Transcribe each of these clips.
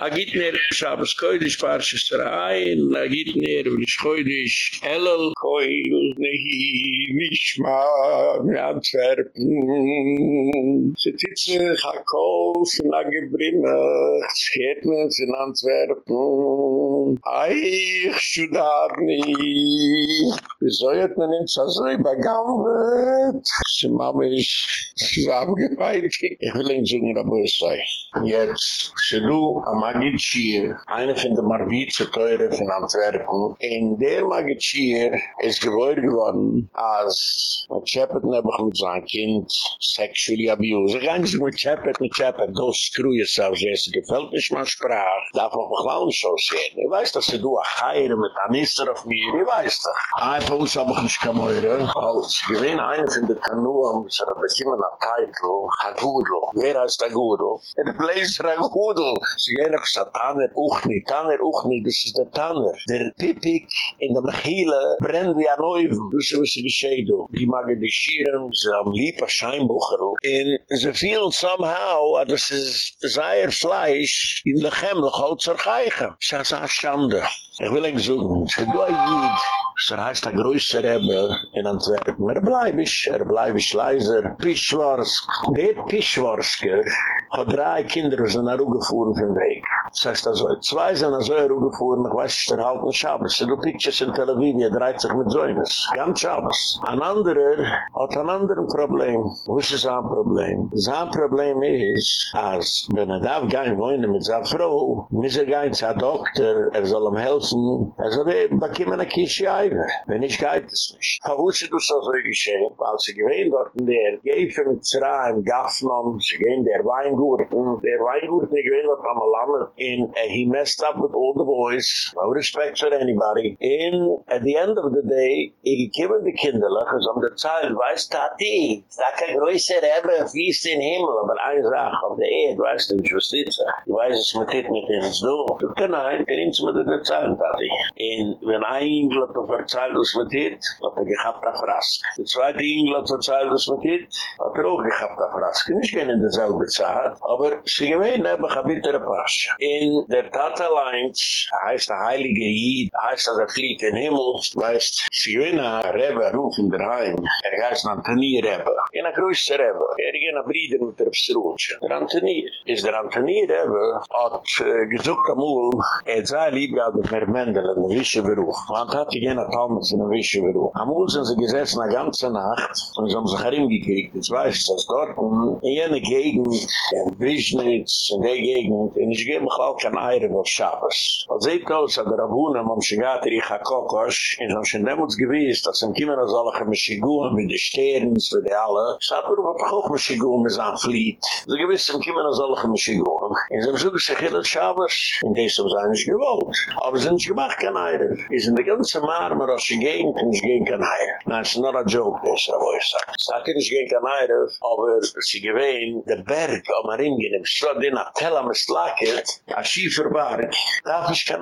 Agit ner shabes koydish parshe shrei, agit ner vish koydish elal koy us nehi mishma mit zerpen. Ze hakol shna gebrim. sagen, ich schudar nicht. Wieso hat man ihn so so übergammelt? Sie Mama ist zusammengeweitig. Ich will ihn sagen, es sei. Jetzt, sie du, am Agitschir, einer von der Marbize Teure von Antwerpen, in der Agitschir ist gewohr geworden, als mit Shepard nebach mit seinem Kind sexually abused. Ich kann nicht mit Shepard, mit Shepard, don't screw yourself, es gefällt nicht mal Sprach, darf auch mal nicht so sehen. weißt, dass du a Chayre mit Anister auf mir, ich weiß doch. Ein Punkt hab ich nicht gemeure. Als gewinn eines in der Tanua, muss er bekommen ein Titel, Hagudl. Wer heißt Hagudl? Er bläst Hagudl. Sie gehen auch gesagt, Taner Uchni, Taner Uchni, das ist der Taner. Der Pipik in der Mechile brennt wie ein Neuven. Du sie wissen, wie sie du. Die mag die Schieren, sie haben lieb ein Scheinbucher. Und sie fielen somehow, dass es sei ihr Fleisch in der Chemlich auch zur Geige. Sie sagt, Schande. Ich will ihn suchen. Ich will ihn So er heißt der größte Rebbe in Antwerpen. Er bleib ich, er bleib ich leiser. Pischwarsk. Der Pischwarsker hat drei Kinder, sind nach Ruge für den Weg. Das heißt also, zwei sind nach Ruge fuhren, ich weiß nicht, der halt ein Schabes. Du Pictures in Tel Aviv, er dreht sich mit Säunes. Ganz Schabes. Ein anderer hat ein anderes Problem. Wo ist sein Problem? Sein Problem ist, als wenn er darf gehen wohnen mit seiner Frau, muss er gehen zu einem Doktor, er soll ihm helfen, er soll ihm bekommen eine Kische Schreiber. Wenn ich geht es nicht. Aber wusste du so geschehen? Weil sie gewähnt dort in der Gefe mit Zera im Gaffmann, sie gehen der Weingurten, der Weingurten, die gewähnt dort am Alamed, in uh, he messed up with all the boys, no respect for anybody, in at the end of the day, ich gebe die Kinderlich, es um der Zeit, weißt du, Tati, da kein größer Ebbe, wie ist den Himmel, aber eine Sache auf der Erde, weißt du, nicht was dit sei. Ich weiß es mit dit mit ins Do. Du kann ein, kann ins mit der Zeit, Tati. In, wenn ein Engel verzeiht uns mit hit, hat er gehabt auf Rask. Der zweite Engel hat verzeiht uns mit hit, hat er auch gehabt auf Rask. Nicht gerne in derselbe Zeit, aber sie gewähnen haben ein bittere Pasch. In der Tata Lines, er heißt der Heilige Jid, er heißt also Flieg in Himmel, weißt, sie gewähnen ein Rebbe ruf in der Heim, er heißt Antonier Rebbe. In der größte Rebbe, er ging ein Brieder mit der Psrutsche. Der Antonier. Ist der Antonier Rebbe, hat äh, gesucht am Uhl, er sei lieb gehabt mit mehr Mendel in der Wische Beruf. Man hat die gena Talmud in der Wische Beruf. Am Uhl sind sie gesessen eine ganze Nacht und sie haben sich herimgekriegt. Jetzt weiß ich das dort. Und in jener Gegend, in Wischnitz, in der Gegend, und ich gebe mich auch kein Eire auf Schabes. Als ich aus der Rabunen, am Shigater, ich Kokosch, in so ein Schendemutz gewiss, dass im Kiemen aus alle Chemishiguren, mit den Sterns, mit den alle, sagt er, was auch Chemishiguren mit seinem Flied. So gewiss, im Kiemen aus alle Chemishiguren. In so einem Suche sich in Schabes, in haben sie nicht gewollt. Aber sie sind nicht gemacht, kein Eire. Sie sind die ganze Marmer, als sie gehen, kann ich gehen kein Eire. Nein, es ist not a joke, das ist, wo ich sage. Sag ich gehen kein Eire, aber sie gewähnen, der Berg, am Aringen, im Schlodin, a Tella, mit Slaket, a Schieferberg, darf ich kein.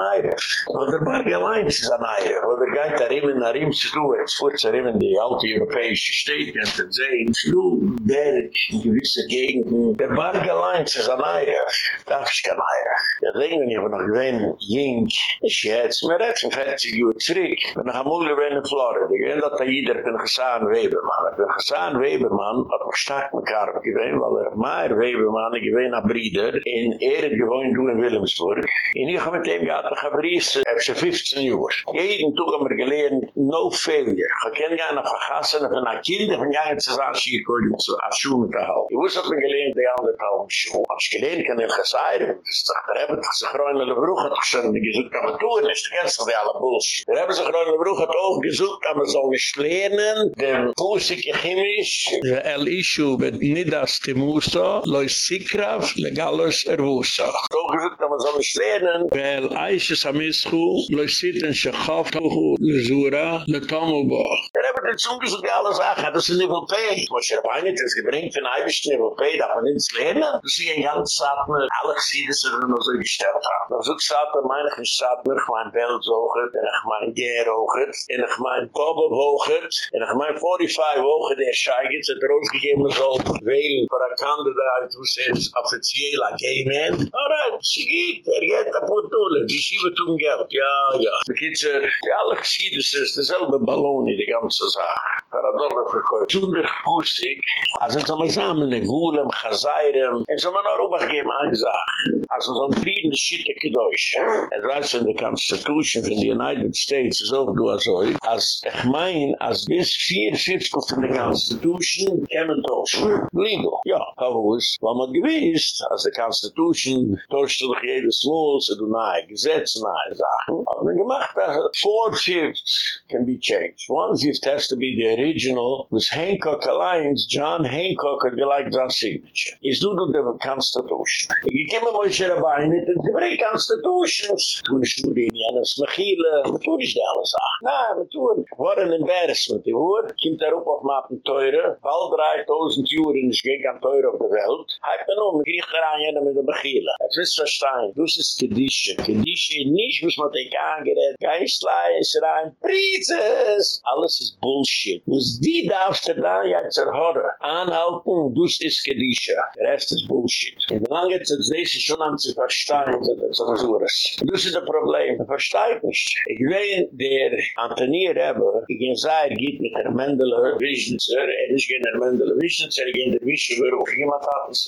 Und der Berg allein ist ein Eire. Wo der Geid da Riemen, da Riemen zu tun, jetzt fuhrt sie Riemen, die alte europäische Städte, und dann sehen, Flu, Berg, in gewisse Gegenden, der Berg allein ist ein Eire. Darf ich kein Eire. Ja, sehen wir, noch gewähnen, Jink, ich jetzt, mir schon 40 Uhr zurück, wenn ich amul gewähnen in Florida, ich gewähnen, dass da jeder bin Gesaan Webermann. Ich bin Gesaan Webermann, hat noch stark mit Karab gewähnen, weil er Meier Webermann, ich gewähnen, a Brieder, in Ehre gewohnt, du in Wilhelmsburg, in ich habe mit dem gehabt, ich habe Ries, er ist 15 Uhr. Jeden Tag haben wir gelernt, no failure. Ich kenne gar nicht vergassen, wenn ein Kind, ich bin gar nicht zu sagen, ich kann zu Schuhe mit der Haut. Ich wusste, dass wir gelernt, die andere Tag um Schuhe. Als ich gelernt, kann ich gesagt, das ist doch, der Rebbe, rein in der Bruch hat die gesucht, aber du nicht, du kennst die alle Bullshit. Der Rebbe, in der Bruch hat auch gesucht, aber soll nicht lernen, den Pusik chemisch, der El-Ishu, wird nicht das Timusa, lois Sikraf, legalos erwusa. So gesagt, da muss man es lernen. Weil Eiches am Ischu, leusiten Schachafuhu, lezura, letomobach. Er hat mit den Zungen die alle Sachen, das ist Niveau P. Was er weinigt, das gebringt von Eiwisch Niveau P, darf man ins lernen? Das ist ja ein ganz Satmer, alle Gesiedes, die wir nur so gestellt haben. Das ist Satmer, meine ich nicht Satmer, ich mein Belzoget, ich mein Gerroget, ich mein Kobobhoget, ich mein 45 Woget, der Scheigitz hat rausgegeben, so wählen, für Akande, der Eiwisch, ist offiziell ein Gay Man. Alright, sie geht, er geht und tun, die schiebe tun Geld, ja, ja. Die Kitzer, die alle Gesieders ist dieselbe Balloni, die ganze Sache. Für ein Dollar verkäuft. Tun mich pustig, also so mal sammeln, in Gulem, Chazayram, und so man auch übergeben, eine Sache. Also so ein Frieden, das Schitte Kedosh. Es weiß in der Constitution von the United States, auch du also, als ich mein, als bis vier Fiftel von der Constitution kämen tauschen. Legal. Ja, aber wo man gewiss, als der Constitution tauscht durch jedes Wohl, so du nahe Gesetz, nahe Sachen. Aber man gemacht, four fifths can be changed. One fifth has to be the original, was Hancock Alliance, John Hancock had geliked that signature. Is du du the Constitution. Ich kiemme Moshe Rabbeinu, den Gebrei Constitutions. Tun ich nur in Janus Mechile, tun ich da alles ach. Na, ma tun. What an embarrassment. Die Hoor, kommt da rup auf Mappen teure, bald 3000 Juren, ich gehe an teure auf der Welt. Hij ben om, ik riech eraan jenen met de er begielen. Er het is verstaan, dus is Kedische. Kedische is niet, moest wat ik ah, aangereden. Geistlaai is eraan, prietes! Alles is bullshit. Dus die daafste daan je uit zijn horen. Aanhouden, dus is Kedische. De rest is bullshit. In de lange tijd deze schon aan te verstaan, dat het zo'n zoer is. Dus is het probleem. Verstaan ik niet. Ik weet, der Antonie Rebbe, ik in zei, giet met Hermendele Wiesnitzer, en is geen Hermendele Mendeler, ik in de Wiesnitzer, ik in de Wiesnitzer, ik in de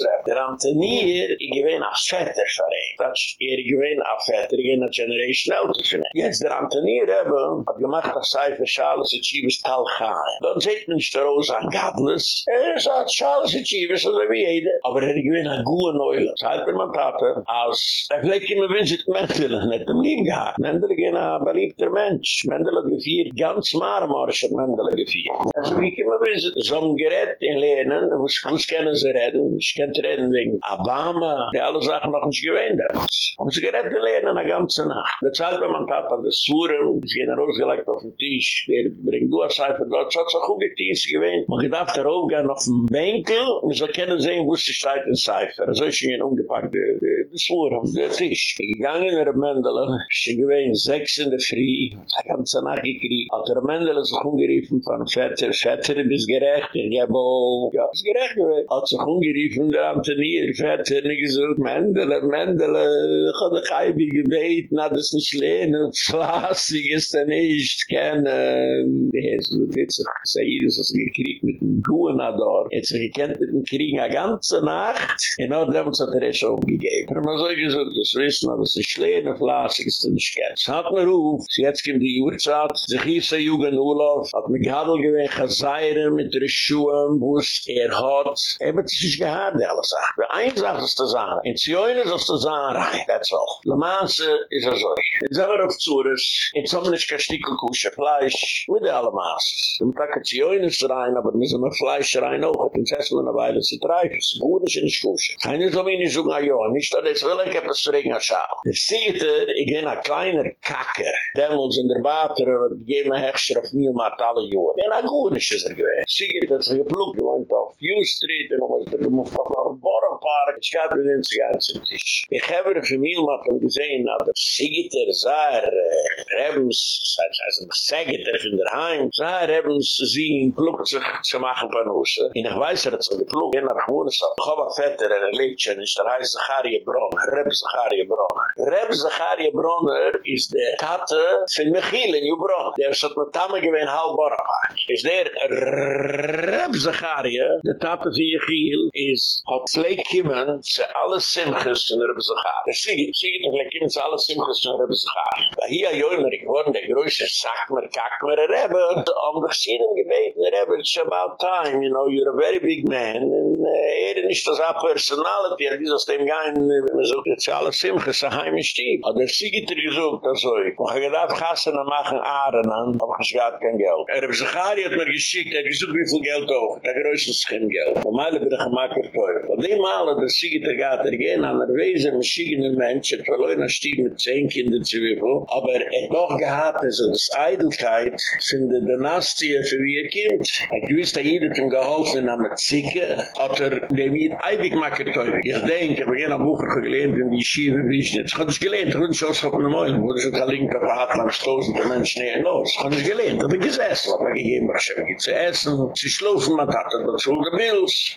Rebbe. Der Antonier, ich gehe ein Vetter für ihn. Das ist, er gehe ein Vetter, ich gehe ein Generation älter für ihn. Jetzt der Antonier Rebbe, hat gemacht das Seife Schales Achievers Talchai. Dann sieht man sich der Rose an Gadlis, er sagt Schales Achievers, also wie jeder. Aber er gehe ein Gua Neule. Das heißt, wenn man tate, als er vielleicht immer wünscht Mendele, nicht im Leben gehabt. Mendele gehen ein beliebter Mensch. Mendele gefiert ganz marmorisch hat Mendele gefiert. Also wie immer wünscht, so ein Gerät in Lehnen, was kennen sie reden? Ich kann reden wegen Obama, die alle Sachen noch nicht gewähnt hat. Und sie gerät gelehrt in der ganzen Nacht. Der Zeit, wenn man tat an der Suren, sie gehen rausgelegt auf den Tisch, der bringt du eine Seife dort, so hat sich auch getein, sie gewähnt. Man gedacht, der Hof gehen auf den Benkel, und so können sehen, wo sie steht in Seife. So ist ihnen umgepackt, der Suren, der Tisch. Ich gegangen in der Mendele, sie gewähnt sechs in der Früh, die ganze Nacht gekriegt. Hat der Mendele sich umgeriefen von Vetter, Vetter bis gerecht, ich gebe auch, ja, bis gerecht gewesen. Hat sich umgeriefen, der am Turnier fährt, hat er gesagt, Mendele, Mendele, ich habe dich ein wenig gebeten, hat es nicht lehnen, flassig ist er nicht, kennen. Er ist gut, jetzt hat gekriegt mit dem Kuhn hat er. Jetzt hat gekannt mit dem Kriegen eine ganze Nacht, in Nordlemmels hat er es schon gegeben. Er hat so gesagt, das wissen, hat es nicht lehnen, flassig ist er nicht kennen. Es hat mir ruf, jetzt kommt die Uhrzeit, sich hieß der Jugendurlaub, hat mir gehadel gewinnt, hat mit der Schuhe, wo es er hat, er hat sich gehadel. Alle Sachen. Für eine Sache ist das an. In Zioine ist das an, rein, that's all. La Masse ist das so. In Zahar auf Zures, in Zommen ist kein Kusche Fleisch, mit der alle Masse. Im Tag hat Zioine ist rein, aber wir müssen mit Fleisch rein auch. In Zessel eine Weile zu treiben, es gut, es ist nicht Kusche. Keine so wenig so, ja, nicht, dass es will, ich habe das Regen Schau. Der Siegiter, ich bin ein kleiner Kacker. Demmels in der Bater, gebe mir Hechscher auf mir, macht alle Jahre. Ich bin ein Gunisch, ist er gewesen. Siegiter hat sich geplugt, gewohnt auf U Street, und was der Gemüft Borough Park, ich gab mir den ganzen Tisch. Ich habe eine Familie mal von gesehen, aber Siegiter, Saar, äh, Rebens, Siegiter von der Heim, Saar, Rebens, sie in Klug zu machen von uns. Ich weiß, er dass sie in Klug, in der Wohnung, ich habe ein Vetter, er ein Lädchen, ist der heißt Zacharie Bronner, Reb Zacharie Bronner. Reb Zacharie Bronner ist der Tate von Michiel in Jubron. Der ist mit Tame gewinn, Hau Borough Ist der Reb Zacharie, der Tate von Michiel, ist, op sleek ze alles sim gesen er bezo gaar sie sie de sleek ze alles Simches gesen er bezo da hier Joimer geworden, der worn de groese sak mer kak mer er hebben de ander sin about time you know you're a very big man en äh, er is das a personale er die dus stem gaen äh, me zo het ze alles heim is aber sie er zo dat zo ik mag het aren an dat ge schaat kan gel er bezo gaar mer gesiek dat is ook veel geld ook dat groese schim geld normale bedrag maak ik Und die Male, das sie geht, er er geht, an der Weise, ein schiegener Mensch, er verloren in Stieb mit zehn Kindern zu wieviel, aber er hat noch gehabt, also das Eidelkeit, sind die Dynastie für wie ihr Kind. Er gewiss, dass jeder dem geholfen an der Zicke, hat er dem hier eibig machen können. Ich denke, wir gehen am Bucher gelehnt, in die Schiebe, wie ich nicht. Ich habe es gelehnt, ich habe es gelehnt, ich habe es gelehnt, ich habe es gelehnt, ich habe es gelehnt, ich habe es gelehnt, ich habe es gelehnt, ich habe es gelehnt, ich habe es ich habe es gelehnt, ich habe es gelehnt, ich habe es gelehnt, ich habe es gelehnt, ich habe es ich habe es ich habe es ich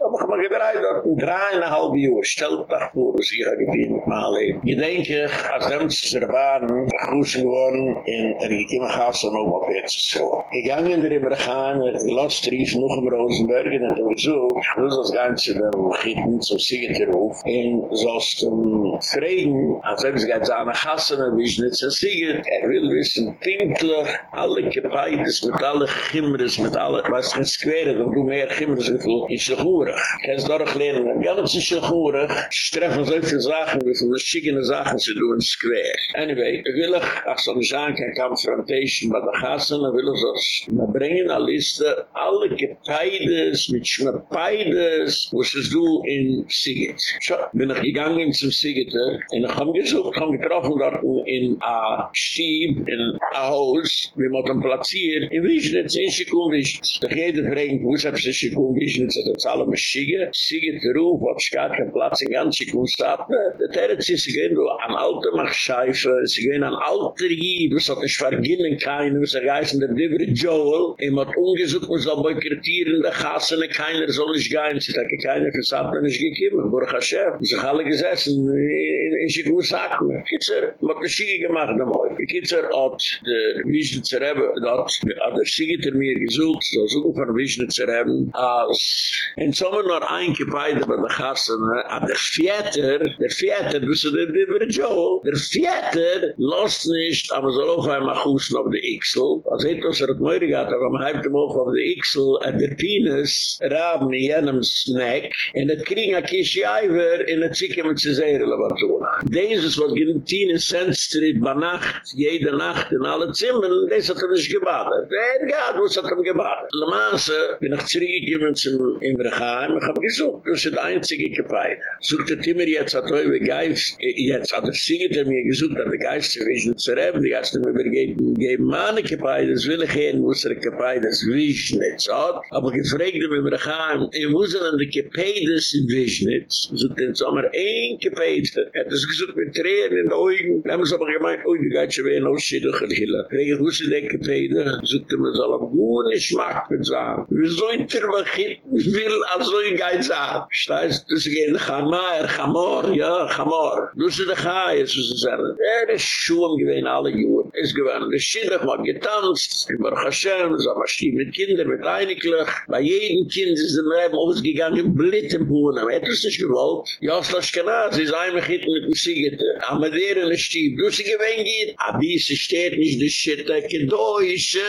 habe es ich habe es gedreht dort in dreieinhalb Uhr, stellt nach vor, was ich habe gebeten mit. Ich denke, als dem zu der Bahn, gerufen worden, in er immer Gas und um auf jetzt so. Ich ging in der Ibrahim, ich las Trief noch im Rosenberg, und er besucht, ich muss das Ganze dann umgitten, zum Siegerterhof, und so aus dem Fregen, als er an der Gassen, wie ich nicht so Sieger, er will wissen, pinkler, alle Gebeides, mit alle Chimres, mit alle, was ein Square, wenn du mehr Chimres gefühl, ist der Hure. Kannst du auch lernen, wenn du nicht der Hure, streffen so viele Sachen, wie viele verschiedene Sachen zu tun, Square. Anyway, ich will auch, ach so, nicht sagen, kein Confrontation bei der Gassen, ich will auch so, wir bringen eine Liste, alle Gebeides, mit Schmerpeides, wo es du in Siget. So, bin ich gegangen zum Siget, und ich habe gesucht, ich habe getroffen dort in a Stieb, in a Haus, wie man dann platziert, in Wiesnitz, in Schikun Wiesnitz. Doch jeder fragt, wo ist das in Schikun Wiesnitz, hat das alle Maschige, Siege ruf, hat es gar kein Platz in ganz Schikun Stadne. Der Territz ist, sie gehen an alte Machscheife, sie gehen an alte Rieb, es hat nicht verginnen keinen, es heißen der Divri Joel, ihm hat ungesucht, man soll boykritieren, der Gassene, keiner soll nicht gehen, sie hat keiner für Stadne nicht gekommen, Baruch Hashem, sie haben alle gesessen, in Schikun Stadne. Kitzer, man hat Maschige gemacht, Kitzer hat der Wiesnitzer Rebbe, dort hat der Siegiter mir gesucht, so so von Wiesnitzer haben, als in Sommer noch ein Gepäide bei der Gassen, hat der Vieter, der Vieter, du sie der Dibber Joel, der Vieter lost nicht, aber so auch einmal Chusen auf der Ixel, als etwas er hat Meure gehabt, aber man hat ihm auch auf der Ixel, at der Penis, raben in jenem Snack, in der Krieg a Kishi Iver, in der Zicke mit Cesare Labatona. Dieses, was gibt Tine Sand Street bei Nacht, jede Nacht in alle Zimmern, das hat er nicht gebadet. Der Gad, was hat er gebadet? Le Masse, bin ich zurückgekommen zum Imrechaim, ich hab gesucht, ist die einzige Gepeide. Sucht der Timmer jetzt, hat er Geist, jetzt hat er Siegiter mir gesucht, hat der Geist zu wischen zu reben, die hast du mir übergeben, geben meine Gepeide, das will ich hin, wo es der Gepeide das Wischnitz hat. Aber gefragt im Imrechaim, in wo sind denn die Gepeide in Wischnitz? Sucht den Sommer ein Gepeide. Er hat es gesucht mit Tränen in den Augen, haben es aber gemeint, ui, die geht schon wieder aus, sie doch ein Hiller. Frage, wo sind die Gepeide? Sucht er mir so, aber gut, ich mag mit. Wieso in Terwachit will also in Geiz ab? Verstehst du? Sie gehen Chamar, Chamor, ja, Chamor. Du sie dich ha, jetzt ist es er. Er ist Schuhe gewesen alle Juren. Es er gewesen, der Schiddich war getanzt, in Baruch Hashem, so was die mit Kindern, mit Einiglich. Bei jedem Kind ist er ein Reben ausgegangen, blit im Buhren, aber hätte es nicht gewollt? Jos Lashkenaz ist einmal hit mit dem Siegete. Amadere ne Stieb, du sie gewesen geht. Abis, steht nicht, du Schitte, kedoische,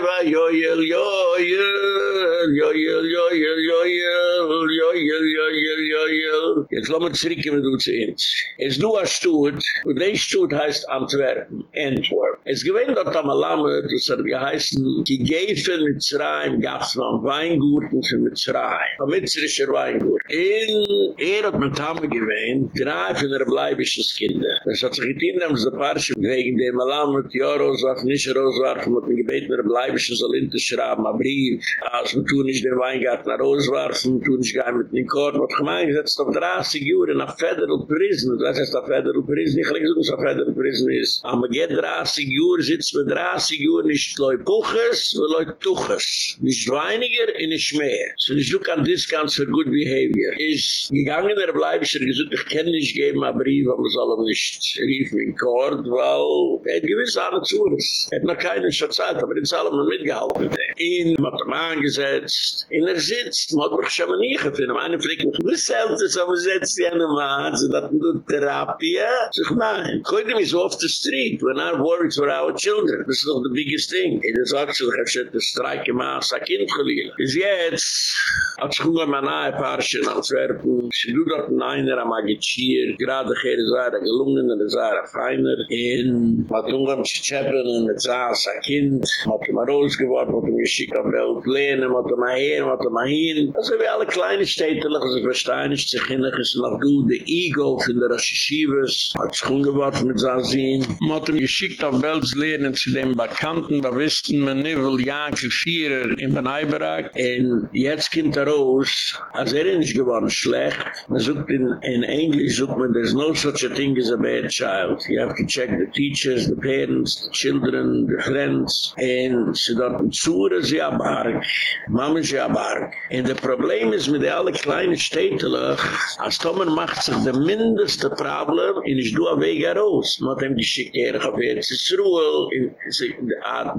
wa joel, joel, joel, joel, joel, joel, joel, jel, jel, jel, jel, jel. Jetzt lommen zirke mit uns ins. Es du a stut und den stuut heißt Antwerpen, Antwerp. Es gewinnt dort am Alame, das hat er wir heißen, die Gefe mit Zerayim gab's noch Weingurten für mit Zerayim. Am Mitzrischer Weingut. In er hat mit Tamme gewinnt, drei von der Bleibisches Kinder. Es hat sich in Tindam, so parche, wegen dem Alame, die Jorosach, nicht Roswart, und mit gebeten der Bleibisches Alinte schrauben, a Brief, als wir tun nicht den Weingarten nach Roswart, tun nicht gar mit in court wird gemein gesetzt auf 30 Jahre nach Federal Prison. Was heißt auf Federal Prison? Ich lege so, was auf Federal Prison ist. Aber geht 30 Jahre sitzt mit 30 Jahre nicht Leute Puches, sondern Leute Tuches. Nicht weiniger und nicht mehr. So nicht du kann Discounts für Good Behavior. Ist gegangen der Bleibischer gesagt, ich kann nicht geben einen Brief, aber soll ihm nicht rief in court weil er gewiss alle zu uns. Er hat noch keine Schatzeit, aber jetzt alle mal mitgehalten. In, man hat ihn angesetzt, in er sitzt, man hat mich schon mal nie gefunden, eine Frick, was hält es, aber setzt die eine Mann, sie hat eine Therapie? Sag mal, heute bin ich so Street, we're not worried for our children. Das ist doch the biggest thing. In der Sachse, ich habe schon eine Streik gemacht, sein Kind geliehen. Bis jetzt, hat sich gut mal nahe Parchen als Werpen, sie tut dort einer am Agitier, gerade hier ist er gelungen, er ist er feiner, in Matungam zu zeppen, in der Sachse, sein Kind, hat er mal rausgeworfen, hat er mich schick auf Welt, lehnen, hat er her, hat er hin. Also wie alle kleine Städte, also verstehen ich, sich hin, ist noch du, der Ego von der Rashi-Shivas, hat sich umgewartet mit Zazin, hat er mich geschickt auf Welt lehnen, zu dem Bekannten, da wüssten wir Nivel, Janke, Vierer, in den Eiberag, und jetzt kommt er raus, als er nicht geworden schlecht, man sucht in, in Englisch, sucht man, there's no such a thing as a bad child. You have to check the teachers, the parents, the children, the friends, and sie dort in Zure, sie abarg, Mama, sie abarg. And the problem is, mit alle kleine Städtelech, als Tomer macht sich der mindeste Problem, in ich du a Weg heraus. Man hat ihm geschickt, er auf Erzsruel, in,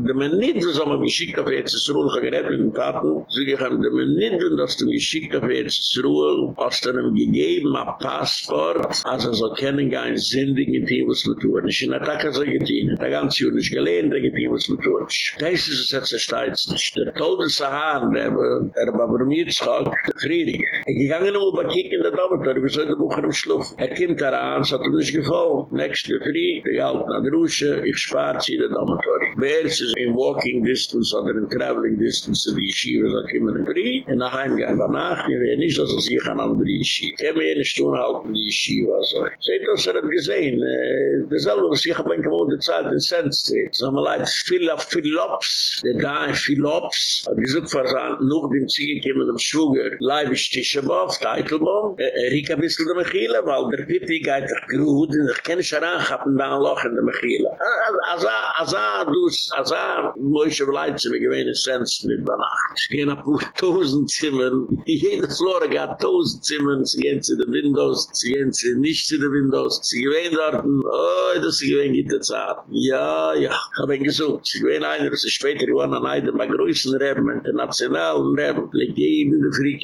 de men nicht so, man geschickt auf Erzsruel, gegerät mit dem Taten, so ich habe de men nicht, dass du geschickt auf Erzsruel, hast du ihm gegeben, a Passport, als er so kennen, gein Sindig in Timus Lutur. Ich in Attacke so getehen, der ganz Junisch gelehnt, der Timus Lutur. Das ist es jetzt der Steiz. Der Tode Sahar, der er war bei mir der Friedrich. Ich gegangen um ein Kick in der Doppeltor, wir sollen die Bucher im Schluff. Er kommt daran, es hat ihm nicht gefallen. Nächste Friedrich, der Galt nach der Rusche, ich spare sie in der Doppeltor. Wer ist in walking distance oder in traveling distance zu die Yeshiva, so kommen in Friedrich. Und nach einem gehen wir nach, wir werden nicht, dass er sich an andere Yeshiva. Ich habe mir eine Stunde halten die Yeshiva, so. Seht das, er hat gesehen, äh, dasselbe, was ich habe in der Zeit in Sand Street. So, man leid, Philip Philips, der da in Philips, hat gesagt, was er noch dem Ziege kam mit dem Schwuger, leib Shishabov, Taitelbov, e, e, Rika bissl de Mechila, weil der Pippi geit ach gruud, und ich kenn ich an Anchappen da an Loch in de Mechila. Aza, aza, du, aza, wo ich überleid zu mir gewähne, es sens mit der Nacht. Ich geh nach gut tausend Zimmern, in jeder Flore gab tausend Zimmern, sie gehen zu den Windows, sie gehen zu den nicht zu den Windows, sie gewähne dort, oh, das sie gewähne gitte Zahn. Ja, ja, hab ihn gesucht. Sie gewähne einer, das ist später, an größten Reben, Reben,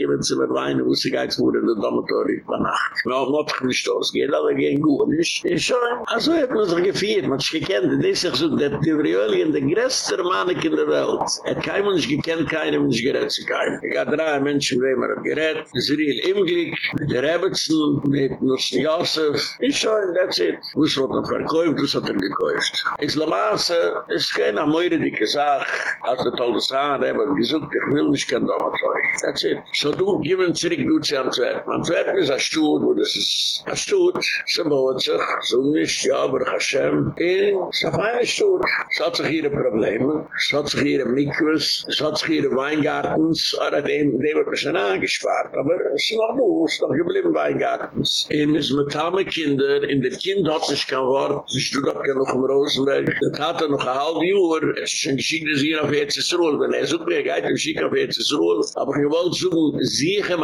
wenn sie Weinen, wo sie geht, wurde in der Dormitory bei Nacht. Na, noch nicht aus, geht alle gehen gut, nicht? Ich schon, also hat man sich gefeiert, man hat sich gekannt, das ist so, der Tivrioli in der größte Manik in der Welt. Er hat kein Mensch gekannt, keinem Mensch gerät zu keinem. Ich habe drei Menschen, wem er gerät, Zeril Imglik, der Rebetzel, mit Nussen Yosef, ich schon, that's it. Wus wat er verkäuft, wus hat er gekäuft. Islamaße, ist keine Möire, die gesagt, als der Tolle Sahn, er hat gesagt, ich will nicht kein Dommerzeug. That's it. So du, gib zurück, du zu Antwerpen. Antwerpen ist ein Stutt, wo das ist ein Stutt, so bohut sich, so nicht, ja, aber Hashem, in, es ist ein Stutt. Es hat sich ihre Probleme, es hat sich ihre Mikus, es hat sich ihre Weingartens, aber dem, dem wird ein bisschen angespart. Aber es ist noch du, es ist noch geblieben Weingartens. In mis mit tame Kinder, in der Kind hat sich kein Wort, sie stut ab noch im Rosenberg, das hat er noch ein halb Jahr, es ist ein Geschick, das hier auf Erzsruel, wenn er sucht mir, er geht im Schick auf Erzsruel, aber ich wollte suchen,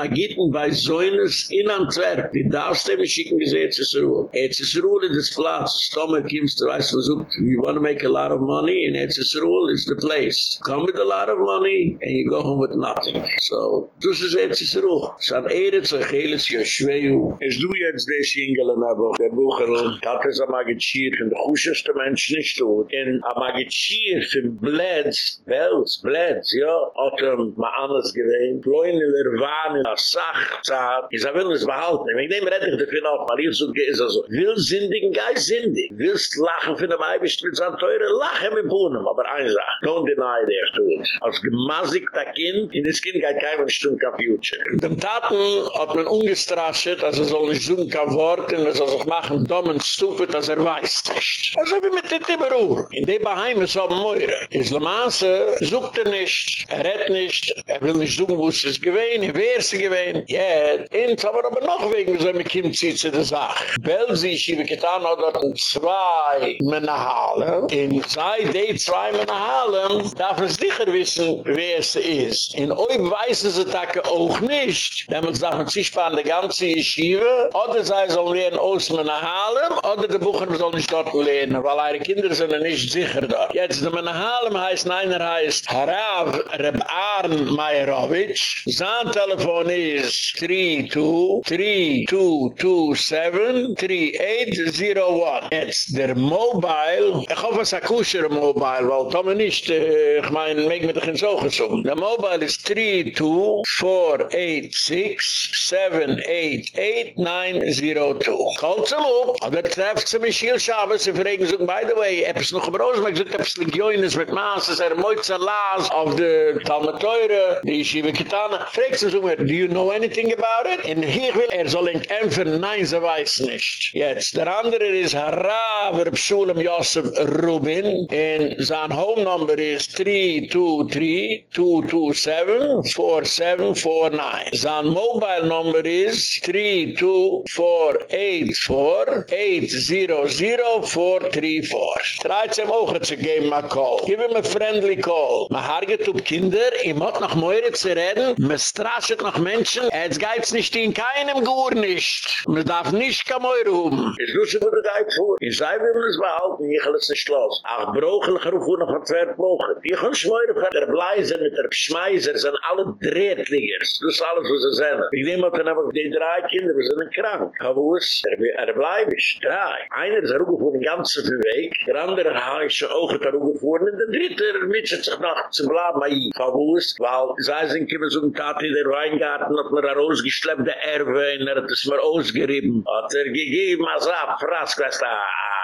Magitten bei Säunes in Antwerp, die darfst du mir schicken, bis Erzsruel. Erzsruel ist das Platz, Tomer kommst, du weißt, du you want to make a lot of money, and Erzsruel is the place. Come with a lot of money, and you go home with nothing. So, this is Erzsruel. San Eretz, Acheles, Yoshveu, es du jetzt des Ingelen, aber der Bucherl, hat es am Agitschir, von der Kuscheste Mensch nicht tut, in am Agitschir, von Blätz, Belz, Blätz, ja, hat er mal anders gewähnt, Leune, wir waren der Sachzeit, ich sag, will es behalten, ich nehme rettig dafür auf, weil ich so ist also, will sindigen, geist sindig, willst lachen dem Eibisch, mit so teure, lachen mit Bohnen, aber eine Sache, don't deny there to it. Als gemasigter Kind, in das Kind geht kein Stund kein Future. Dem Taten hat man ungestrascht, also soll nicht suchen kein Wort, und man soll machen, dumm und stupid, als er weiß nicht. Also wie mit dem Timberur. In dem Baheim ist auch Meure. Islamaße sucht er nicht, er redt nicht, er will nicht suchen, wo es gewesen, wer ist gewesen. Jetzt, jetzt haben wir aber noch wegen, so mit Kim zieht sie die Sache. Belsi, wie getan hat dort zwei halen In zwei, die zwei Menahalem, darf man sicher wissen, wer es ist. In euch weißen sie Tage auch nicht. Wenn man sagt, sie sparen die ganze Yeshiva, oder sie sollen lernen aus halen oder die Bucher sollen nicht dort lernen, weil ihre Kinder sind nicht sicher dort. Jetzt, die halen heißt, einer heißt Harav Reb Arn Meyerowitsch. Sein Telefon is 32 3227 3801 it's der mobile ich hoffe es a kusher mobile weil Tome nicht, äh, ich mein, meg mit dich in so gesungen. Der Mobile ist 3-2-4-8-6-7-8-8-9-0-2. Kalt zum Up, aber trefft sie mich hier Schabes, sie fragen sich, by the way, eppes noch im Rosenberg, so eppes Legioines mit Maas, es er moitzer Laas auf de Talmeteure, die Yeshiva Kitana. Fragt sie sich, do you know anything about it? Und hier will er soll ihn kämpfen, nein, sie weiß nicht. Jetzt, der andere ist Haraver Pschulem Yosef Rubin, in sein home number is 323-227-4749. Zan mobile number is 324-848-00-434. Try some ogen to give him a call. Give him a friendly call. Ma harget up kinder, im hat noch moire zu reden, me strashet noch Menschen, jetzt geht's nicht in keinem Gur nicht. Man darf nicht kein Meuer rum. Jetzt wüsste, wo du geit vor. Ich sei, wir müssen behalten, ich will es nicht los. Auch brauchen, ich rufe noch ein Zwergbogen. Wir können schmeuren von der Bleise mit der Schmeiser, sind alle Drehtliggers. Das ist alles, was sie sehen. Ich nehme dann einfach die drei Kinder, wir sind krank. Aber wo ist, er, er bleib ich, drei. Einer ist rufe von den ganzen Weg, der andere habe ich auch da und der dritte mitschert sich noch zu bleiben. Aber wo ist, weil, sei es in Kimmelsum, Tati, der Weingang, Weingarten, hat mir rausgeschleppt, der Erwe, und er hat es mir ausgerieben. Hat er gegeben, als er fraß, weißt du,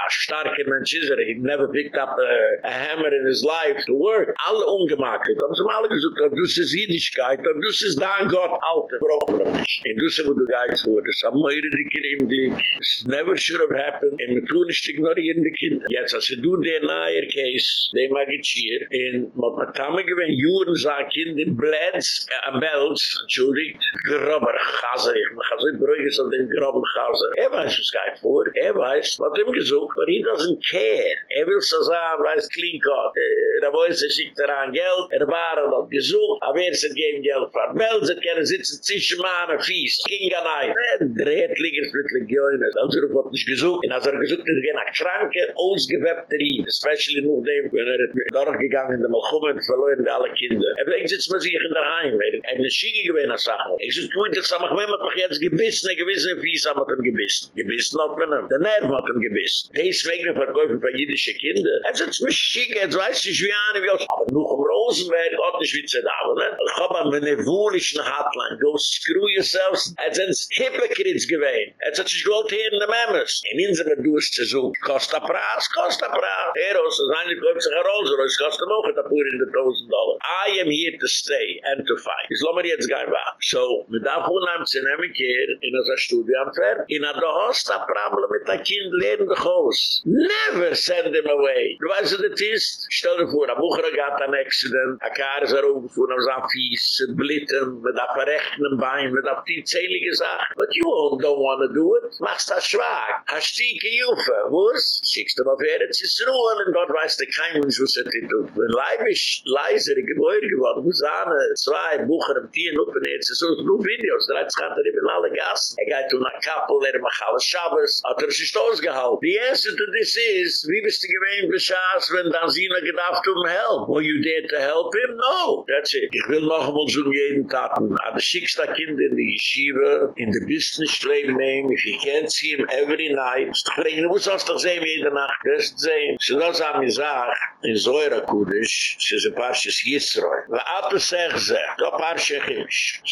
starke Mensch ist er. He never picked up a, a hammer in his life to work. Alle ungemakelt. Haben sie mal gesagt, du sie Siedigkeit, du sie dann Gott, alte Problem. Und du sie, wo du gehst vor, das haben wir die Kinder im Dick. It's never should have happened. Und wir tun nicht ignorieren die Kinder. Jetzt, als du den nahe Case, den mag ich hier, in Motmatame gewinnt, Juren sah Kind in Bleds, äh, Belz, entschuldigt, grobber Chaser, ich mach also ein Brüge, so den grobben Chaser. Er weiß, was geht vor, er weiß, was ihm gesucht, but he doesn't care. Er will so sagen, weiß, cut. Äh, da wo ist er schickt er an Geld, er war er noch gesucht, aber er ist er geben Geld für Belz, er kann sitzen zwischen Mahne, fies, ging an ein. Er dreht liegers mit Legionen, also er hat nicht gesucht, und als er gesucht, er ging nach Kranke, ausgewebte Rien, especially nur dem, wenn er durchgegangen in der Malchumme, verloren alle Kinder. Er bringt sich mal sich in der Heim, er hat eine Schiege gewähne Sache. Ich sage, gut, das haben wir doch jetzt gebissen, ein gewisser Fies haben wir gebissen. Gebissen hat man ihm. Der Nerv hat ihn gebissen. Deswegen verkäufen für jüdische Kinder. Er es muss schicken, jetzt weiß ich, wie eine, wie aus. Aber nur im Rosenberg, Gott ist wie zu da, ne? Ich hab an meine wohlischen Hotline, go screw yourselves. Er sind Hypocrites gewähnt. Er hat sich gewollt hier in der Memmes. In Insel, du hast zu suchen, kostet ein Preis, kostet ein Preis. Er aus, das eine kauft sich ein Rolls Royce, kostet auch ein Tapur in der 1000 Dollar. I am here to stay and to fight. Ich lasse mir jetzt gar nicht wahr. So, mit Wohnheim zu nehmen, kehr, in unser Studio Antwerp, in der hast ein Problem mit der Kind, lehnen dich aus. Never send him away. Du weißt, was das ist? Stell dir vor, ein Bucher hat ein Accident, ein Kar ist er umgefuhren, er ist fies, blitten, mit einem verrechten Bein, mit einer zählige Sache. But you all don't want to do it. Machst das schwach. Hast du die Jufe, wo es? Schickst du mal Erde zu Ruhe, und dort weiß der kein Mensch, was er tut. Wenn Leib ist leiser, Gebäude geworden, wo Sahne, zwei Bucher im Tier, und jetzt ist so ein Videos, da hat sich er in alle Gassen. Er geht zu einer Kappel, er macht alle Schabbos, hat er sich ausgehalten. The answer to this is, wie bist du gewähnt, beschaß, wenn dann sie noch gedacht um help? Were you there to help him? No. That's it. Ich will noch einmal so jeden Tag, aber schickst das Kind in die Yeshiva, in the business lane name, if you can't see him every night, doch fragen, du musst das doch sehen, jede Nacht, das ist sehen. So das haben wir gesagt, in Zohra Kudish, es ist ein paar Schiss Yisroi. Wa Ape sech sech, da paar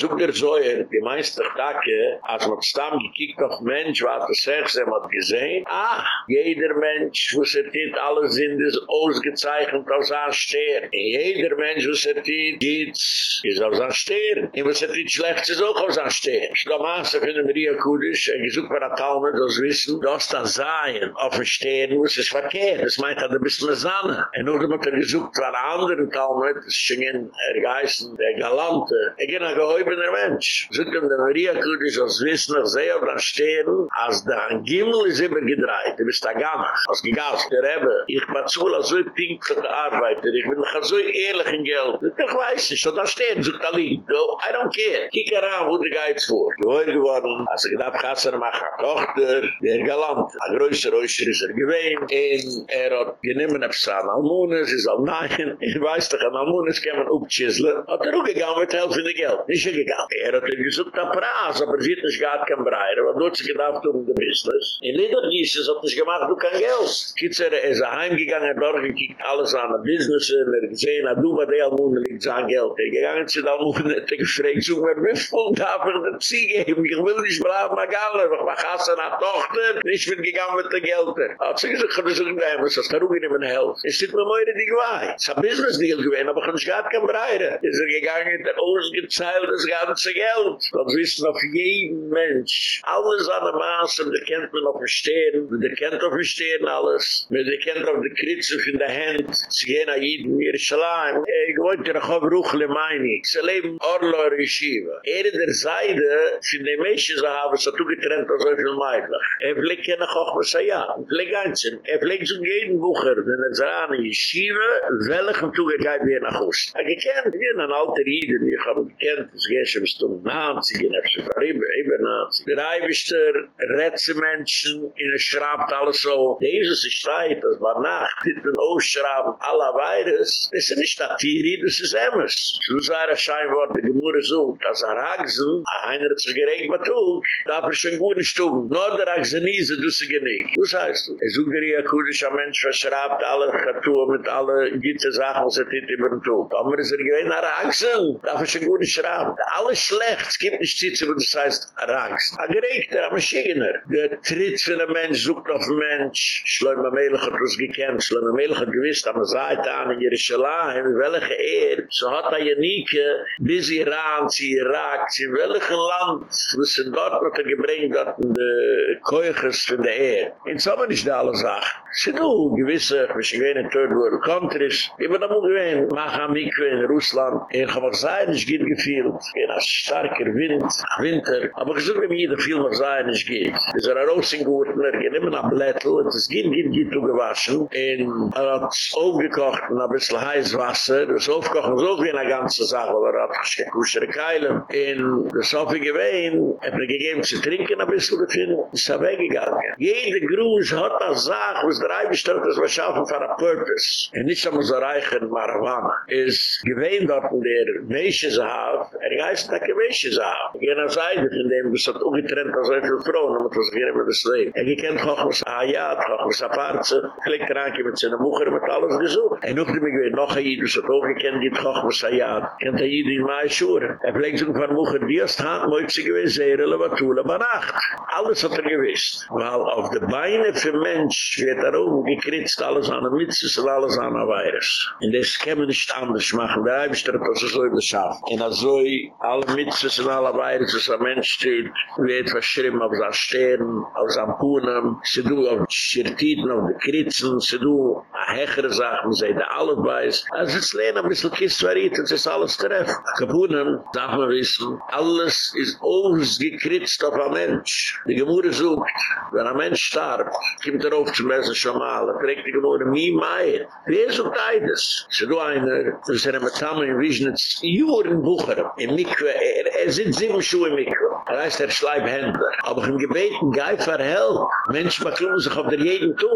Zug der Zohra, die meiste Tage, als man stamm gekickt auf Mensch, wa Ape sech sech, hat gesehen, ah, jeder Mensch, wo se tit alles sind, ist ausgezeichnet als ein Stern. In jeder Mensch, was er tut, geht's, ist auf sein Stern. Und was er tut schlecht, ist auch auf sein Stern. Da maße von der Maria Kudisch, er gesucht bei der Talmud, das wissen, du hast das Sein auf dem Stern, was ist verkehrt. Das meint, er hat ein bisschen Sanne. Und nur, du er gesucht der anderen Talmud, das schien in er geißen, der Galante. Er ging ein gehäubener Mensch. Sogt ihm der Maria Kudisch, das wissen, ich sehe auf der Stern, als der Gimmel ist immer gedreht. Du bist da gar nicht. Als gegast, der Rebbe, ich zu, als so pink für die Arbeiter, ich bin noch so ehrlich in Geld. Ich weiß nicht, so da stehen, so da liegt. I don't care. Kiek heran, wo der Geiz vor. Gehoi geworden, als ich gedacht, Gasser mach a Tochter, der Galant, a größer Oischer ist er gewähnt, en er hat geniemen ab San Almones, is al nein, ich weiß doch, an Almones kann man upchizzlen, hat er auch gegangen mit helfen in Geld. Nicht er gegangen. Er hat er gesucht ab Praas, aber sie hat nicht gehad kein Breire, aber dort sie gedacht um the business. In Liedergieses hat nicht gemacht, du kein Geld. Kitzer, er ist heimgegangen, dort gekickt alles an der Business, er hat gesehen, du bei der Almones liegt sein Geld. Er gegangen zu der er hat gefragt, so, wer wiffel, darf er den Ziege geben, ich will nicht bleiben, mag alle, ich mach Hasse nach Tochter, ich bin gegangen mit der Gelder. Hat sie gesagt, ich kann das nicht nehmen, das ist auch in meinem Held. Es steht mir moire die Gwei. Es ist ein Business-Deal gewesen, aber ich kann nicht gar kein Breire. Es ist gegangen, der ausgezeilt das ganze Geld. Das wissen auf jeden Mensch. Alles an der Maße, der kennt man auf Verstehen, der kennt auf Verstehen alles, der kennt auf die Kritze von der Hand, sie gehen an jeden Jerusalem. Ich wollte noch auf Ruchle meine, sie leben Orlo Yeshiva. Er in der Seite, sind die Menschen, sie haben so getrennt als so viel Meidlich. Er fliegt keine Kochme Sayah. Er fliegt einzeln. Er fliegt zu jeden Bucher, wenn er sah an Yeshiva, welchem Tuge geht wie nach Hus. Er gekennt, wie ein alter Iden, ich habe gekennt, es geht schon bis zum Nazi, in der Schifaribe, eben Nazi. Der Eibischter, Rätze Menschen, in er schraubt alles so. Jesus ist streit, das war Nacht, dit den Ausschrauben aller Weires. Das ist nicht das Tiri, das ist Emmes. So sei er scheinbar, die Gemurre sucht, als er Hagsen, einer sich geregt, was tut, darf er schon gut nicht tun. Nur der Hagsenise, du sie genick. Was heißt du? Er sucht dir ja kurdischer Mensch, verschraubt alle Chatur mit alle gitte Sachen, was er über den Tod. Aber ist er gewähnt, er Hagsen, darf er schon gut nicht schraubt. Alles schlecht, es gibt nicht Zitze, wo das heißt, er Hagsen. Er geregt, er Maschigener. Der Tritt für den Mensch, sucht auf den Mensch, schleun ma Melech hat uns gekämmt, schleun ma Melech hat gewiss, am Seite an in Jerusalem, welche Ehr, so hat er Janike, bis Iran, sie Irak, sie welchen Land, wo sie dort noch gebringt hat, in de Keuches von der Ehr. In so man ist da alle Sachen. Sie du, gewisse, sie gehen in Third World Countries, ich bin da mo gewinn, mach am Mikve in Russland, ich hab auch sein, ich geht gefühlt, in a starker Wind, Winter, aber ich suche mir jeder viel noch sein, ich geht. Es ist ein Rosingurtner, ich nehme ein Blättel, es geht, geht, geht, gewaschen, und er hat aufgekocht, und ein bisschen heiß Wasser, das aufkochen, so wie eine ganze Sache, weil er hat gekustere Keilen, und das hab ich gewinn, hat mir gegeben zu trinken, ein bisschen gefunden, ist er weggegangen. Jede Gruß hat das Sach, was der Eibestand ist, was schaffen für ein Purpose. Und nicht einmal so reichen Marawana. Ist gewinn dort, der Wäsche zu haben, er geist da gewesche sa gena seide in dem das hat ungetrennt das ein verfroren und das wir mit das leben und ich kennt doch was a ja doch was apart klick ranke mit seiner mutter mit alles gesucht. Er und noch dem ich noch hier das hat auch gekannt die doch was a ja kennt ihr die mal schur er bleibt so von mutter die staat moiz gewesen sehr relevant tula banacht alles hat er gewusst. Weil auf de beine für mensch wird er oben gekritzt alles an der mitzes und alles an der virus. Und das kann man nicht anders machen. Da habe ich das so in der und er also alle Mitzes und alle Virus, was ein Mensch tut, wird verschrieben auf sein Stern, auf sein Puhnen, sie du auf die Schirtiten, auf die Kritzen, sie du hechere Sachen, sie da alle weiß. Also es lehnt ein bisschen Kistwarit, es ist alles treff. Kapunen, darf man wissen, alles ist ausgekritzt auf ein Mensch. Die Gemüse sucht, wenn ein Mensch starb, kommt er auf zum Essen schon mal, er trägt die Gemüse, mi mei, wer sucht eides? Sie du einer, das ist er mit Tamm in Wiesnitz, Juren Bucher, im Mikve, er, er sind sieben Schuhe im Mikve. Er heißt der Schleibhändler. Aber im Gebeten, gei verhell. Mensch, man klungen sich auf der jeden kann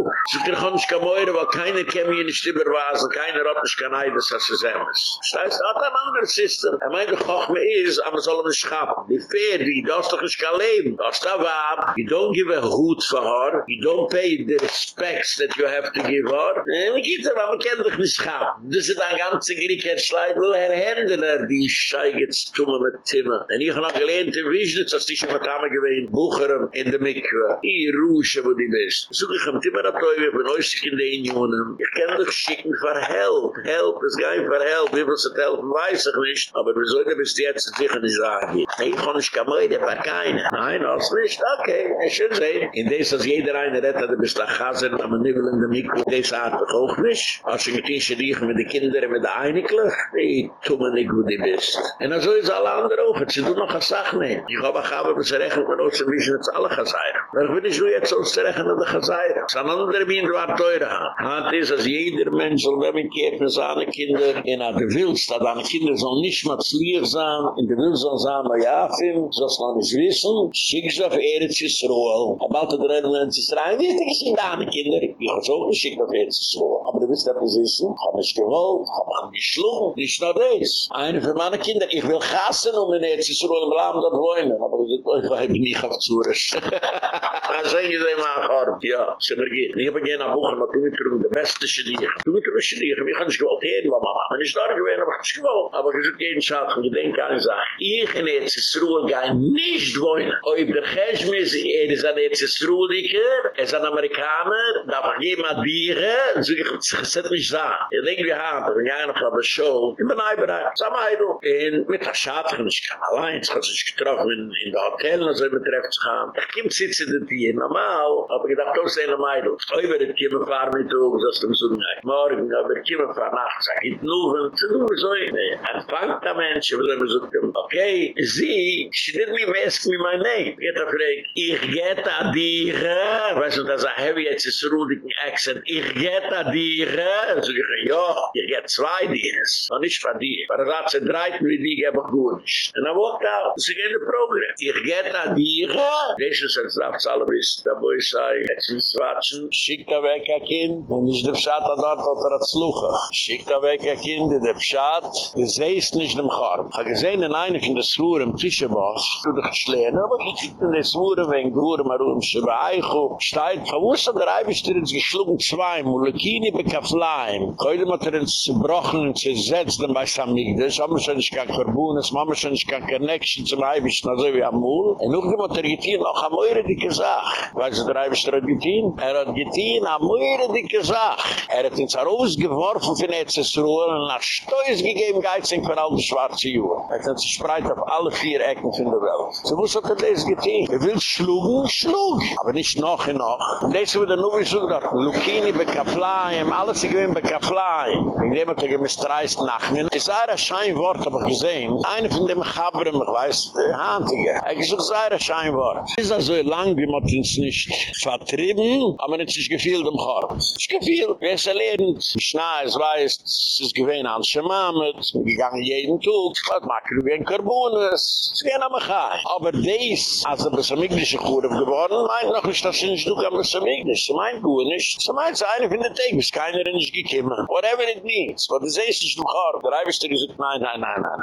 ich auch nicht mehr, weil keiner kann mir nicht überwasen, keiner hat nicht kein Eides, als es ihm ist. Das heißt, hat ein anderes System. Er meint, doch auch mir ist, aber man soll ihn schaffen. Die Pferde, die das doch nicht kann leben. Das da war, you don't give a hoot for her, you don't pay the respects that you have to give her. Und man geht aber, man kann doch nicht schaffen. Das ist ein ganzer Grieg, Herr Schleid, wo Herr Händler, die Schei geht zu tun mit Timmer. Und ich habe gelernt, in Vision, nicht, dass die schon mit Tame gewesen, Bucherem in der Mikve. I Rusche, wo die bist. Such ich am ich bin äußig in den Jungen. Ich kann doch schicken für Help. Help, es geht für Help. Wie willst du helfen, weiß ich nicht. Aber wieso du bist jetzt sicher nicht sagen? Ich kann nicht der war keine. Nein, das nicht. Okay, ich schön sehen. In des, als jeder eine rettet, du bist nach Hause, aber nicht in der Mikve. Des Art doch auch nicht. Als ich mit ihnen schrieg mit den Kindern, mit der Einiglich, ich tu mir nicht, wo die bist. Und so ist alle andere auch. Sie tun noch eine Sache nehmen. Ich aber haben wir rechnen von uns wissen jetzt alle gazair aber ich bin nicht nur jetzt uns rechnen der gazair san andere bin du hat teure hat ist als jeder mensch soll wenn kaufen seine kinder in der wildstad an kinder soll nicht mal zlier sein. In der wild soll sein aber ja fin so soll nicht wissen. Schicks auf erz ist roel aber der rennen ist rein. Nicht gesehen da kinder? Ich so geschickt auf erz ist roel aber du bist da position hab ich gewollt. Hab ich geschlagen nicht nur das. Eine für meine kinder. Ich will gassen um in erz ist roel blam dort wohnen Oh, ich bin nicht auf Zürich. Ich sage, ich sage, ich mache Arp, ja. Ich habe gerne ein Buch, aber ich bin nicht drüben. beste Schlieg. Du mit ein Schlieg, wir können es gewollt hin, weil meine Mama nicht da gewesen, aber ich gewollt. Aber ich habe jeden Schatz und gedenke an die Sache. Ich in Erzisruel gehe nicht wohnen. Ob der Geschmiss, er ist ein Erzisrueliker, er ist ein Amerikaner, darf ich jemand bieren, so ich muss es nicht sagen. Ich denke, wir haben, wir gehen noch auf eine Show, ich bin ein Bereich, sag mal, du. Und mit der Schatz, ich kann allein, ich habe sich getroffen in der Hotel, also wir treffen sich an. Ich komme sitze in der normal, aber ich dachte, das ist eine Meidl. Ich habe die Tier befahren mit uns, das ist so nicht. Morgen, aber die Kimme fahren nachts. Ich geht nur, wenn sie nur so in der Anfang der Mensch, will er so kommen. Okay, sie, she didn't even ask me my name. Ich hätte gefragt, ich geht a dire, weißt du, das ist ein heavy, jetzt ist rudigen Accent, ich geht a dire, so ich, ja, ich geht zwei dires, aber nicht von dir. Aber das hat sie dreit mir, die gebe ich gut nicht. And I walked out, das ist ein Problem. Ich geht a dire, Deshes als Rafts alle wisst, da boi sei, jetzt ist schickt er weg a kind, und ist der Pschat an dort, hat er hat sluche. Schickt er weg a kind, der Pschat, du sehst nicht dem Charm. Ich habe gesehen in einer von der Swur im Tischeboss, du dich schlehen, aber ich kiek in der Swur, wenn Gure Marum, Sheba Eichu, steigt, ich wusste, der Eibisch dir ins geschlungen zwei, Mulekini bekaflaim, heute hat er ins zerbrochen, ins zersetzt, bei Samigdash, haben wir schon nicht gar Karbunas, haben wir schon nicht gar Connection zum Eibisch, na so wie Amul, und noch dem hat er getein, noch am moire dicke Sach. Weil sie drei bist er hat getien? Er hat getien am moire dicke Sach. Er hat ins Aros geworfen von Etzesruhe und nach Stoiz gegeben geizing von all die schwarze Juhe. Er hat sich spreit auf alle vier Ecken von der Welt. So muss er das getien. Er will schlugen, schlug. Aber nicht noch und noch. Und das wird er nur wie so gedacht. Lukini bekaflaim, alles ich gewinn bekaflaim. In dem hat er gemistreist nachmen. Es sei ein Scheinwort, ich gesehen. Eine von dem Chabrem, ich weiß, der Handige. Er gesagt, es sei ein Scheinwort. Es ist also lang, wie man uns nicht vertrieben, aber nicht sich gefühlt im Korb. Ich gefühlt, wer ist erlebend? Schnee, es weiß, es ist gewähnt an Schemamet, es gegangen jeden Tag, was mag ich wie ein Karbunas, es gerne am Achai. Aber dies, als er bis am Iglische Kurve geworden, meint noch nicht, dass sie nicht durch am bis am Iglische, sie meint gut nicht, sie meint es eine von den Tagen, bis keiner in sich gekommen. Whatever it means, aber das ist nicht im Korb. Der Eibischter gesagt, nein, nein, nein, nein.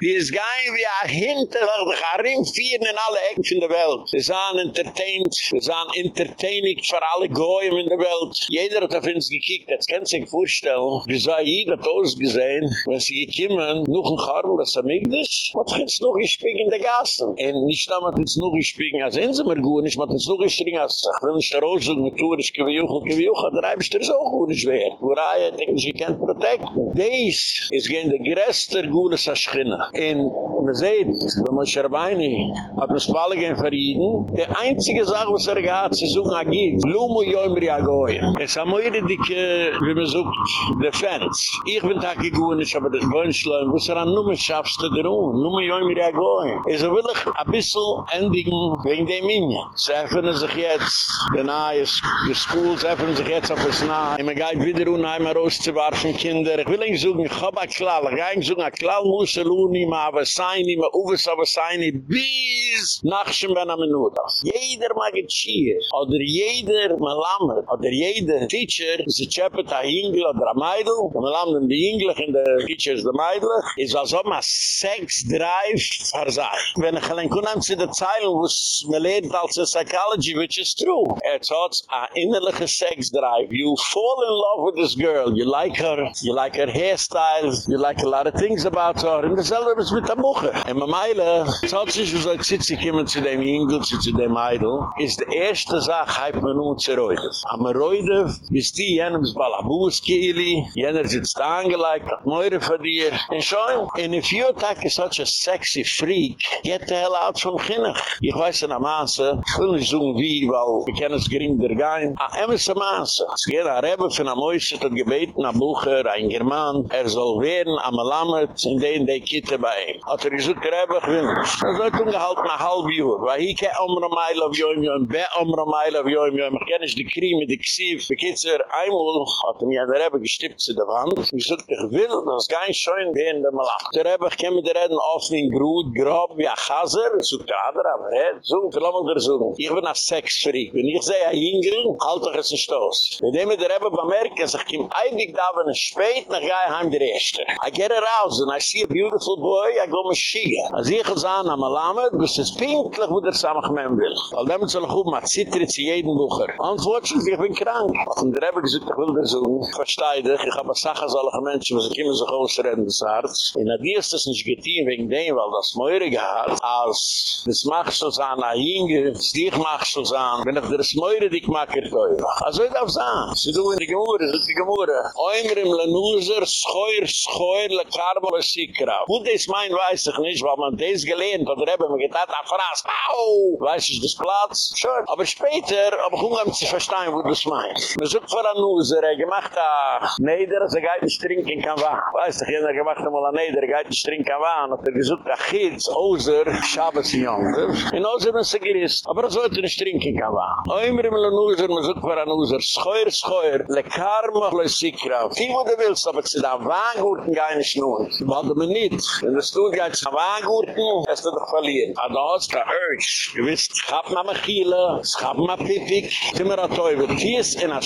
Die ist gein wie ein Hinter, die Charim vieren in alle Ecken von der Welt. Sie sahen entertained, sie sahen entertaining für alle Goyim in der Welt. Jeder hat auf uns gekickt, jetzt kann sich vorstellen, wie sei jeder hat ausgesehen, wenn sie gekommen, noch ein Charm, das nicht, hat uns noch gespiegen in der Gassen. Und nicht da, hat uns noch gespiegen, als sind sie mir gut, nicht, hat uns noch gespiegen, als ich der Rosel mit Tour ist, gewiuch, gewiuch, der Reibisch der ist auch gut nicht wert. Wo Reihe, denken sie, kann protecten. Dies ist gegen der größte Gune Saschchina. Und man sieht, wenn man Scherbeini hat man Spalle gehen verrieden, der einzige Sache, was er gehad, sie suchen agit. Lumu yoimri agoy. Es a moire dike, wie man sucht, de Fans. Ich bin taki guanisch, aber das Bönschlein, wo es er an Nume schaffst du der Un. Lumu yoimri agoy. Es a willig a bissl endigen wegen dem Minja. Sie öffnen sich jetzt, den Ayes, die Schools öffnen sich jetzt auf das Nahe. Immer geht wieder unheimlich rauszuwarfen, Kinder. Ich will nicht suchen, ich hab a klall, ich will nicht suchen, a klall muss er luni, ma aber sein, ma uwes aber sein, bis nachschen ben am Nudas. Jeder mag it schier. Oder jeder Malamed, oder jeder Teacher, Kinder, sie tscheppen da Jüngel oder ein Meidl, und wir landen die Jüngel in der Kitschers der Meidl, ist was auch Sex-Drive versagt. Wenn ich allein kann, zu der Zeilen, wo es mir lehrt als a Psychology, which is true. Er hat a innerliche Sex-Drive. You fall in love with this girl, you like her, you like her hairstyles, you like a lot of things about her, und dasselbe ist mit der Muche. Und mir meile, es hat sich, wo ich sitze, kommen zu dem Jüngel, zu dem Meidl, ist die erste Sache, hype man nun zu Reudef. Am Reudef, bis die jenems Balabus Kili, jener sitzt angelegt, hat Meure von dir. Und schon, and if you attack such a sexy freak, get the hell out from Kinnach. Ich weiß in der Maße, ich will nicht sagen wie, weil wir kennen es gering der Gein. A emse Maße. Es geht a Rebbe von einem Mäuse, hat gebeten, ein Bucher, ein German, er soll werden, am Lammet, in den, die Kitte bei ihm. Hat er gesagt, Rebbe, ich will nicht. Er soll ungehalten nach halb Jahr, weil hier kein Omra Meile auf Joim Joim, be Omra Meile auf Joim Joim, ich kenne ich die Krimi, die Xiv, wie geht's er, einmal hat er mir der Rebbe gestippt zu der Wand, ich gesagt, ich will, das ist gar schön, gehen der Malach. Der Rebbe, ich kann mit der Reden offen in Grut, grob, wie ein Chaser, so der aber red, so, verlamm ich dir so. Ich bin ein Sexfreak, wenn ich sehe ein Jüngel, halt doch es ein Stoß. Wenn ich mit der Rebbe bemerke, ich komme eigentlich da, wenn es spät, nach heim der Erste. I get aroused and I see a beautiful boy, I go Mashiach. Als ich es an, am Alamed, bis es pinklich, wo der Samachman will. Weil damit soll ich gut, man zittert zu jedem Bucher. Unfortunately, ich bin krank. Und der Rebbe gesagt, ich will dir so, verstehe dich, ich habe Sachen solche Menschen, wo sie kommen sich ausreden des Arzt. In der Dier ist das nicht getein wegen dem, weil das Meure gehad, als das machst du an a Inge, das dich machst du an, wenn ich dir das Meure dich mag, ich teuer. Also ich darf sagen, sie du in die Gemurre, sie die Gemurre. Oimer im Lanuzer, schoir, schoir, le karma, le sikra. Wo des mein, weiß ich nicht, weil man des gelehnt, oder eben, man geht da, fraß, au! Weiß ich das Platz? Schön. Aber später, aber ich umgang zu verstehen, wo du es meinst. Man sucht vor Lanuzer, er gemacht a Neder, er geht nicht trinken kann wa. Weiß ich, jener gemacht einmal a Neder, er geht nicht trinken kann wa. Und er gesucht a Chids, Ozer, in Yonder. In Ozer ist er gerist, aber er sollte nicht trinken kann wa. Oimer im Lanuzer, man sucht vor Lanuzer, schoir, schoir, le karma, le sikra. Wo du willst, aber sie da Wangurten gar nicht nur. Warte mir nicht. Wenn das tut, geht es Wangurten, hast du doch verlieren. Aber da hast du Urge. Du wirst, schab ma Mechile, schab ma Pipik, Zimmer a Teufel. Kies in a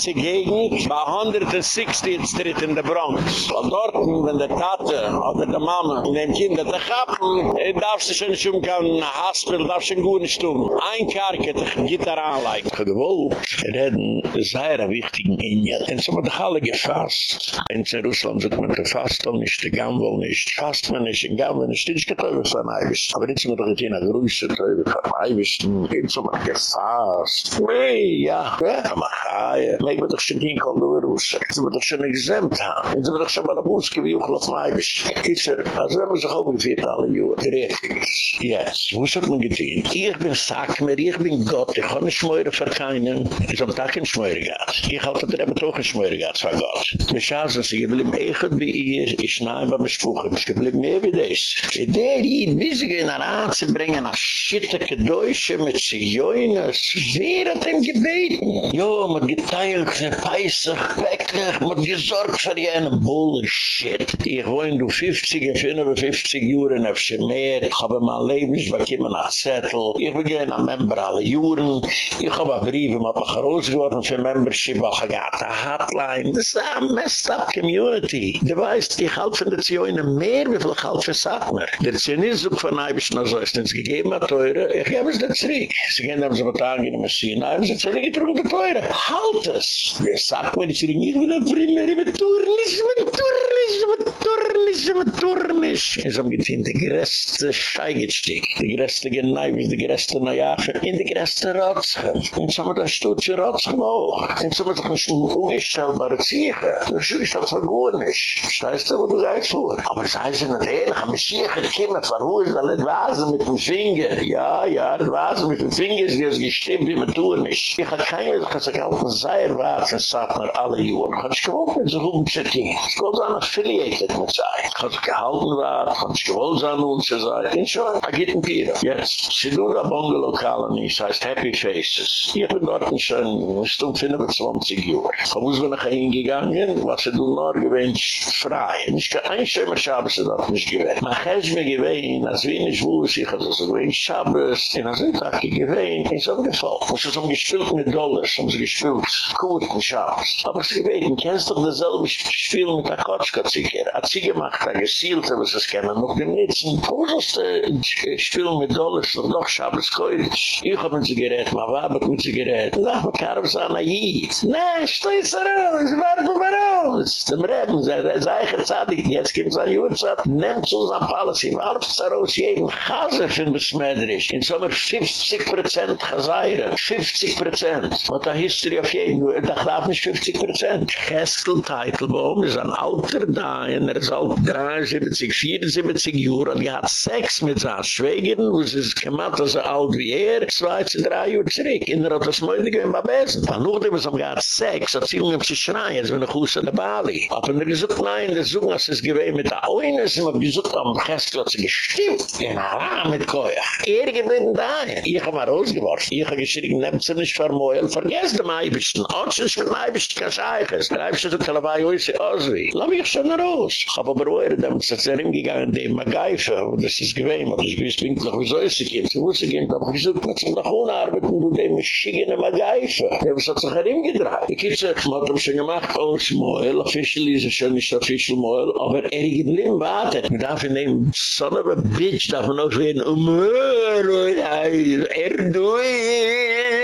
schwarze Gegend, bei 160th Street in der Bronx. Weil dort, wenn der Tate oder der Mama in dem Kind hat er äh, darfst du schon schon kein Haspel, darfst du schon gut nicht tun. Ein Karke, der Gitarre anleikt. Gewollt, reden, sehr wichtigen Engel. Und so wird doch alle gefasst. In Russland wird man gefasst, und nicht der Gammel nicht. Fast man nicht, in Gammel nicht. Ist kein Teufel von Eibisch. Aber jetzt sind wir doch in einer Größe Teufel von Eibisch. Jetzt sind wir gefasst. Nee, ja. Ja, mach Haie. Nee, bin doch schon hinkommen, du Russe. Jetzt sind wir doch schon exempt haben. Jetzt sind wir doch schon bei der Buske, wie auch noch von Eibisch. Kitzer, also haben wir sich auch geführt alle Jahre. Gerechtig. Yes. Wo ist man getan? Ich bin Sackmer, ich bin Gott. Ich kann nicht schmören für keinen. Ich habe Tag in Schmören gehabt. Ich halte der eben doch in Schmören gehabt, für Gott. Wir schauen uns, ich geblieben echt wie ihr, ich nahe beim Spuchen. Ich geblieben mehr wie das. Der hier, wie sie gehen nach Anze bringen, nach Schitteke Deutsche mit Zioines. Wer hat ihm gebeten? Jo, man geteilt, peisig, wecklich, man gesorgt für jene Bullshit. Ich wohne du 50, 55 Juren auf Schemer. Ich habe mein Leben, ich bekomme nach Zettel. Ich bin gehen am Member alle Juren. Ich habe ein Brief, ich habe mich rausgeworden für Membership, auch eine Hotline. Das ist eine messed up Community. Du weißt, ich halte von der Zioine mehr, wie viel ich halte für Sackmer. Der Zionism von Eibisch noch so ist, es gegeben hat teure, ich gebe es dir zurück. Sie gehen so mit Angehen in Messina, haben sie zurückgetrunken teure. Halt es! Wer sagt mir, ich ringe, ich ein Primär, mit Turnisch, mit Turnisch, mit Turnisch, mit Turnisch. Es haben getein, die größte Scheigestick, die größte Geneibisch, die größte Neujache, in die größte Ratschen. Und so haben wir das Stutze Ratschen auch. Und so haben wir doch nicht ungestellbare Ziege. Das ist das so gut nicht. Scheiße, wo du sagst vor. Aber es heißt nicht ehrlich, am Schiech, die Kinder, zwar wo ist das Vase mit dem Finger? Ja, ja, das Vase mit dem Finger ist jetzt gestimmt, wie man tun nicht. Ich hatte keine, ich hatte keine, ich hatte sehr sagt mir alle Juren. Ich hatte gewollt mit so zu tun. Ich wollte sein affiliated mit sein. Ich hatte gehalten war, ich hatte gewollt sein und zu sein. Ich schon, ich gehe in Pira. Jetzt, sie tun da Bungalow Colony, es heißt Happy Faces. Ich bin dort schon, ich stund 25 Jahre. Ich muss mir nach hingegangen, was sie tun noch gewinnt, frei. Ich kann ein Schömer Schabes dort nicht gewinnt. Man hat mir gewinnt, als wir nicht wussten, ich hatte so gewinnt Schabes, in der Südtag gewinnt, in so einem Fall. Und sie haben gespielt mit Dollars, haben sie gespielt, gut in Schabes. Aber sie gewinnt, kennst doch dasselbe Spiel mit der Kotschka-Ziger. Hat sie gemacht, hat gesielt, aber sie kennen noch den Nitzen. Wo ist das Spiel mit Dollars, und noch Schabes Koidisch? Ich hab mit sie gerät, ma wabak mit sie gerät. Da, ma karab sa na jid. Nee, stoi sa raus, warte mal alles zum Reben, sei sei gezadig, jetzt gibt's ein Jurzat, nehmt zu uns an Policy, warf Zaros jeden Chaser von Besmeidrisch, in Sommer 50% Chaseire, 50%, what a history of jeden, da darf nicht 50%. Keskel Teitelbaum ist ein alter Dain, er ist alt 73, 74 Jura, und er hat Sex mit seinen Schwägern, wo sie es gemacht, als er alt wie er, zwei, drei Jura zurück, in der hat das Möde gewinn bei Besen. Van Nuchdem ist am gar Sex, hat sie ungem zu schreien, wenn er Kuss an der Bali. Aber er gesagt, nein, der Sohn, als es gewinn mit der Oine, sind wir gesagt, am Keskel hat sie gestimmt, in Ara mit Koya. Er geblieben da, ich hab mal rausgeworfen, ich hab geschrieben, nehmt sie nicht vermohlen, vergesst dem Eibischten, schon mit dem Eibischten kann scheiches, der Eibischten tut kalabei, wo ist sie auswie. Lass mich schon raus. Ich hab aber ruhig, da muss es erin gegangen, dem Magaife, und das ist gewinn, und ich weiß, wie noch, wieso ist sie gehen, sie wusste gehen, aber ich such, dass sie noch ohne arbeiten, du dem schickene Magaife. Der was hat sich erin gedreht. Ich kitze, man hat schon gemacht, oh, Moel, officially ist es schon nicht official Moel, aber er geblieben wartet. Man darf in dem son of a bitch, darf man auch werden, um, er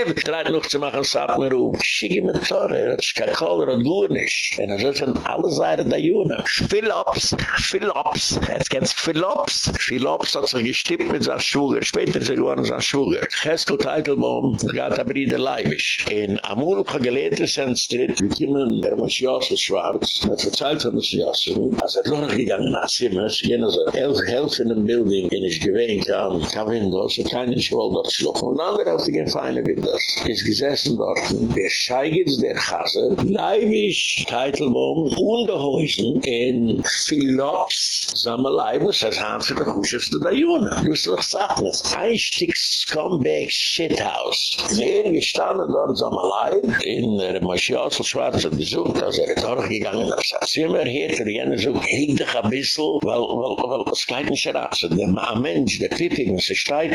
duif. Dreit noch zu machen, sagt mir, um, schicke mir Tore, das ist kein Koller und gut nicht. Und das sind alle Seiten der Juna. Philips, Philips, jetzt kennst du Philips? Philips hat sich gestippt mit seinem Schwurger, später ist er geworden sein Schwurger. Cheskel Teitelbaum, der geht aber wieder leibisch. In Amur, ich habe gelehrt, in Sand Street, wir kommen, der muss Josse Schwarz, er verzeiht von Josse, als er noch gegangen nach Simmers, jener so, elf helft in dem Building, in ich gewähnt kam Windows, kein ich wollte dort schlufen. Und andere hat sich ein feiner Windows, ist gesessen dort, der Scheigitz, der Chaser, leibisch, Teitelbaum, unterhäusen, in Philops, samme Leibus, das haben sie doch kuscherste da Juna. Du musst doch sagen, das Einstieg Scumbag Shithouse. Er gestanden dort, samme Leib, in der Maschiassel Schwarz hat besucht, als er dort gegangen ist. Zimmer hier, der jene so, hieg dich ein bisschen, weil, weil, weil, das geht nicht raus. Der Mensch, der Pipping, was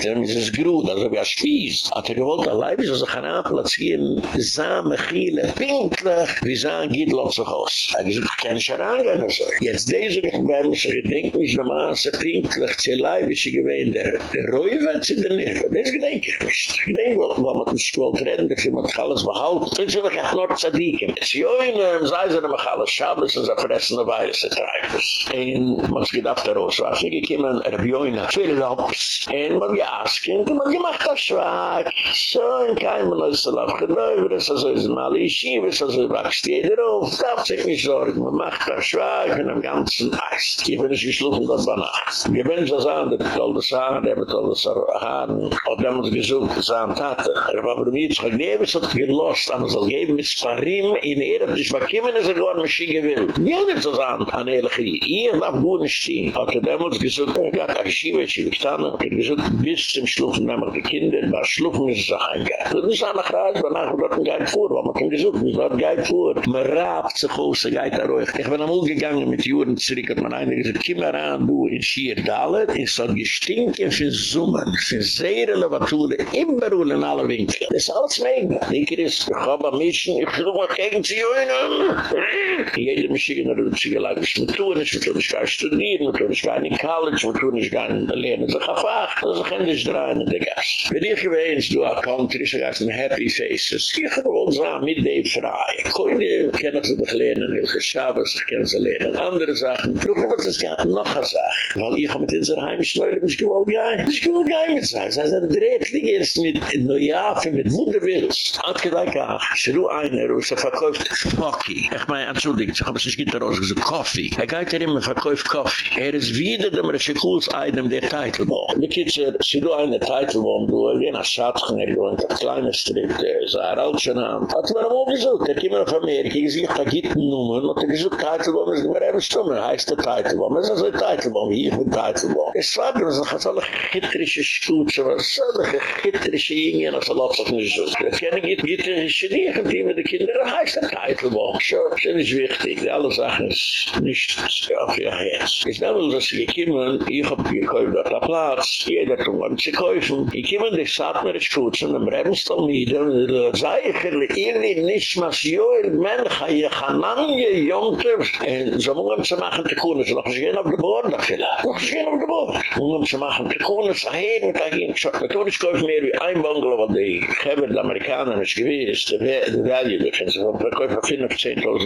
dann ist es grut, also wie er spießt. Hat er gewollt, er leib ist, also kann er platzieren, Samen, Chiele, pinklich, wie sagen, geht los sich aus. Er gesagt, ich kann nicht herangehen, also. Jetzt diese, bin, ich denke mich, der Maße, pinklich, zu leib ist, ich gewähne, der, der Räuwe zu den Nerven, das gedenke ich nicht. Ich denke, weil man nicht gewollt reden, dass man alles behalten. Das ist wirklich ein Nord-Sadikim. Es ist johin, sei sie nämlich alles Schabes, und sie fressen eine Weile, sie treiben es. Und man ist gedacht, der Rosa, als ich gekommen, er habe johin, viele Lops, und man geasken, und man gemacht das schwach. So, in keinem Leusel aufgenäuber, es ist also mal Yeshiva, es ist also wachst jeder auf, darf sich nicht sorgen, man macht das schwach, in einem ganzen Eis. Ich bin nicht das war. Wir werden so sagen, der toll das Haar, der toll das Haar, und dann haben sie gesucht, das. Er war bei mir, es hat genehm, hat gelost, aber es soll geben, mit Sparim, in Ere, die Schwakimmen ist er geworden, was sie gewinnt. Wir haben nicht so sagen, an Ehrlich, ihr darf gut nicht stehen. Hat er damals gesucht, er hat er getan, er hat gesucht, bis zum Schlufen, nämlich die Kinder, was Schlufen ist es. Das ist noch raus, danach wird ein Geid vor, weil man kann gesucht, man wird Geid vor. Man rabt sich aus, geht da ruhig. Ich bin am gegangen mit Juren zurück, hat man einer gesagt, komm mal ran, du in Schier Dalet, in so gestinken für Summen, für sehr Levature, immer in alle Winkel. Das ist alles mega. Ich ist, ich habe ein Mischen, ich suche mal gegen sie Jede Maschine hat sich geladen, ich muss tun, ich muss ich kann studieren, ich muss tun, in College, ich muss ich kann lernen, ich kann fach, das ist ein Ende drehen in der Gast. Wenn ich gewähnt, du hast Country, ich habe Happy Faces, auch mit dem frei. Ich kann nicht, ich kann nicht lernen, ich kann Schabes, ich kann sie lernen, andere Sachen. Du kannst es gar noch eine Sache, weil ich habe mit unserer Heimschleule, ich gewollt gehen, ich gewollt gehen mit sein, das heißt, er dreht, liegt jetzt mit Neujahr, mit Wunderwills. Hat gedacht, ich schru einer, wo er verkauft Focky. Ich meine, entschuldigt, ich habe es nicht gitter ausgesucht, Coffee. Er geht er immer verkauft Coffee. Er ist wieder dem Rechikuls-Eidem der Teitelbaum. Die Kitzer, sie du eine Teitelbaum, du er gehen als Schatzchen, er gehen als kleine Strip, der ist ein Rauschenham. Hat man auch gesucht, er kommt auf Amerika, ich sehe, da gibt eine Nummer, und er gesucht Teitelbaum, ist immer eben stummer, heißt der Teitelbaum. Es ist also ein Teitelbaum, hier ist Teitelbaum. Es war, das ist alle chitrische Stutze, was so eine chitrische Ingen, als er lot sich nicht so. Das kann ich nicht, geht in die mit den Kindern, heißt der Teitelbaum. So, das ist wichtig, alle Sachen ist nicht auf ihr Herz. Ich glaube, dass sie gekommen, ich hab gekauft auf der Platz, jeder kann man sie kaufen. Ich komme, die sagt mir, ich fuhrt in einem Kennst du mir, der sei ich in nicht mehr äh, so in Mensch, ja kann so morgen zu machen die Kunde noch gehen auf der Bord nach hin. Noch gehen auf der Bord. Und zu machen die Kunde sehen, da gehen schon tot ist kauf mehr wie ein Bangler von der Heber der Amerikaner ist gewesen, der wird der Value der von Verkauf für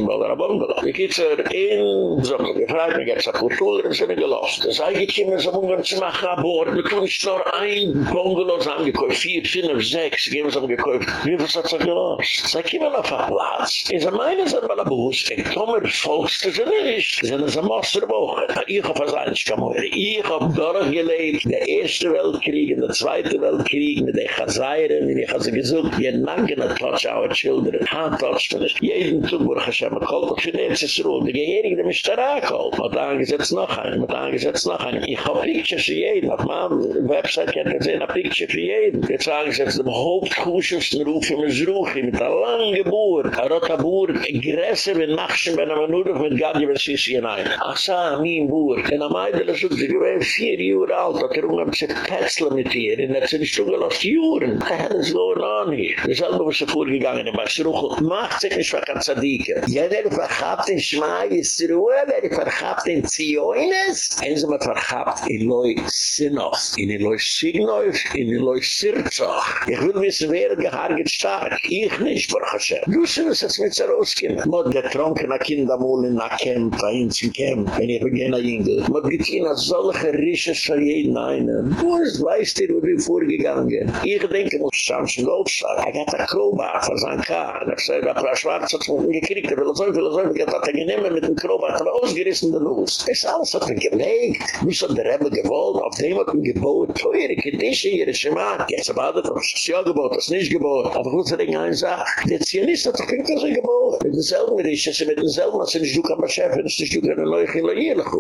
Dollar Bangler. Wie geht's er in so gefragt, wie geht's auf Tour in seine gelost. Das sage ich ihm so morgen zu machen auf Bord, mit Kunde nur ein Bangler sagen, ich kaufe 4 5 6 geben sie haben gekauft, wie viel hat sie gelost? Sie kommen auf einen Platz, in meinen, sie mal ein Bus, in Tomer, folgst du sie nicht, sie sind ein Masterbuch. Ich hoffe, es ist nicht, ich hab durchgelebt, der erste Weltkrieg, der zweite Weltkrieg, mit den Chazayren, und ich habe sie gesucht, je lange not touch our children, hand touch me nicht. Jeden Zubur, Hashem, ich halte doch für den Zesruh, die Geherig, der mich da raakholt. Mit angesetzt noch einen, mit angesetzt noch einen. Ich hab Pictures für jeden, auf meinem Website kennt ihr sehen, ein Picture für jeden. Jetzt angesetzt dem Hauptkuschelsten Ruf im Zruchi, mit einer langen Geburt, ein roter Bur, größer wie Nachschen, wenn er nur noch mit Gadi, wenn sie ist hier nein. Ach so, mein Bur. In der Meidele sucht sie, ich bin vier Jahre alt, hat er umgegangen, sie petzle mit ihr, in der sind schon gelost Juren. The hell is going on here? Das selbe was er vorgegangen, in Basruchel. Macht sich nicht verkehrt Zadike. Jeder verhabt in Schmai Yisruhe, wer verhabt in Zioines. Einen sind wir verhabt in Loi Sinnof, in Loi Signoif, in Loi Sirzoch. Ich will wissen, wer gehargert stark. Ich nicht, Baruch Hashem. Du sind es jetzt mit Zeroskin. Mod getrunkene Kindermul in a Camp, a Inzin Camp, wenn ich beginne Ingel. Mod getien a solche Risches für jeden einen. Wo ist, weißt du, wo du vorgegangen? Ich denke, muss Samson Goldschlag. Er hat ein Kroba von seinem Kahn. Er sagt, er hat schwarz hat man gekriegt. Er will so viel, so er hat er genommen mit dem Kroba, hat er ausgerissen den Nuss. Das alles hat er gelegt. Nicht so der Rebbe gewollt, auf dem hat er gebaut. Teure Kedische ist immer. Jetzt aber hat er das ja gebaut, das nicht gebaut. Aber gut, er ging ein Sach. Der Zionist hat er klingt das gebaut. Mit demselben Rische, mit demselben, als er nicht du kann man schäfen, ist nicht du kann er neu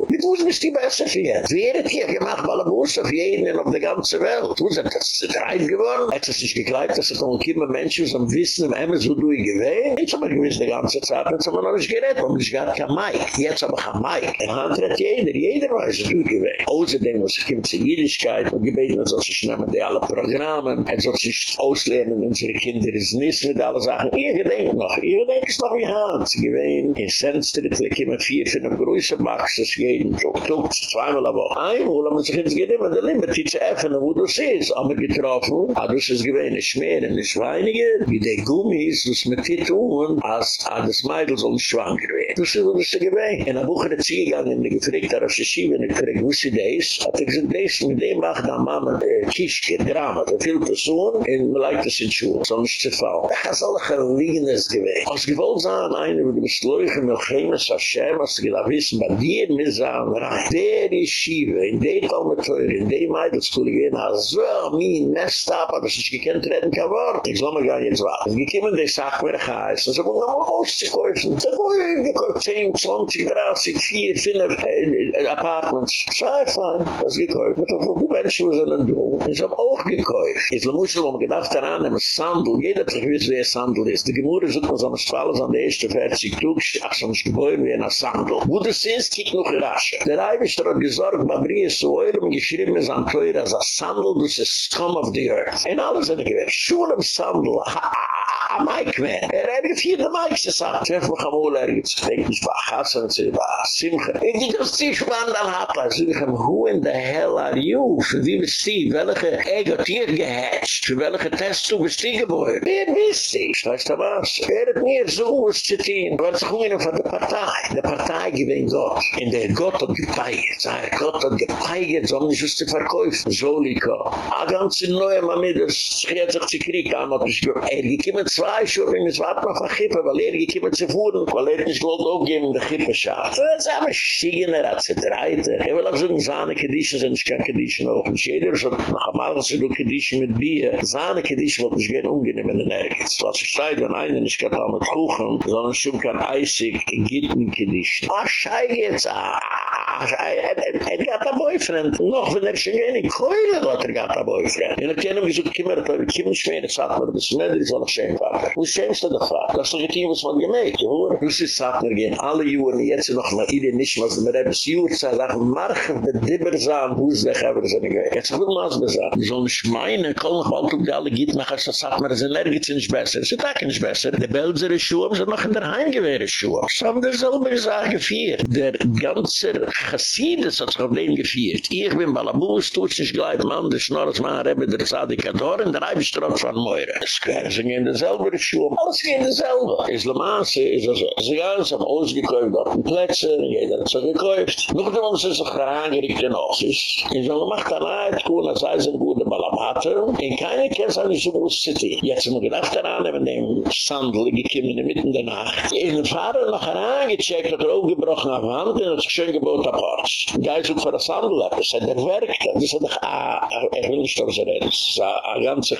Mit wo ist die besser für jetzt? Wer hat hier gemacht, weil er muss auf jeden auf der ganzen Welt. Wo ist das? Drei geworden? Hat es sich gekleibt, dass es noch immer Menschen sind, wissen, im Emmes, wo du ich gewähne. Jetzt haben wir gewiss die ganze Zeit, jetzt haben wir noch nicht geredet, weil ich gar kein Mike. Jetzt habe ich ein Mike. In Hand hat jeder, jeder weiß, wo du ich gewähne. Außerdem, was ich kommt zur Jüdischkeit, und gebeten, dass ich nehme die alle Programme, und dass ich auslernen, unsere Kinder ist nicht mit allen Sachen. Ihr gedenkt noch, ihr gedenkt es noch wie Hand. Sie gewähne, in Sennstritt, wir kommen vier für eine größere Max, das geht, so tukt, zweimal aber auch. Einmal haben wir sich jetzt gedacht, der Limit, die zu öffnen, wo du siehst, haben wir getroffen, aber das ist gewähne Schmier in der Schweinige, wie der Gummis, das mit tun, als das Meidl so ein Schwank gewähne. Das ist was er gewähne. In der Buche der Ziege gegangen, die gefragt hat, als ich schiebe, ich frage, wo sie das? Hat er gesagt, das mit dem macht der Mama, der Kischke, Drama, der Person, und man leikt es in Schuhe, sonst zu fallen. Ich er habe alle Geliegenes gewählt. Als gewollt sahen, er einer mit dem Schleuchen noch Chemes Hashem, als sie da wissen, bei dir mir sahen er rein. Der Yeshiva, in der Talmeteure, in der Meidelschule gehen, als so mein messed ab, aber sich gekannt werden kann war. Ich soll mir gar jetzt warten. ich gekommen, die Sache mir geheißen, so wollen wir auszukäufen. So wollen wir gekäuft, 10, 20, 30, 4, 5 Apartments. Schei fein, das gekäuft. Mit der Menschen sind ein Dumm. Ich habe auch gekäuft. Jetzt muss ich mir gedacht, daran, wenn man Sandel, jeder sich gewiss, wer Sandel ist. Die Gemüse sind man so eine Strahle an der ersten 40 Tug, ach, so ein Gebäude wie ein Sandel. Wo du siehst, kiek noch rasch. Der Eibisch hat gesorgt, bei Brie ist so eurem geschrieben, ist an teuer, als ein Sandel, das ist scum of the earth. Und alle sind gewesen. Schuhe im Sandel. a Mike man. Er hat vier de Mike gesagt. Treff mich am Ola ergens. Ich denke, ich war Hassan, ich war Simcha. Ich denke, das ist Wandal Hapla. Ich sage, who in the hell are you? Für wie bist du? Welche Ego hat hier gehatcht? Für welche Tests du bist du geboren? Wer du? Ich weiß da was. Er hat mir so was zu tun. Du hast gewonnen von der Partei. Der Partei gewinnt Gott. In der Gott hat gepeigert. Sei, Gott hat gepeigert, so nicht was zu verkaufen. So, Liko. A ganze neue Mamidus, schiet sich zu Krieg an, hat mich gehört. Er gekiemen zwei Schuhe, in es wart noch von Kippe, weil er gekiemen zu fuhren, weil er nicht gewollt aufgeben, der Kippe schaaf. Das ist aber Schiener, hat sie dreite. Er will auch sagen, Sahne Kedischen sind, ich kann Kedischen auch nicht. Jeder ist noch einmal, dass du Kedischen mit Bier. Sahne Kedischen wollte ich gerne umgehen, wenn er nirgends. Was ich steigt, wenn einer nicht kann auch mit Kuchen, sondern schon kann eisig, in Kedischen. Ah, schei jetzt, ah, er hat ein Boyfriend. Noch, wenn er schon gehen, Keule hat er gehabt, ein Boyfriend. Und er kann ihm gesagt, kümmer, ich komme nicht mehr, das hat mir das Mädel, das war noch schön, Vater. Wo schämst du doch, Vater? Das ist doch ein Team, was man gemäht, joh? Du siehst, sagt mir, gehen alle Juren, jetzt noch mal, ihr nicht, was mir etwas Jür zu sagen, marchen, der Dibber sahen, wo es das ist nicht gewählt. Jetzt will man es gesagt. Die sollen nicht kommen die alle nachher, das sagt mir, das sind nirgends nicht besser. Ist auch nicht besser. Die Belser Schuhe, sind noch in der Heimgewehre Schuhe. Das haben wir selber gesagt, vier. Der ganze sich auf dem geführt. Ich bin Balabus, tut sich gleich, Mann, der Schnorres, man, Rebbe, der Zadikador, und der Eibestrott von gehören sich in derselbe Schuhe, alles in derselbe. Es Le Mans ist also, sie haben sich ausgekäuft auf den Plätzen, jeder hat sich gekäuft. Noch da haben sie sich herangerickt in Office. Und so gemacht dann ein, tun, als sei sie ein guter Balabate, und keine kennt nicht so groß zu tun. Jetzt haben wir gedacht daran, wenn dem Sandel gekommen in mitten der Nacht. In den Fahrer noch herangecheckt, hat er aufgebrochen auf Hand, und hat sich schön gebot auf Horst. Geil sucht für das Sandel, das hat er werkt. Das ist doch, ah, er will nicht, was er ist. Das ist ein ganzer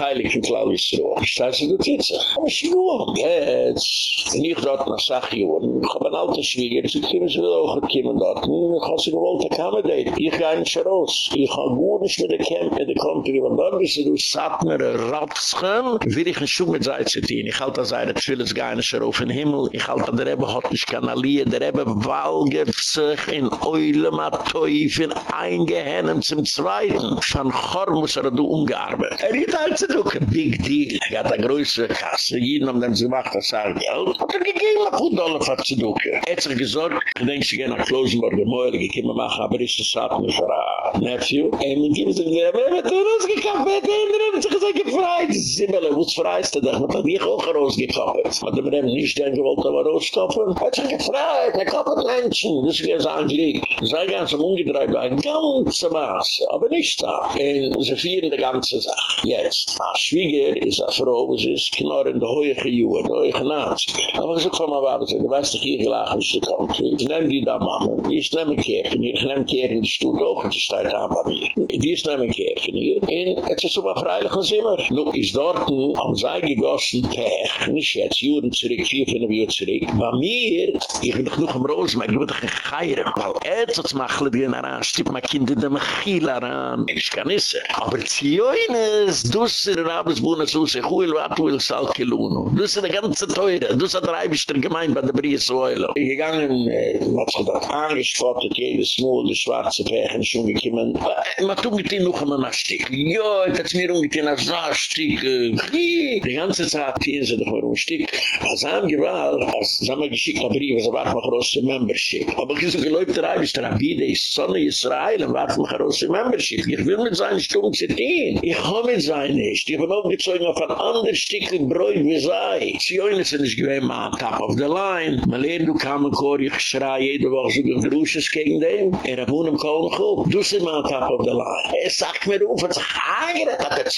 Heilig in Klau Yisro. Ich sage, sie tut jetzt. Aber ich nur, jetzt. Und ich dort nach Sachjuren. Ich habe ein alter Schwieger, ich komme, sie will auch kommen dort. Ich habe sie gewollt, ich denen. Ich gehe nicht raus. Ich habe gut nicht mit der Camp, mit der Country, weil dort bist du, satt ein Rapschen, will ich ein Schuh mit Zeit tun. Ich halte das eine, das will es gar nicht auf den Himmel. Ich halte, der Rebbe hat nicht kanaliert, der Rebbe walget sich in Eulem, hat Teufel eingehennen zum Zweiten. Von Chor muss er du umgearbeitet. Er hat halt zu tun, big deal. Er hat eine größere Kasse, jeden haben dann sie gemacht, das sagt Geld. Hat er gegeben, ein paar Dollar für zu tun. Er hat sich gesorgt, ich denke, sie gehen nach Klosenburg, der Meurer, ich komme machen, aber ist das hat mir für ein Nephew. Er hat mir gesagt, wir haben tun uns gekauft, er hat sich Ich sage, gefreit! Simmele, wo's freist du dich? Man hat mich auch rausgekoppelt. Hat er mir eben nicht denn gewollt, aber rausstoppen? Er hat sich gefreit! Er koppelt Menschen! Das ist ein Glück. Sei ganz am Ungedreib, ein ganzer Maß, aber nicht da. Und sie führen die ganze Sache. Jetzt. Ah, Schwieger ist eine Frau, wo sie ist knarr in der hohe Juhe, der hohe Nazi. Aber ich sage, komm mal, warte, du weißt doch, hier gelacht, wo sie kommt. Ich nehm die da, Mama. Ich nehm ein Kärchen hier. Ich nehm ein Kärchen in die Stuhl, auch in die Steine an bei mir. Die ist nehm ein Kärchen hier. Und jetzt ist es aber freilich, freilichen Zimmer. Nun ist dort am Sei gegossen, Pech, nicht jetzt, Juren zurück, vier, fünf Jahre zurück. Bei mir, ich bin doch noch im Rosenberg, ich bin doch ein weil er machen, die in der Anstieb, mein Kind in der Mechila ran, ich kann nicht sagen. Aber Zioines, du sie in Rabesbuhne zu sich, huil wat will Salkeluno. Du sie die ganze Teure, du sie drei bist der Gemeinde bei der Bries-Oilo. Ich gegangen, was hat er angespottet, jedes Mal, die schwarze Pechen, schon gekommen. Ma tu mit ihm noch einmal nach Stick. Jo, ich hat's mir umgetein nach so Stick. Die ganze Zeit gehen sie doch mal um Stick. Als am Gewalt, als sie haben geschickt, ein Brief, sie warten noch raus Membership. Aber ich so geläubt, der Eibisch, der Abide, ist Sonne Israel, warten noch raus Membership. Ich will mit seinen Stunden zitieren. Ich habe mit seinen nicht. Ich bin auch gezogen auf ein anderes Stückchen Bräut wie sei. Sie wollen es nicht gewähnt, man top of the line. Man lehnt, du kam ein Chor, ich schreie jede Woche so ein Grusches gegen den. Er hat wohnen kommen gut. Du sind man top of the line. Er sagt mir, du, was hagere, hat er aber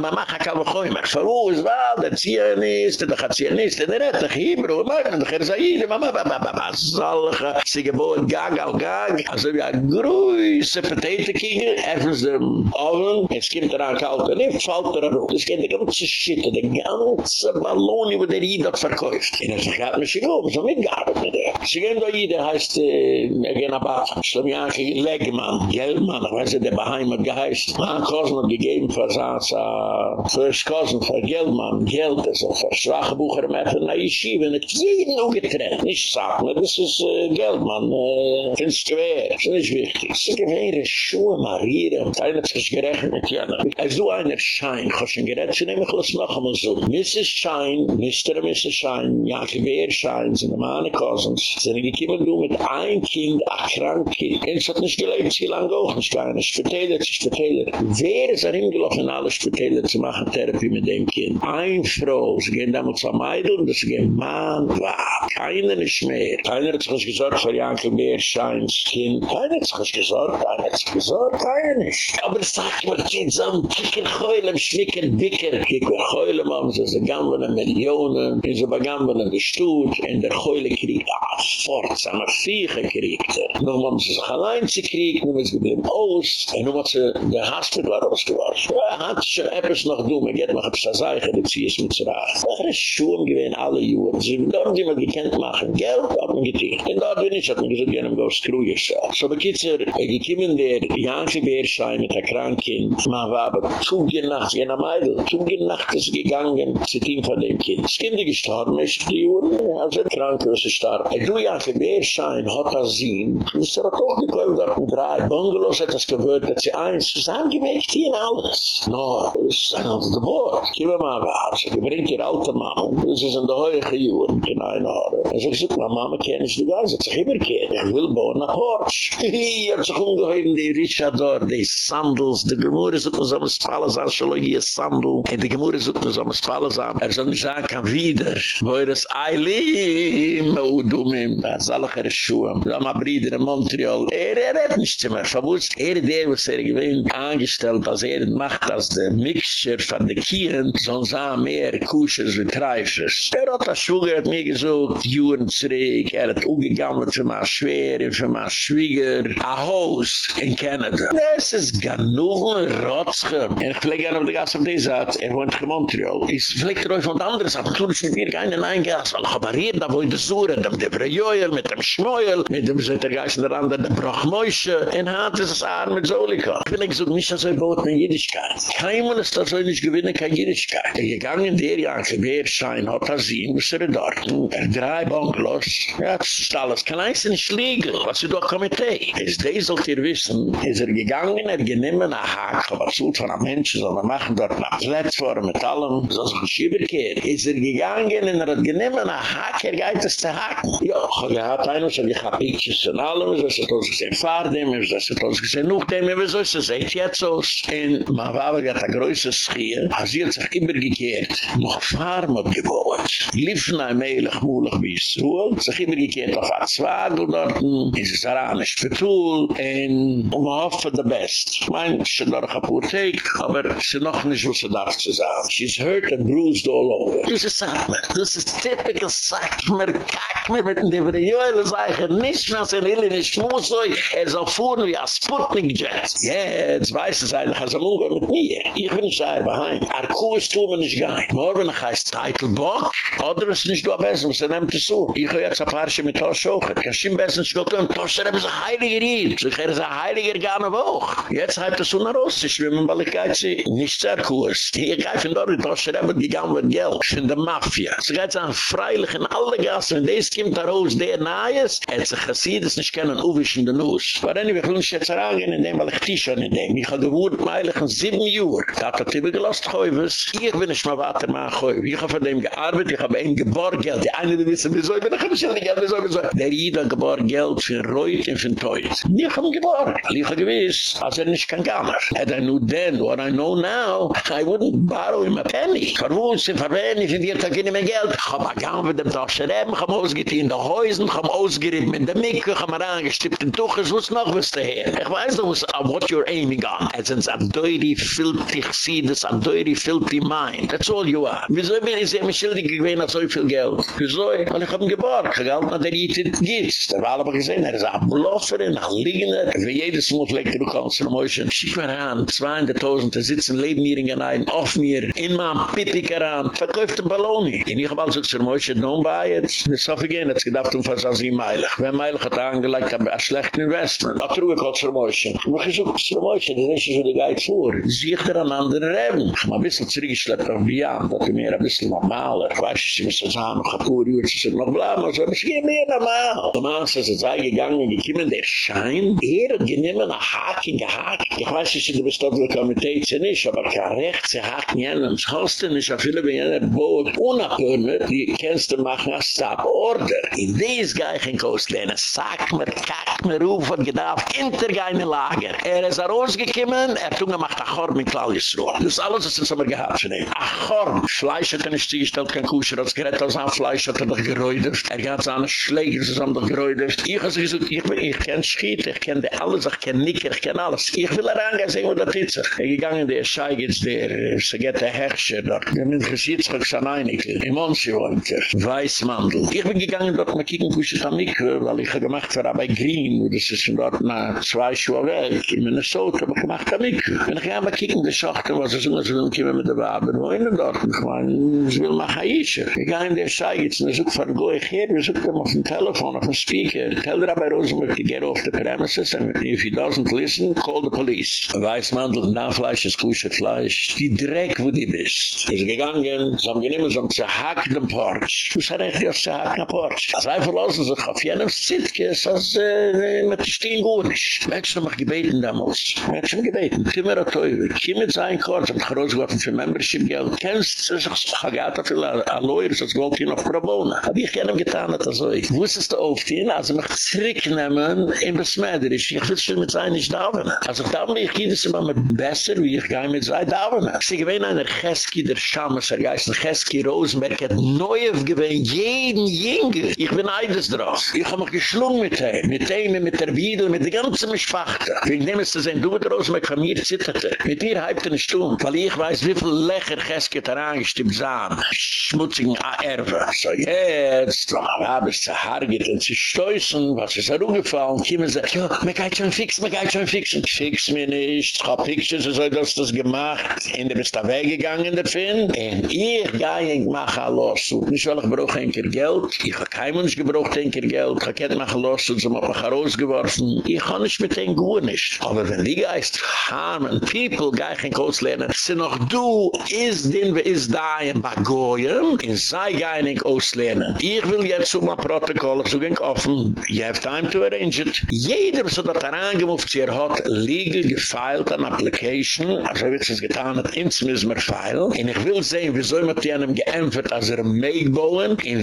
man macht keine Chöme. Verruh ist wahr, der Zionist, der Zionist, der Rett, der Hebrew, der Gersaide, Mama, Mama, Mama, Salge, sie geboren, Gag, al Gag. Also wie ein grüße Potato-Kinger, öffnen dem Oven, es kommt daran kalt, und ich fällt er auf. Das geht die ganze Shit, die ganze Balloni, wo der Jid hat verkäuft. Und er sagt, mich schon um, so mit der. Sie gehen da jeder, heißt, er gehen ab, Schlamianke, Legman, Gelman, der Baheim hat geheißt. Man Cousin hat gegeben, für sein, First Cousin, für Gelman, Geld, also für schwache Bucher, mit einer Yeshiva, und jeden auch getrennt. Nicht sagen, das ist Geldmann, find's schwer, das ist nicht wichtig. Sie gewähre Schuhe marieren, keiner hat sich gerechnet jener. Als du einer Schein, ich habe schon gerät, sie nehmen ich noch einmal so. Mrs. Schein, Mr. und Mrs. Schein, ja, gewähre Schein, sind meine Cousins, sind gekommen du mit ein Kind, ein krank Kind. Es hat nicht gelebt, sie lang auch nicht gar nicht. Verteiler, sie verteiler. Wer ist er hingelaufen, alles verteiler zu machen, Therapie mit dem Kind? Ein Frau, sie gehen damals am Eidl, und sie gehen, Mann, wow, keiner nicht mehr. Keiner hat sich gesagt, für Jankel Beer Scheins Kind. Keiner hat sich gesagt, keiner hat sich gesagt, keiner nicht. Aber es sagt mir, geht so ein Kicken Heulem, Schnicken, Dicker. Kicken Heulem haben sie, sie gammeln Millionen, sie begammeln in der Stutt, in der Heule kriegt, ah, fort, sie haben vier gekriegt. Noch haben sie sich allein zu kriegen, nun ist geblieben aus, und nun hat sie der Hospital rausgeworfen. Er hat schon etwas noch dumm, er geht noch ein paar Zeichen, die sie ist mit sich raus. Er ist schon gewesen, alle Juren. Sie haben die man gekannt machen, Geld, hat man getan. Und da bin ich, hat man gesagt, gehen wir go screw yourself. So bekitzer, er gekiemen der Janke Beerschein mit der Krankin, man war aber zugenacht, jener Meidl, zugenacht ist gegangen, ihm von dem Kind. Das Kind ist gestorben, ist die Juren, also krank ist gestorben. Er du ja ja geweerschein hat er zien. Dus er auch dort ein drei Bungalows, hat das gewöhnt, dass sie eins zusammengemägt hier alles. No, ist ein anderer Wort. Kiemen mal war, sie gebringt ihr alte Mama, das ist in der heuige Juren, in ein Haare. Er sagt, such mal, Mama kenne ich die Gase, sich überkehrt, er will bauen nach Horsch. Hier hat sich ungeheuben, die Richardor, die Sandals, die Gemurre sucht uns am Spalazan, schon hier Sandal, und die Gemurre sucht uns am Spalazan, er soll nicht sagen, kann wieder, wo er es Eilim, o du mim, das alle gere Schuhe, da ma Brieder in Montreal, er er redt nicht mehr, verwusst, er was er gewinnt, angestellt, als er macht, als der Mixture von der Kieren, so sah mehr Kuschers wie Treifers. Er hat das Schuhe, hat mir gesucht, Juren zurück, er hat ungegammelt für ma Schwer, für ma Schwieger, a Haus in Canada. Das ist ein Rotzger. Er pflegt an auf der Gas auf die Satz, er wohnt in Montreal. Ich pflegt er euch von anderen, aber tun ich mit mir keinen Eingas, weil ich habe hier, da wo ich das Sura, dem Debrajoyel, mit dem Schmoyel, mit dem Zettergeist der andere, der Brachmoische, in hat es das Arm mit Zolika. Ich will nicht so, nicht so ein Boot mit Jüdischkeit. Kein Mann ist das so nicht gewinnen, kein Jüdischkeit. Er gegangen der Jahr, wer schein, hat er sehen, was er dort. Er drei Banklos, ja, das ist alles. Kein nicht legal, was du doch Komitee. Es des sollt ihr wissen, ist er gegangen, er genommen, a Haak, aber so von einem Menschen, so wir machen dort eine Plattform mit allem, so ein Schieberkehr. Ist er gegangen, er hat genommen, a Haak, er geht es zu haken. Ja, ich habe einen, so ich habe Pictures und allem, so ist es uns gesehen, fahr dem, so ist es uns gesehen, noch dem, so ist es seht jetzt aus. Und man war aber gerade ein größer Schier, als hat sich immer gekehrt, noch Farm hat gebaut. Liefen ein Meilig, Mulig, wie es so, sich immer gekehrt auf ein Zwagel dort, in sie sah nicht vertul, und hofft für the best. Ich meine, sie hat noch ein Tage, aber sie noch nicht, was sie darf zu sagen. She's hurt and bruised all over. Das ist Sackmer, das ist typical Sackmer, Kackmer, mit dem Debriol, sag ich, nicht mehr so in nicht muss so, er soll fuhren wie ein Sputnik-Jet. Jetzt weiß es eigentlich, also Lunga mit mir. Ich bin nicht da, behind. Arkuis tun wir nicht gein. Morgen heißt Title Bock, oder ist nicht du am besten, was er nimmt es so. Ich höre jetzt ein paar Sche mit Tosh auch. Ich kann schon besten nicht gucken, Tosh, er ist ein Heiliger hier. Ich er ist ein Heiliger gerne auch. Jetzt hat er so nach Ost zu schwimmen, weil ich gehe sie nicht zu Arkuis. Ich gehe von dort, Tosh, er hat gegangen mit Geld. Von der Mafia. So geht es an freilich in alle Gassen, wenn das kommt raus, der nahe ist, er hat sich dass nicht kennen, uwischen den Nuss. Aber dann, wir können jetzt herangehen, in dem, weil ich Tisha in dem. Ich habe gewohnt, meilig in sieben Uhr. Da hat er Tippe gelost, Häufes. Ich bin nicht mehr weiter, mein Häufes. Ich habe von dem gearbeitet, ich habe ein Geborgeld. Die eine, die wissen, wieso, ich bin nicht mehr Geld, wieso, wieso. Der jeder Geborgeld für Reut und für Teut. Ich habe geborgt. Ich habe gewiss, als er nicht kann gammer. Had I knew then what I know now, I wouldn't borrow him a penny. Verwohnt sind, verwehen, ich finde, ich habe keine mehr Geld. Ich habe gegangen mit dem Tascherem, ich habe ausgetein in den Häusern, ich habe ausgerieben in der Mikke, ich habe mir angestippt in Tuches, was noch was daher. Ich weiß doch, was, uh, what you're aiming on. Es ist ein dirty, filti chsides, a deuri filthy mind. That's all you are. Wieso bin ich sehr mischildig gewesen, so viel Geld? Wieso? Weil ich hab ihn geborgen, gegalt, na der Jitit gibt's. Da war aber gesehen, er ist ein Bluffer, ein Liegender. Wie jedes Mal legt er bekommst, er muss schon. Schick mir an, 200.000, sitzen, leben hier in Ganein, auf mir, in meinem Pippik heran, verkauft den Balloni. Und ich hab also gesagt, er muss schon, don't buy it. Das hab ich gehen, hat gedacht, um fast an sie meilig. Wenn meilig hat angelegt, ein schlechten Investment. trug er ich auch gekocht, er muss schon. Ich hab gesagt, er muss schon, das ist schon, die Geid vor. Sie Sieg ich an anderen Reben. Ich hab ein bisschen zurückgeschleppt auf die Jahn, dass ich mir ein bisschen normaler. Ich weiß, ich muss das haben, noch ein paar Uhr, ich noch bleiben, aber ich gehe mehr normal. Der Mann ist also sei gegangen, gekommen, der Schein, er hat genommen, ein Haken gehakt. Ich weiß, ich bin bestimmt, wie Komitee zu nicht, aber kein Recht, sie haken jenen, es kostet nicht, auf viele, wenn jener Boot unabhören, die kennst du machen, als Stop-Order. In dies gehe ich in Kostlehne, sag mir, kack mir, ruf und gedarf, intergeine Lager. Er ist rausgekommen, er hat gemacht, a Chorm in Klallisruhe. Das ist alles, was wir gehabt von ihm. A Chorm. Fleisch hat er nicht zugestellt, kein Kusher, als aus einem Fleisch hat er doch geräudert. Er hat seine Schläger, sie haben doch geräudert. Ich habe gesagt, ich, ich kenne Schiet, ich kenne alles, ich kenne Nicker, ich kenne alles. Ich will herangehen, sehen wir das jetzt. Er gegangen, der Schei gibt's der, sie geht der Herrscher dort. Wir haben gesehen, ich schon einig, im Monsi wohnt er, Weißmandel. Ich bin gegangen dort, mal kicken, Kusher von Nicker, weil ich habe gemacht, für Rabbi Green, das ist dort nach zwei Schuhe weg, in Minnesota, habe ich gemacht, damit. Wenn ich einmal kicken, die Schachte, was ist, was will, kommen mit der Waben, wo in dort, ich meine, ich will machen Aisha. Ich gehe in der Schei, jetzt, und ich suche von Goy her, wir suchen auf dem Telefon, auf dem Speaker, tell the Rabbi Rosenberg to get off the premises, and if he doesn't listen, call the police. Weißmandel, da Fleisch ist kusche Fleisch, die Dreck, wo die bist. Er ist gegangen, so haben genommen, so haben zerhackt den Porch. Du sagst recht, ja, zerhackt den Porch. Als er verlassen sich auf jenem Zitkes, als äh, mit stehen gut. Menschen haben mich gebeten damals. Menschen haben gebeten. Kimmer a Teufel. Kimmer sein Kurs, hab ich rausgeworfen für Membership Geld. Kennst du, ich habe gehört, dass a Lawyer als Gold hier noch Pro Bono. Hab ich gerne getan, dass so ich. Wusstest du aufziehen, also mich zurücknehmen in Besmeiderisch. Ich will schon mit sein nicht dauern. Also da bin ich jedes Mal mit besser, wie ich gehe mit sein dauern. Sie gewähne einer Cheski der Schammes, er geist Cheski Rosenberg, hat neu gewähne jeden Jinge. Ich bin eides drauf. Ich hab mich geschlungen mit ihm, mit ihm, mit der Wiedel, mit der ganzen Mischpachte. Wegen dem ist es ein Duwe Rosenberg von mir zitterte. Mit ihr halbt eine Stunde, weil ich weiß, wie viel Cheski hat er angestimmt sahen. Schmutzigen Erwe. So jetzt, wir haben es zerhargert und sie stoßen, was ist er umgefallen, kiemen sie, ja, mir geht schon fix, mir geht schon fix. Fix mir nicht, ich hab fix, so soll das das gemacht. Und er ist da weggegangen, der Finn. Und ich gehe, ich mache ein Lawsuit. Nicht, weil ich brauche ein Geld. Ich habe kein Mensch gebraucht ein Geld. Ich habe keine Lawsuit, so habe ich rausgeworfen. Ich kann nicht mit denen gut nicht. Aber wenn die Geist harmen, people, gehe ich in Kurs lernen. Sie noch du, ist den, wer ist da in Bagoyen, in sei gehe ich auslernen. Ich will jetzt so mal Protokoll, so ging offen. You have time to arrange it. Jeder, so dat er angemuft, sie er hat legal gefeilt an application, also wird es getan, hat ins müssen wir feilen. Und ich will sehen, wieso immer die einem geämpft, als er meegbauen, in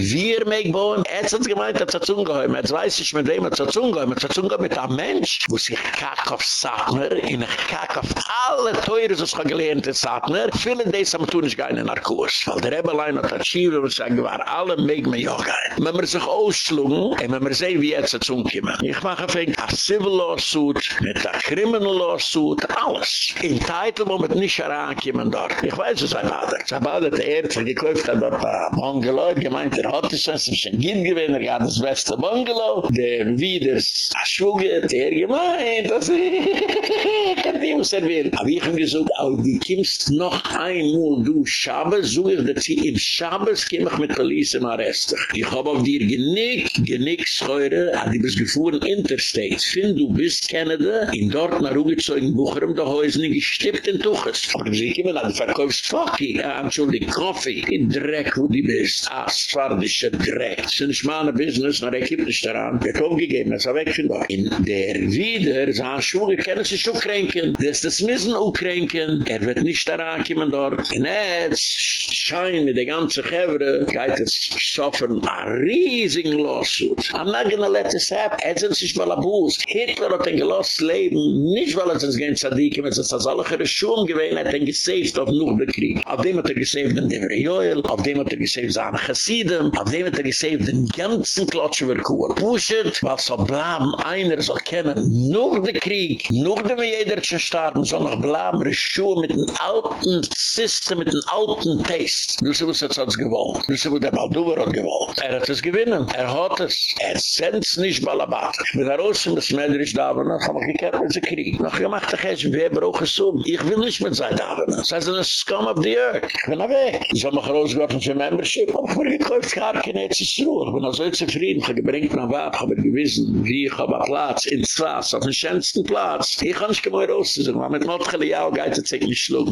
meegbauen. Er hat uns gemeint, er hat es ungeheuer. Jetzt weiß ich, mit wem hat es ungeheuer. Er hat es ungeheuer mit einem Mensch, wo sich kack auf Satner, in kack auf alle Teure, so es gelernt in Satner, viele des haben tun, ich gehe in den Narkos. Weil der Rebellein hat schiebe, und sagen, wir alle meeg me ja gein. Wenn wir sich ausschlungen, und wenn wir sehen, wie jetzt es umkommen. Ich mache ein Civil Lawsuit, mit a Criminal Lawsuit, alles. In Titel, wo man nicht herankommen dort. Ich weiß, ist ein Vater. Sein Vater hat er für gekauft, hat dort ein Bungalow, gemeint, er hat es, es ist ein Kind gewesen, er hat das beste Bungalow, der wieder schwuge, der gemeint, das ist, ich hab die er will. Aber ich hab gesagt, auch die kommst noch einmal, du Schabes, so ich, sie im Schabes komm ich mit Police im Arrest. Ich hab auf dir genick, genick scheure, hat die bis gefuhren Interstate. Find du bist Canada, in dort nach zeugen Bucherem, da häusen, gestippt in Tuches. Aber sie kommen an, du verkaufst fucking, äh, entschuldig, Kaffee, in Dreck, wo die bist, asfardische Dreck. Das ist nicht meine Business, aber er gibt nicht daran. Hat aufgegeben, er ist weg von dort. In der Wieder, seine Schuhe können sich auch kränken, das ist das Missen kränken, er wird nicht daran kommen dort. Und jetzt, schein mit der ganzen Gevre, geht es schaffen, a riesigen Lawsuit. I'm not gonna let this happen. Er sind sich mal abus. Hitler hat ein gelost Leben, nicht weil er sich gehen Zadikim, es ist als alle Gerschuhen gewesen, er hat ihn gesaved auf nur den Krieg. Auf dem hat er gesaved den Dever Joel, auf dem hat er gesaved seine Chassidem, auf dem hat er gesaved den ganzen Klotsch über Kuhl. Pushet, was soll bleiben, einer soll kennen, nur den Krieg, nur dem jeder zu starten, soll noch bleiben, Reschuhe mit dem alten System, mit dem alten Taste. Du sie was jetzt hat's gewollt. Du sie wo der Balduber hat gewollt. Er hat es gewinnen. Er hat es. Er send's nicht balabat. Ich bin raus in das Mäderisch da, aber ich gekämpft mit dem Krieg. Noch gemacht, ich wer brauche es um. Ich will nicht mit sein da, aber das heißt, ein Scum of the Earth. Ich bin weg. Ich hab mich rausgeworfen für Membership. Aber ich habe gekauft, gar keine Erzisruhe. Ich bin also zufrieden. Ich habe gebringt nach Wab, ich habe gewissen, wie ich habe Platz in Zwas, auf dem schönsten Platz. Ich kann nicht mehr rauszusuchen, aber mit Motchele Jau geht es sich nicht schlug.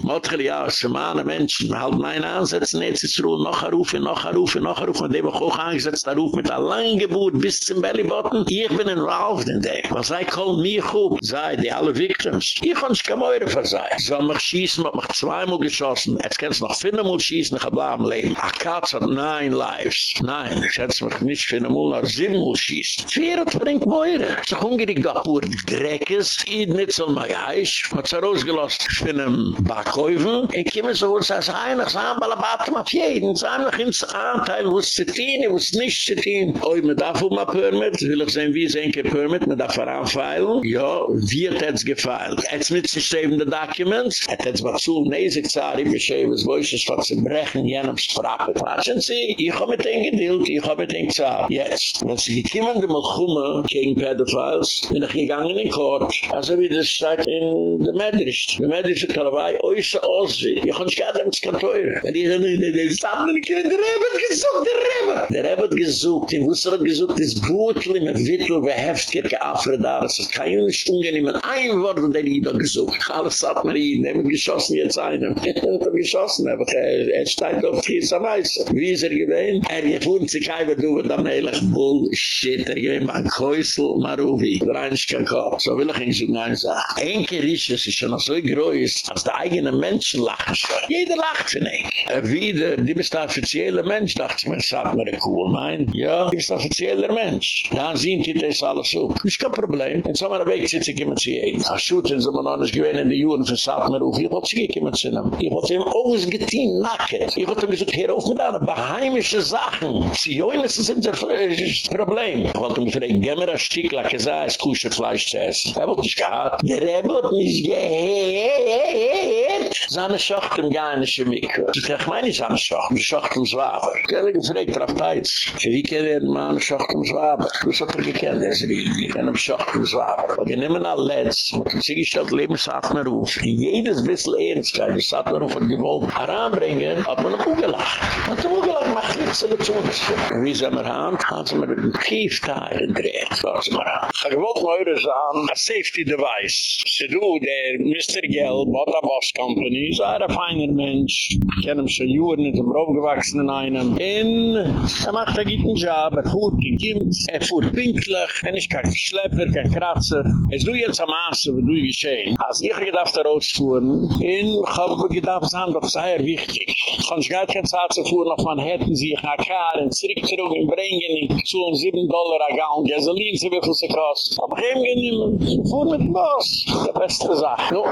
Ist für meine Menschen. Wir halten einen Ansatz in Erzisruhe, noch ein Ruf, noch ein Ruf, noch ein Ruf. Und dem habe ich auch angesetzt, der Ruf mit einer langen Geburt bis zum Bellybutton. Ich bin involved in dem. Was sei, call me gut. Sei, die alle Victims. Ich kann nicht mehr für sein. Soll mich schießen, hat mich zweimal geschossen. Jetzt kannst du noch fünfmal schießen, ich habe am Leben. A Katz hat nine lives. Nein, ich hätte mich nicht fünfmal, noch siebenmal schießen. Vier hat bringt Meure. So hungrig da pur Dreckes. Id nicht so mein Eich. Hat es rausgelost von einem Backhäufen. Ich komme so, es ist einig, sagen, Balabatum auf jeden. Ist einfach ins Anteil, wo es zettin, wo es nicht zettin. Oh, man darf um ein Permit. Will ich sehen, wie es ein Permit, man darf heranfeilen. Ja, wie hat es gefeilt? Jetzt mit sich schreiben die Documents. Hat es was zu, nee, sich zahre, ich beschreibe es, wo ist es, was zu brechen, jenem Sprache. Watschen Sie, ich habe mit ihnen gedillt, ich habe mit ihnen gezahlt. Jetzt, wenn Sie gekommen, die Malchumme gegen Pedophiles, bin ich gegangen in Kort, also wie das steht in der Medrisch. Die Medrisch hat Kalawai, äußere Ossi. Ich kann nicht gar nicht kann teuren. Und ich habe gesagt, der Rebbe hat gesucht, der Rebbe. Der Rebbe hat gesucht, in Wusser hat gesucht, das Bootle mit Wittel, wie heftig geaffert da, das ist Stunde, nicht mehr ein Wort, der ich da gesucht. Alles hat man ihn, er hat geschossen jetzt einen. Er hat geschossen, aber er steht auf Kies am Eis. Wie ist er gewesen? Er gefunden sich einfach, du, da Ehrlich, Bullshit, er gewinnt mein Käusel, Maruvi, der Einschka Kopf. So will ich Ihnen sagen, eine Sache. Enke Risches ist schon so groß, als der eigene Menschen lachen schon. Jeder lacht Enke. Er wieder, die bist der offizielle Mensch, dachte ich mir, sagt mir, cool, mein. Ja, die bist der offizielle Mensch. Dann sehen die das alles so. Ist kein Problem. In so einer Weg sitze ich immer zu jedem. Als Schuten sind wir noch nicht gewinnt in die Juren für Satmeruf. Ich wollte sich immer zu nehmen. Ich wollte ihm ausgetein nacken. Ich wollte ihm gesagt, hier auf mit einer beheimische Sachen. Sie sind das Problem. Ich wollte ihm fragen, gehen wir ein Stück, like es ist, Kuschelfleisch zu essen. Er wollte nicht gehabt. Der Rebbe hat nicht gehört. Seine Schachten gar nicht im Mikro. Ich meine, seine Schachten, die Schachten Zwaber. Ich habe gefragt, Raff Teitz. Wie kann er man Schachten Zwaber? Das hat er gekannt, das ist Ich kann ihm Schachten Zwaber. Wir nehmen alle Letz, mit dem Siegestand Lebensatmerruf. Jedes bisschen Ehrenskeit, das hat gewollt, heranbringen, hat man ihm ugelacht. Man hat ihm ugelacht, macht nichts zu tun. Wie sind wir an? Haben sie mir dem Kiefteil gedreht. Was wir an? Ich wollte mal hören a safety device. Sie du, der Mr. Gell, Bota Boss Company, so er ein feiner Mensch. Ich ihn schon Juren, in dem Raum gewachsen in einem. In, er macht einen guten Job, er fuhrt gekimmt, er fuhrt pinklich, er ist kein Schlepper, kein Kratzer. Es du jetzt am Maße, wie du geschehen. Als ich gedacht, er rausfuhren, in, ich habe gedacht, es ist sehr wichtig. Ich kann gar keine Zeit fuhren, auf Manhattan, sie ich nach Kar, in Ziriktrug, in Brengen, zu um 7 Dollar a Gallon, Gasoline, sie wie viel sie kostet. Aber ich habe genommen, fuhr mit Boss. Die beste Sache. Nu,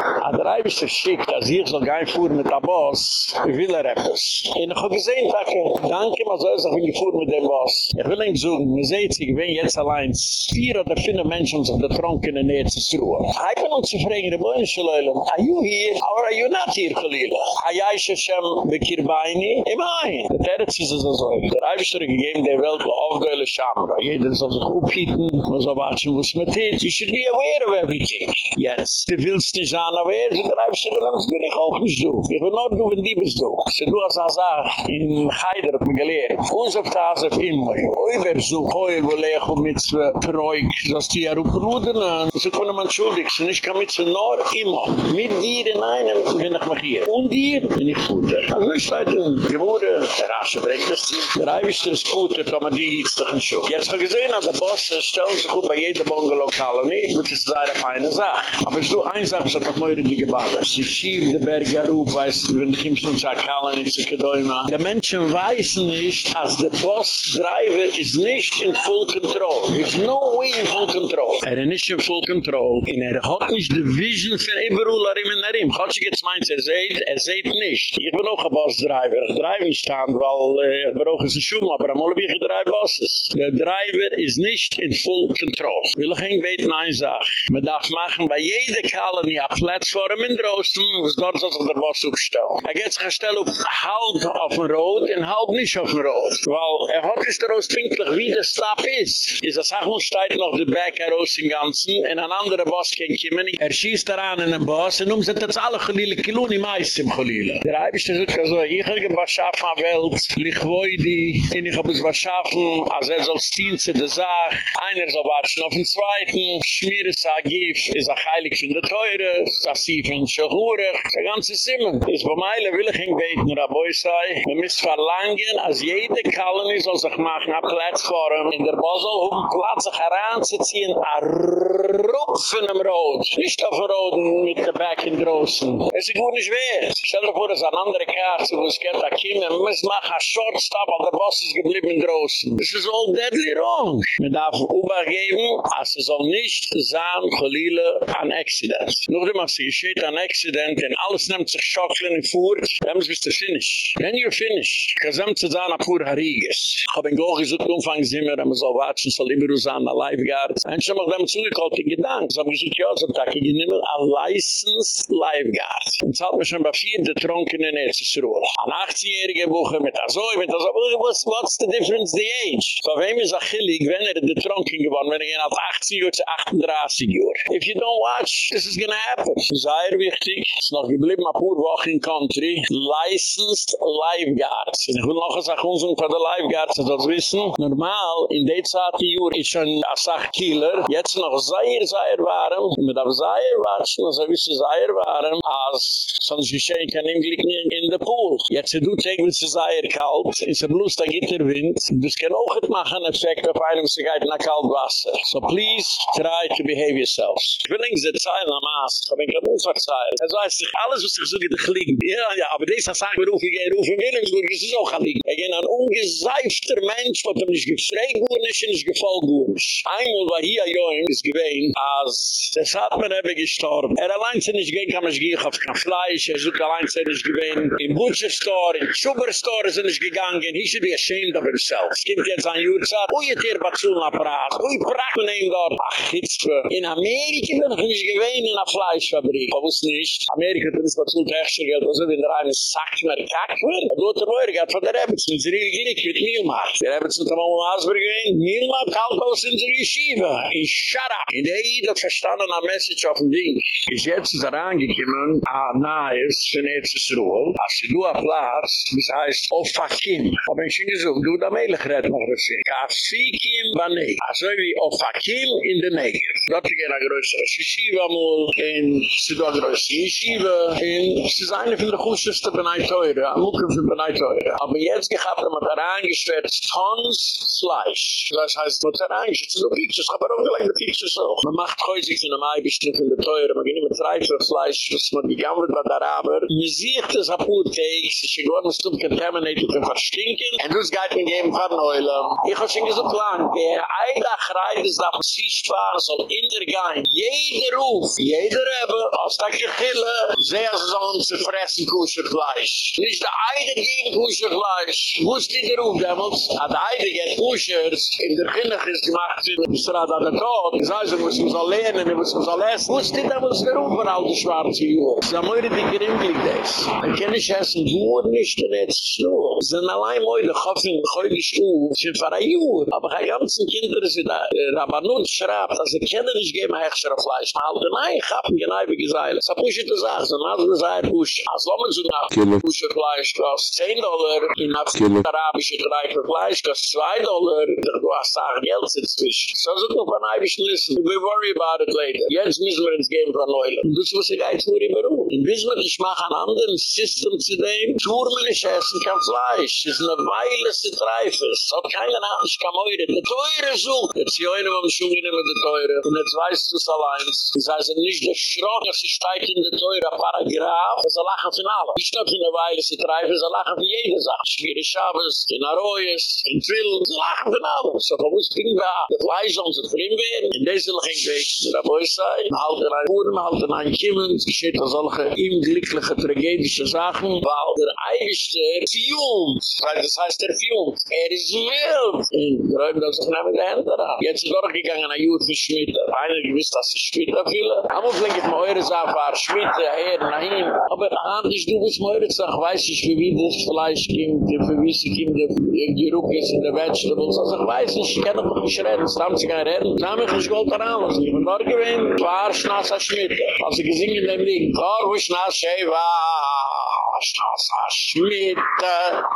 bist du schickt, als ich soll nicht fuhr mit dem Boss, ich will er etwas. Und ich habe gesehen, danke, danke, mal so, ich will fuhr mit dem Boss. Ich will ihn suchen, man sieht sich, wenn jetzt allein vier oder fünf Menschen sind der Tronken in der Zesruhe. Ich bin uns zu fragen, die Böhnische Leute, are you here, or are you not here, Khalila? Hayai Shashem Bekirbaini? Imai. Der Terz ist es so. Der Eibischter gegeben der Welt aufgeheule Schamra. Jeder soll sich aufhieten, man soll watschen, was man tut. You should be aware of everything. Yes. Du willst nicht sein, aber er ist der Eibischter, das bin ich auch nicht du. Ich will nur du, wenn die bist du. Se du eine Sache, in Heider hat man gelehrt. Uns auf auf immer. Oi, wer so, hoi, wo lech und mit Troik, dass die ja rupprudern. So können man schuldig, so nicht kann mit so nur immer. Mit dir in einem bin ich mich hier. Und dir bin ich Futter. Also ich steht in Gemurde, der Rasche bringt das Ziel. Der Eiwischter ist Futter, man die jetzt doch ein Schuh. Jetzt haben wir gesehen, an der Boss stellen sich gut bei jeder Bungalow-Kolonie, das ist eine feine Sache. Aber es ist eine Sache, das hat noch mehr die Gebade. Sie schieben die Berge auf, weißt du, wenn die Kimmst und sagt, Kallen die Kedäume. Die Menschen weißen nicht, als der Boss-Driver ist nicht in full control. He is no way in full control. Er ist nicht in full control. Und er hat nicht die Vision von überall, er immer nach ihm. Gott sich jetzt meint, er seht, er seht nicht. Ich bin auch ein Boss-Driver. Ich drive nicht stand, weil äh, ich brauche ein Schum, aber am Olympisch ich drei Bosses. Der Driver ist nicht in full control. Will ich Ihnen beten, eine Sache. Man darf machen bei jeder Colony eine Plattform in Drosten, wo es dort soll sich der Boss aufstellen. Er geht sich ein Stell auf halb auf dem Rot und halb nicht auf dem Rot. Weil er hat es daraus pinklich, wie der Stop ist. Ist das auch noch der Back heraus im Ganzen und ein anderer Boss kann kommen. Er schießt daran in den Boss und umsetzt jetzt alle Chalile Kiloni meist im Chalile. Der Eibisch ist so, ich habe was schaffen an Welt, ich die, und ich habe es was schaffen, als er soll stehen zu der Sache, einer soll warten auf den Zweiten, schmier es ist ein Heilig von der Teure, das sie von Schachurig, der ganze Simen. Ist bei Meile will ich ihn beten, Raboi sei, wir müssen verlangen, als jede Koloni soll sich machen, eine Plattform in der Bosel, um Platz sich heranzuziehen, a Rupf in dem Rot, nicht auf dem Rot mit der Back in Großen. Es ist gut nicht wert. Stell dir vor, es ist eine andere Karte, wo es geht, da kommen, wir müssen machen einen Shortstop, aber der Boss ist geblieben in Großen. Das ist all deadly wrong. Man darf übergeben, als es soll nicht sein, Cholile, an Accident. Nur wenn man sich geschieht an Accident, und alles nimmt sich Schocklen und fuhrt, dann bist du finish. Then you're finished. Gesamt zu sein, a pur Hariges. Ich hab ihn auch gesagt, umfang sind wir, aber so watschen, so lieber du sein, a Lifeguard. Ein schon mal dem zugekalt, in Gedanken. So hab ich gesagt, ja, so tak, ich nehme a licensed Lifeguard. Und zahlt mir schon bei vier Tronkenen Erzsruhe. An 18-jährige Woche mit Azoi, mit Azoi, what's, what's the difference, the age? So wem ist achillig, wenn er de Tronken gewonnen, wenn er gehen auf 18 Uhr zu 38 Uhr. If you don't watch, this is gonna happen. Sehr wichtig, ist noch geblieben a pur woch in country, licensed lifeguards. Und ich will noch eine Sache unseren von der lifeguards, das wissen. Normal, in der Zeit, die Uhr, ist schon a Sachkiller, jetzt noch sehr, sehr warm, und mit der sehr warm, so wie sie sehr warm, als sonst geschehen kann im Glück in der Pool. Jetzt du take mit sehr kalt, ist er bloß der Gitterwind, das kann auch nicht machen, Effekt auf einem, sie geht nach kalt Wasser. So please, try to behave yourselves. Ich will nicht diese Zeilen am Aas, ich habe ein Verzeilt. Er sagt sich, alles was ich so liege. Ja, ja, aber das ist ein Beruf, ich gehe ruf in Wilhelmsburg, es ist auch Liegen. Ich bin ein ungeseifter Mensch, was er nicht gefragt wurde, nicht und nicht gefolgt wurde. Einmal war hier Joim, ist gewesen, als das hat man eben gestorben. Er allein sind nicht gehen, kann man sich auf kein Fleisch, er sucht allein sind nicht gewesen, im Butcher Store, in Sugar Store sind nicht gegangen, he should be ashamed of himself. Es gibt jetzt ein Jurzat, ui et hier Praat, ui Praat man ihm dort, ach, hitzpe. In Amerika bin ich nicht gewesen in einer Fleischfabrik. Wusste nicht, Amerika hat das Batsul technischer Geld, also wenn der eine sagt, mer kack wird, er tut er moire, geht von der Rebets, wenn sie richtig mit macht. Der Rebets hat am Asberg gewesen, Mehl macht, kalt aus in der Yeshiva. Shut up. In der Eid hat verstanden a message auf dem Ding. Ist jetzt ist er angekommen, a nahes, für nächstes Ruhl, als du a Platz, das heißt, Ofakim. Aber ich schon gesagt, du da meilig redden noch das Ding. Kafikim banei. Also wie Ofakim in der Negev. Dort gehen a größere Yeshiva mul, in do a größere Yeshiva, in sie ist eine von der Kuscheste benai teure, a Mukim von benai teure. Aber jetzt gehabt er mit herangeschwärzt Tons Fleisch. Das heißt, mit herangeschwärzt, so Pictures, aber auch gleich die Pictures auch. Man macht häusig von einem Eibischten von der Teure, man geht nicht mit Reifer Fleisch, was man wird bei der Araber. Man sieht das Apotheek, sie ist geworden, es tut contaminated und verstinken, und das geht mir geben von Neulam. Ich hab schon gesagt, lang, wer Eidach reit ist, darf sich sparen, soll in der Gein, jeder Ruf, jeder Rebbe, aus als dat gegillen. Zij als zo'n ze fressen koeserfleisch. Niet de eider geen koeserfleisch. Moest die erop demmels. Had de eider geen koesers. In de ginnig is gemaakt in de straat aan de kool. Ik zei ze moesten ons al leren en moesten ons al essen. Moest die demmels erop voor al de schwarze jongen. Ze moeiden die grimgelijk des. En kennis ze essen woord er niet en het is. Ze zijn alleen mooi de goffing, de goeie schoen. Ze zijn voor een jongen. Maar geen ganzen kinderen zijn daar. Äh, Rabbanun schraapt. Als ze kennen is geen hechsere fleisch. Maar al de nein, gappen, genau wie gezegd. Das ist ein Pusche so nach dem Seil Pusch. Als Lommen so nach Pusche Fleisch kostet 10 Dollar, in der Arabische Dreieck für Fleisch kostet 2 Dollar, du hast sagen, Geld sind zwischen. So sind wir von Eibisch listen, we worry about it later. Jetzt müssen wir ins Game von Neulen. Das muss ich eigentlich nur immer um. In Bismarck, ich mache ein anderes System zu dem, Turmenisch essen kein Fleisch. Das ist eine Weile, es ist reifes. Hat keiner Ahnung, ich kann heute. Der Teure sucht. Jetzt hier eine, wo man schon genommen der Teure. Und jetzt weißt du es allein. Das heißt, nicht der Schrock, dass steht in der teure Paragraf, ze lachen von alle. Die stadt in der Weile, ze treiben, ze lachen von jeder Sache. Schwere Schabes, in Aroyes, in Twill, ze lachen von alle. So, da muss bringen wir, der Fleisch uns und fremd werden. In dieser ging weg, der Aboi sei, halt er ein Wurm, halt er ein Kimmen, geschieht an solche ihm glückliche, tragedische Sachen, weil der Eiwischter fiumt, weil das heißt er fiumt, er ist wild. In wir haben das auch nicht mit der Hände an. Jetzt ist er auch gegangen, ein Jut Schmitter. Einer gewiss, dass es Schmitter viele. Aber vielleicht gibt eure Sachen, Sache, war Schmitte, her, nahin. Aber anders, du bist mir eure Sache, weiß ich, wie wie das Fleisch kommt, für wie sie kommt, die Ruck ist in der Vegetables. Also ich weiß nicht, ich kann doch nicht reden, es darf sich gar reden. Da habe ich nicht gewollt daran, was ich bin dort gewesen, war Schnaß als Schmitte. Also gesingen in dem klar, wo Schnaß, war Schnaß als Schmitte.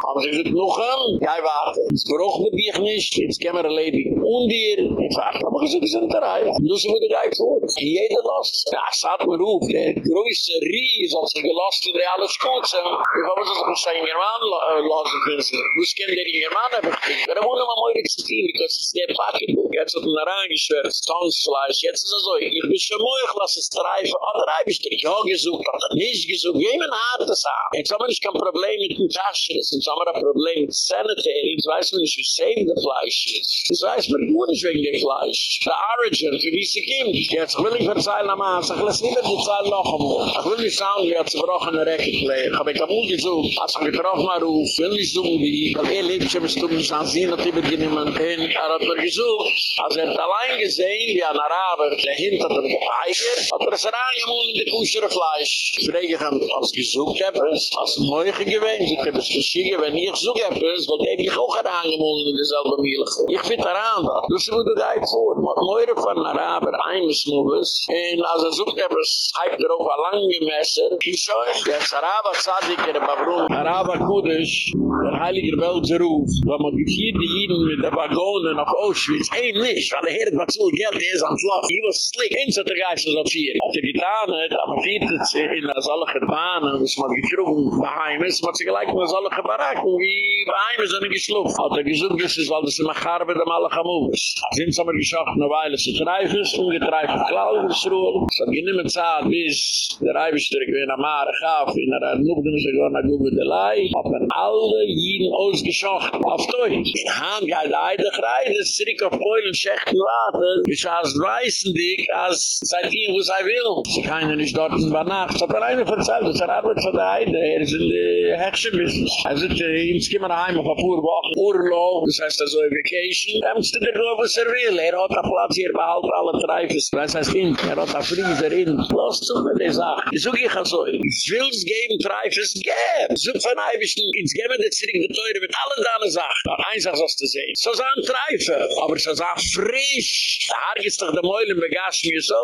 Aber sie sind noch an, ja, warte. Jetzt brauchen wir dich nicht, jetzt können wir. Und dir, ich sage, aber sie sind da rein. Und das wurde gleich vor. Jeder lost. Ja, es mir ruf, der größte Ries, als er gelost der alles gut sind. Ich habe uns auch ein German losen können. Wo ist der German habe ich gekriegt. Aber ohne mal mehr existieren, because it's their pocket book. Jetzt hat man reingeschwert, Tonsfleisch. Jetzt ist er so, ich bin schon mal, ich lasse es treifen. Oder habe ich dich auch gesucht, hat er nicht gesucht. Jemand hat das auch. Jetzt haben wir nicht kein Problem mit dem Taschen. Jetzt haben wir ein Problem mit Sanitary. Jetzt weiß man nicht, wie same der Fleisch ist. Jetzt weiß man nur nicht wegen dem Fleisch. The origin, für wie sie kommt. Jetzt will ich verzeihen am Anfang. Ich lasse nicht mehr die Zeit noch einmal. Ich will nicht sagen, wie er zerbrochene Recke gelegt. Ich habe ich am Mund gesucht. Als ich getroffen habe, ruf, will nicht so wie. Weil er lebt schon, bis du mich an sie noch immer genommen. Und er hat mir gesucht. Als er hat allein gesehen, wie ein Araber, der hinter dem Eiger, hat er es reingemohnt in die Kuschere Fleisch. Frage ich ihm, als gesucht habe, es als Möge gewesen. Sie können es verschicken, wenn ich so etwas, weil der mich auch angemeldet in derselbe Milch. Ich finde daran, du sie wo du gehit vor, Möge von Araber, eines Moves, und als er sucht etwas, hype er auf ein lange Messer, ich so, der Araber Zadig, der Babrum, Araber Kudish, der Heiliger Welt Zeruf, wo man gefiert die Jiden mit der Wagonen auf Auschwitz, ein nicht, weil er hört, was so Geld ist an Flach, he was slick, eins hat er geist, was er vier. Hat er getan, hat er viertet sich in das alle Gebahnen, was man getrunken, beheim ist, was sie gleich mit das alle Gebaraken, wie beheim ist, er geschluft. Hat er gesucht, das ist, weil das immer Garbe dem alle Gamoves. Sind sie aber geschafft, eine Weile zu treifen, ungetreifen, Klausruhe, es hat geniemen Zeit, bis der Eibestück, wie in Amare gaf, in er noch dem sich gar nach Gube de Lai, hat man alle Jiden ausgeschocht, auf Deutsch. In Haan, ja, der Eide Kreide, das Zirik auf Polen, Schechten, Warte, bis als weißen dich, als seit hier, wo sei will. Sie ja nicht dort in Nacht. hat er eine verzeiht, das er arbeitet von der Eide, er ist in der Hechsche-Business. Er sagt, äh, ihm skimmer heim auf ein paar Wochen, Urlaub, das heißt also Vacation, er muss dir nur, was er will. Er hat einen Platz hier behalten, alle Treifes. Das heißt, er hat einen Frieser in. Zu mir, die Sache. Ich suche ich also, ich will es geben, Treifes, gäb. So von Eibischen, ins Gäbe der Zirik, der Teure, mit allen deine Sachen. Hast du zu sehen. So sagen Treife, aber so sagen frisch. Da hargest doch der Meulen, begasch mir so.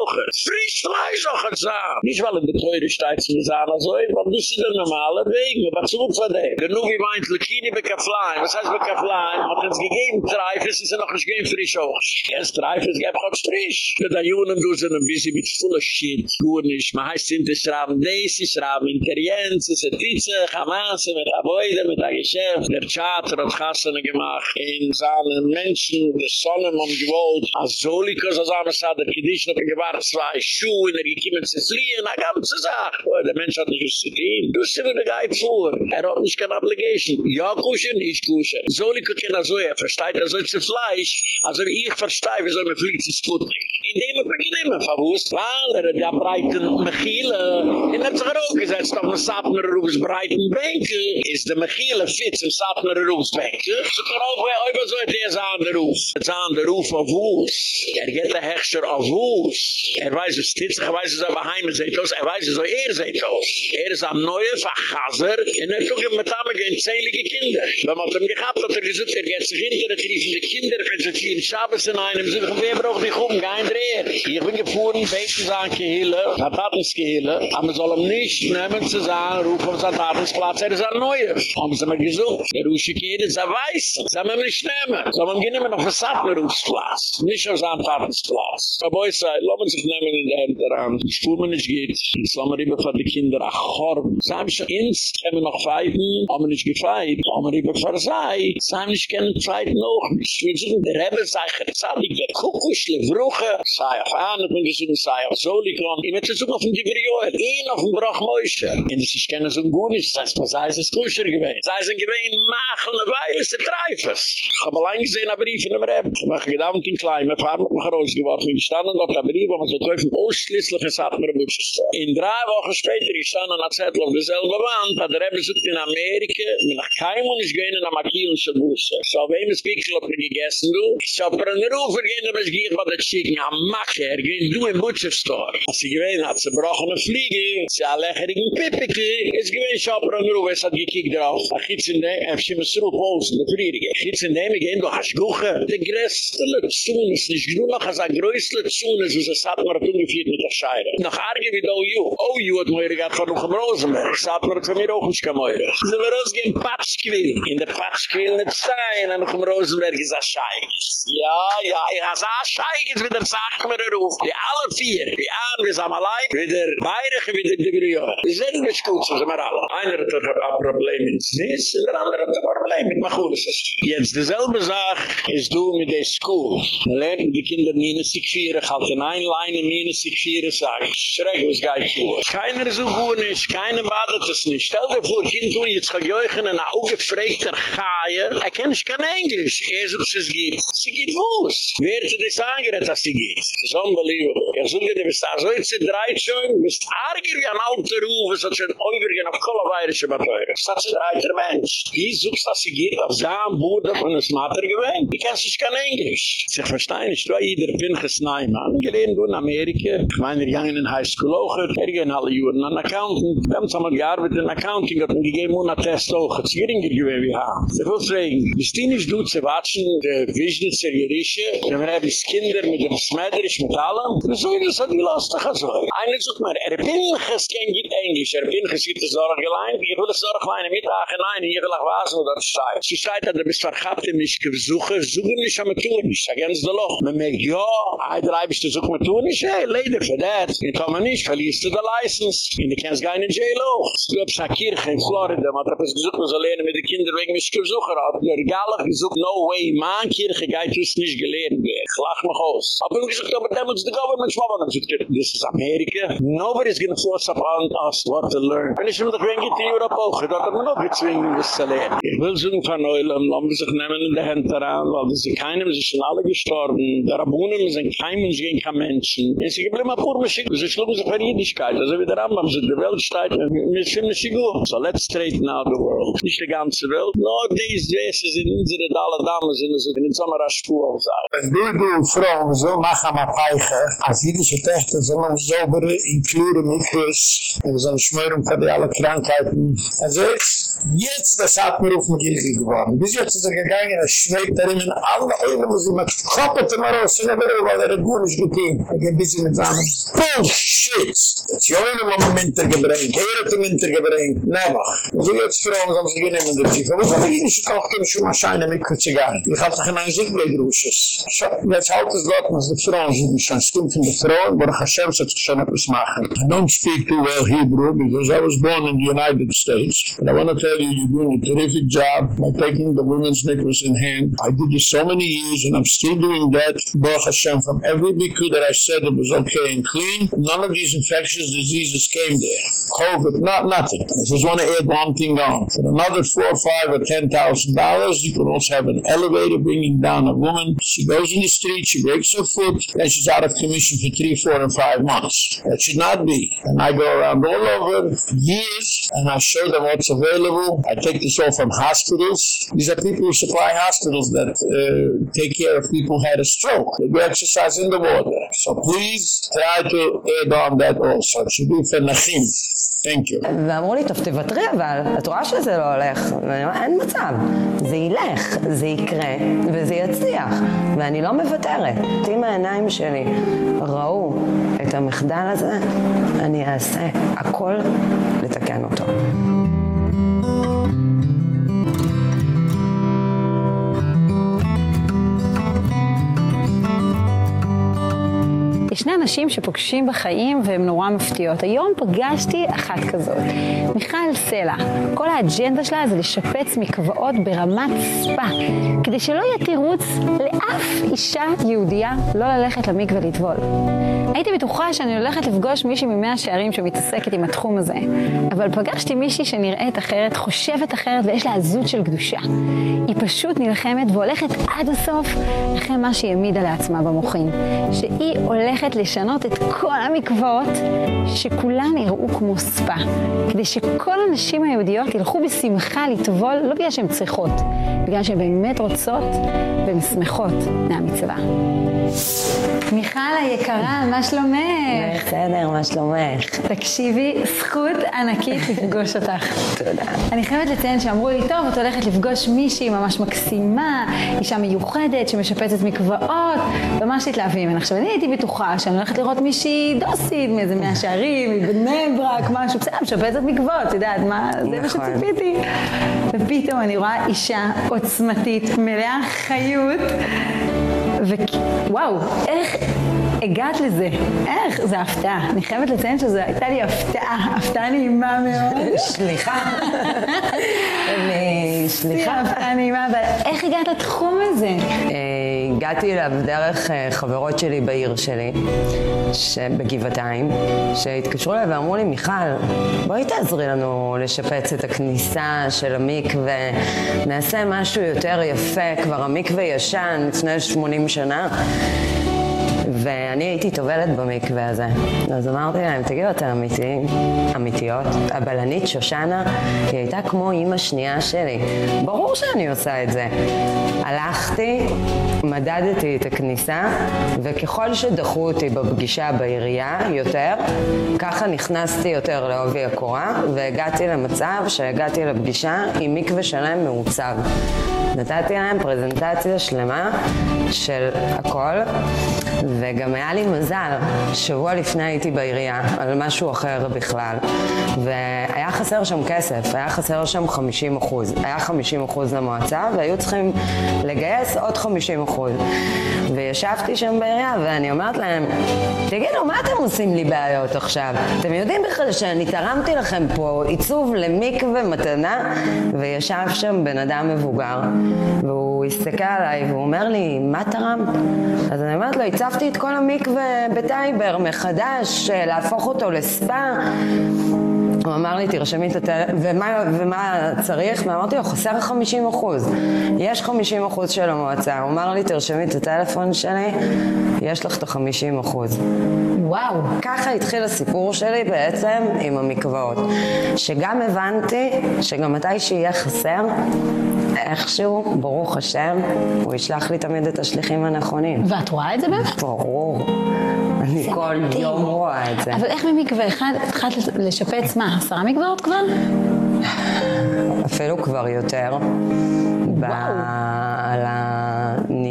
Frisch, Fleisch auch gesagt. Nicht weil in der Teure steht zu mir sagen, also, weil das ist der normale Weg, aber zu von dem. Genug wie meint, Lekini bekaflein. Was heißt bekaflein? Hat uns gegeben, Treifes, ist er noch nicht gehen frisch auch. Erst Treifes, gäbe auch frisch. Die Jungen, du sind ein bisschen mit voller Shit. Gut nicht. Man heißt, die Schrauben, die Schrauben, in Kerienz, ist Titze, Hamasse, mit der Beide, mit der Geschäft. Der Chater hat Gassene gemacht. In seinen Menschen, der Sonne, man gewollt, als Solikos, als Amasa, der Kiddisch, noch gewahrt, zwei Schuhe, in der gekiemen zu fliehen, eine ganze Sache. Oh, der Mensch hat nicht zu tun. Du sie würde geit vor. Er hat nicht keine Obligation. Ja, kuschen, ich kuschen. Solikos kann er so, er versteht er so zu Fleisch. Also ich verstehe, wie soll man fliegt zu Sputnik. In dem er beginnen wir, verwusst, weil er hat breiten Mechile, in der Zeroog gesetzt, auf den Satmer Rufs breiten Bänke, ist der Mechile fit zum Satmer Rufs Bänke. So kann auch, wer über so etwas an der Ruf. Es an der Ruf auf Wuss. Er geht der Hechscher auf Wuss. Er weiß, es titzt, er weiß, es aber heim seht aus, er weiß, es so er seht aus. Er ist am neue Fachhazer, und er ihm mit einem zählige Kinder. Wenn man ihm gehabt hat, er gesagt, er geht sich hinter, er triefen die Kinder, wenn sie vielen Schabes in einem, sagen, wer braucht dich um, kein Dreher. Ich bin gefahren, beten sein Gehille, hat Tatens Gehille, aber soll ihm nicht nehmen zu sagen, ruf auf sein Tatensplatz, er ist ein Neuer. Haben sie mir gesucht, der Rusche geht, ist er weiß, sie haben ihn nicht nehmen. So man gehen immer noch für Satmerufsplatz, nicht auf sein Tatensplatz. Aber ich sage, lassen sich nehmen in der Hände daran, die Spur mir nicht geht, die Slammer immer für die Kinder, ach, Chorb. Sie haben schon ins, können wir noch feigen, haben wir nicht gefeit, haben wir immer versei, sie. Haben nicht kennen Zeit noch nicht. Wir sind der Rebbe, ich, zahle ich, der Kuckuschle, Bruche, sei auf Ahnet, wenn wir so sei auf Solikon, ich möchte so auf den Gibrioel, ihn auf den Brachmäusche. Und das ist keine so gut, das heißt, was sei es Kuscher gewesen. Sei es ein gewesen, machen, weil es der Treifes. Ich habe allein gesehen, ein Brief in dem Rebbe. Ich mache gedammt in Klein, mein Vater hat mich rausgeworfen, ich stand hat ein Brief, man so treffen, ausschließlich in Satmer In drei Wochen später, ich stand an der Zettel auf derselbe Wand, hat der Rebbe sucht in Amerika, mir nach keinem und ich gehe in der Makie und Busse. So, wem ist Pickel, ob mir gegessen, du? Ich hab per einen Ruf, gehen, aber ich gehe, was der Chicken, am Mache, er geht, du im Butcher Store. Als sie gewähnt, hat sie brochene Fliege, sie alle herigen Pippeke, es per einen Ruf, es hat gekickt drauf. Ach, jetzt in dem, er schimm es zurück, Posen, der Friedige. Jetzt in dem, ich gehe, du hast Guche. Der größte Lezun ist nicht genug, noch als ein größte Lezun ist, was es hat mir umgeführt mit der Scheire. Noch arge wie OU. OU hat mir gehabt von Uchem Rosenberg. Es hat mir von mir auch nicht gemeure. Sie sind rausgehen, Patschquill. In der Patschquill nicht sein, an Uchem Rosenberg ist ein Scheiges. Ja, ja, ich habe ein Scheiges, wie der sagt mir der Ruf. Die alle vier, die wir sind am Allein, wie der Beirige, wie der Degrioe. Die sind so sind wir alle. Einer hat ein Problem mit Nis, der andere hat ein Problem mit Machulis. Jetzt dieselbe Sache ist du mit der School. Man lernt die Kinder nie sich vieren, halt in ein Leine nie sich vieren, sag ich, schreck, was geht vor. Keiner so gut nicht, keiner badet es nicht. Stell dir vor, Kind, du jetzt kann jochen ein ungefrägter Chaier, er kennt nicht kein Englisch, er so, es gibt. Sie geht los. Wer hat das angerät, dass sie geht? Das ist unbelievable. Ich suche dir, bist da so jetzt in drei schon, bist arger wie ein alter Ruf, es hat schon übergehen auf Kollabayrische Bateure. Das ist ein dreiter Mensch. Die suchst, dass sie geht, auf Saam, Bruder von einem Smatter gewähnt. Die kennst sich kein Englisch. Sie verstehen nicht, du jeder Pinches Neumann, gelehnt du in Amerika. Ich meine, er ging in High School auch. Er ging alle Juren an Accountant. Wir haben zusammen gearbeitet in Accounting, hat man gegeben und ein Test auch. Es geringer gewesen wie haben. Ich will fragen, bist du nicht du zu watschen, der Wiesnitzer Jerische, wenn wir haben Kinder mit dem Smedrisch mit allem? Wieso ist das die Lastig also? Einer sagt mir, er Pinches kein geht Englisch, er Pinches geht das Sorgelein, ich will das Sorgelein Mittag hinein, ich will auch was, wo das steht. Sie sagt, du bist verkappt, mich besuche, suche mich am Tunisch, sag ganz de Loch. Man merkt, ja, ein Drei bist du suche mit Tunisch, hey, leider für das. Ich komme nicht, verliest du die License. Und du kannst gar nicht in Jail auch. Du hast eine Kirche in Florida, man hat etwas gesucht, man soll lernen mit den Kindern wegen mich besuche, hat der Galle gesucht, no way, man Kirche geht uns nicht gelehrt werden. Ich lach mich aus. Aber ich gesagt, aber damals the government schwabbern. This is America. Nobody's gonna force upon us what to learn. Wenn ich mir doch wen geht in Europa auch, da hat man noch gezwungen, das zu lernen. Ich will so ein paar Neulam, lassen sich nehmen in der Hand daran, weil sie keinem, sie sind alle gestorben. Der Rabunen sind kein Mensch gegen kein Menschen. Es ist geblieben, aber pur, sie schlugen sich für Jüdischkeit. Also wie der Rambam, sie der Welt steht, wir finden sie gut. So let's straighten out the world. Nicht die ganze Welt. No, these dresses in unsere Dalle Damen sind in den Sommer als Spur auf Wenn du du Frauen so machen am Peiche, als jüdische Töchter so man sauber in Klure mit Kuss, und so ein Schmören für die alle Krankheiten. Also jetzt, das hat mir auf mich geworden. Bis jetzt ist er gegangen, er schwebt darin in alle Eile, wo sie mit Koppete mal raus, in der Büro, weil er gut nicht getein. Er geht bisschen mit seinem Bullshit. Das ist auch immer im Winter gebringt, er hat im Winter gebringt, never. So jetzt Frauen, so sie gehen in der Tiefe. Aber ich habe jüdische Tochter schon mal scheine mit Kuss gegangen. Ich habe sich in ein Siegblöderusches. Jetzt halt es dort, was die Frauen sind, schon stimmt von der Frauen, wo Hashem sich schon etwas machen. I don't speak too well Hebrew, because I was born in the United States. But I want to you're doing a terrific job by taking the women's necklace in hand. I did this so many years, and I'm still doing that, Baruch Hashem, from every bhikkhu that I said it was okay and clean. None of these infectious diseases came there. COVID, not nothing. I just want to add one thing on. For another four, five, or ten thousand dollars, you can also have an elevator bringing down a woman. She goes in the street, she breaks her foot, and she's out of commission for three, four, and five months. That should not be. And I go around all over years, and I show them what's available. I take this all from hospitals. These are people who supply hospitals that uh, take care of people who had a stroke. They do exercise in the water. So please try to add on that also. It should be for Nachim. Thank you. ואמרו לי, טוב, תוותרי אבל, את רואה שזה לא הולך. ואני אומרת, אין מצב. זה ילך, זה יקרה, וזה יצליח. ואני לא מוותרת. אם העיניים שלי ראו את המחדל הזה, אני אעשה הכל לתקן אותו. ישני אנשים שפוגשים בחיים והם נורא מפתיעות. היום פגשתי אחת כזאת, מיכל סלע. כל האג'נדה שלה זה לשפץ מקוואות ברמת ספה, כדי שלא יהיה תירוץ לאף אישה יהודייה לא ללכת למקווה לטבול. הייתי בטוחה שאני הולכת לפגוש מישהי ממאה השערים שמתעסקת עם התחום הזה, אבל פגשתי מישהי שנראית אחרת, חושבת אחרת ויש לה עזות של קדושה. היא פשוט נלחמת והולכת עד הסוף אחרי מה שהיא העמידה לעצמה במוחין. שהיא הולכת לשנות את כל המקוואות, שכולן יראו כמו ספה. כדי שכל הנשים היהודיות ילכו בשמחה לטבול, לא בגלל שהן צריכות, בגלל שהן באמת רוצות והן שמחות מהמצווה. מיכל היקרה, מה שלומך? בסדר, מה שלומך? תקשיבי, זכות ענקית לפגוש אותך. תודה. אני חייבת לציין שאמרו לי, טוב, את הולכת לפגוש מישהי ממש מקסימה, אישה מיוחדת שמשפצת מקוואות, ממש התלהבים ממנה. עכשיו, אני הייתי בטוחה שאני הולכת לראות מישהי דוסית מאיזה מאה שערים, מבני ברק, משהו, בסדר, משפצת מקוואות, את יודעת, מה, זה מה נכון. שציפיתי. ופתאום אני רואה אישה עוצמתית, מלאה חיות, Uau! הגעת לזה? איך? זה הפתעה. אני חייבת לציין שזו הייתה לי הפתעה, הפתעה נעימה מאוד. סליחה. אני- סליחה. הפתעה נעימה, אבל איך הגעת לתחום הזה? אה, הגעתי אליו דרך אה, חברות שלי בעיר שלי, בגבעתיים, שהתקשרו אליי ואמרו לי, מיכל, בואי תעזרי לנו לשפץ את הכניסה של המקווה, נעשה משהו יותר יפה, כבר המקווה ישן לפני 80 שנה. ואני הייתי טובלת במקווה הזה. אז אמרתי להם, תגידו, אתם אמיתיים? אמיתיות? הבלנית שושנה, היא הייתה כמו אימא שנייה שלי. ברור שאני עושה את זה. הלכתי, מדדתי את הכניסה, וככל שדחו אותי בפגישה בעירייה יותר, ככה נכנסתי יותר לעובי הקורה, והגעתי למצב שהגעתי לפגישה עם מקווה שלם מעוצב. נתתי להם פרזנטציה שלמה של הכל, וגם היה לי מזל, שבוע לפני הייתי בעירייה, על משהו אחר בכלל, והיה חסר שם כסף, היה חסר שם 50 אחוז. היה 50 אחוז למועצה, והיו צריכים לגייס עוד 50 אחוז. וישבתי שם בעירייה, ואני אומרת להם, תגידו, מה אתם עושים לי בעיות עכשיו? אתם יודעים בכלל שאני תרמתי לכם פה עיצוב למקווה מתנה? וישב שם בן אדם מבוגר, והוא הסתכל עליי והוא אומר לי, מה תרמת? אז אני אומרת לו, הצפתי את כל המקווה בטייבר מחדש, להפוך אותו לספא. הוא אמר לי, תרשמי את הטלפון, ומה, ומה צריך? ואמרתי לו, חסר 50 אחוז. יש 50 אחוז של המועצה. הוא אמר לי, תרשמי את הטלפון שלי, יש לך את ה-50 אחוז. וואו. ככה התחיל הסיפור שלי בעצם עם המקוואות. שגם הבנתי שגם מתי שיהיה חסר, איכשהו, ברוך השם, הוא ישלח לי תמיד את השליחים הנכונים. ואת רואה את זה באמת? ברור. אני כל מדהים. יום רואה את זה. אבל איך ממקווה אחד התחלת לשפץ מה, עשרה מקוואות כבר? אפילו כבר יותר. ב- על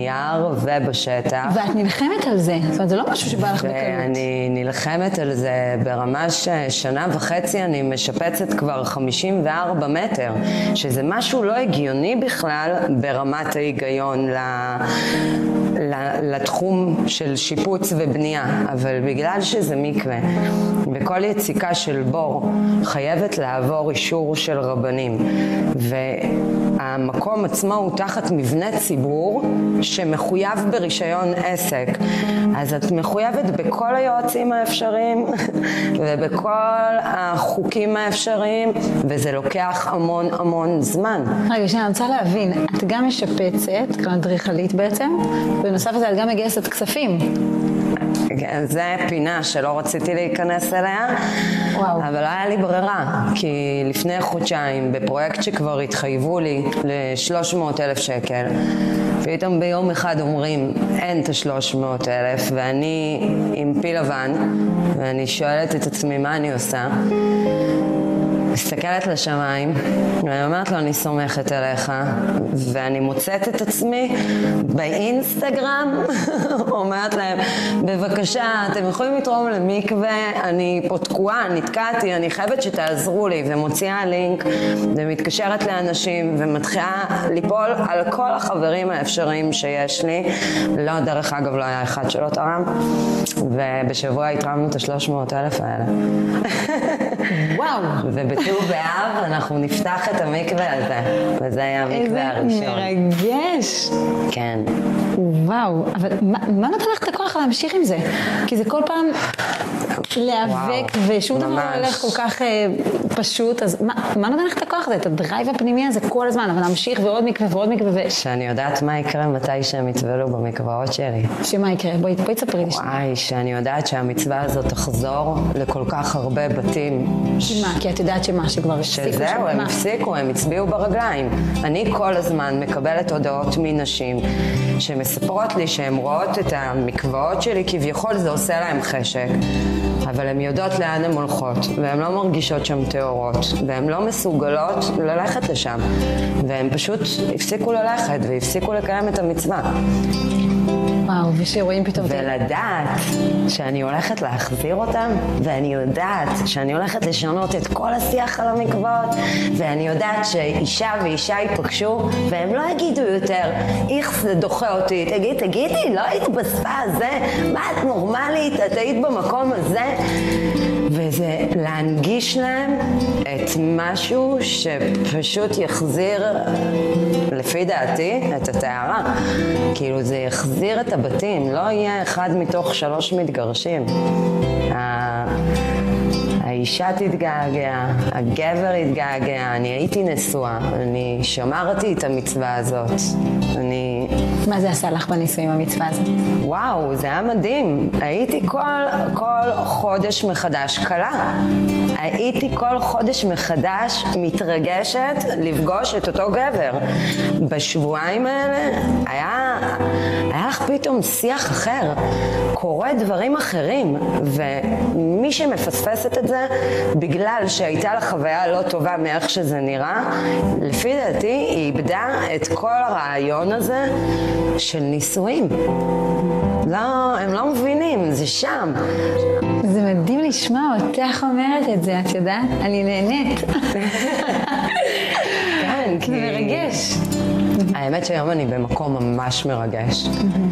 הנייר ובשטח. ואת נלחמת על זה, זאת אומרת זה לא משהו שבא לך בקלות. ואני נלחמת על זה ברמה ששנה וחצי אני משפצת כבר 54 מטר, שזה משהו לא הגיוני בכלל ברמת ההיגיון ל... לתחום של שיפוץ ובנייה, אבל בגלל שזה מקווה, וכל יציקה של בור חייבת לעבור אישור של רבנים, והמקום עצמו הוא תחת מבנה ציבור שמחויב ברישיון עסק, אז את מחויבת בכל היועצים האפשריים ובכל החוקים האפשריים, וזה לוקח המון המון זמן. רגע, שנייה, אני רוצה להבין, את גם משפצת, כאילו אדריכלית בעצם, ובנוסף לזה את גם מגייסת כספים. כן, זה פינה שלא רציתי להיכנס אליה, וואו. אבל לא היה לי ברירה, כי לפני חודשיים, בפרויקט שכבר התחייבו לי ל-300 אלף שקל, פתאום ביום אחד אומרים, אין את ה-300 אלף, ואני עם פיל לבן, ואני שואלת את עצמי מה אני עושה. מסתכלת לשמיים, ואני אומרת לו, אני סומכת עליך, ואני מוצאת את עצמי באינסטגרם, אומרת להם, בבקשה, אתם יכולים לתרום למקווה, אני פה תקועה, נתקעתי, אני חייבת שתעזרו לי, ומוציאה לינק, ומתקשרת לאנשים, ומתחילה ליפול על כל החברים האפשריים שיש לי. לא, דרך אגב, לא היה אחד שלא תרם, ובשבוע התרמנו את השלוש מאות אלף האלה. וואו. ובט"ו באב אנחנו נפתח את המקווה הזה, וזה היה איזה המקווה הראשון. מרגש. כן. וואו, אבל מה, מה נותן לך את הכוח להמשיך עם זה? כי זה כל פעם להיאבק ושום דבר לא. הולך כל כך אה, פשוט, אז מה, מה נותן לך את הכוח הזה? את הדרייב הפנימי הזה כל הזמן, אבל להמשיך ועוד מקווה ועוד מקווה ו... שאני יודעת מה יקרה מתי שהם יטבלו במקוואות שלי. שמה יקרה? בואי, בואי תספרי לי. וואי, שאני יודעת שהמצווה הזאת תחזור לכל כך הרבה בתים. כי מה? כי את יודעת שמה? שכבר הפסיקו שזהו, הם? הפסיקו, הם הצביעו ברגליים. אני כל הזמן מקבלת הודעות מנשים שמספרות לי שהן רואות את המקוואות שלי, כביכול זה עושה להם חשק. אבל הן יודעות לאן הן הולכות, והן לא מרגישות שם טהורות, והן לא מסוגלות ללכת לשם. והן פשוט הפסיקו ללכת והפסיקו לקיים את המצווה. וואו, ושרואים פתאום... ולדעת שאני הולכת להחזיר אותם, ואני יודעת שאני הולכת לשנות את כל השיח על המקוואות, ואני יודעת שאישה ואישה ייפגשו, והם לא יגידו יותר, איכס זה דוחה אותי, תגיד, תגידי, לא היית בשפה הזה? מה את נורמלית? את היית במקום הזה? וזה להנגיש להם את משהו שפשוט יחזיר, לפי דעתי, את הטהרה. כאילו זה יחזיר את הבתים, לא יהיה אחד מתוך שלוש מתגרשים. האישה תתגעגע, הגבר יתגעגע, אני הייתי נשואה, אני שמרתי את המצווה הזאת. אני מה זה עשה לך בנישואים המצווה הזאת? וואו, זה היה מדהים. הייתי כל, כל חודש מחדש כלה. הייתי כל חודש מחדש מתרגשת לפגוש את אותו גבר. בשבועיים האלה היה, היה לך פתאום שיח אחר, קורה דברים אחרים, ומי שמפספסת את זה בגלל שהייתה לה חוויה לא טובה מאיך שזה נראה, לפי דעתי היא איבדה את כל הרעיון הזה של נישואים. לא, הם לא מבינים, זה שם. זה מדהים לשמוע אותך אומרת את זה, את יודעת? אני נהנית. כן, כי... מרגש. האמת שהיום אני במקום ממש מרגש,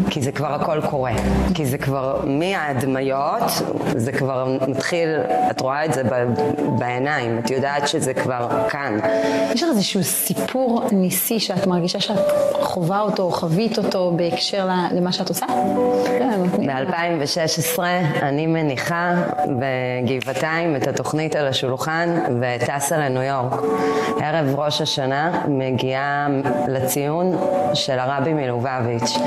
כי זה כבר הכל קורה. כי זה כבר מההדמיות, זה כבר מתחיל, את רואה את זה בעיניים, את יודעת שזה כבר כאן. יש לך איזשהו סיפור ניסי שאת מרגישה שאת חווה אותו או חווית אותו בהקשר למה שאת עושה? כן, ב-2016 אני מניחה בגבעתיים את התוכנית על השולחן וטסה לניו יורק. ערב ראש השנה מגיעה לציון של הרבי מלובביץ'.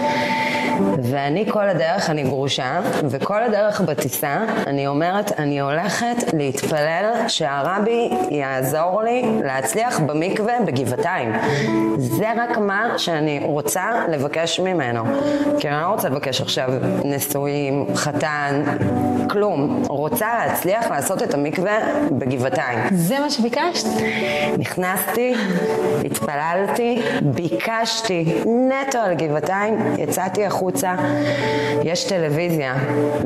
ואני כל הדרך, אני גרושה, וכל הדרך בטיסה אני אומרת, אני הולכת להתפלל שהרבי יעזור לי להצליח במקווה בגבעתיים. זה רק מה שאני רוצה לבקש ממנו. כי אני לא רוצה לבקש עכשיו נשואים, חתן, כלום. רוצה להצליח לעשות את המקווה בגבעתיים. זה מה שביקשת? נכנסתי, התפללתי, ביקשתי נטו על גבעתיים, יצאתי החוצה, יש טלוויזיה,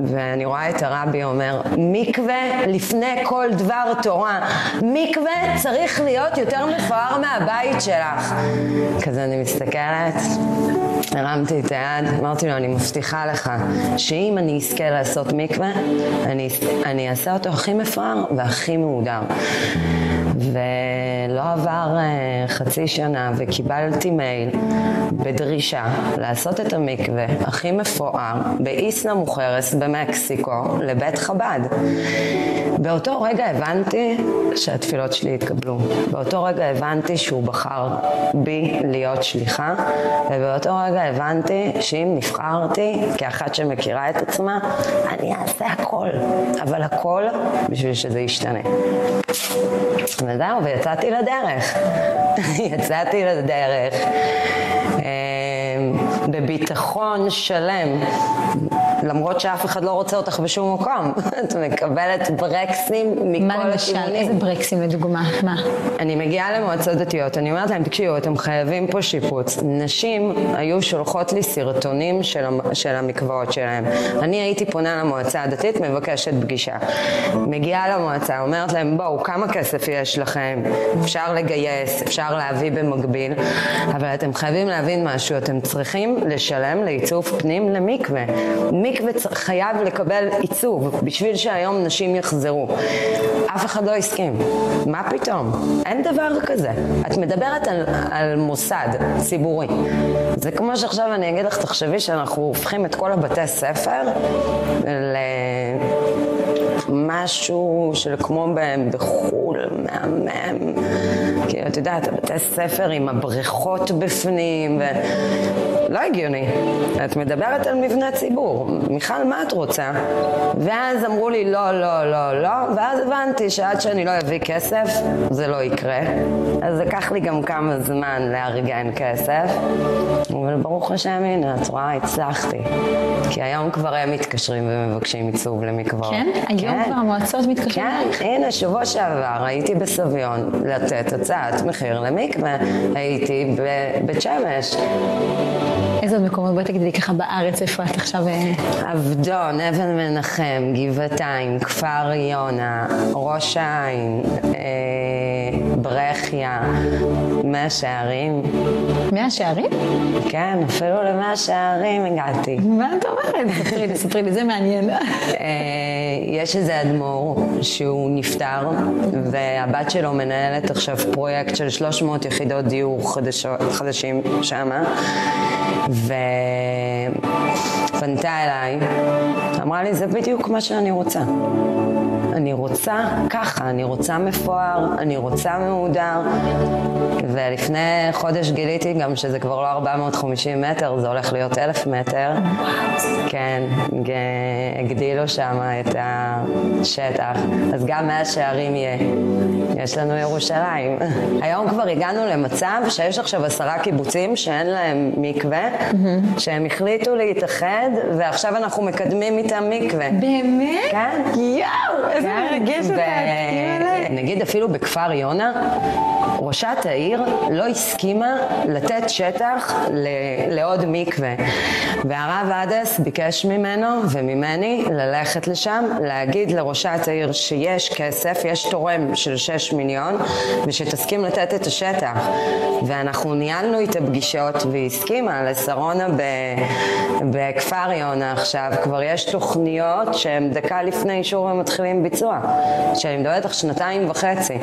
ואני רואה את הרבי אומר, מקווה לפני כל דבר תורה. מקווה צריך להיות יותר מפואר מהבית שלך. כזה אני מסתכלת, הרמתי את היד, אמרתי לו, אני מבטיחה לך שאם אני אזכה לעשות מקווה, אני, אני אעשה אותו הכי מפואר והכי מהודר. ולא עבר אה, חצי שנה וקיבלתי מייל בדרישה לעשות את המקווה הכי מפואר באיסנה מוכרס במקסיקו לבית חב"ד. באותו רגע הבנתי שהתפילות שלי התקבלו. באותו רגע הבנתי שהוא בחר בי להיות שליחה, ובאותו רגע הבנתי שאם נבחרתי כאחת שמכירה את עצמה, אני אעשה הכל, אבל הכל בשביל שזה ישתנה. וזהו, ויצאתי לדרך. יצאתי לדרך. בביטחון שלם, למרות שאף אחד לא רוצה אותך בשום מקום. את מקבלת ברקסים מה מכל למשל? איזה הכיוונים. ברקסים לדוגמה? מה? אני מגיעה למועצות דתיות, אני אומרת להם, תקשיבו, אתם חייבים פה שיפוץ. נשים היו שולחות לי סרטונים של, של המקוואות שלהם. אני הייתי פונה למועצה הדתית, מבקשת פגישה. מגיעה למועצה, אומרת להם, בואו, כמה כסף יש לכם? אפשר לגייס, אפשר להביא במקביל, אבל אתם חייבים להבין משהו, אתם צריכים לשלם לעיצוב פנים למקווה. מקווה חייב לקבל עיצוב בשביל שהיום נשים יחזרו. אף אחד לא הסכים. מה פתאום? אין דבר כזה. את מדברת על, על מוסד ציבורי. זה כמו שעכשיו אני אגיד לך, תחשבי שאנחנו הופכים את כל הבתי ספר למשהו של כמו בחו"ל, מהמם. את יודעת, הבתי ספר עם הבריכות בפנים, ו... לא הגיוני. את מדברת על מבנה ציבור. מיכל, מה את רוצה? ואז אמרו לי, לא, לא, לא, לא, ואז הבנתי שעד שאני לא אביא כסף, זה לא יקרה. אז לקח לי גם כמה זמן לארגן כסף, אבל ברוך השם, הנה, את רואה, הצלחתי. כי היום כבר הם מתקשרים ומבקשים עיצוב למקוואות. כן? היום כבר המועצות מתקשרות כן? הנה, שבוע שעבר הייתי בסביון לתת הצעת מחיר למקווה. הייתי בבית שמש. איזה עוד מקומות? בואי תגידי ככה בארץ, איפה את עכשיו... אה, עבדון, אבן מנחם, גבעתיים, כפר יונה, ראש העין, אה, ברכיה, מאה שערים. מאה שערים? כן, אפילו למאה שערים הגעתי. מה את אומרת? ספרי לי, ספרי לי, זה מעניין. אה, יש איזה אדמו"ר שהוא נפטר, והבת שלו מנהלת עכשיו פרויקט של 300 יחידות דיור חדשות, חדשים שמה, ופנתה אליי אמרה לי, זה בדיוק מה שאני רוצה. אני רוצה ככה, אני רוצה מפואר, אני רוצה מהודר. ולפני חודש גיליתי גם שזה כבר לא 450 מטר, זה הולך להיות 1,000 מטר. כן, הגדילו שם את השטח. אז גם מהשערים יהיה. יש לנו ירושלים. היום כבר הגענו למצב שיש עכשיו עשרה קיבוצים שאין להם מקווה, שהם החליטו להתאחד, ועכשיו אנחנו מקדמים איתם מקווה. באמת? כן. יואו, איזה כן, מרגש אותה, האלה. נגיד אפילו בכפר יונה, ראשת העיר לא הסכימה לתת שטח לעוד מקווה. והרב עדס ביקש ממנו וממני ללכת לשם, להגיד לראשת העיר שיש כסף, יש תורם של 6 מיליון, ושתסכים לתת את השטח. ואנחנו ניהלנו איתה פגישות והיא הסכימה, לשרונה בכפר יונה עכשיו, כבר יש תוכניות שהן דקה לפני אישור ומתחילים ביצוע. שאני מדברת על שנתיים וחצי.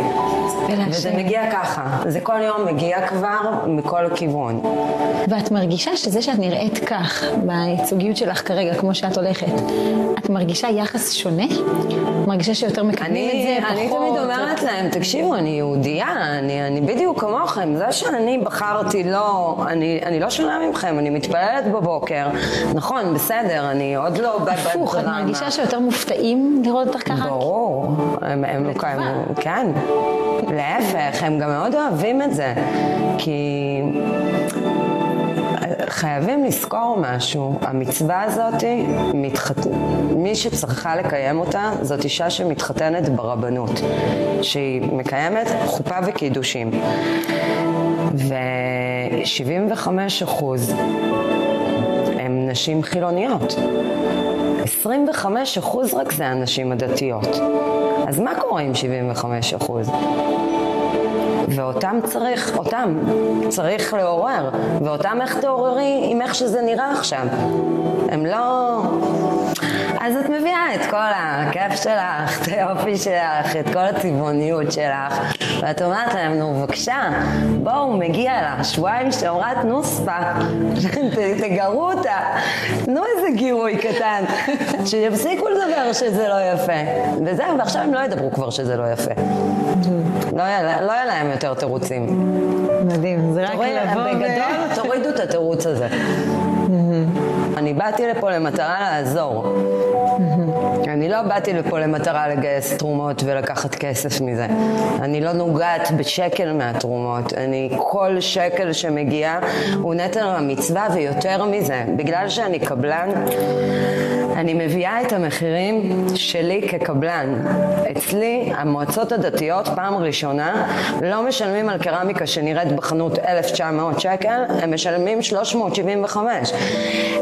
וזה מגיע ככה, זה כל יום מגיע כבר מכל כיוון. ואת מרגישה שזה שאת נראית כך, בייצוגיות שלך כרגע, כמו שאת הולכת, את מרגישה יחס שונה? מרגישה שיותר מקדמים את אני, זה, אני פחות? תמיד אומרת להם, תקשיבו, אני יהודייה, אני, אני בדיוק כמוכם, זה שאני בחרתי לא, אני, אני לא שונה מכם, אני מתפללת בבוקר, נכון, בסדר, אני עוד לא הפוך, את. מרגישה שיותר מופתעים לראות אותך ככה? ברור, הם, הם, הם, לטובה. כן, להפך, הם גם מאוד אוהבים את זה, כי חייבים לזכור משהו, המצווה הזאת, מתחת... מי שצריכה לקיים אותה זאת אישה שמתחתנת ברבנות, שהיא מקיימת חופה וקידושים. ו-75 אחוז הם נשים חילוניות. 25 אחוז רק זה הנשים הדתיות. אז מה קורה עם 75 אחוז? ואותם צריך, אותם צריך לעורר, ואותם איך תעוררי עם איך שזה נראה עכשיו. הם לא... אז את מביאה את כל הכיף שלך, את היופי שלך, את כל הצבעוניות שלך, ואת אומרת להם, נו בבקשה, בואו, מגיע לה, שבועיים שאמרה תנו ספה, תגרו אותה, תנו איזה גירוי קטן, שיפסיקו לדבר שזה לא יפה. וזהו, ועכשיו הם לא ידברו כבר שזה לא יפה. לא יהיה לא להם יותר תירוצים. מדהים, זה רק לבוא. בגדול, תורידו את התירוץ הזה. אני באתי לפה למטרה לעזור. אני לא באתי לפה למטרה לגייס תרומות ולקחת כסף מזה. אני לא נוגעת בשקל מהתרומות. אני, כל שקל שמגיע הוא נטל המצווה ויותר מזה. בגלל שאני קבלן, אני מביאה את המחירים שלי כקבלן. אצלי, המועצות הדתיות, פעם ראשונה, לא משלמים על קרמיקה שנראית בחנות 1,900 שקל, הם משלמים 375.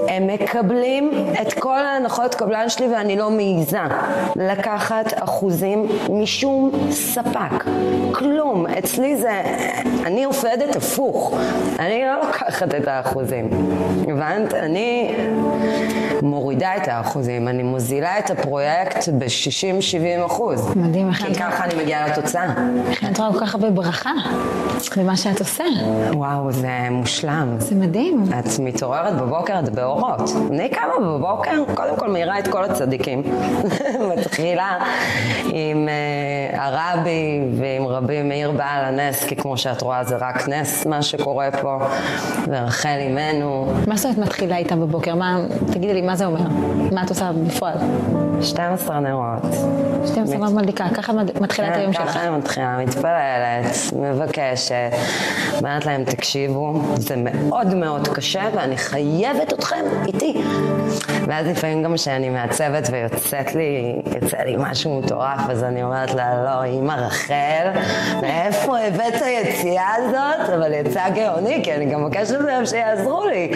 הם מקבלים את כל ההנחות קבלן שלי ואני לא מעיזה לקחת אחוזים משום ספק. כלום. אצלי זה... אני עובדת הפוך. אני לא לוקחת את האחוזים. הבנת? אני מורידה את האחוזים. אני מוזילה את הפרויקט ב-60-70 אחוז. מדהים, איך כי ככה אני מגיעה לתוצאה. איך את רואה כל כך הרבה ברכה במה שאת עושה. וואו, זה מושלם. זה מדהים. את מתעוררת בבוקר, את באורות. אני קמה בבוקר, קודם כל מעירה את כל הצדיקים. מתחילה עם uh, הרבי ועם רבי מאיר בעל הנס, כי כמו שאת רואה זה רק נס מה שקורה פה, ורחל אימנו. מה זאת אומרת מתחילה איתה בבוקר? מה, תגידי לי, מה זה אומר? מה את עושה בפועל? 12 נרות. 12 לא מדליקה, ככה מתחילה את כן, היום שלך. ככה מתחילה, מתפללת, מבקשת, אומרת להם, תקשיבו, זה מאוד מאוד קשה ואני חייבת אתכם איתי. ואז לפעמים גם כשאני מעצבת ויוצאת לי, יוצא לי משהו מטורף, אז אני אומרת לה, לא, אימא רחל, מאיפה הבאת את היציאה הזאת? אבל יצאה גאוני, כי אני גם מבקשת מהם שיעזרו לי.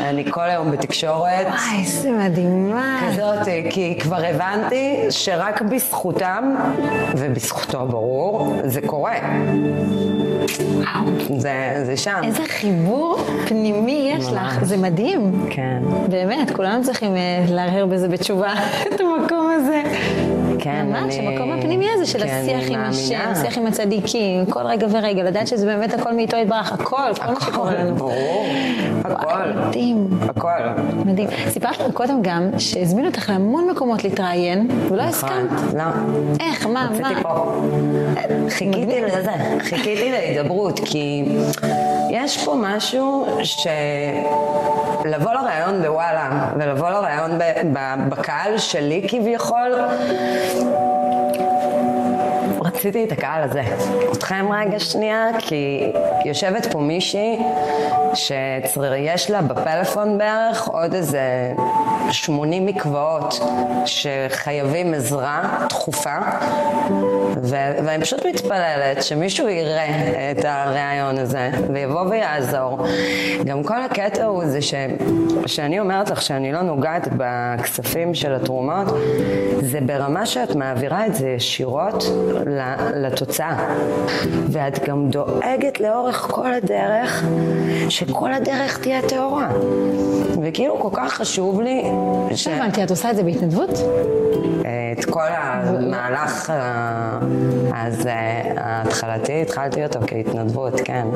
אני כל היום בתקשורת. וואי, איזה מדהימה. כזאת, כי כבר הבנתי שרק בזכותם, ובזכותו ברור, זה קורה. זה, זה שם. איזה חיבור פנימי יש לך, זה מדהים. כן. באמת, כולנו צריכים אה, להרהר בזה בתשובה, את המקום הזה. כן, ממש, אני- המקום הפנימי הזה של כן, השיח עם השם, מאמינה. שיח עם הצדיקים, כל רגע ורגע, לדעת שזה באמת הכל מאיתו יתברך, הכל, כל מה שקורה לנו. ברור, הכל, מדהים. הכל. מדהים. סיפרת לנו קודם גם שהזמינו אותך להמון מקומות להתראיין, ולא הסכמת. לא. איך, מה, מה? רציתי פה. חיכיתי לזה, חיכיתי להידברות, כי יש פה משהו ש... לבוא לראיון בוואלה, ולבוא לראיון ב- בקהל שלי כביכול, Thank you. רציתי את הקהל הזה. אתכם רגע שנייה, כי יושבת פה מישהי שיש לה בפלאפון בערך עוד איזה 80 מקוואות שחייבים עזרה דחופה, ואני פשוט מתפללת שמישהו יראה את הראיון הזה ויבוא ויעזור. גם כל הקטע הוא זה ש... שאני אומרת לך שאני לא נוגעת בכספים של התרומות, זה ברמה שאת מעבירה את זה ישירות לתוצאה. ואת גם דואגת לאורך כל הדרך, שכל הדרך תהיה טהורה. וכאילו כל כך חשוב לי ש... הבנתי, את עושה את זה בהתנדבות? את כל המהלך אה, אז אה, ההתחלתי, התחלתי אותו כהתנדבות, כן.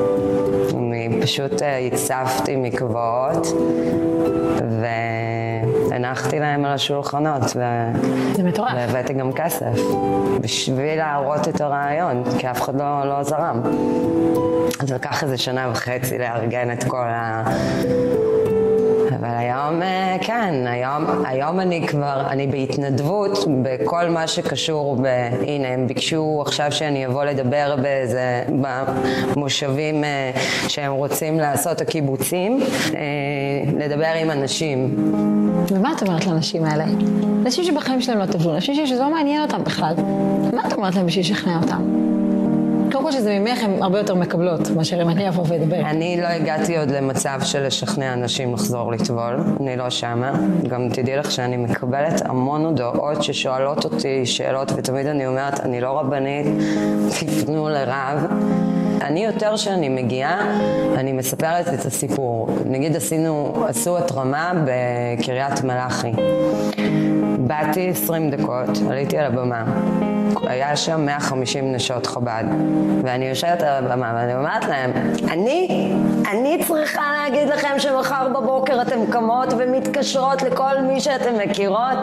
אני פשוט אה, הצפתי מקוואות והנחתי להם על השולחנות. והבאתי גם כסף בשביל להראות את הרעיון, כי אף אחד לא, לא זרם. אז לקח איזה שנה וחצי לארגן את כל ה... אבל היום, אה, כן, היום, היום אני כבר, אני בהתנדבות בכל מה שקשור ב... הנה, הם ביקשו עכשיו שאני אבוא לדבר באיזה, במושבים אה, שהם רוצים לעשות, הקיבוצים, אה, לדבר עם אנשים. ומה את אומרת לאנשים האלה? אנשים שבחיים שלהם לא טבלו, אנשים שזה לא מעניין אותם בכלל. מה את אומרת להם בשביל לשכנע אותם? כל שזה ממך הן הרבה יותר מקבלות, מאשר אם אני אבוא ואדבר. אני לא הגעתי עוד למצב של לשכנע אנשים לחזור לטבול, אני לא שמה. גם תדעי לך שאני מקבלת המון הודעות ששואלות אותי שאלות, ותמיד אני אומרת, אני לא רבנית, תפנו לרב. אני יותר שאני מגיעה, אני מספרת את הסיפור. נגיד עשינו, עשו התרמה בקריית מלאכי. באתי 20 דקות, עליתי על הבמה. היה שם 150 נשות חב"ד, ואני יושבת על הבמה ואני אומרת להם, אני, אני צריכה להגיד לכם שמחר בבוקר אתם קמות ומתקשרות לכל מי שאתם מכירות,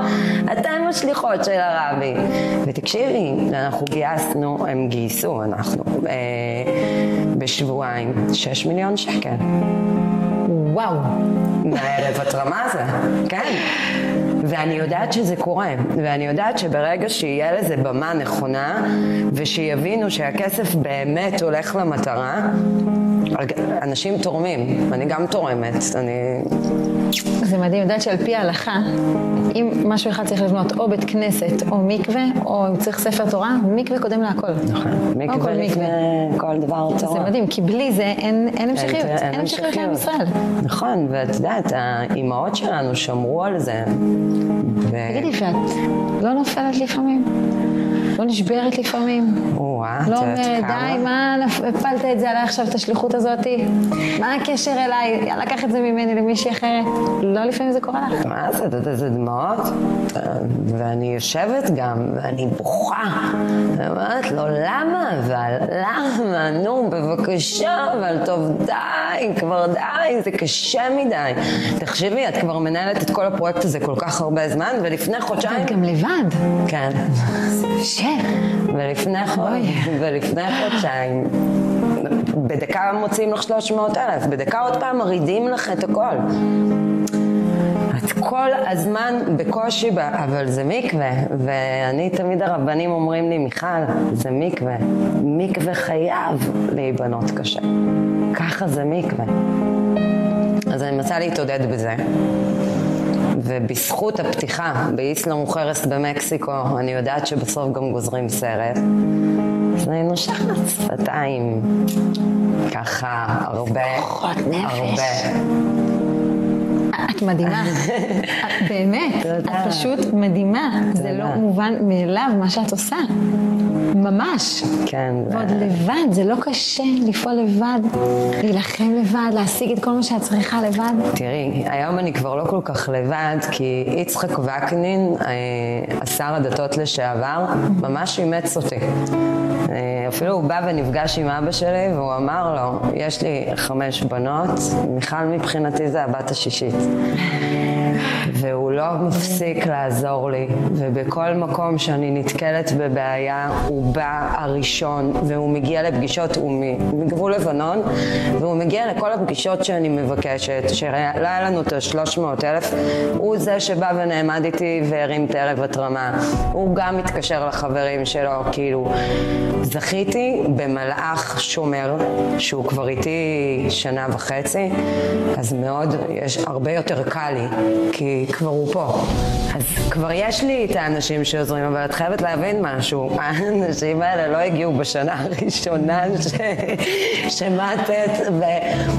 אתם השליחות של הרבי. ותקשיבי, אנחנו גייסנו, הם גייסו, אנחנו, אה, בשבועיים, 6 מיליון שקל. וואו. מהערב התרמה הזה, כן. ואני יודעת שזה קורה, ואני יודעת שברגע שיהיה לזה במה נכונה, ושיבינו שהכסף באמת הולך למטרה, אנשים תורמים, אני גם תורמת, אני... זה מדהים, יודעת שעל פי ההלכה, אם משהו אחד צריך לבנות או בית כנסת או מקווה, או אם צריך ספר תורה, מקווה קודם להכל. מקווה כל לפני כל דבר זה תורה. מדהים, כי בלי זה אין, אין המשכיות, אין- אין המשכיות לעם ישראל. נכון, ואת יודעת, האימהות שלנו שמרו על זה. ו- תגידי, ואת לא נופלת לפעמים? לא נשברת לפעמים? וואה, את לא יודעת אומרת, כמה? די, מה הפלת את זה עליי עכשיו, את השליחות הזאתי? מה הקשר אליי? יאללה, קח את זה ממני למישהי אחרת. לא לפעמים זה קורה לך. מה זה, את יודעת איזה דמעות? אה, ואני יושבת גם, ואני בוכה. אני אומרת לו, למה אבל? למה? נו, בבקשה, אבל טוב, די, כבר די, זה קשה מדי. תחשבי, את כבר מנהלת את כל הפרויקט הזה כל כך הרבה זמן, ולפני חודשיים... את גם לבד. כן. שב. ולפני. ולפני חודשיים, בדקה מוציאים לך 300 אלף, בדקה עוד פעם מורידים לך את הכל. את כל הזמן בקושי. אבל זה מקווה, ואני תמיד הרבנים אומרים לי, מיכל, זה מקווה. מקווה חייב להיבנות קשה. ככה זה מקווה. אז אני מנסה להתעודד בזה. ובזכות הפתיחה באיסלאם וחרס במקסיקו, אני יודעת שבסוף גם גוזרים סרט. אז אני נושכת שפתיים, ככה הרבה. הרבה. את מדהימה. את באמת, את פשוט מדהימה. זה לא מובן מאליו מה שאת עושה. ממש. כן. ועוד לבד, זה לא קשה לפעול לבד, להילחם לבד, להשיג את כל מה שאת צריכה לבד. תראי, היום אני כבר לא כל כך לבד, כי יצחק וקנין, אה, השר הדתות לשעבר, ממש אימץ אותי. אה, אפילו הוא בא ונפגש עם אבא שלי והוא אמר לו, יש לי חמש בנות, מיכל מבחינתי זה הבת השישית. Amen. והוא לא מפסיק לעזור לי, ובכל מקום שאני נתקלת בבעיה, הוא בא הראשון, והוא מגיע לפגישות, הוא מגבול לבנון, והוא מגיע לכל הפגישות שאני מבקשת, שלא היה לנו את ה-300 אלף, הוא זה שבא ונעמד איתי והרים את ערב התרמה. הוא גם מתקשר לחברים שלו, כאילו, זכיתי במלאך שומר, שהוא כבר איתי שנה וחצי, אז מאוד, יש הרבה יותר קל לי, כי כבר הוא פה. אז כבר יש לי את האנשים שעוזרים, אבל את חייבת להבין משהו. האנשים האלה לא הגיעו בשנה הראשונה ש... שמטת,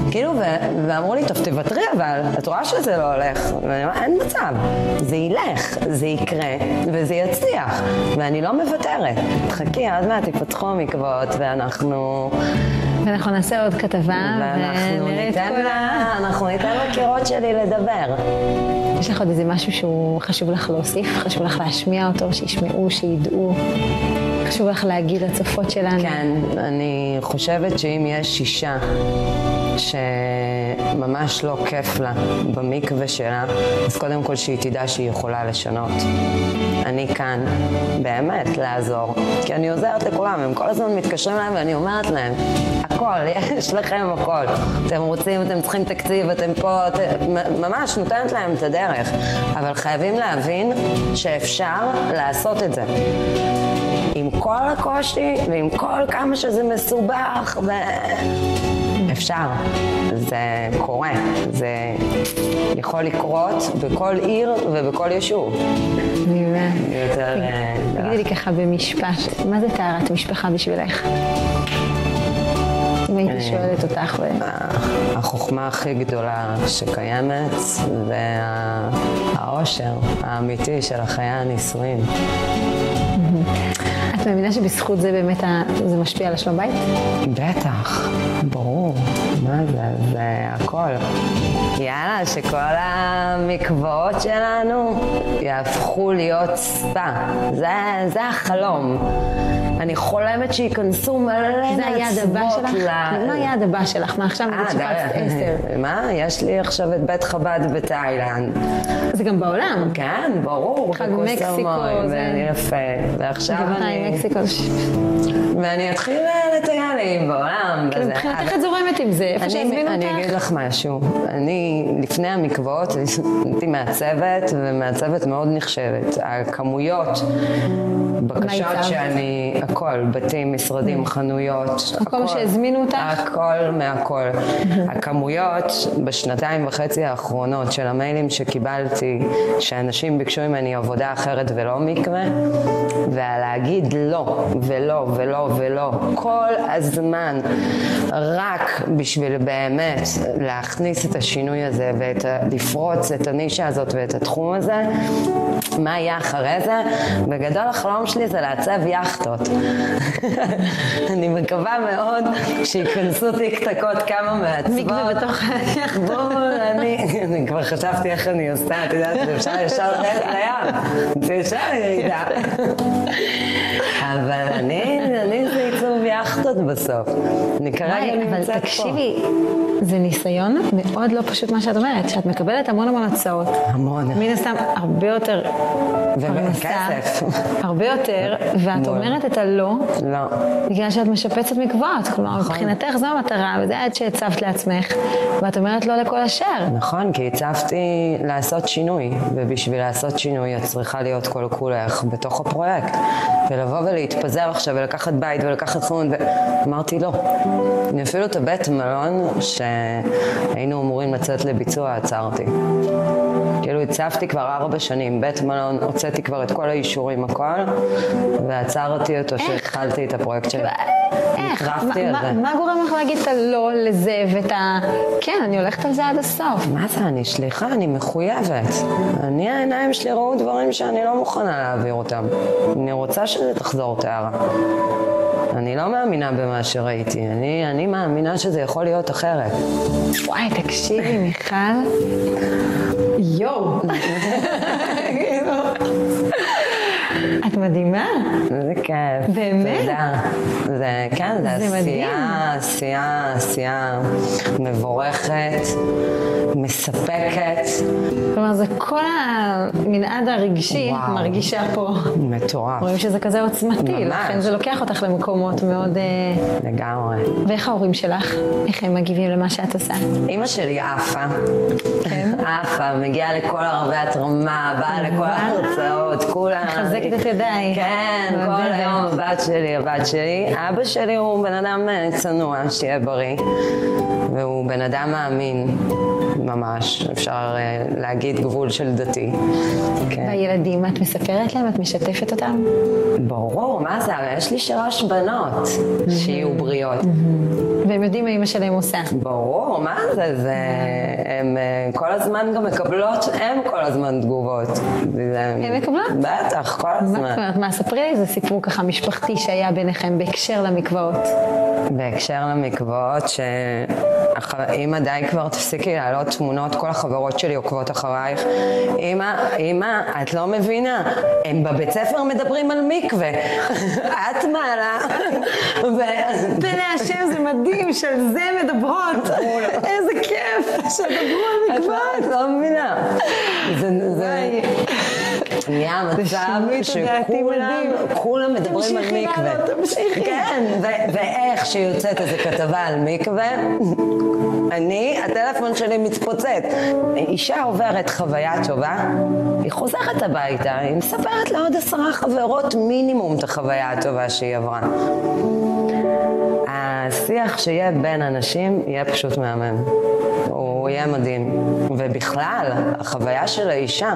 וכאילו, ו... ואמרו לי, טוב, תוותרי, אבל את רואה שזה לא הולך. ואני אומרת, אין מצב. זה ילך, זה יקרה, וזה יצליח. ואני לא מוותרת. חכי, עוד מעט יפתחו המקוואות, ואנחנו... ואנחנו נעשה עוד כתבה, ונראה את כל ה... אנחנו ניתן לקירות שלי לדבר. יש לך עוד איזה משהו שהוא חשוב לך להוסיף? חשוב לך להשמיע אותו, שישמעו, שידעו? חשוב לך להגיד לצופות שלנו? כן, אני חושבת שאם יש אישה שממש לא כיף לה במקווה שלה, אז קודם כל שהיא תדע שהיא יכולה לשנות. אני כאן באמת לעזור, כי אני עוזרת לכולם, הם כל הזמן מתקשרים אליי ואני אומרת להם, הכל, יש לכם הכל. אתם רוצים, אתם צריכים תקציב, אתם פה, את... ממש נותנת להם את הדרך. אבל חייבים להבין שאפשר לעשות את זה. עם כל הקושי ועם כל כמה שזה מסובך ו... אפשר, זה קורה, זה יכול לקרות בכל עיר ובכל יישוב. תגידי לי ככה במשפט, מה זה טהרת משפחה בשבילך? אם הייתי שואלת אותך. החוכמה הכי גדולה שקיימת והאושר האמיתי של החיי הנישואים. את מאמינה שבזכות זה באמת זה משפיע על השלום בית? בטח, ברור. מה זה? זה הכל. יאללה, שכל המקוואות שלנו יהפכו להיות ספא. זה, זה החלום. אני חולמת שייכנסו מלא זה היעד הבא שלך? מה היעד הבא שלך? מה עכשיו נגיד שפצת עשר? מה? יש לי עכשיו את בית חב"ד בתאילנד. זה גם בעולם. כן, ברור. חג מקסיקו. זה יפה. ועכשיו אני... מקסיקו. ואני אתחיל לטייל לי בעולם. כאילו מבחינתך את זורמת עם זה, איפה שהזמינו אותך. אני אגיד לך משהו. אני, לפני המקוואות, הייתי מעצבת, ומעצבת מאוד נחשבת. הכמויות, בקשות שאני... הכל, בתים, משרדים, חנויות. הכל שהזמינו אותך? הכל מהכל. הכמויות בשנתיים וחצי האחרונות של המיילים שקיבלתי, שאנשים ביקשו ממני עבודה אחרת ולא מקווה, ולהגיד לא, ולא, ולא, ולא, כל הזמן, רק בשביל באמת להכניס את השינוי הזה ולפרוץ את הנישה הזאת ואת התחום הזה, מה יהיה אחרי זה? בגדול החלום שלי זה לעצב יאכטות. אני מקווה מאוד שייכנסו טיקטקות כמה מעצבות. מקווה בתוך היאכטות. אני כבר חשבתי איך אני עושה, את יודעת שאפשר ישר לים. זה ישר ירידה. אבל אני, אני זה יאכטות בסוף. אני כרגע נמצאת פה. אבל תקשיבי, זה ניסיון מאוד לא פשוט מה שאת אומרת, שאת מקבלת המון המון הצעות. המון. מן הסתם הרבה יותר וכסף. הרבה יותר, ואת אומרת את הלא. לא. בגלל שאת משפצת מקוואות. כלומר, נכון. מבחינתך זו המטרה, וזה עד שהצבת לעצמך, ואת אומרת לא לכל אשר. נכון, כי הצבתי לעשות שינוי, ובשביל לעשות שינוי את צריכה להיות כל כולך בתוך הפרויקט. ולבוא ולהתפזר עכשיו ולקחת בית ולקחת חנות, אמרתי לא. אני אפילו את הבית מלון שהיינו אמורים לצאת לביצוע עצרתי. כאילו הצבתי כבר ארבע שנים, בית מלון, הוצאתי כבר את כל האישורים הכל, ועצרתי אותו שהתחלתי את הפרויקט שלי. איך? נטרפתי על זה. מה גורם לך להגיד את הלא לזה ואת ה... כן, אני הולכת על זה עד הסוף. מה זה, אני שליחה, אני מחויבת. אני, העיניים שלי ראו דברים שאני לא מוכנה להעביר אותם. אני רוצה שזה תחזור טהרה. אני לא מאמינה במה שראיתי, אני, אני מאמינה שזה יכול להיות אחרת. וואי, תקשיבי, מיכל. יואו. מדהימה. זה כיף. באמת? תודה. זה, כן, זה, זה. עשייה, עשייה, עשייה מבורכת, מספקת, כלומר, זה כל המנעד הרגשי וואו. מרגישה פה. מטורף. רואים שזה כזה עוצמתי, ממש. לכן זה לוקח אותך למקומות מאוד... אה, לגמרי. ואיך ההורים שלך? איך הם מגיבים למה שאת עושה? אימא שלי עפה. כן? עפה, מגיעה לכל ערבי התרומה, באה לכל. ההרצאות, כולה... מחזקת את ידיי. כן, כל מעודדת. היום הבת שלי, הבת שלי. אבא שלי הוא בן אדם אה, צנוע, שיהיה בריא. והוא בן אדם מאמין, ממש. אפשר אה, להגיד גבול של דתי. כן. והילדים, את מספרת להם? את משתפת אותם? ברור, מה זה? הרי יש לי שלוש בנות שיהיו בריאות. והם יודעים מה אימא שלהם עושה. ברור, מה זה? זה... הם אה, כל הזמן גם מקבלות, הם כל הזמן תגובות. הן מקבלות? בטח, כל מה אומרת? מה, ספרי לי איזה סיפור ככה משפחתי שהיה ביניכם בהקשר למקוואות. בהקשר למקוואות, שאמא די כבר תפסיקי להעלות תמונות, כל החברות שלי עוקבות אחרייך. אמא, אמא, את לא מבינה, הם בבית ספר מדברים על מקווה. את מעלה. פלא השם, זה מדהים, שעל זה מדברות. איזה כיף, שדברו על לא- את לא מבינה. זה-. נהיה מצב שכולם מדברים על מקווה. תמשיכי. כן, ואיך שיוצאת איזה כתבה על מקווה, אני, הטלפון שלי מתפוצץ. אישה עוברת חוויה טובה, היא חוזרת הביתה, היא מספרת לעוד עשרה חברות מינימום את החוויה הטובה שהיא עברה. השיח שיהיה בין אנשים יהיה פשוט מהמם. הוא יהיה מדהים. ובכלל, החוויה של האישה,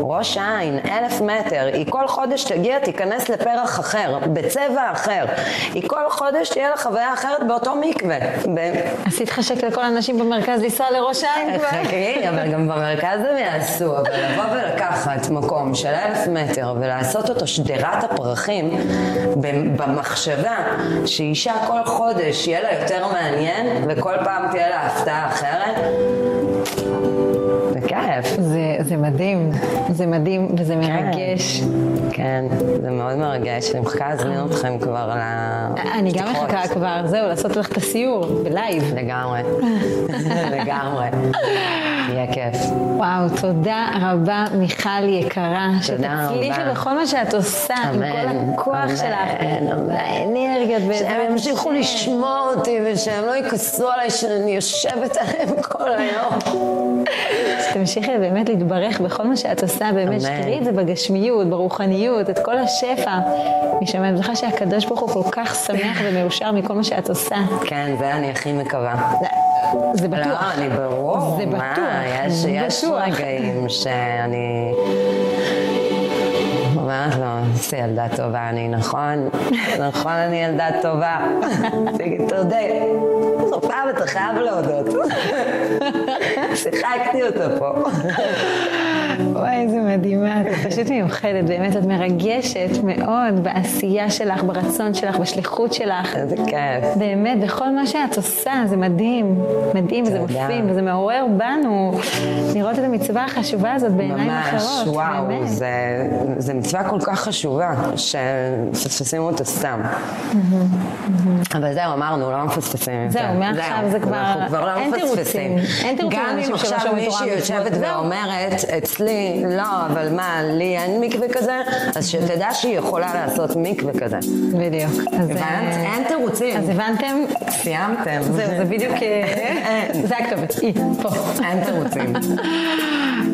ראש העין, אלף מטר, היא כל חודש תגיע, תיכנס לפרח אחר, בצבע אחר. היא כל חודש תהיה לה חוויה אחרת באותו מקווה. ב- עשית חשק לכל האנשים במרכז לנסוע לראש העין כבר? חכי, אבל גם במרכז הם יעשו, אבל לבוא ולקחת מקום של אלף מטר ולעשות אותו שדרת הפרחים במחשבה שאישה כל חודש יהיה לה יותר מעניין וכל פעם תהיה לה הפתעה אחרת, כיף. זה, זה מדהים, זה מדהים וזה מרגש. כן, זה מאוד מרגש. אני מחכה להזמין אתכם כבר ל... אני גם. מחכה כבר, זהו, לעשות לך את הסיור בלייב. לגמרי, לגמרי. יהיה כיף. וואו, תודה רבה, מיכל יקרה. שתצליחי. בכל מה שאת עושה, עם אמן, כל הכוח אמן, שלך, אמן. האנרגיות. שהם ימשיכו השם. לשמוע אותי ושהם לא יכעסו עליי שאני יושבת עליהם כל היום. שתמשיכי באמת להתברך בכל מה שאת עושה, באמת. שתראי את זה בגשמיות, ברוחניות, את כל השפע. משמיים, זכה שהקדוש ברוך הוא כל כך שמח ומאושר מכל מה שאת עושה. כן, זה אני הכי מקווה. זה לא, בטוח. אני ברור. זה מה, בטוח, יש, יש. רגעים שאני... אומרת לו, איזה ילדה טובה אני, נכון? נכון, אני ילדה טובה. תגיד, תודה. בסוף פעם אתה חייב להודות. שיחקתי אותו פה. וואי, איזה מדהימה, את פשוט מיוחדת, באמת, את מרגשת מאוד בעשייה שלך, ברצון שלך, בשליחות שלך. איזה כיף. באמת, בכל מה שאת עושה, זה מדהים, מדהים, וזה. מפעים, וזה מעורר בנו לראות את המצווה החשובה הזאת בעיניים ממש, אחרות. וואו, באמת. זה, זה מצווה כל כך חשובה, שמפספסים אותה סתם. אבל זהו, אמרנו, לא מפספסים יותר. זהו, מעכשיו זה כבר- אנחנו כבר לא אין מפספסים. תירוצים. אין תירוצים גם אם עכשיו מישהי. יושבת. ואומרת, אצלי אצלי, לא, אבל מה, לי אין מקווה כזה? אז שתדע שהיא יכולה לעשות מקווה כזה. בדיוק. אז, הבנת? אה, אין תירוצים. אז הבנתם? סיימתם. זהו, זה בדיוק... אה, זה הכתובת. היא, פה. אין תירוצים.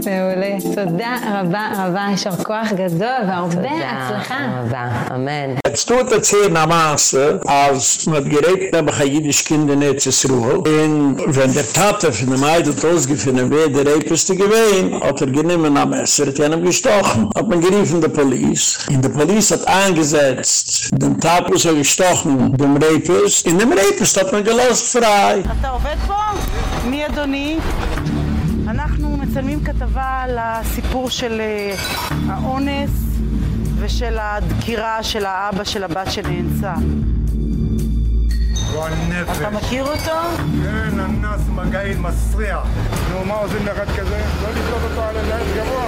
מעולה. תודה רבה רבה, יישר כוח גדול והרבה תודה הצלחה. רבה, אמן. Jetzt tut er zehn am Maße, als man gerät haben, ein jüdisch Kind in Ezesruhe. Und wenn der Tate von dem ausgefunden, der hat er genommen am Messer, hat er ihm gestochen. Hat man geriefen der Police. Und der Police hat angesetzt, den Tapus hat gestochen, dem Rapist. In dem Rapist hat man gelost frei. אתה עובד פה? מי אדוני? אנחנו מצלמים כתבה על הסיפור של אה, האונס ושל הדקירה של האבא של הבת שנאנסה. גועל נפש. אתה מכיר אותו? כן, אנס מגעיל מסריח. נו, מה עושים לאחד כזה? לא לקלוט אותו על עץ גבוה.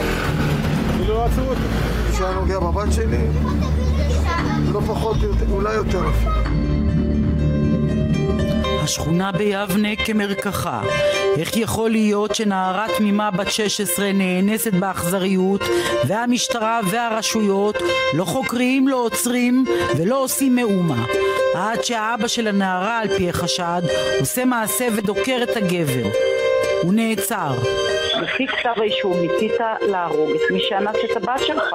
כאילו לא עצרו אותו. שהיה נוגע בבת שלי, לא פחות, אולי יותר אפילו. השכונה ביבנה כמרקחה. איך יכול להיות שנערה תמימה בת 16 נאנסת באכזריות והמשטרה והרשויות לא חוקרים, לא עוצרים ולא עושים מאומה עד שהאבא של הנערה על פי החשד עושה מעשה ודוקר את הגבר. הוא נעצר. לפי כתב האישום ניסית להרוג את מי שאנס את הבת שלך.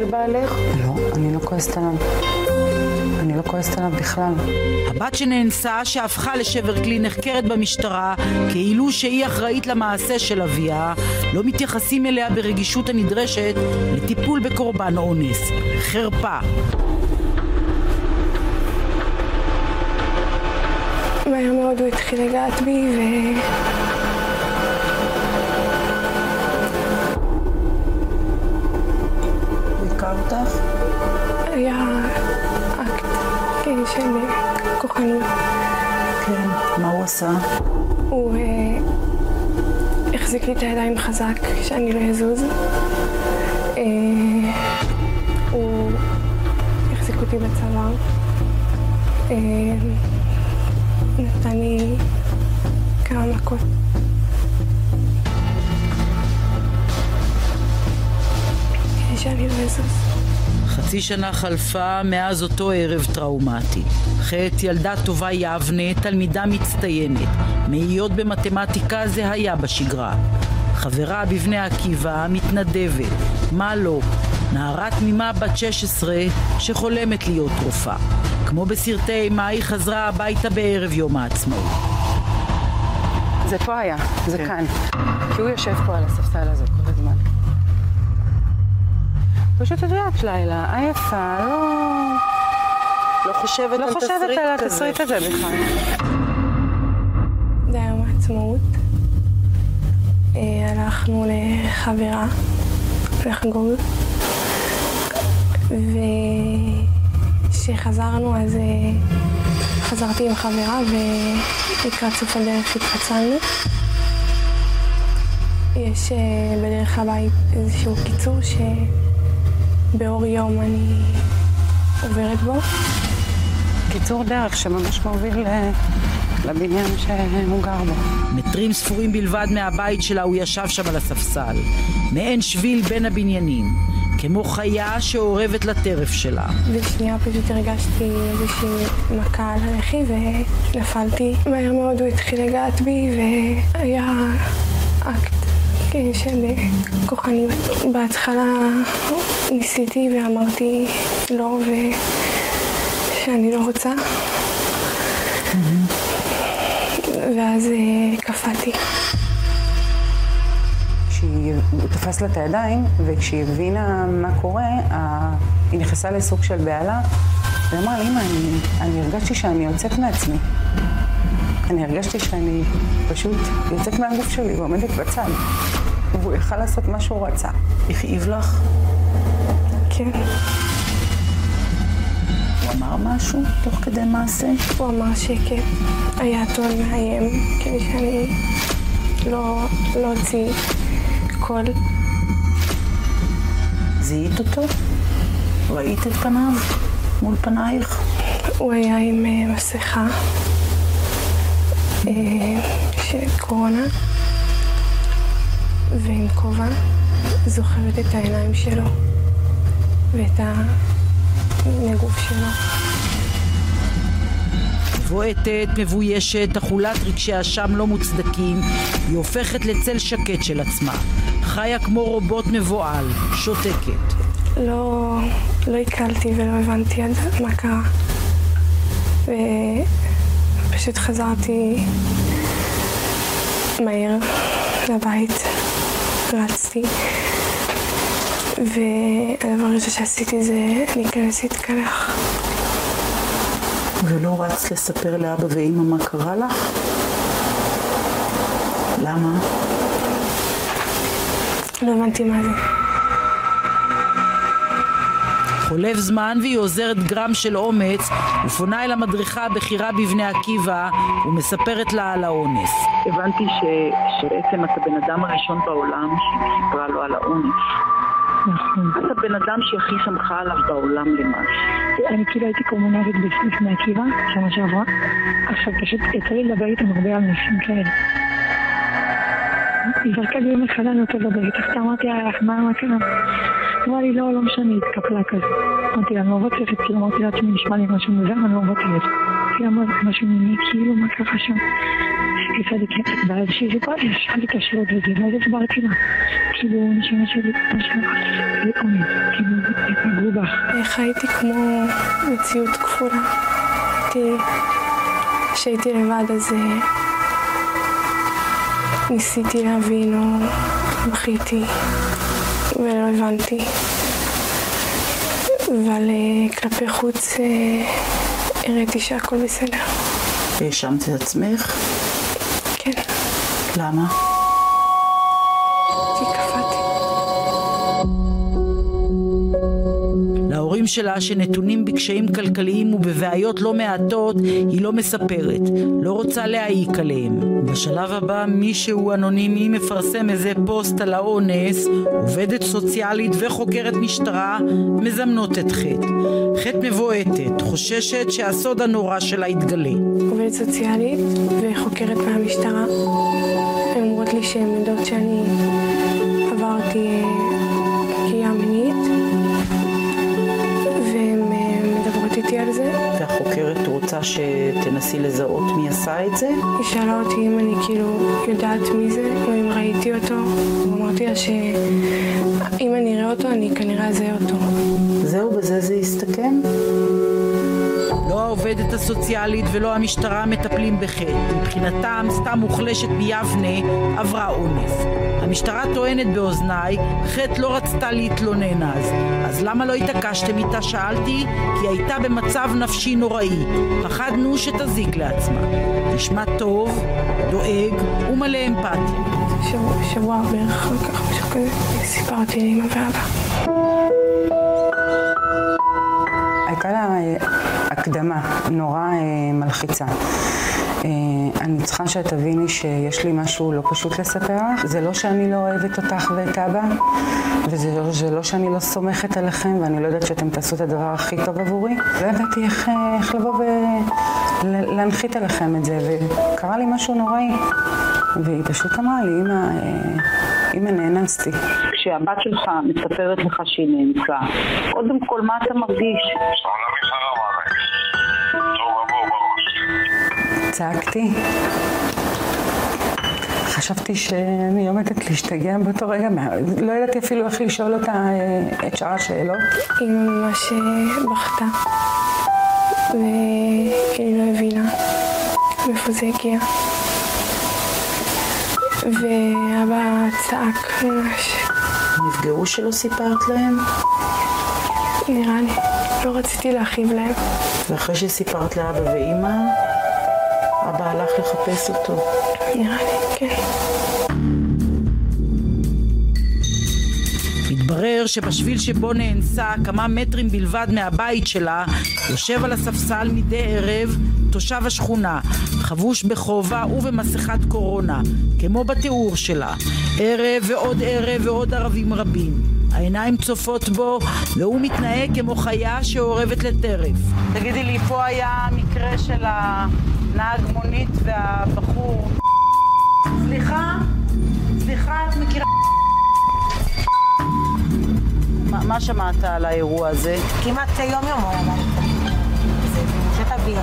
על בעלך? לא, אני לא כועסת עליו. אני לא כועסת עליו בכלל. הבת שנאנסה שהפכה לשבר כלי נחקרת במשטרה כאילו שהיא אחראית למעשה של אביה לא מתייחסים אליה ברגישות הנדרשת לטיפול בקורבן אונס. חרפה. מהר מאוד הוא התחיל לגעת בי ו... הכר אותך? היה אקט של כוחנות. כן. מה הוא עשה? הוא אה, החזיק לי את הידיים חזק שאני לא אזוז. אה, הוא החזיק אותי בצוואר. אה, נתן לי כמה מכות. שאני לא אזוז. חצי שנה חלפה מאז אותו ערב טראומטי. חטא ילדה טובה יבנה, תלמידה מצטיינת. מאיות במתמטיקה זה היה בשגרה. חברה בבני עקיבא, מתנדבת. מה לא? נערה תמימה בת 16 שחולמת להיות רופאה. כמו בסרטי אימה היא חזרה הביתה בערב יום העצמאות. זה פה היה, זה כאן. כי הוא יושב פה על הספסל הזה כל הזמן. פשוט את יודעת, לילה, עייפה, לא... לא חושבת לא חושבת על התסריט הזה בכלל. זה היה יום העצמאות. אה, הלכנו לחברה לחגוג, וכשחזרנו אז אה, חזרתי עם חברה ולקראת סוף הדרך התפצלנו. יש אה, בדרך הבית איזשהו קיצור שבאור יום אני עוברת בו. קיצור דרך שממש מוביל ל- לבניין שהוא גר בו. מטרים ספורים בלבד מהבית שלה הוא ישב שם על הספסל. מעין שביל בין הבניינים. כמו חיה שאורבת לטרף שלה. בשנייה פשוט הרגשתי איזושהי מכה על הלחי ונפלתי. מהר מאוד הוא התחיל לגעת בי והיה אקט של כוחניות. בהתחלה ניסיתי ואמרתי לא ושאני לא רוצה. ואז אה, קפאתי. כשהוא תפס לה את הידיים, וכשהיא הבינה מה קורה, היא נכנסה לסוג של בהלה, והיא אמרה אמא, אני, אני הרגשתי שאני יוצאת מעצמי. אני הרגשתי שאני פשוט יוצאת מהגוף שלי ועומדת בצד. והוא יכל לעשות מה שהוא רצה. הכאיב לך? כן. הוא אמר משהו תוך כדי מעשה? הוא אמר שכן. היה טון מאיים, כדי שאני לא, לא אוציא קול. זיהית אותו? ראית את פניו מול פנייך? הוא היה עם אה, מסכה, אה, של קורונה, ועם כובע, זוכרת את העיניים שלו ואת הנגוף שלו. מבועטת, מבוישת, אכולת רגשי אשם לא מוצדקים, היא הופכת לצל שקט של עצמה. חיה כמו רובוט מבוהל, שותקת. לא, לא עיכלתי ולא הבנתי עד מה קרה. ופשוט חזרתי מהר לבית, רצתי. והדבר הראשון שעשיתי זה להיכנס להתקלח. ולא רצת לספר לאבא ואימא מה קרה לך? למה? לא הבנתי מה זה. חולף זמן והיא עוזרת גרם של אומץ ופונה אל המדריכה הבכירה בבני עקיבא ומספרת לה על האונס. הבנתי ש... שבעצם אתה בן אדם הראשון בעולם שהיא סיפרה לו על האונס. נכון. אתה בן אדם שהכי שמחה עליו בעולם למשהו. אני כאילו הייתי קומונרית בבני עקיבא, שנה שעברה. עכשיו פשוט יצא לי לדבר איתם הרבה על נושאים כאלה. היא זרקה לי יום אחד אני רוצה לדבר איתך, אמרתי לה, מה קרה? אמרה לי, לא, לא משנה, היא התקפלה כזה. אמרתי לה, אני לא מבטלת, כאילו אמרתי לעצמי, נשמע לי משהו מוזר, אני לא מבטלת. היא אמרה, משהו מיני, כאילו, מה קרה שם? כיצד כן, ואז שהיא סיפרה לי, שאלתי את השאלות וזה, ואז הסברתי לה, כאילו, נשמע שלי, משהו, לאונס, כאילו, התנגדו בך. איך הייתי כמו מציאות כפולה. כי כשהייתי לבד אז ניסיתי להבין או בכיתי ולא הבנתי. אבל כלפי חוץ הראיתי שהכל בסדר. האשמת את עצמך? כן. למה? להורים שלה שנתונים בקשיים כלכליים ובבעיות לא מעטות היא לא מספרת, לא רוצה להעיק עליהם. בשלב הבא מישהו אנונימי מפרסם איזה פוסט על האונס, עובדת סוציאלית וחוקרת משטרה מזמנות את חטא. חטא מבועטת, חוששת שהסוד הנורא שלה יתגלה. עובדת סוציאלית וחוקרת מהמשטרה. הן אומרות לי שהן יודעות שאני עברתי רוצה שתנסי לזהות מי עשה את זה? היא שאלה אותי אם אני כאילו יודעת מי זה או אם ראיתי אותו ואמרתי לה שאם אני אראה אותו אני כנראה אזהה אותו. זהו, בזה זה יסתכם? העובדת הסוציאלית ולא המשטרה מטפלים בחטא. מבחינתם, סתם מוחלשת מיבנה עברה אונס. המשטרה טוענת באוזניי, חטא לא רצתה להתלונן אז. אז למה לא התעקשתם איתה? שאלתי, כי הייתה במצב נפשי נוראי. פחדנו שתזיק לעצמה. נשמע טוב, דואג ומלא אמפתיה. שבוע, שבוע בערך אחר כך, משהו כזה, סיפרתי לאמא ואבא. הייתה לה הקדמה נורא מלחיצה. אני צריכה שתביני שיש לי משהו לא פשוט לספר לך. זה לא שאני לא אוהבת אותך ואת אבא, וזה לא, לא שאני לא סומכת עליכם, ואני לא יודעת שאתם תעשו את הדבר הכי טוב עבורי. לא ידעתי איך, איך לבוא ולהנחית עליכם את זה, וקרה לי משהו נוראי. והיא פשוט אמרה לי, אמא, אמא נאנסתי. כשהבת שלך מספרת לך שהיא נאנסה, קודם כל מה אתה מרגיש? צעקתי. חשבתי שאני עומדת להשתגע באותו רגע, לא ידעתי אפילו איך לשאול אותה את שאר השאלות. היא ממש בכתה, והיא לא הבינה מאיפה זה הגיע. ואבא צעק ממש. נפגעו שלא סיפרת להם? נראה לי. לא רציתי להכאיב להם. ואחרי שסיפרת לאבא ואימא, אבא הלך לחפש אותו. נראה לי, כן. מתברר שבשביל שבו נאנסה כמה מטרים בלבד מהבית שלה יושב על הספסל מדי ערב תושב השכונה חבוש בכובע ובמסכת קורונה כמו בתיאור שלה ערב ועוד ערב ועוד ערבים רבים העיניים צופות בו והוא מתנהג כמו חיה שאורבת לטרף תגידי לי פה היה מקרה של הנהג מונית והבחור... סליחה? סליחה, את מכירה... מה, מה שמעת על האירוע הזה? כמעט יום יום הוא אמר זה מושך הבירה.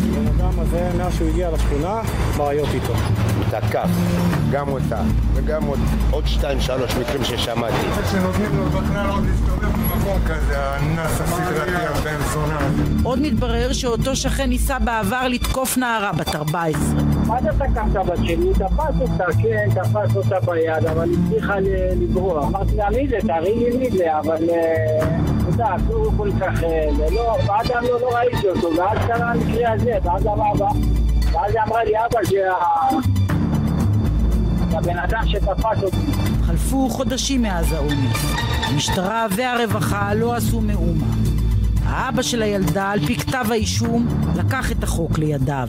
הבן אדם הזה, מאז שהוא הגיע לשכונה, בעיות איתו. תקף, גם אותה, וגם עוד, עוד שתיים שלוש מקרים ששמעתי. עוד מתברר שאותו שכן ניסה בעבר לתקוף נערה בת 14. מה זה תקף את הבת שלי? תפס אותה, כן, תפס אותה ביד, אבל הצליחה לברוח. אמרתי לה, מי זה? תראי לי מי זה, אבל אה, אתה יודע, הוא כל כך... אה, זה לא, ועד היום לא, לא ראיתי אותו, ואז קרה המקרה הזה, ואז אמרה, לי, אבא, שהבן אדם שתפס אותי. חלפו חודשים מאז האונס. המשטרה והרווחה לא עשו מאומה. האבא של הילדה, על פי כתב האישום, לקח את החוק לידיו.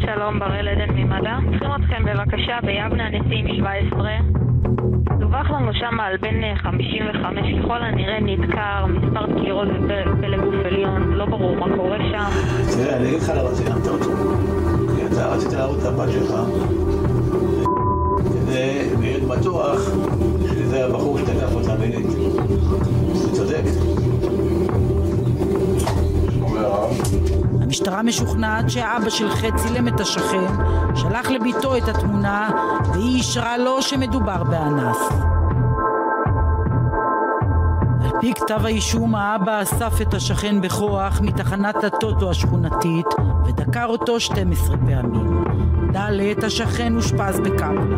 שלום, בראל עדן ממד"א. צריכים אתכם בבקשה ביבנה הנשיאים 17. דווח לנו שם על בן אה, 55, ככל הנראה נדקר, מספר דקירות בפלג גוף עליון, לא ברור מה קורה שם. תראה, אני אגיד לך למה צילמת אותו. כי אתה רצית להראות את הבת שלך, כדי להיות בטוח שזה הבחור שתקף אותה מינית. אתה צודק. המשטרה משוכנעת שהאבא של ח' צילם את השכן, שלח לביתו את התמונה, והיא אישרה לו שמדובר באנס. על פי כתב האישום, האבא אסף את השכן בכוח מתחנת הטוטו השכונתית ודקר אותו 12 פעמים. ד' השכן אושפז בקפלן.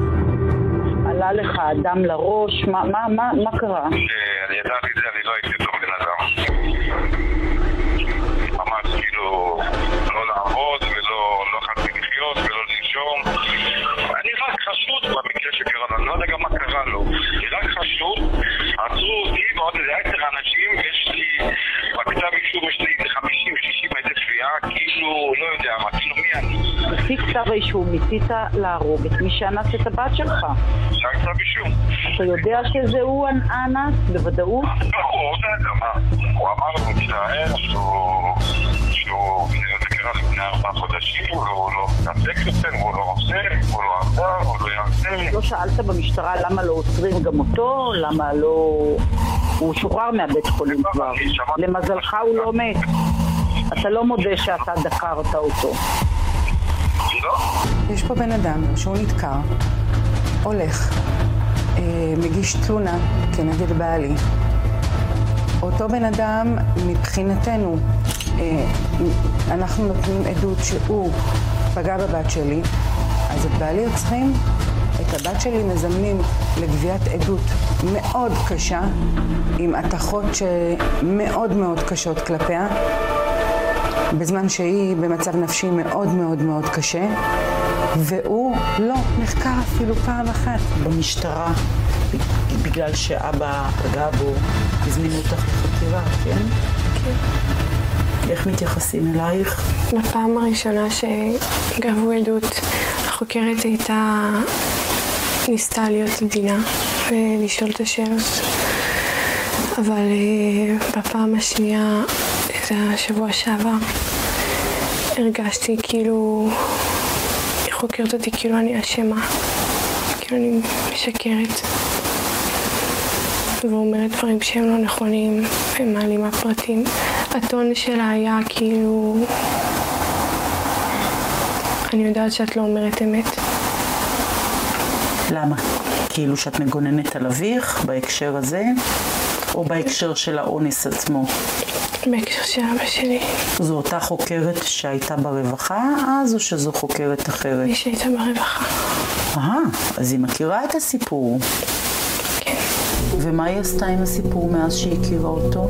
עלה לך אדם לראש, מה, מה, מה, מה קרה? אני ידעתי את זה, אני לא הייתי אותו בן אדם. כאילו, לא לעבוד ולא לא יכולתי לחיות ולא לנשום. אני רק חשוד במקרה שקרה לו, אני לא יודע גם מה קרה לו. אני רק חשוד, עצרו אותי ועוד איזה עשר אנשים, ויש לי, בכתב אישום יש לי איזה חמישים, שישים איזה תביעה, כאילו, לא יודע מה, כאילו מי אני? לפי כתב האישום ניסית להרוג את מי שאנס את הבת שלך. זה היה כתב אישום. אתה יודע שזה הוא האנס? בוודאות? לא, הוא יודע. הוא אמר לו מצטער שהוא... קרה לפני ארבעה חודשים, והוא לא מתעסק יותר, והוא לא עושה, הוא לא עשה, הוא לא יעשה. לא שאלת במשטרה למה לא עוצרים גם אותו? למה לא... הוא שוחרר מהבית חולים כבר. למזלך הוא לא מת. אתה לא מודה שאתה דקרת אותו. יש פה בן אדם שהוא נדקר, הולך, אה, מגיש תלונה כנגד בעלי. אותו בן אדם, מבחינתנו, אה, אנחנו נותנים עדות שהוא פגע בבת שלי, אז את בעלי עוצרים, את הבת שלי מזמנים לגביית עדות מאוד קשה, עם התכות שמאוד מאוד קשות כלפיה, בזמן שהיא במצב נפשי מאוד מאוד מאוד קשה, והוא לא נחקר אפילו פעם אחת. במשטרה, בגלל שאבא פגע בו, הזמינו אותך לחקירה, כן? כן. איך מתייחסים אלייך? בפעם הראשונה שגבו עדות, החוקרת הייתה, ניסתה להיות עדינה ולשאול את השאלות. אבל אה, בפעם השנייה, זה השבוע שעבר, הרגשתי כאילו, היא חוקרת אותי כאילו אני אשמה, כאילו אני משקרת. ואומרת דברים שהם לא נכונים, ומעלימה פרטים. הטון שלה היה כאילו... אני יודעת שאת לא אומרת אמת. למה? כאילו שאת מגוננת על אביך בהקשר הזה, או בהקשר של האונס עצמו? בהקשר של אבא שלי. זו אותה חוקרת שהייתה ברווחה אז, או שזו חוקרת אחרת? מי שהייתה ברווחה. אה, אז היא מכירה את הסיפור. כן. ומה היא עשתה עם הסיפור מאז שהיא הכירה אותו?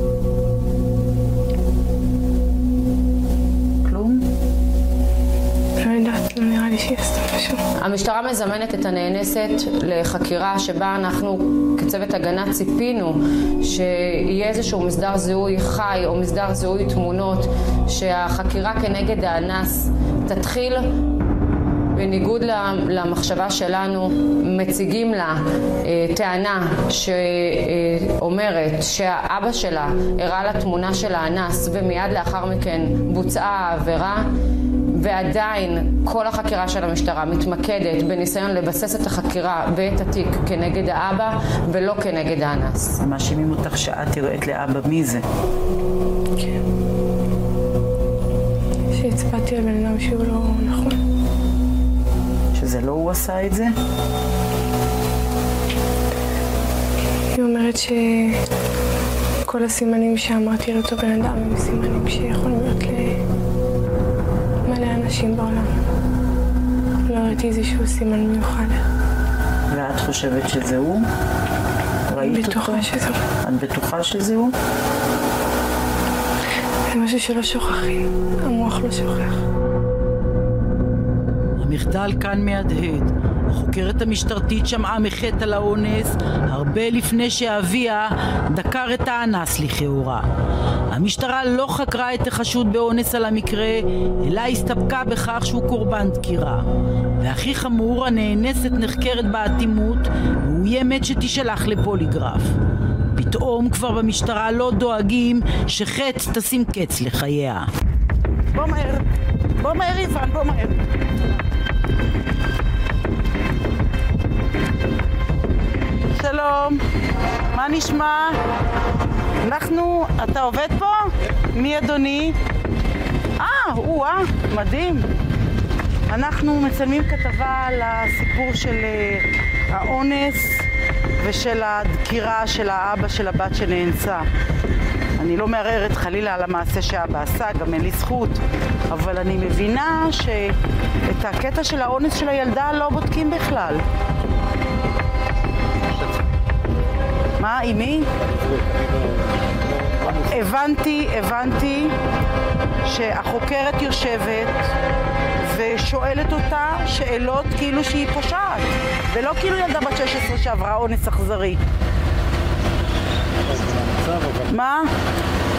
נראה לי שהיא עשתה משהו. המשטרה מזמנת את הנאנסת לחקירה שבה אנחנו כצוות הגנה ציפינו שיהיה איזשהו מסדר זיהוי חי או מסדר זיהוי תמונות שהחקירה כנגד האנס תתחיל בניגוד למחשבה שלנו, מציגים לה אה, טענה שאומרת שהאבא שלה הראה לה תמונה של האנס ומיד לאחר מכן בוצעה העבירה ועדיין כל החקירה של המשטרה מתמקדת בניסיון לבסס את החקירה ואת התיק כנגד האבא ולא כנגד האנס. מאשימים אותך שאת הראית לאבא מי זה. כן. שהצבעתי על בן אדם שהוא לא נכון. שזה לא הוא עשה את זה? היא אומרת שכל הסימנים שאמרתי על אותו בן אדם הם סימנים שיכולים להיות למלא אנשים בעולם. לא ראיתי איזשהו סימן מיוחד. ואת חושבת שזה הוא? ראית אותו? בטוחה שזה הוא. את בטוחה שזה הוא? זה משהו שלא שוכחים, המוח לא שוכח. המחדל כאן מהדהד. החוקרת המשטרתית שמעה מחטא על האונס הרבה לפני שאביה דקר את האנס לכאורה. המשטרה לא חקרה את החשוד באונס על המקרה, אלא הסתפקה בכך שהוא קורבן דקירה. והכי חמור, הנאנסת נחקרת באטימות, מאוימת שתישלח לפוליגרף. פתאום כבר במשטרה לא דואגים שחץ תשים קץ לחייה. בוא מהר, בוא מהר איוון, בוא מהר. שלום, מה נשמע? אנחנו, אתה עובד פה? מי אדוני? אה, הוא, אה, מדהים. אנחנו מצלמים כתבה על הסיפור של uh, האונס ושל הדקירה של האבא של הבת שנאנסה. אני לא מערערת חלילה על המעשה שאבא עשה, גם אין לי זכות, אבל אני מבינה שאת הקטע של האונס של הילדה לא בודקים בכלל. מה, עם מי? הבנתי, הבנתי שהחוקרת יושבת ושואלת אותה שאלות כאילו שהיא פושעת ולא כאילו ילדה בת 16 שעברה אונס אכזרי. מה?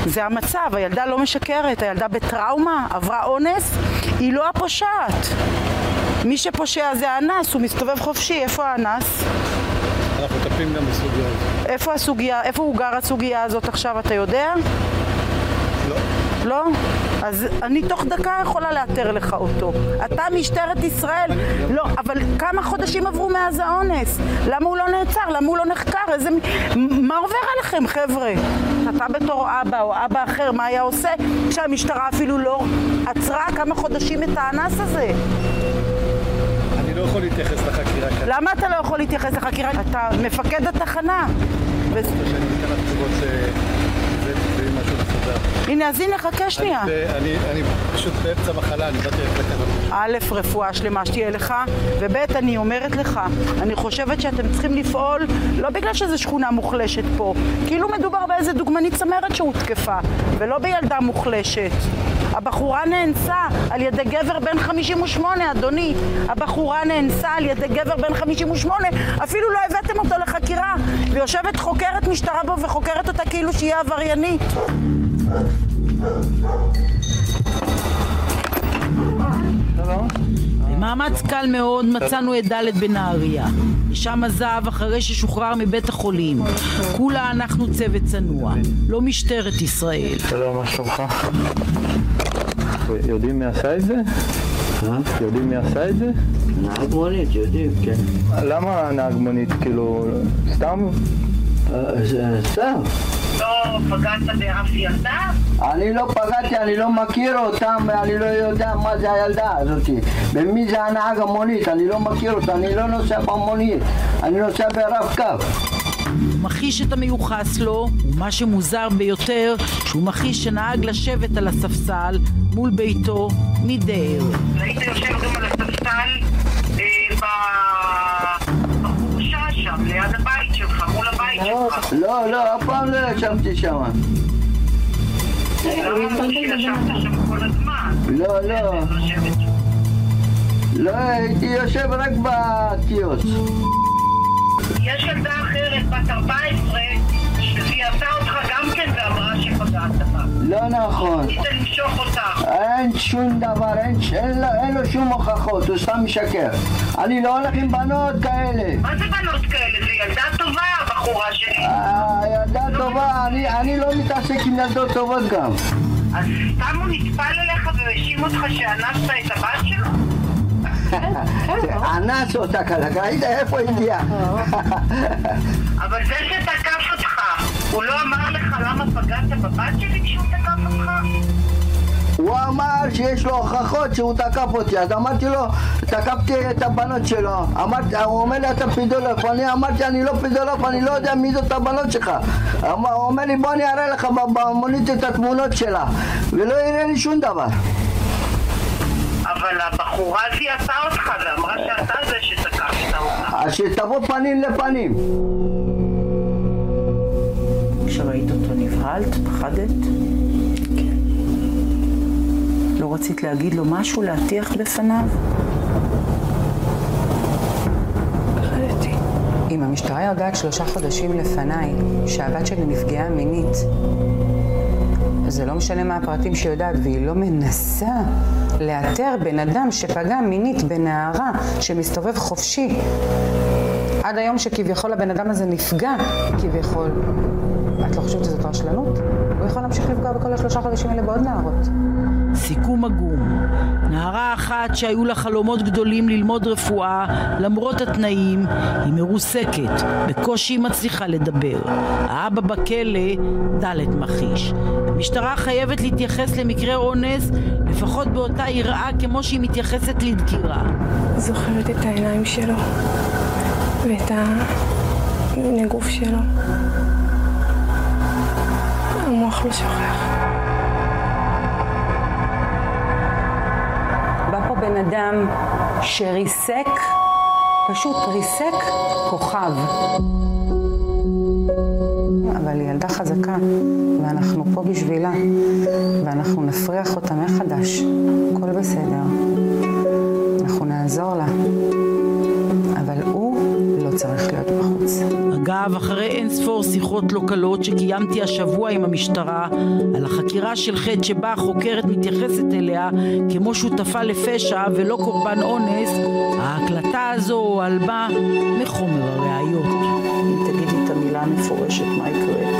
זה המצב, הילדה לא משקרת, הילדה בטראומה, עברה אונס, היא לא הפושעת. מי שפושע זה האנס, הוא מסתובב חופשי, איפה האנס? מטפלים גם בסוגיה הזאת. איפה הסוגיה, איפה הוא גר הסוגיה הזאת עכשיו, אתה יודע? לא. לא? אז אני תוך דקה יכולה לאתר לך אותו. אתה משטרת ישראל? לא, אבל כמה חודשים עברו מאז האונס? למה הוא לא נעצר? למה הוא לא נחקר? איזה... מה עובר עליכם, חבר'ה? אתה בתור אבא או אבא אחר, מה היה עושה כשהמשטרה אפילו לא עצרה כמה חודשים את האנס הזה? אני לא יכול להתייחס לחקירה כאן. למה אתה לא יכול להתייחס לחקירה? אתה מפקד התחנה. שאני אתן לך תשובות מסודר. הנה, אז הנה, חכה שנייה. אני, פשוט באמצע מחלה, אני באתי לכאן. א', רפואה שלמה שתהיה לך, וב', אני אומרת לך, אני חושבת שאתם צריכים לפעול לא בגלל שזו שכונה מוחלשת פה, כאילו מדובר באיזה דוגמנית צמרת שהותקפה, ולא בילדה מוחלשת. הבחורה נאנסה על ידי גבר בן 58, אדוני. הבחורה נאנסה על ידי גבר בן 58, אפילו לא הבאתם אותו לחקירה. ויושבת חוקרת משטרה בו וחוקרת אותה כאילו שהיא עבריינית. במאמץ קל מאוד מצאנו את ד' בנהריה. שם עזב אחרי ששוחרר מבית החולים. כולה אנחנו צוות צנוע, לא משטרת ישראל. שלום, מה שלומך? יודעים מי עשה את זה? יודעים מי עשה את זה? נהג מונית, יודעים, כן. למה נהג מונית? כאילו, סתם? סתם. לא פגעת באף ילדה? אני לא פגעתי, אני לא מכיר אותם, ואני לא יודע מה זה הילדה הזאת. ומי זה הנהג המונית, אני לא מכיר אותה, אני לא נוסע במונית, אני נוסע ברב קו. הוא מכחיש את המיוחס לו, ומה שמוזר ביותר, שהוא מכחיש שנהג לשבת על הספסל מול ביתו מדי ערב. היית יושב גם על הספסל לא, לא, אף פעם לא ישבתי שם. הזמן? לא, לא. לא, הייתי יושב רק בקיוסק. יש ילדה אחרת, בת 14, שזיהתה אותך גם כן ואמרה שפגעת. לא נכון. אין שום דבר, אין, אין, לו, אין לו שום הוכחות, הוא סתם משקר. אני לא הולך עם בנות כאלה. מה זה בנות כאלה? זה ילדה טובה, הבחורה שלי. אה, ילדה טובה, אני, אני לא מתעסק עם ילדות טובות גם. אז סתם הוא נטפל אליך והאשים אותך שאנסת את הבת שלו? אנס אותה כרגע, ראית איפה הגיעה? אבל זה שתקף אותך, הוא לא אמר לך למה פגעת בבת שלי כשהוא תקף אותך? הוא אמר שיש לו הוכחות שהוא תקף אותי, אז אמרתי לו, תקפתי את הבנות שלו. אמרתי, הוא אומר לי, אתה פידולוף. אני אמרתי, אני לא פידולוף, אני לא יודע מי זאת הבנות שלך. אמר- הוא אומר לי, בוא אני אראה לך במונית את התמונות שלה. ולא יראה לי שום דבר. אבל הבחורה זיהתה אותך ואמרה שאתה זה שתקפת אותה. אז שתבוא פנים לפנים. כשראית אותו נבהלת? פחדת? כן. לא רצית להגיד לו משהו, להטיח בפניו? אם המשטרה יודעת שלושה חודשים לפניי שהבת שלי נפגעה מינית, זה לא משנה מה הפרטים שהיא יודעת, והיא לא מנסה לאתר בן אדם שפגע מינית בנערה שמסתובב חופשי. עד היום שכביכול הבן אדם הזה נפגע, כביכול. את לא חושבת שזאת רשלנות? הוא יכול להמשיך לפגוע בכל השלושה חודשים האלה בעוד נערות. סיכום עגום. נערה אחת שהיו לה חלומות גדולים ללמוד רפואה למרות התנאים, היא מרוסקת, בקושי היא מצליחה לדבר. האבא בכלא, דלת מכיש. המשטרה חייבת להתייחס למקרה אונס לפחות באותה יראה כמו שהיא מתייחסת לדקירה. זוכרת את העיניים שלו ואת המבנה גוף שלו. המוח לא שוכח. בא פה בן אדם שריסק, פשוט ריסק כוכב. אבל היא ילדה חזקה, ואנחנו פה בשבילה, ואנחנו נפריח אותה מחדש. הכל בסדר. אנחנו נעזור לה. אגב, אחרי אין ספור שיחות לא קלות שקיימתי השבוע עם המשטרה על החקירה של חטא שבה החוקרת מתייחסת אליה כמו שותפה לפשע ולא קורבן אונס, ההקלטה הזו הועלמה מחומר הראיות. אם תגידי את המילה המפורשת, מה יקרה?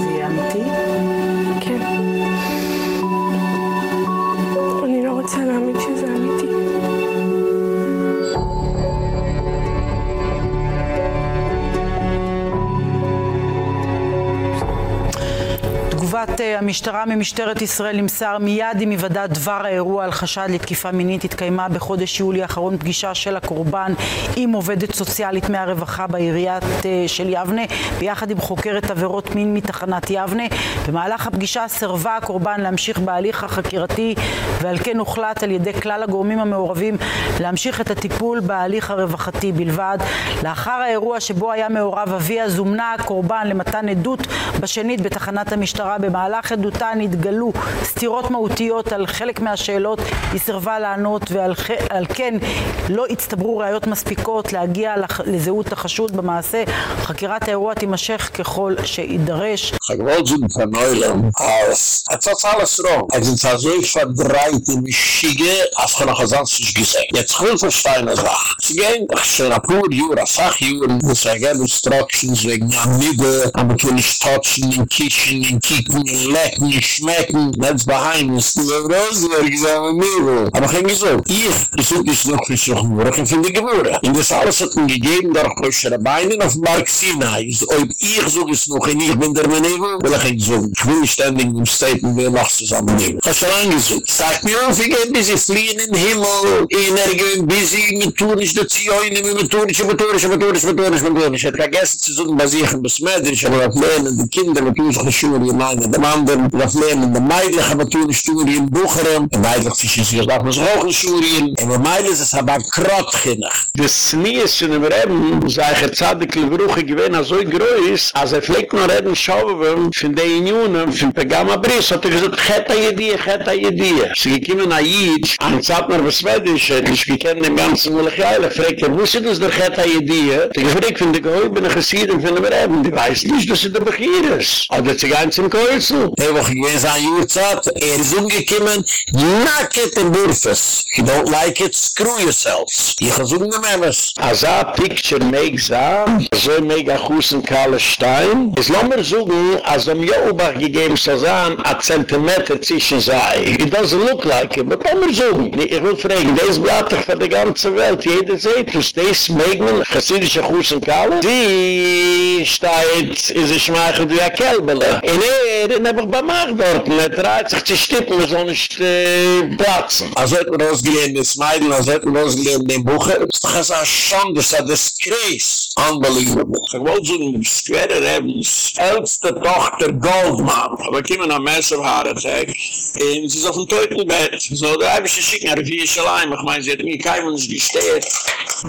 זה יהיה אמיתי? כן. אני לא רוצה להאמין שזה אמיתי. תגובת אה, המשטרה ממשטרת ישראל נמסר מיד עם היוודע דבר האירוע על חשד לתקיפה מינית התקיימה בחודש יולי האחרון פגישה של הקורבן עם עובדת סוציאלית מהרווחה בעיריית אה, של יבנה ביחד עם חוקרת עבירות מין מתחנת יבנה. במהלך הפגישה סירבה הקורבן להמשיך בהליך החקירתי ועל כן הוחלט על ידי כלל הגורמים המעורבים להמשיך את הטיפול בהליך הרווחתי בלבד. לאחר האירוע שבו היה מעורב אביה זומנה הקורבן למתן עדות בשנית בתחנת המשטרה. במהלך עדותה נתגלו סתירות מהותיות על חלק מהשאלות היא סירבה לענות ועל על כן לא הצטברו ראיות מספיקות להגיע לזהות החשוד במעשה. חקירת האירוע תימשך ככל als ich noch sonst nicht gesehen. Jetzt will ich verstehen eine Sache. Es gehen doch schon ein paar Jahre, ein Fachjahr, es ergeben Instructions wegen der Mitte, aber kann nicht touchen, in kitchen, in kicken, in lecken, schmecken. Behind us. Du hast Rosenberg gesagt, mit mir. Aber ich habe gesagt, ich besuche dich noch für sich ich finde Gebühren. Und das alles hat mir gegeben, durch Koschere Beinen auf Mark Sinai. So, Ob ich so es noch und ich bin der Manevel, will ich sagen. Ich will nicht ständig im Staten, wir noch zusammen nehmen. Ich habe schon angesucht. Sag mir auf, ich gehe busy fliehen in den Himmel, in er gehen busy, mit Tunisch, der Zioine, mit Tunisch, mit Tunisch, mit Tunisch, mit Tunisch, mit Tunisch. Ich hätte vergessen zu suchen, bei sich in Besmeidrich, aber auf Lehnen, die Kinder, mit uns geschuhen, in mit dem anderen, was lehnen in der Meile, tun in Sturien in Bucherem, in Weidlich fischen sich auch Rogen in Sturien, in der Meile ist es aber krottchenig. Das Nies zu dem Reben, sei ich jetzt hatte, die Brüche gewähne so groß, als er vielleicht noch Reben schauen will, von den Unionen, von Pegama Briss, hat er gesagt, Cheta Yedie, Cheta Yedie. Sie gekiemen nach Jitsch, an Zadner was Medisch, er ich gekiemen den ganzen Mulech fragt er, wo das der Cheta Yedie? Ich frage, ich finde, ich bin ein Gesieden von dem Reben, die weiß nicht, dass sie der Bechir ist. Aber das ist ein Gehirn, Häusl. Die Woche gewesen an Jurzat, er ist umgekommen, nacket in Burfes. You don't like it, screw yourselves. Ich habe so eine Memes. Als a picture meeg sa, so meeg a chusen Kalle Stein, is lommer sugen, als am Jobach gegeben so san, a Zentimeter zwischen sei. It doesn't look like it, but lommer sugen. Ich will fragen, des blatt doch für die ganze Welt, jeder seht, dus des meeg men, chassidische chusen Kalle, die steht, is a schmeichel wie a Kelbele. En er, en hab ich bemacht dort, er dreht sich zu stippen, wir sollen nicht äh, platzen. Also hat man ausgelehnt, das Meidl, also hat man ausgelehnt, den Bucher. Das ist doch Schande, das ist ein Disgrace. Unbelievable. Ich wollte so ein Square Rebens, älteste Tochter Goldman. Aber kommen nach Massive Heart Attack. Und sie ist auf dem Teutenbett. So, da habe ich sie schicken, aber wie ich allein. Ich meine, sie hat mir kein Mensch gesteht.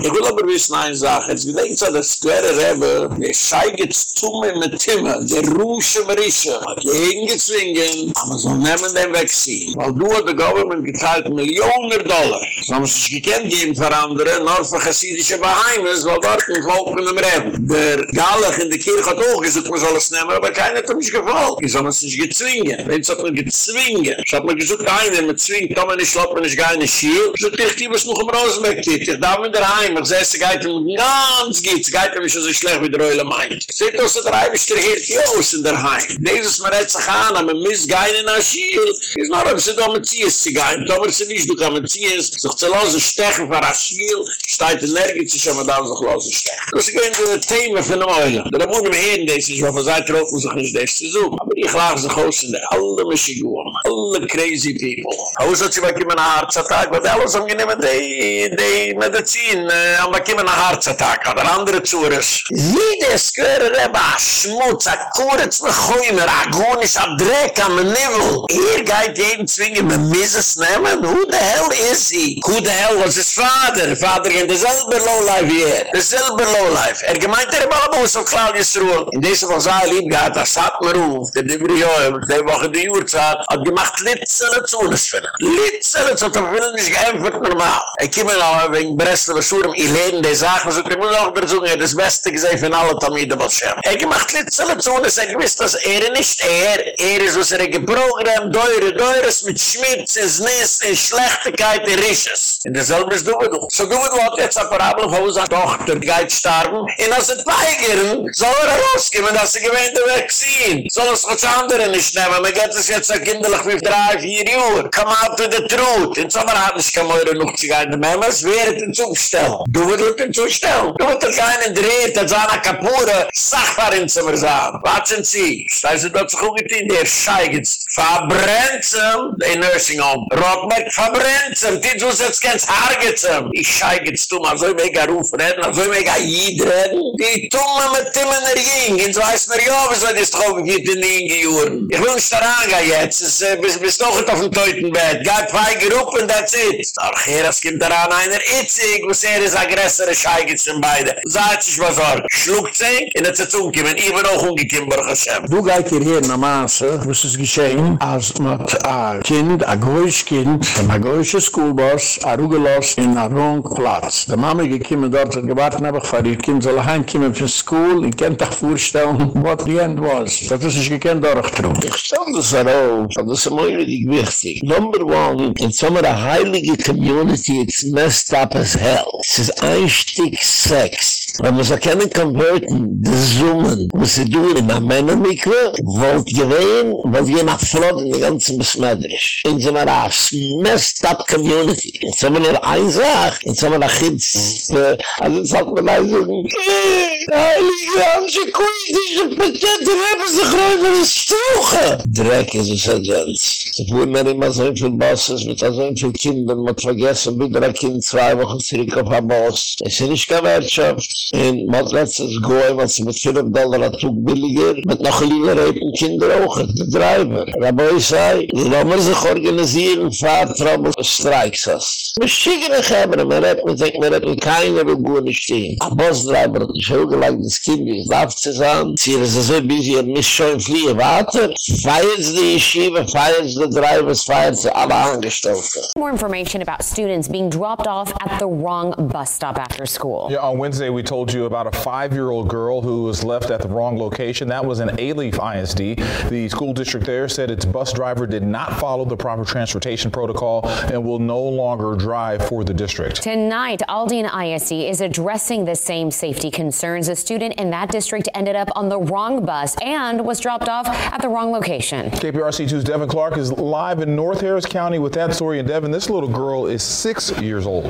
Ich will aber wissen eine Sache. Jetzt gedenkt so, das Square Rebbe, der scheiget zu mir mit Timmer, der Rusche Marische, hat jeden gezwingen, aber so nehmen den wegziehen. Weil du hat der Government geteilt Millionen Dollar. So haben sie sich gekannt geben für andere, nur für chassidische Baheimes, weil dort ein Volk von dem Reben. Der Galach in der Kirche hat auch gesagt, man soll es nehmen, aber keiner hat mich gefolgt. So haben sie sich gezwingen. Wenn es hat man gezwingen. So hat man gesagt, einer mit zwingt, kann man nicht ich gehe in die Schiel. So ich die was noch im Rosenberg tippt. Ich darf in der Heim, ich sehe, es geht um ganz geht, es geht um so schlecht wie der Eule meint. Seht aus, der Reibisch der Hirt Jos in der Heim. Dieses man redt sich an, aber man misst gehen in der Schiel. Ist noch, ob sie da mit sie ist, sie gehen. Aber sie nicht, du kann mit sie ist, sich zu lassen stechen für der Schiel, steht in nirgends, sich aber dann sich lassen stechen. Das ist gewinn die Themen von der Eule. Da muss man hören, das ist, was seit trocken sich nicht das zu suchen. Aber ich lach sich aus in der alle Mischiguren, alle crazy people. Haus hat sie bei Kiemen ein Herzattack, weil alles haben genommen die, die Medizin, äh, haben bei Kiemen ein Herzattack, oder andere Zures. Jede Square Reba, Schmutz, a Kuretz, a Chuimer, a Gunisch, a Dreck, a Menübel. Ihr geht jeden zwingen, man muss es nehmen. Who the hell is he? Who the hell was his father? Vater ging derselbe Lowlife hier. Derselbe Lowlife. Er gemeint er immer muss auf Claudius Ruhl. In deze von seiner Lieb gehad, das hat mir ruf, der Dibrioem, der Woche die Uhrzeit, hat gemacht Litzele zu uns finden. Litzele zu, da will nicht geämpft normal. Ich komme noch wegen Breslau, was Urem, ich lehne die Sachen, so ich muss auch besuchen, er das Beste gesehen von allen Talmide, was Shem. Er gemacht Litzele zu uns, er gewiss, dass er nicht er, er ist, was er geprogrammt, deure, deures mit Schmitz, ins Nis, in Schlechtigkeit, in Risches. In derselbe ist Dubedu. So Dubedu hat jetzt ein Parabel, wo seine Tochter geht starben, und als er weigern, soll er rauskommen, dass sie gewähnt er wegziehen. Soll es was andere nicht nehmen, man geht es jetzt ein kinderlich wie drei, vier Uhr. Come out to the truth. In Sommer hat nicht kein Meure noch zu gehen, man muss während den Zustellen. Dubedu hat den Zustellen. Dubedu hat keinen dreht, hat seine Kapure, Sachfarin zu mir sagen. Watschen Sie, steigen Sie dort zu gucken, der Scheigens, verbrennt zum, in Nursing Home. Rockberg verbrennt zum, die du jetzt kennst, harget zum. Ich scheigens du mal so mega ruf reden, so mega jid reden. Die tun mir mit dem in der Jing, in so heißt mir, ja, wieso das drauf geht in die Inge Ich will nicht daran gehen jetzt, es ist, bis, noch auf dem Teutenbett. Geht zwei Gruppen, that's it. Ach, hier, es kommt daran einer, itzig, was er ist aggressere scheigens zum beide. Sagt sich was auch, schluckt sich, in der Zeitung kommen, ich bin auch umgekommen, Baruch Hashem. Du gehst hierher der Maße, was ist geschehen, als man ein Kind, ein Goyisch Kind, ein Goyische Schoolbus, ein Rugelos in einem wrong Platz. Die Mama gekommen dort und gewartet habe, für ihr Kind soll heimkommen von School. Ich kann doch vorstellen, what the end was. Das ist nicht gekannt durchgetrunken. Ich stelle das darauf, und das ist mir richtig wichtig. Number one, in of the heilige community, it's messed up as hell. Es ist ein Stück Sex. Wenn man so können konverten, die Summen, was sie tun in der Männermikwe, wollt gewähnen, weil wir nach Flot in der ganzen Besmeidrisch. In so einer messed up community. In so einer Einsach, in so einer Chitz, also es hat man also, Heilige, haben sie kuitische Pakete, haben sie gröber das Struche. Dreck ist es ergänzt. Sie fuhren mir immer so viel Bosses mit so viel Kindern, man vergessen, wieder ein Kind zwei Wochen zurück auf ein Boss. Es ist nicht keine Wirtschaft. in mat letztes goy was mit 5 dollar tug billiger mit noch lieber reiten kinder auch der driver raboy sei da mer ze organisieren fahr trouble strikes us wir schicken haben wir net mit sich mit keine begonnen stehen aber Busdriver hat nicht hochgelegt, das Kind, wie es darf zu sein. Sie ist so busy, er misst schon fliehen, warte. Feiert die Yeshiva, feiert die Drivers, feiert sie alle Angestellte. More information about students being dropped off at the wrong bus stop after school. Yeah, on Wednesday we told you about a five-year-old girl who was left at the wrong location. That was in Alief ISD. The school district there said its bus driver did not follow the proper transportation protocol and will no longer drive for the district. Tonight, Aldine ISD is addressing the same safety concerns. A student in that district ended up on the wrong bus and was dropped off at the wrong location. KPRC2's Devin Clark is live in North Harris County with that story. And Devin, this little girl is six years old.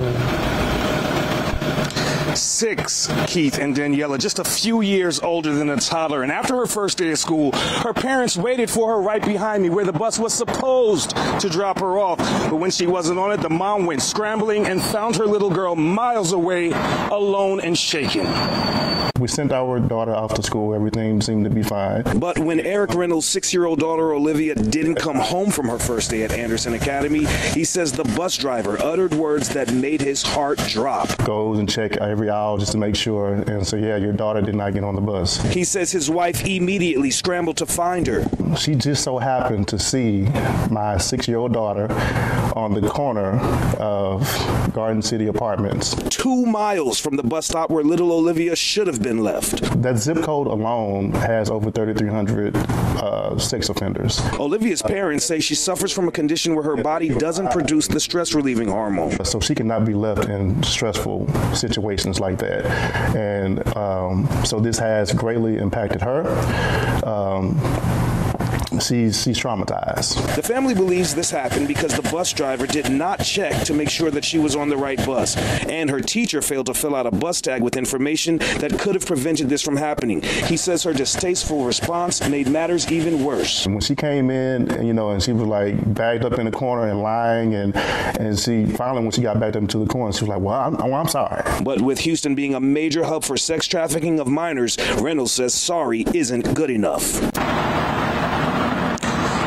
Six, Keith and Daniela, just a few years older than a toddler. And after her first day of school, her parents waited for her right behind me where the bus was supposed to drop her off. But when she wasn't on it, the mom went scrambling and found her little girl miles away, alone and shaken. We sent our daughter off to school. Everything seemed to be fine. But when Eric Reynolds' six-year-old daughter Olivia didn't come home from her first day at Anderson Academy, he says the bus driver uttered words that made his heart drop. Goes and check every aisle just to make sure and so yeah, your daughter did not get on the bus. He says his wife immediately scrambled to find her. She just so happened to see my 6-year-old daughter on the corner of Garden City Apartments. 2 miles from the bus stop where little Olivia should have been left. That zip code alone has over 3300 uh, sex offenders. Olivia's parents say she suffers from a condition where her body doesn't produce the stress relieving hormone. So she cannot be left in stressful situations like that. And um, so this has greatly impacted her. Um, she's she's traumatized. The family believes this happened because the bus driver did not check to make sure that she was on the right bus and her teacher failed to fill out a bus tag with information that could have prevented this from happening. He says her distasteful response made matters even worse. When she came in, you know, and she was like bagged up in the corner and lying and and she finally when she got backed up into the corner, she was like, "Well, I'm, well, I'm sorry." But with Houston being a major hub for sex trafficking of minors, Reynolds says sorry isn't good enough.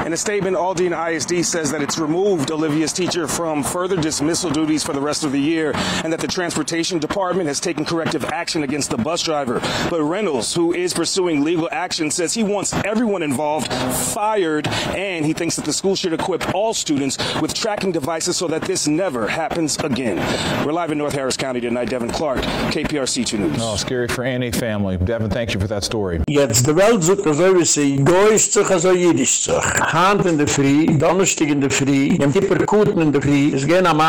In a statement, Aldine ISD says that it's removed Olivia's teacher from further dismissal duties for the rest of the year and that the transportation department has taken corrective action against the bus driver. But Reynolds, who is pursuing legal action, says he wants everyone involved fired and he thinks that the school should equip all students with tracking devices so that this never happens again. We're live in North Harris County tonight. Devin Clark, KPRC 2 News. Oh, scary for any family. Devin, thank you for that story. Jetzt die Welt sucht so wie sie goist sich also jidisch sich. Hand in der Frie, Donnerstig in der Frie, im Tipperkuten in der Frie, es gehen am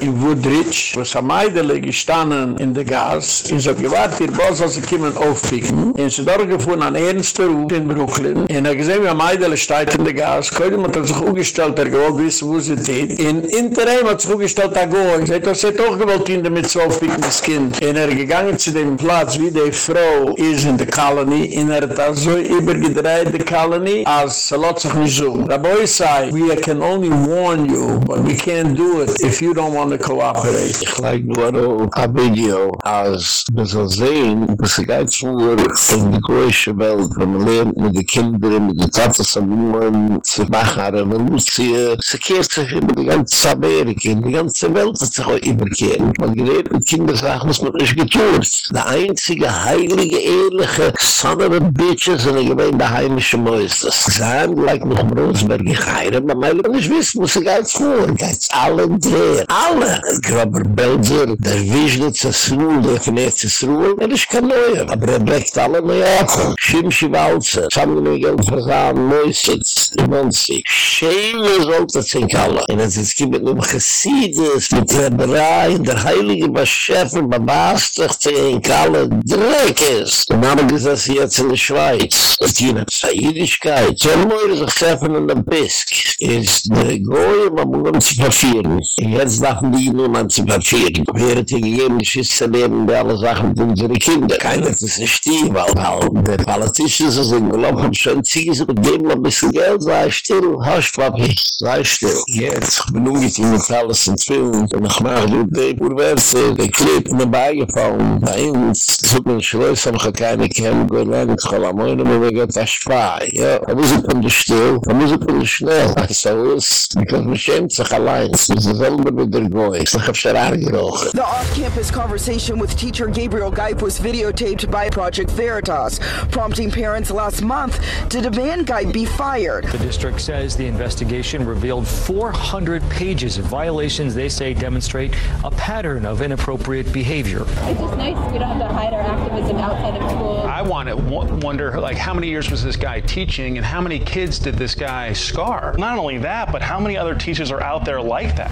in Woodridge, wo es am Eidele gestanden in der Gas, in so gewahrt ihr Boss, als sie kommen aufficken, in sie dort gefunden an Ernster Ruf in Brooklyn, in er gesehen, wie am Eidele steht in der Gas, können man sich umgestellt, er gewollt wissen, wo sie steht, in Interim hat sich umgestellt, er gewollt, sie hat doch auch gewollt, Kinder mit so aufficken, das Kind, in er gegangen zu dem Platz, wie die Frau ist in der Colony, in er hat so übergedreht, die Colony, als sie lässt sich nicht so. The boys say, we can only warn you, but we can't do it if you don't want to cooperate. Ich like nur a video, als wir so sehen, dass sie geht vor in die größte Welt, wenn man lernt mit den Kindern, mit den Tatas am Jungen, zu machen eine Revolution. Sie kehrt sich über die ganze Amerika, die ganze Welt hat sich auch überkehren. Man gerät mit Kindersachen, was man nicht geturt. Der einzige, heilige, ehrliche, son of a bitches, sind die gewähnte heimische Meisters. Sie haben gleich noch von Rosenberg in Geirem, aber man will nicht wissen, was er geht vor. Geht's alle und her. Alle! Grober Belser, der Wischnitzer Sruhl, der von Erzis Ruhl, er ist kein Neuer. Aber er bleckt alle Neuer. Schimschi Walzer, Samgenigen Fasan, Moisitz, Monsi. Schäme sollte es in Kalle. Und es ist gibt mit einem Chesides, mit Reberei, der Heilige Beschäfer, bebastig, in Kalle, Dreck ist. Und dann haben wir gesagt, jetzt in der Schweiz. Es gibt eine Zaidischkeit. So ein Neuer ist in der Pisk. Ist der Goy, man muss uns verfehlen. Und jetzt darf man die nur man zu verfehlen. Wer hat hier gegeben, die Schüsse leben, die alle Sachen für unsere Kinder. Keiner ist es die, weil, weil der Politiker sind gelaufen, schon ziehen sie und geben ein bisschen Geld, sei still, hast Papi, sei still. Jetzt, ich bin ungetein mit alles in Film, und ich mache die Idee, wo Verse, der in der Beigefallen, bei uns, so bin ich los, aber keine go lang, ich habe am Morgen, aber wir gehen das Spei, ja. Aber sie kommen still, Da muss ich nicht schnell. So ist, because man schämt sich allein. Es ist selber mit der Goy. Es ist ein geroch. The off-campus conversation with teacher Gabriel Gipe was videotaped by Project Veritas, prompting parents last month to demand Gipe be fired. The district says the investigation revealed 400 pages of violations they say demonstrate a pattern of inappropriate behavior. It's just nice we don't have to hide our activism outside of school. I want to wonder like how many years was this guy teaching and how many kids did this guy scar? Not only that, but how many other teachers are out there like that?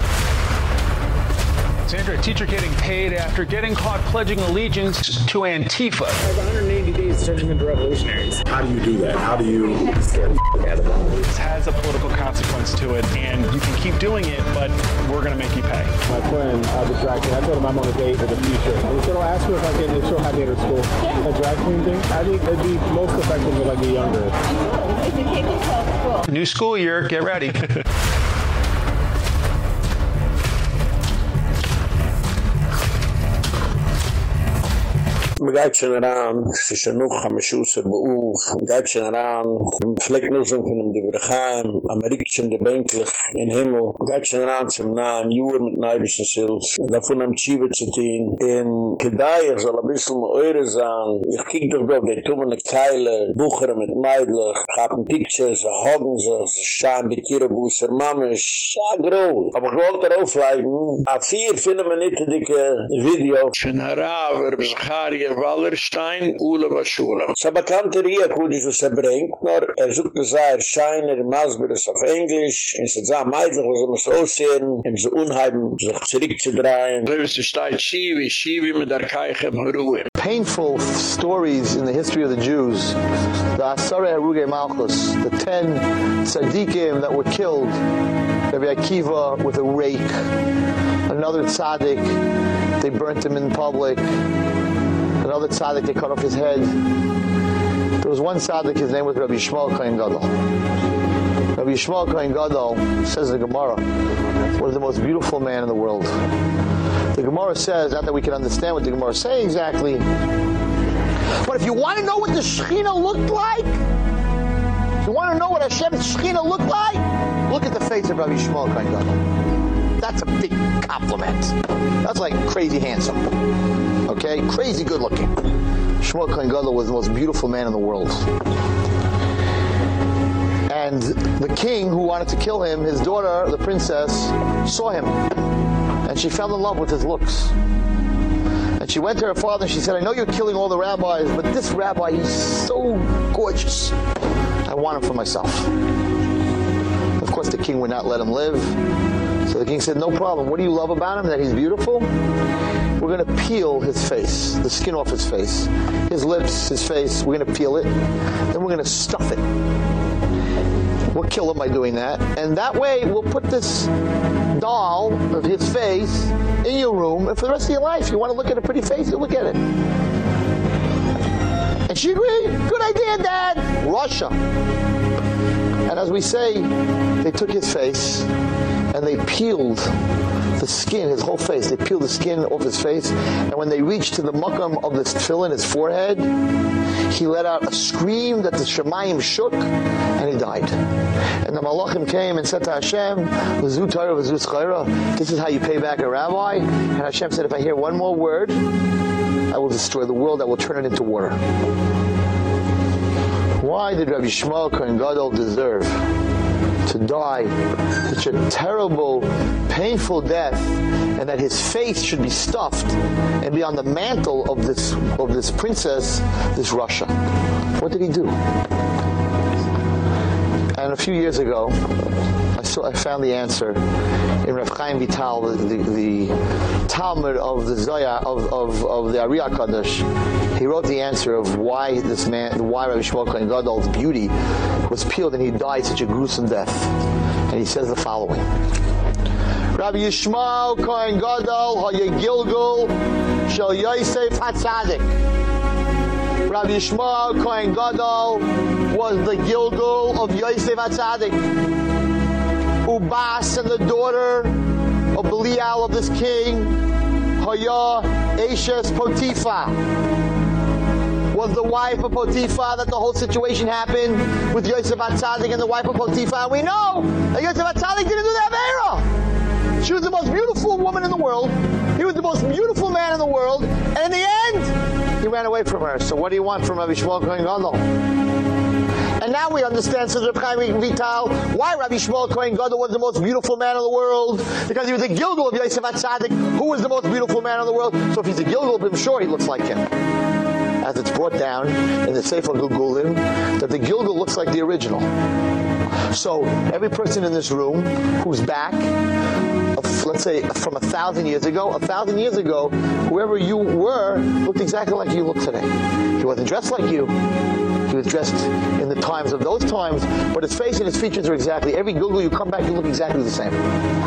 Sandra, a teacher getting paid after getting caught pledging allegiance to Antifa. I have 180 days turning into revolutionaries. How do you do that? How do you scare the out of them? This has a political consequence to it, and you can keep doing it, but we're going to make you pay. My friend, uh, the drag queen, I told him I'm on a date for the future. And so I'll ask her if I can, if she'll have me at her school. A drag queen thing? I think it'd be most effective with like the younger. It's a K-12 school. New school year, get ready. Man geht schon heran, es ist ja noch am Schusse beuf, man geht schon heran, man fliegt nur so von dem Divergeheim, Amerika schon gebänklich in Himmel, man geht schon heran zum nahen Juhr mit neibischen Silz, und davon am Tshiva zu tun, in Kedai, ich soll ein bisschen mehr Eure sein, ich kiek doch doch, die tummelige Teile, Bucher mit Meidlich, gaben Pictures, sie hocken sich, sie schauen die Kirabusser, Mama, scha groß, aber ich wollte darauf leiden, a vier wir nicht dicke Video, schon heraver, Zachari, Wallerstein, Ule Bashula. Es ist eine bekannte Rie, wo die so bringt, nur er sucht eine sehr scheine, die Masber ist auf Englisch, in sie sagen, meidlich, wo sie muss aussehen, in sie unheimen, sich zurückzudrehen. So ist es steht Shivi, Shivi mit der Keiche im Ruhe. Painful stories in the history of the Jews. The Asare Haruge Malchus, the ten tzaddikim that were killed, Rabbi Akiva with a rake, another tzaddik, they burnt him in public, another tzaddik, they cut off his head. There was one tzaddik, his name was Rabbi Shmuel Kohen Gadol. Rabbi Shmuel Kohen Gadol, says the Gemara, of the most beautiful man in the world. The Gemara says, not that we can understand what the Gemara is saying exactly, but if you want to know what the Shekhinah looked like, if you want to know what Hashem's Shekhinah looked like, look at the face of Rabbi Shmuel Kohen Gadol. That's a big compliment. That's like crazy handsome. Okay? Crazy good looking. Shmuel Kohen Gadol was the most beautiful man in the world. And the king who wanted to kill him, his daughter, the princess, saw him. And she fell in love with his looks. And she went to her father and she said, I know you're killing all the rabbis, but this rabbi, he's so gorgeous. I want him for myself. Of course, the king would not let him live. So the king said, no problem. What do you love about him? That he's beautiful? We're going to peel his face, the skin off his face. His lips, his face, we're going to peel it. Then we're going to stuff it. We'll kill him by doing that. And that way, we'll put this doll of his face in your room. And for the rest of your life, you want to look at a pretty face, you look at it. And she agreed. Good idea, Dad. Russia. And as we say, they took his face and they peeled the skin, his whole face. They peeled the skin off his face. And when they reached to the makam of this tefillin, his forehead, he let out a scream that the Shemayim shook, and he died. And the Malachim came and said to Hashem, this is how you pay back a rabbi. And Hashem said, if I hear one more word, I will destroy the world, I will turn it into water. Why did Rabbi Shmuel Kohen Gadol deserve to die such a terrible, painful death, and that his face should be stuffed and be on the mantle of this of this princess, this Russia. What did he do? And a few years ago, I saw I found the answer in Rav Chaim Vital, the, the, Talmid of the Zoya of of of the Ari Kadosh. He wrote the answer of why this man, why Rabbi Shmuel Kohen Gadol's beauty was peeled and he died such a gruesome death. And he says the following. Rabbi Yishmael Kohen Gadol Hayegilgul Shel Yosef Hatzadik. Rabbi Yishmael Kohen Gadol was the Gilgul of Yosef Hatzadik. Ubas and the daughter of Belial of this king Haya Ashes Potiphar was the wife of Potiphar that the whole situation happened with Yosef Atzadik and the wife of Potiphar. We know that Yosef Atzadik didn't do that Vera. She was the most beautiful woman in the world. He was the most beautiful man in the world. And in the end, he ran away from her. So what do you want from Rabbi Shmuel Kohen Gadol? And now we understand, Reb Chaim Vital, why Rabbi Shmuel Kohen Gadol was the most beautiful man in the world. Because he was a Gilgul of Yosef Atzadik, who was the most beautiful man in the world. So if he's a Gilgul, I'm sure he looks like him. As it's brought down in the Sefer Gilgulim, that the Gilgul looks like the original. So every person in this room who's back, uh, let's say from a thousand years ago, a thousand years ago, whoever you were looked exactly like you look today. He wasn't dressed like you. He was dressed in the times of those times, but his face and his features are exactly, every Gilgul you come back, you look exactly the same.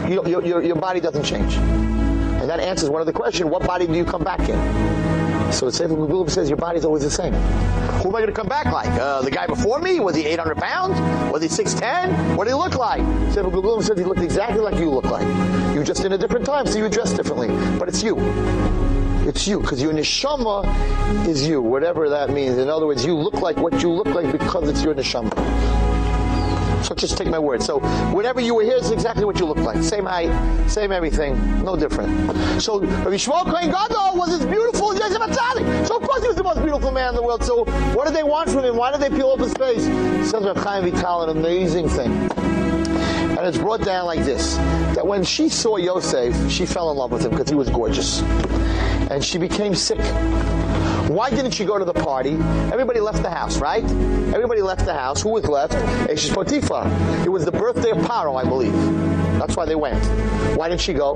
You, your, your, your body doesn't change. And that answers one of the question, what body do you come back in? So the Sefer Gilgul says your body's always the same. Who am I going to come back like? Uh, the guy before me? Was he 800 pounds? Was he 6'10"? What did he look like? Sefer Gilgul says he looked exactly like you look like. You just in a different time, so you dress differently. But it's you. It's you, because your neshama is you, whatever that means. In other words, you look like what you look like because it's your neshama. So just take my word. So whenever you were here, it's exactly what you look like. Same height, same everything, no different. So Rabbi Shmuel Kohen Gadol was as beautiful as Yosef HaTzadik. So of course he was the most beautiful man in the world. So what did they want from him? Why did they peel up his face? Says Rabbi Chaim Vital, an amazing thing. And it's brought down like this, that when she saw Yosef, she fell in love with him because he was gorgeous and she became sick. Why didn't she go to the party? Everybody left the house, right? Everybody left the house. Who was left? Eshes Potiphar. It was the birthday of Paro, I believe. That's why they went. Why didn't she go?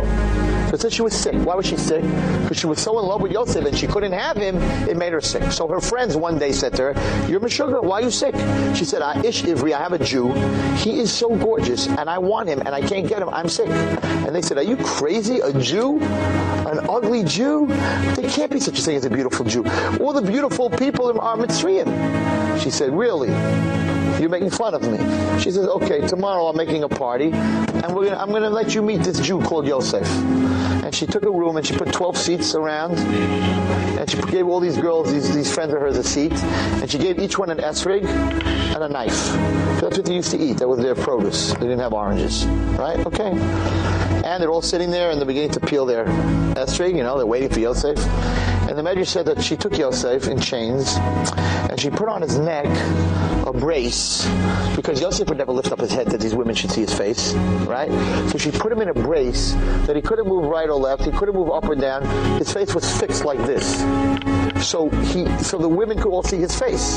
So it said she was sick. Why was she sick? Because she was so in love with Yosef and she couldn't have him, it made her sick. So her friends one day said to her, You're Meshuggah, why are you sick? She said, I Ish Ivri, I have a Jew. He is so gorgeous and I want him and I can't get him. I'm sick. And they said, Are you crazy? A Jew? An ugly Jew? There can't be such a thing as a beautiful Jew. All the beautiful people are Mitzrayim. She said, Really? You're making fun of me. She says, okay, tomorrow I'm making a party, and we're gonna, I'm going to let you meet this Jew called Yosef. And she took a room and she put 12 seats around, and she gave all these girls, these, these friends of hers, a seat, and she gave each one an esrig and a knife. So that's what they used to eat. That was their produce. They didn't have oranges, right? Okay. And they're all sitting there and they're beginning to peel their esrig, you know, they're waiting for Yosef. And the Medrash said that she took Yosef in chains and she put on his neck a brace because Yosef would never lift up his head that these women should see his face, right? So she put him in a brace that he couldn't move right or left, he couldn't move up or down. His face was fixed like this. So he so the women could all see his face.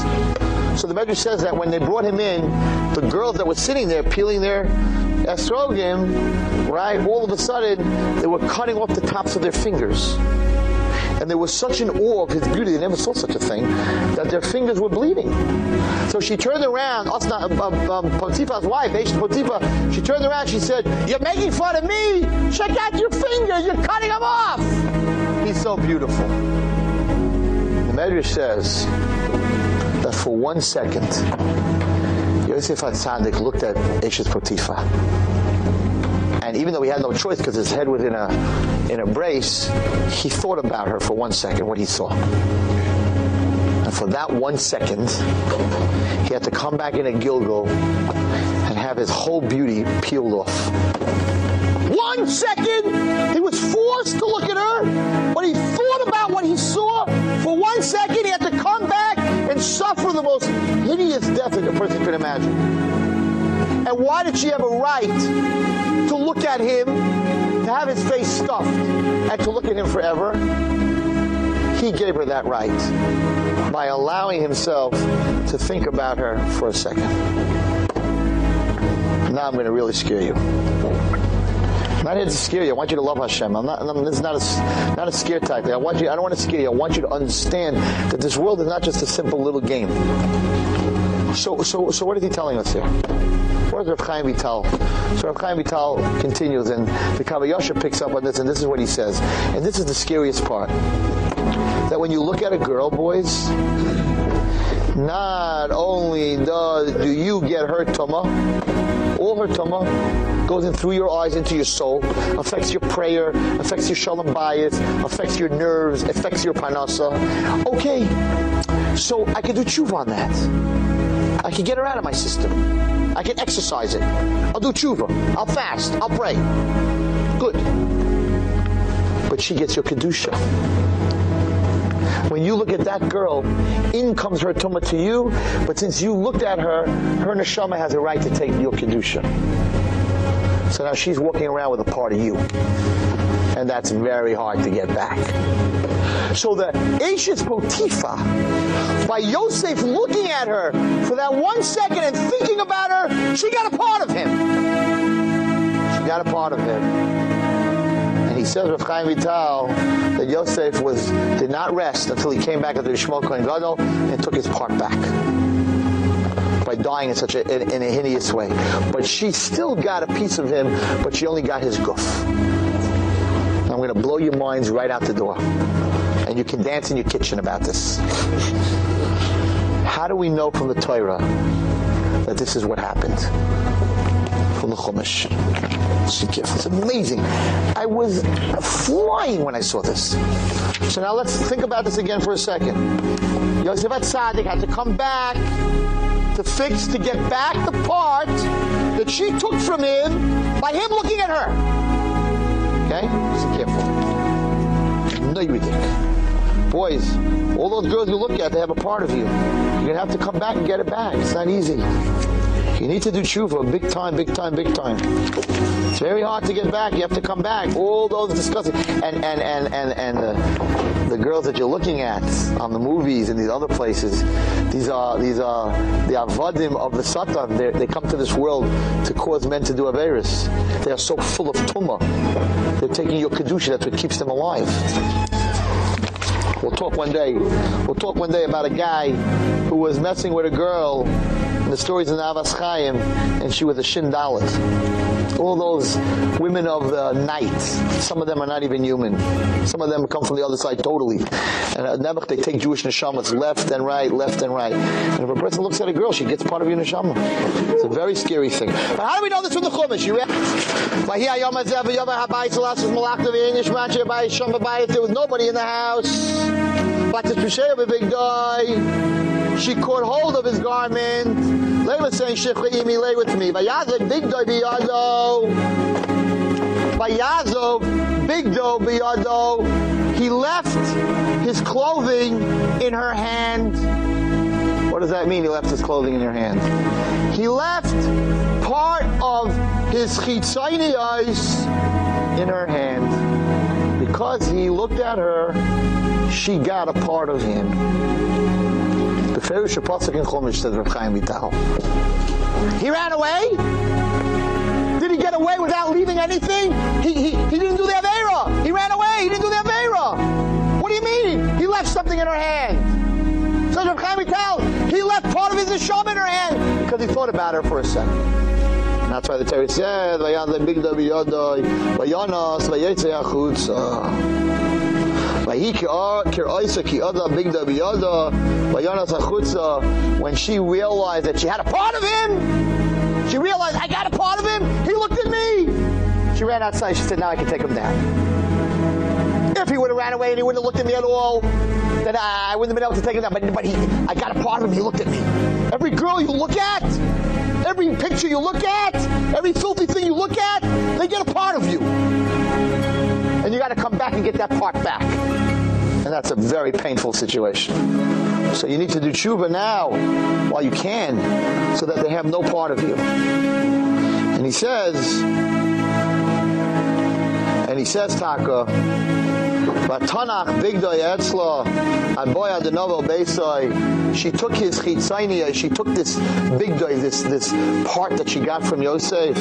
So the Medrash says that when they brought him in, the girls that were sitting there peeling their esrogim, right, all of a sudden they were cutting off the tops of their fingers and there was such an awe of his beauty, they never saw such a thing, that their fingers were bleeding. So she turned around, Osna, um, um, um, Potiphar's wife, Aisha Potiphar, she turned around, she said, you're making fun of me, check out your fingers, you're cutting them off. He's so beautiful. The Medrash says that for one second, Yosef HaTzadik looked at Aisha Potiphar and even though he had no choice because his head was in a in a brace he thought about her for one second what he saw. And for that one second he had to come back in a Gilgul and have his whole beauty peeled off. One second! He was forced to look at her but he thought about what he saw. For one second he had to come back and suffer the most hideous death that a person could imagine and why did she have a right to look at him, to have his face stuffed, and to look at him forever, he gave her that right by allowing himself to think about her for a second. Now I'm going to really scare you. I'm not here to scare you. I want you to love Hashem. I'm not, I'm, this is not a, not a scare tactic. I want you, I don't want to scare you. I want you to understand that this world is not just a simple little game. So, so, so what is he telling us here? Does Rav Chaim Vital? So Rav Chaim Vital continues and the Kav HaYashar picks up on this and this is what he says. And this is the scariest part. That when you look at a girl, boys, not only does do you get her tuma, all her tuma goes in through your eyes into your soul, affects your prayer, affects your shalom bayis, affects your nerves, affects your panasa. Okay, So I can do tshuva on that. I can get her out of my system. I can exercise it. I'll do tshuva. I'll fast. I'll pray. Good. But she gets your kedusha. When you look at that girl, in comes her tumah to you, but since you looked at her, her neshama has a right to take your kedusha. So now she's walking around with a part of you. And that's very hard to get back. So the Eshes Potiphar, by Yosef looking at her for that one second and thinking about her, she got a part of him. She got a part of him. And he says with Chaim Vital that Yosef was did not rest until he came back after the Shmuel Kohen Gadol and took his part back by dying in such a in, in, a hideous way. But she still got a piece of him, but she only got his goof. I'm going to blow your minds right out the door. And you can dance in your kitchen about this. How do we know from the Torah that this is what happened? From the Chumash. It's amazing. I was flying when I saw this. So now let's think about this again for a second. Yosef HaTzadik had to come back to fix, to get back the part that she took from him by him looking at her. Okay? Listen careful. No, you think. Boys, all those girls you look at, they have a part of you. You're going to have to come back and get it back. It's not easy. You need to do tshuva big time, big time, big time. It's very hard to get back. You have to come back. All those disgusting and and and and and the, the girls that you're looking at on the movies and these other places, these are these are the avadim of the satan. They they come to this world to cause men to do averis. They are so full of tumah. They're taking your kedusha. That's what keeps them alive. We'll talk one day. We'll talk one day about a guy who was messing with a girl in the story's in Avas Chaim, and she was a Shindalit. All those women of the night, some of them are not even human. Some of them come from the other side totally. And Nebuch, they take Jewish neshamas left and right, left and right. And if a person looks at a girl, she gets part of your neshama. It's a very scary thing. But how do we know this from the Chumash? You read? There was nobody in the house. But the big guy she caught hold of his garment. Layla saying, Shichva imi, lay with me. Vayazak bigdo biyado. Vayazok bigdo biyado. He left his clothing in her hand. What does that mean, he left his clothing in her hand? He left part of his chitzonius in her hand. Because he looked at her, she got a part of him. Pasuk in Chumash Reb Chaim Vital. He ran away? Did he get away without leaving anything? He, he, he didn't do the Avera. He ran away. He didn't do the Avera. What do you mean? He left something in her hand. Says Reb Chaim Vital, he left part of his Neshama in her hand because he thought about her for a second. That's why the Torah said. When she realized that she had a part of him, she realized, I got a part of him, he looked at me. She ran outside, she said, now I can take him down. If he would have ran away and he wouldn't have looked at me at all, then I wouldn't have been able to take him down. But, but he, I got a part of him, he looked at me. Every girl you look at, every picture you look at, every filthy thing you look at, they get a part of you and you got to come back and get that part back. And that's a very painful situation. So you need to do tshuva now while you can so that they have no part of you. And he says and he says Taka Vatanach bigdoy etzla aboy adenovo beisoy she took his chitzainia she took this bigdoy this this part that she got from Yosef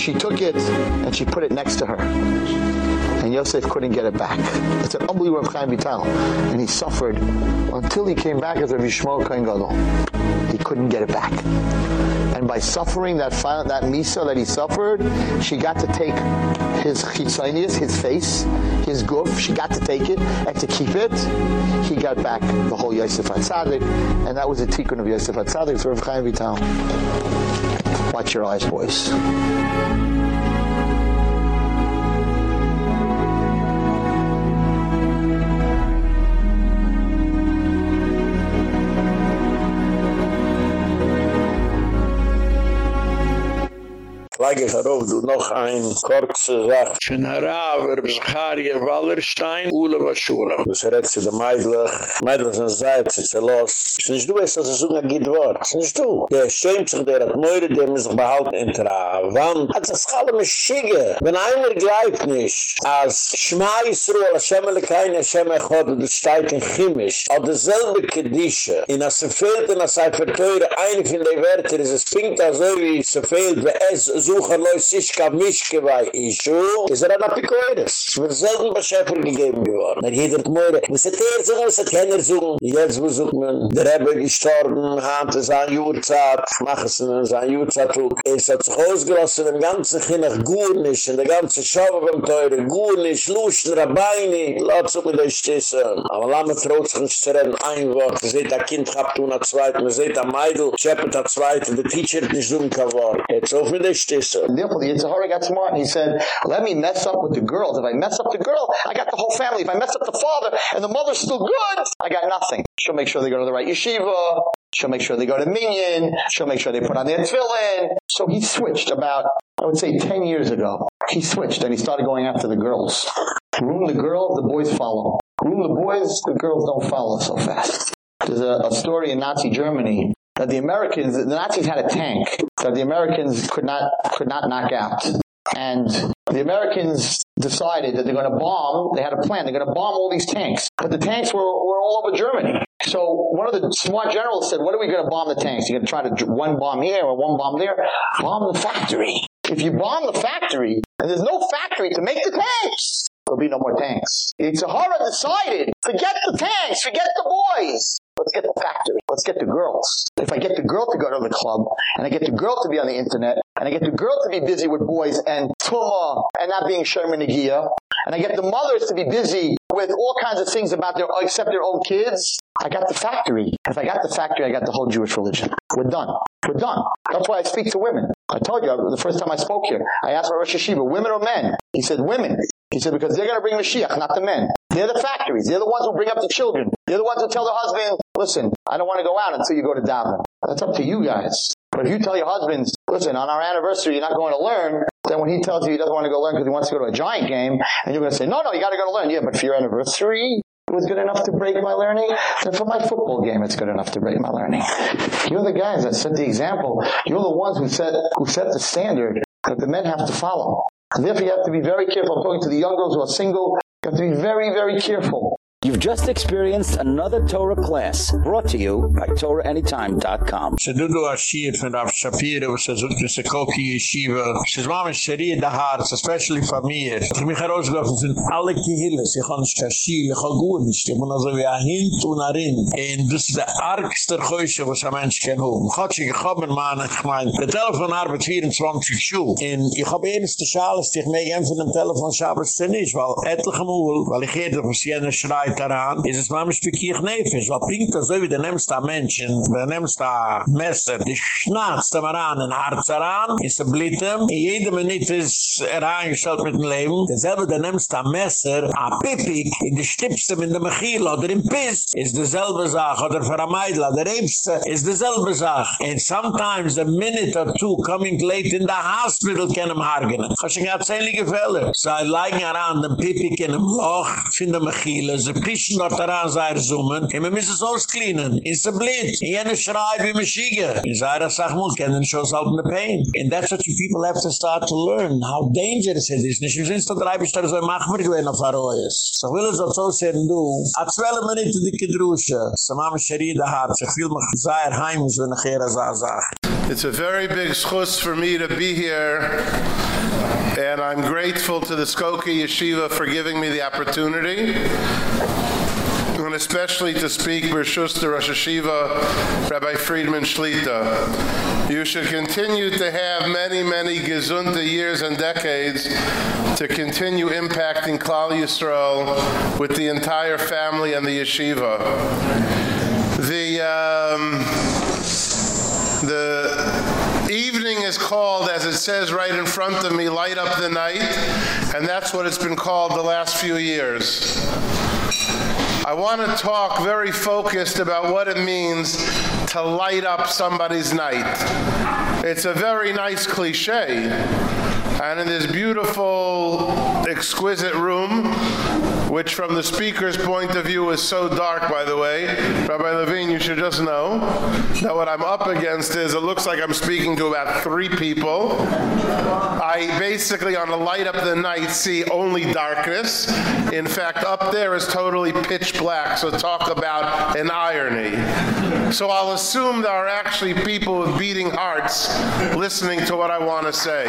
she took it and she put it next to her and Yosef couldn't get it back. It's an unbelievable Chaim Vital. And he suffered until he came back as a Shmuel Kohen Gadol. He couldn't get it back. And by suffering that that misa that he suffered, she got to take his chitzonius, his face, his goof, she got to take it and to keep it. He got back the whole Yosef HaTzadik, and that was a tikkun of Yosef HaTzadik for Rav Chaim Vital. Watch your eyes, boys. Lage herauf, du noch ein kurze Sache. Von Haraver, Zacharie, Wallerstein, Ule, Waschule. Du serretst du de Meidlich. Meidlich sind seit, sie sind los. Es ist nicht du, es ist so ein Gidwort. Es ist nicht du. Der schämt sich, der hat Meure, der muss sich behalten in der Wand. Hat das alle mit Schige. Wenn einer gleibt nicht, als Schmeiß, Ruhe, als Schemmele, keine Schemmele, Gott, das steht in Chimisch, hat dasselbe Kedische. In as se fehlt, in as sei verteure, einig von den ist es pinkt, als wie se fehlt, wie es suchen, lois sich, ka mischke, wei, ischu, ist er an Apikoides. Es wird selten bei Schäfer gegeben geworden. Er hiedert Meure, muss er teer suchen, muss er kenner suchen. Jetzt muss man, der Rebbe gestorben, hat es an Jurzat, mach es in sein Jurzat, es hat sich ausgelassen, im ganzen Kinnach, in der ganze Schaube beim Teure, Gurnisch, Luschen, Rabbeini, lass uns mit euch stissen. Aber lass mich trotz nicht zu reden, ein Wort, man sieht ein Kind gehabt, tun ein Zweit, man sieht ein Meidl, scheppert ein Zweit, der Teacher hat nicht tun kein Wort. Jetzt auf mit euch stissen. Therefore, the Yetzer Hara got smart and he said, let me mess up with the girls. If I mess up the girl, I got the whole family. If I mess up the father and the mother's still good, I got nothing. She'll make sure they go to the right yeshiva. She'll make sure they go to Minyan. She'll make sure they put on their tefillin. So he switched about, I would say 10 years ago. He switched and he started going after the girls. Groom the girls, the boys follow. Groom the boys, the girls don't follow so fast. There's a, a story in Nazi Germany that the Americans, the Nazis had a tank that the Americans could not could not knock out. And the Americans decided that they're going to bomb, they had a plan, they're going to bomb all these tanks. But the tanks were, were all over Germany. So one of the smart generals said, what are we going to bomb the tanks? You're going to try to one bomb here or one bomb there? Bomb the factory. If you bomb the factory, and there's no factory to make the tanks, there'll be no more tanks. Yetzer Hara decided, forget the tanks, forget the boys. Let's get the factory. Let's get the girls. If I get the girl to go to the club, and I get the girl to be on the internet, and I get the girl to be busy with boys and tumah and not being shomer negiah, and I get the mothers to be busy with all kinds of things about their except their own kids, I got the factory. If I got the factory, I got the whole Jewish religion. We're done. We're done. That's why I speak to women. I told you the first time I spoke here. I asked Rosh Hashiva, women or men? He said women. He said because they're going to bring Mashiach, not the men. They're the factories. They're the ones who bring up the children. They're the ones who tell the husband, listen, I don't want to go out until you go to daven. That's up to you guys. But if you tell your husbands, listen, on our anniversary you're not going to learn, then when he tells you he doesn't want to go learn because he wants to go to a giant game, and you're going to say, no, no, you got to go to learn. Yeah, but for your anniversary, it was good enough to break my learning, then for my football game it's good enough to break my learning. You're the guys that set the example. You're the ones who set who set the standard that the men have to follow. And therefore you have to be very careful. I'm talking to the young girls who are single. You have to be very, very careful. You've just experienced another Torah class brought to you by TorahAnytime.com. Harz, especially von mir. Ich mich herausgelaufen sind alle Kihilles. Ich kann nicht Aschir, ich kann gut nicht. Ich bin also wie ein Hint und ein Rinn. Und das ist der argste Geusche, was ein Mensch kann haben. Gott, ich habe einen Mann, ich meine, der Telefon arbeitet 24 Schuhe. Und ich habe ernste Schales, die ich mir gern von dem Telefon Schabes zu nicht, weil etliche Mal, weil ich jeder, was jener schreit daran, ist es manchmal spiekiert nefisch, weil bringt das so, wie der nimmst da Menschen, der nimmst da Messer, die schnatzt am Aran, in Harz Aran, ist er blittem, in jede Minute ist er eingestellt mit dem Leben, derselbe, der nimmst da Messer, a Pipik, in die Stipse mit dem Mechil oder im Piss, ist derselbe Sache, oder für ein Meidl, der Rebste, ist derselbe Sache. And sometimes a minute or two coming late in the hospital can him hargenen. Ich habe schon zähnliche Fälle. So I aran dem Pipik in dem Loch, von der Mechile, sie pischen dort aran, sei er zoomen, und wir müssen es ausklinen. Er blit. Jene schreit wie Maschige. In seiner Sachmul kennen schon selten the pain. And that's what you people have to start to learn, how dangerous it is. Nicht im Sinst der Dreibischter so mach mir gewinn auf Arroyes. So will es auch so sehen, du, a zwölf Minuten dicke Drusche, so mama Sherida hat, ich will mich sehr heimisch, wenn ich hier so sage. It's a very big schus for me to be here, and I'm grateful to the Skokie Yeshiva for giving me the opportunity, and especially to speak Bershus to Rosh Yeshiva, Rabbi Friedman Shlita. You should continue to have many, many Gesundte years and decades to continue impacting Klal Yisrael with the entire family and the yeshiva. The... Um, the evening is called, as it says right in front of me, Light Up the Night, and that's what it's been called the last few years. I want to talk very focused about what it means to light up somebody's night. It's a very nice cliche. And in this beautiful, exquisite room, which from the speaker's point of view is so dark, by the way, Rabbi Levine, you should just know that what I'm up against is it looks like I'm speaking to about three people. I basically, on a light up the night, see only darkness. In fact, up there is totally pitch black, so talk about an irony. So I'll assume there are actually people with beating hearts listening to what I want to say.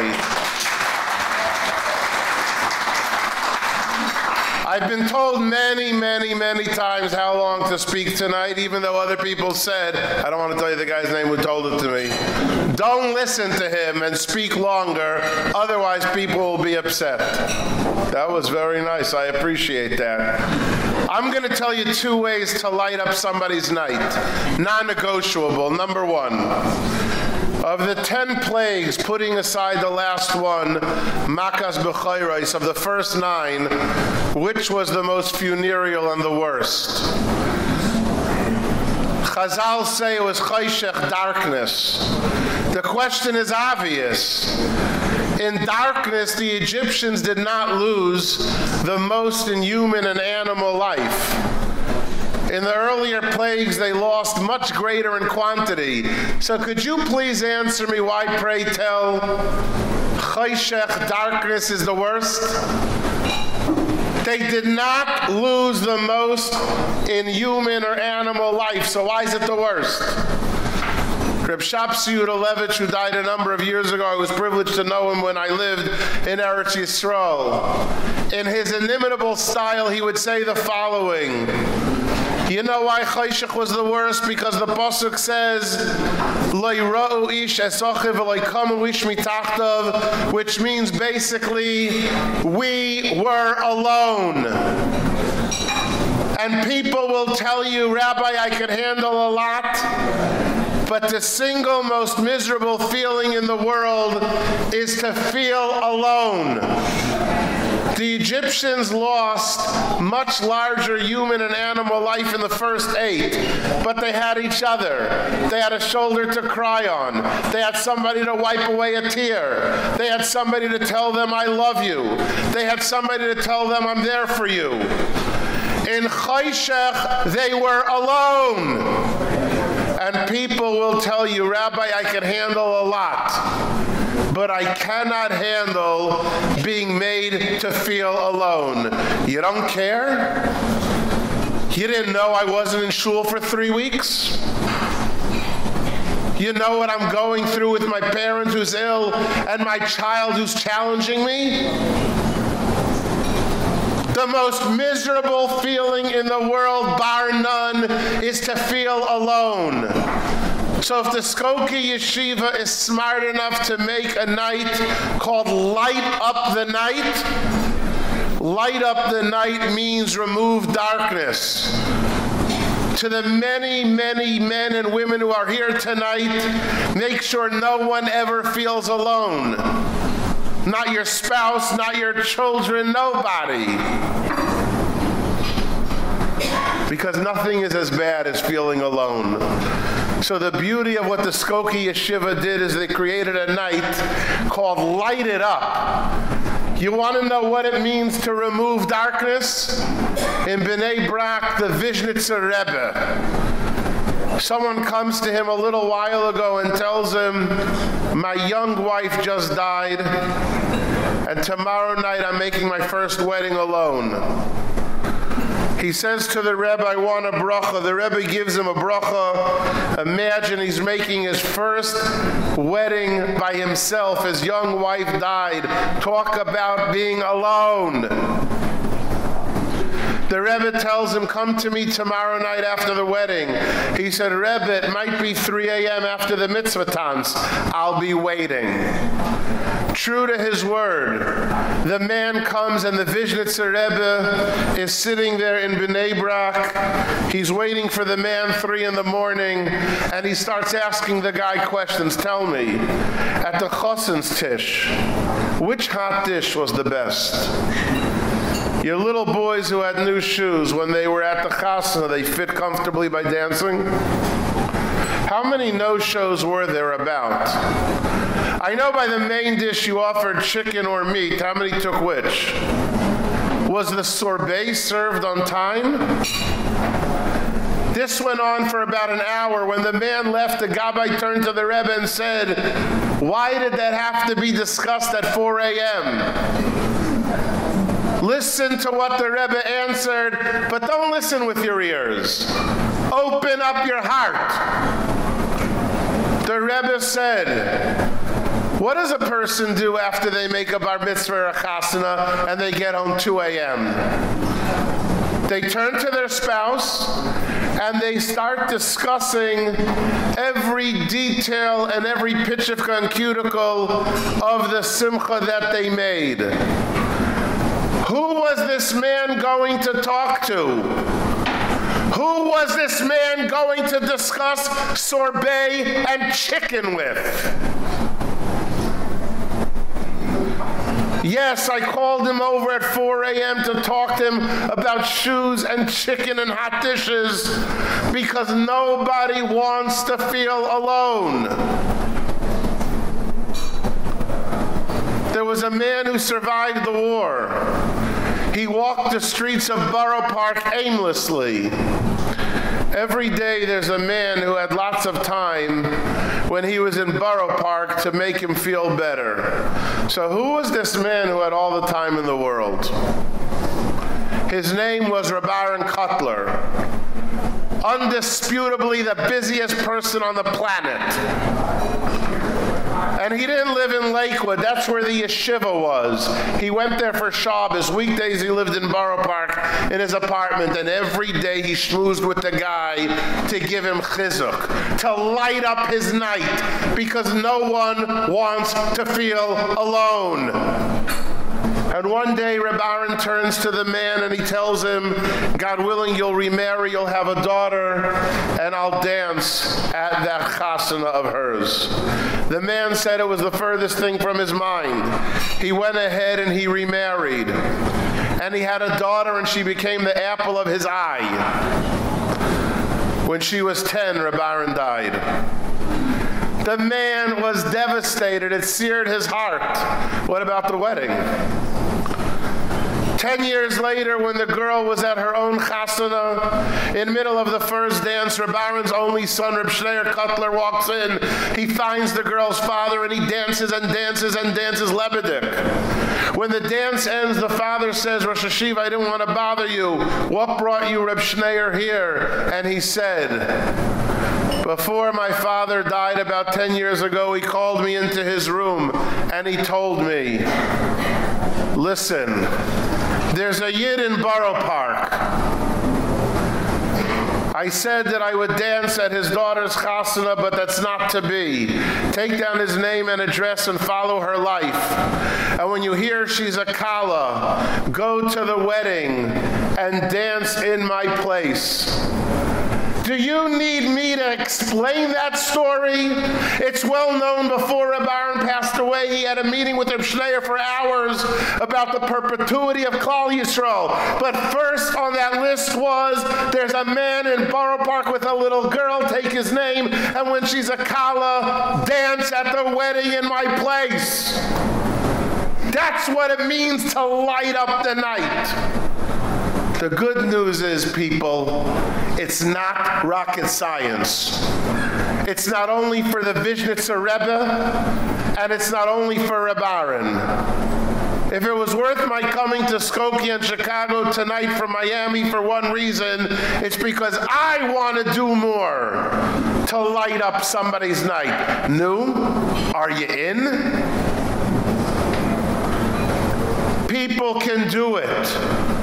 I've been told many, many, many times how long to speak tonight, even though other people said, I don't want to tell you the guy's name who told it to me. Don't listen to him and speak longer, otherwise people will be upset. That was very nice. I appreciate that. I'm going to tell you two ways to light up somebody's night. Non-negotiable. Number 1 of the 10 plagues putting aside the last one makas bechayros of the first 9 which was the most funereal and the worst? Chazal say it was chayshech darkness. The question is obvious. In darkness the Egyptians did not lose the most in human and animal life in the earlier plagues, they lost much greater in quantity. So could you please answer me why, pray tell, Chayshech, darkness is the worst? They did not lose the most in human or animal life. So why is it the worst? Reb Shabsi Yudelevich, who died a number of years ago, I was privileged to know him when I lived in Eretz Yisrael. In his inimitable style, he would say the following, you know why Chayshach was the worst? Because the Pasuk says, Lo ish esochiv v'lo ish mitachtav, which means basically, we were alone. And people will tell you, Rabbi, I can handle a lot. But the single most miserable feeling in the world is to feel alone the Egyptians lost much larger human and animal life in the first 8 but they had each other. They had a shoulder to cry on. They had somebody to wipe away a tear. They had somebody to tell them I love you. They had somebody to tell them I'm there for you. In Chayshech they were alone. And people will tell you rabbi I can handle a lot but I cannot handle being made to feel alone. You don't care? You didn't know I wasn't in shul for 3 weeks? You know what I'm going through with my parents who's ill and my child who's challenging me? The most miserable feeling in the world bar none is to feel alone. So if the Skokie Yeshiva is smart enough to make a night called Light Up the Night, Light Up the Night means remove darkness. To the many, many men and women who are here tonight, make sure no one ever feels alone. Not your spouse, not your children, nobody because nothing is as bad as feeling alone. So the beauty of what the Skokie Yeshiva did is they created a night called Light It Up. You want to know what it means to remove darkness? In Bnei Brak, the Vizhnitzer Rebbe. Someone comes to him a little while ago and tells him, my young wife just died, and tomorrow night I'm making my first wedding alone. He says to the Rebbe, I want a bracha. The Rebbe gives him a bracha. Imagine he's making his first wedding by himself. His young wife died. Talk about being alone. The Rebbe tells him, come to me tomorrow night after the wedding. He said, Rebbe, it might be 3 a.m. after the mitzvah tantz. I'll be waiting. True to his word, the man comes and the Vizhnitzer Rebbe is sitting there in Bnei Brak. He's waiting for the man 3 in the morning and he starts asking the guy questions. Tell me, at the Chosin's Tish, which hot dish was the best? Your little boys who had new shoes when they were at the chasna, they fit comfortably by dancing? How many no-shows were there about? I know by the main dish you offered chicken or meat. How many took which? Was the sorbet served on time? This went on for about an hour. When the man left, the gabbai turned to the Rebbe and said, "Why did that have to be discussed at 4 a.m.?" Listen to what the Rebbe answered, but don't listen with your ears. Open up your heart. The Rebbe said, what does a person do after they make a bar mitzvah or a chasana and they get home 2 a.m.? They turn to their spouse and they start discussing every detail and every pitchivka and cuticle of the simcha that they made. Who was this man going to talk to? Who was this man going to discuss sorbet and chicken with? Yes, I called him over at 4 a.m. to talk to him about shoes and chicken and hot dishes because nobody wants to feel alone. There was a man who survived the war. He walked the streets of Borough Park aimlessly. Every day there's a man who had lots of time when he was in Borough Park to make him feel better. So who was this man who had all the time in the world? His name was Reb Aaron Kotler. Undisputably the busiest person on the planet. And he didn't live in Lakewood. That's where the yeshiva was. He went there for Shabbos. Weekdays he lived in Borough Park in his apartment and every day he schmoozed with the guy to give him chizuk, to light up his night because no one wants to feel alone. And one day Reb Aaron turns to the man and he tells him, God willing, you'll remarry, you'll have a daughter, and I'll dance at that chasana of hers. The man said it was the furthest thing from his mind. He went ahead and he remarried. And he had a daughter and she became the apple of his eye. When she was 10, Reb Aaron died. The man was devastated. It seared his heart. What about the wedding? 10 years later when the girl was at her own chasana in middle of the first dance Reb Aaron's only son Reb Schneier Kotler walks in. He finds the girl's father and he dances and dances and dances lebedik when the dance ends the father says Rosh Hashiva I didn't want to bother you. What brought you Reb Schneier here? And he said before my father died about 10 years ago he called me into his room and he told me listen there's a yid in Borough Park. I said that I would dance at his daughter's chasana, but that's not to be. Take down his name and address and follow her life. And when you hear she's a kala, go to the wedding and dance in my place. Do you need me to explain that story? It's well known before Reb Aaron passed away, he had a meeting with Reb Schneier for hours about the perpetuity of Klal Yisrael. But first on that list was there's a man in Borough Park with a little girl, take his name, and when she's a kala, dance at the wedding in my place. That's what it means to light up the night. The good news is, people, it's not rocket science. It's not only for the Vishnitzer Rebbe, and it's not only for Reb Aaron. If it was worth my coming to Skokie and Chicago tonight from Miami for one reason, it's because I want to do more to light up somebody's night. New? Are you in? People can do it.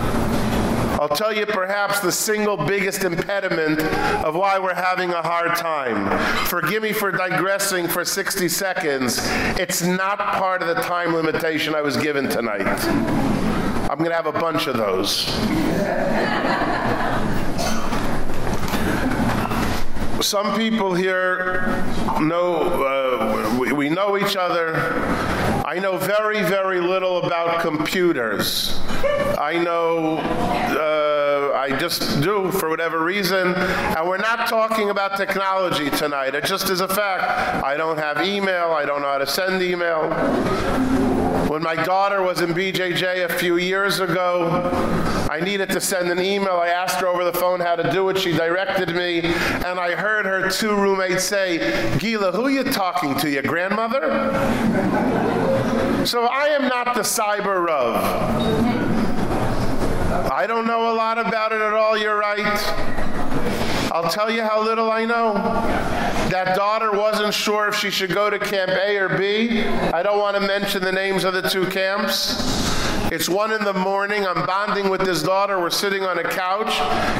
I'll tell you perhaps the single biggest impediment of why we're having a hard time. Forgive me for digressing for 60 seconds. It's not part of the time limitation I was given tonight. I'm going to have a bunch of those. Some people here know uh, we, we know each other I know very very little about computers. I know uh, I just do for whatever reason. And we're not talking about technology tonight. It just is a fact. I don't have email. I don't know how to send email. When my daughter was in BJJ a few years ago, I needed to send an email. I asked her over the phone how to do it. She directed me, and I heard her two roommates say, "Gila, who are you talking to? Your grandmother?" So I am not the cyber Rav. I don't know a lot about it at all, you're right. I'll tell you how little I know. That daughter wasn't sure if she should go to camp A or B. I don't want to mention the names of the two camps. It's 1 in the morning. I'm bonding with this daughter. We're sitting on a couch.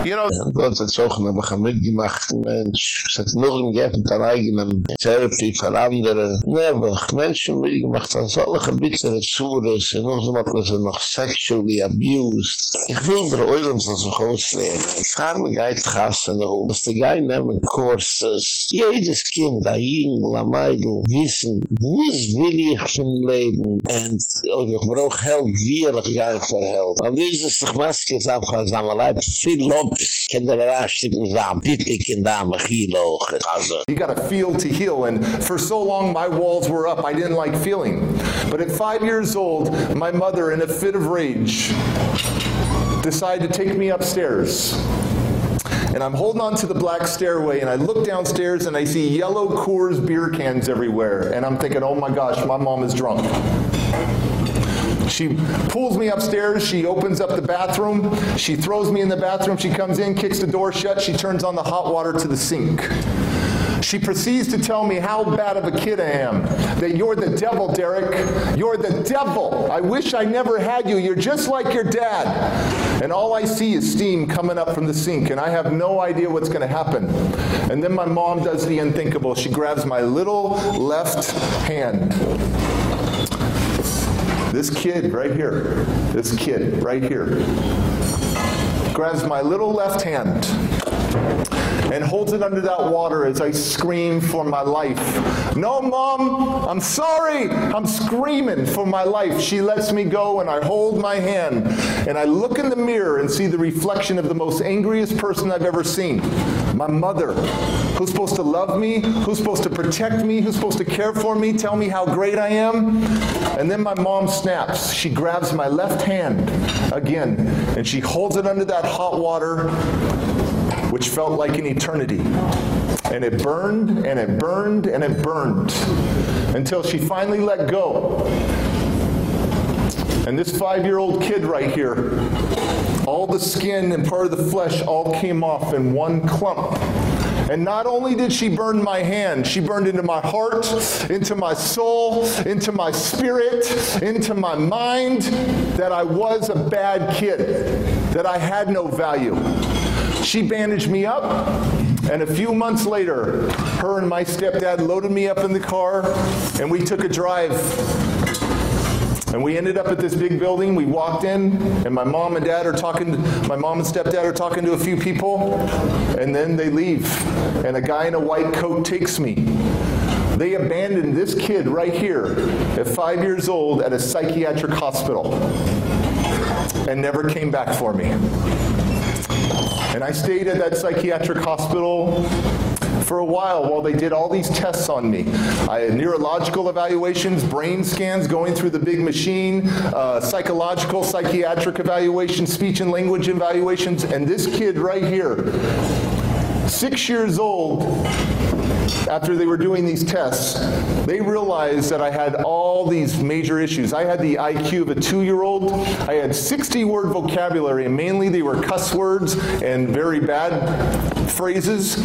You know, Gott hat auch noch mal mitgemacht, Mensch. Noch im Geffen der eigenen Therapie für andere. Ne, aber Menschen mitgemacht, das alle Gebiete des Sures, und noch so was noch sexually abused. Ich will der Eulen so groß werden. Ich frage mich geit gassen, was der Gein nehmen Kurses. Jedes Kind, a Jingl, a Meidl, wissen, was will ich vom Leben? Und ich brauche Help, vierlich jaar verheld. En wie is het toch maskers afgaan samen lijp? Veel loop, ken de raarstikken samen. Dit ik in. You got to feel to heal and for so long my walls were up. I didn't like feeling. But at 5 years old, my mother in a fit of rage decided to take me upstairs. And I'm holding on to the black stairway and I look downstairs and I see yellow Coors beer cans everywhere and I'm thinking, "Oh my gosh, my mom is drunk." She pulls me upstairs, she opens up the bathroom, she throws me in the bathroom, she comes in, kicks the door shut, she turns on the hot water to the sink. She proceeds to tell me how bad of a kid I am. That you're the devil, Derek. You're the devil. I wish I never had you. You're just like your dad. And all I see is steam coming up from the sink and I have no idea what's going to happen. And then my mom does the unthinkable. She grabs my little left hand this kid right here, this kid right here, grabs my little left hand and holds it under that water as I scream for my life. No, mom, I'm sorry. I'm screaming for my life. She lets me go and I hold my hand and I look in the mirror and see the reflection of the most angriest person I've ever seen. My mother, who's supposed to love me, who's supposed to protect me, who's supposed to care for me, tell me how great I am. And then my mom snaps. She grabs my left hand again and she holds it under that hot water which felt like an eternity. And it burned and it burned and it burned until she finally let go. And this 5-year-old kid right here, all the skin and part of the flesh all came off in one clump. And not only did she burn my hand, she burned into my heart, into my soul, into my spirit, into my mind that I was a bad kid, that I had no value. She bandaged me up and a few months later, her and my stepdad loaded me up in the car and we took a drive and we ended up at this big building. We walked in and my mom and dad are talking to, my mom and stepdad are talking to a few people and then they leave and a guy in a white coat takes me. They abandoned this kid right here at 5 years old at a psychiatric hospital and never came back for me. And I stayed at that psychiatric hospital for a while while they did all these tests on me. I had neurological evaluations, brain scans going through the big machine, uh, psychological, psychiatric evaluations, speech and language evaluations, and this kid right here, 6 years old, after they were doing these tests, they realized that I had all these major issues. I had the IQ of a 2-year-old. I had 60 word vocabulary and mainly they were cuss words and very bad phrases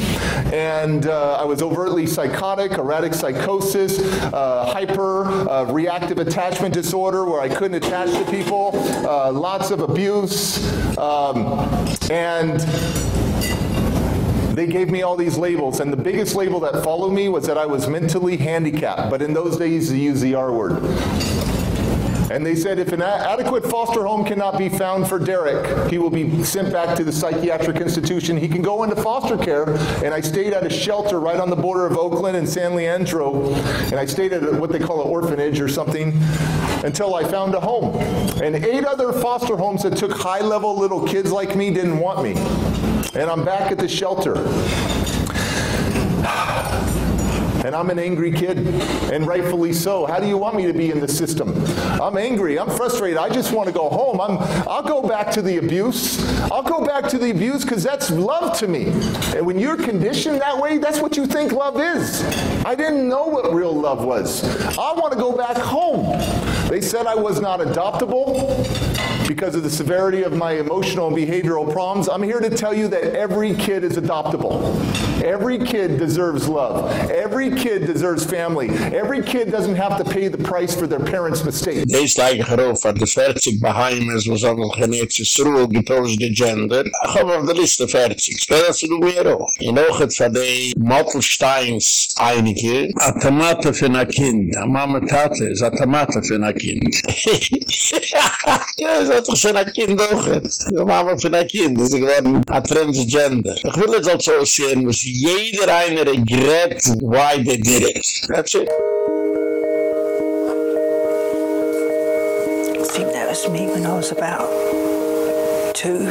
and uh, I was overtly psychotic, erratic psychosis, uh, hyper uh, reactive attachment disorder where I couldn't attach to people, uh, lots of abuse um, and they gave me all these labels and the biggest label that followed me was that I was mentally handicapped but in those days they used the R word And they said if an adequate foster home cannot be found for Derek, he will be sent back to the psychiatric institution. He can go into foster care. And I stayed at a shelter right on the border of Oakland and San Leandro. And I stayed at what they call an orphanage or something until I found a home. And eight other foster homes that took high-level little kids like me didn't want me. And I'm back at the shelter. And I'm an angry kid, and rightfully so. How do you want me to be in the system? I'm angry. I'm frustrated. I just want to go home. I'm I'll go back to the abuse. I'll go back to the abuse cuz that's love to me. And when you're conditioned that way, that's what you think love is. I didn't know what real love was. I want to go back home. They said I was not adoptable because of the severity of my emotional and behavioral problems. I'm here to tell you that every kid is adoptable. Every kid deserves love. Every kid deserves family. Every kid doesn't have to pay the price for their parents' mistakes. Deze lijken erover van de vertig behaimers was al een genetische schroel getoosde gender. Gaan we op de liste vertig. Spel dat ze doen weer ook. In ogen van de Mottelsteins einige. A tomate van een kind. A mama tate is a tomate van een kind. Ja, ze had toch kind ook. A mama van een kind. Dus ik ben a transgender. Ik wil het al zo zien. Jeder eine regret why they did it. That's it. I think that was me when I was about two.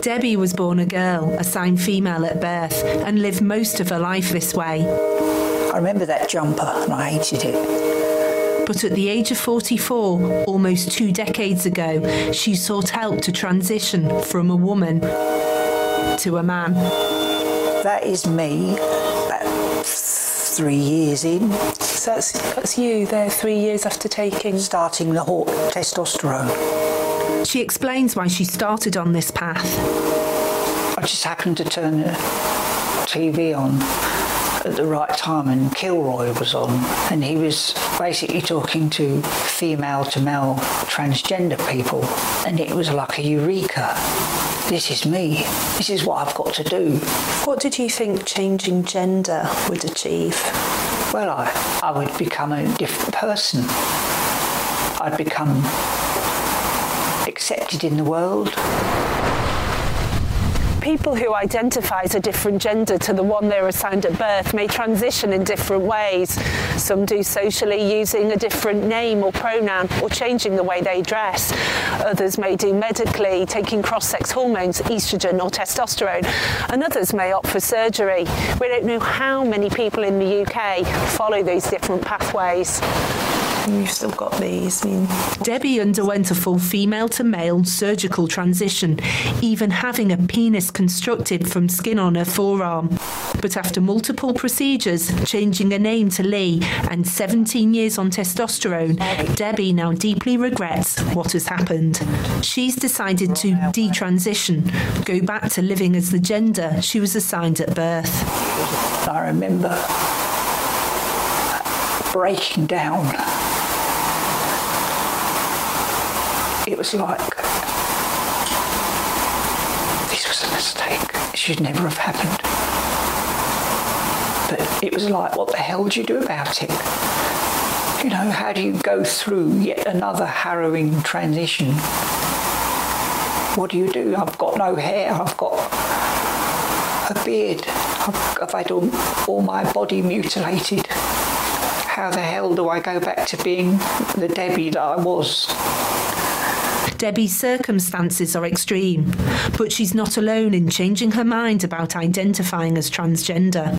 Debbie was born a girl, assigned female at birth, and lived most of her life this way. I remember that jumper and I hated it. But at the age of 44, almost two decades ago, she sought help to transition from a woman to a man. That is me about three years in. So that's, that's you there three years after taking... Starting the hot testosterone. She explains why she started on this path. I just happened to turn the TV on at the right time and Kilroy was on and he was basically talking to female to male transgender people and it was like a eureka. This is me. This is what I've got to do. What did you think changing gender would achieve? Well I I would become a different person. I'd become accepted in the world people who identify as a different gender to the one they're assigned at birth may transition in different ways. Some do socially using a different name or pronoun or changing the way they dress. Others may do medically, taking cross-sex hormones, estrogen or testosterone. And others may opt for surgery. We don't know how many people in the UK follow these different pathways. You've still got these. I mean. Debbie underwent a full female to male surgical transition, even having a penis constructed from skin on her forearm. But after multiple procedures, changing her name to Lee and 17 years on testosterone, Debbie now deeply regrets what has happened. She's decided to detransition, go back to living as the gender she was assigned at birth. I remember breaking down it was like this was a mistake. It should never have happened. But it was like what the hell do you do about it? You know how do you go through yet another harrowing transition? What do you do? I've got no hair. I've got a beard. I've, I've had all, all my body mutilated. How the hell do I go back to being the Debbie that I was Debbie's circumstances are extreme, but she's not alone in changing her mind about identifying as transgender.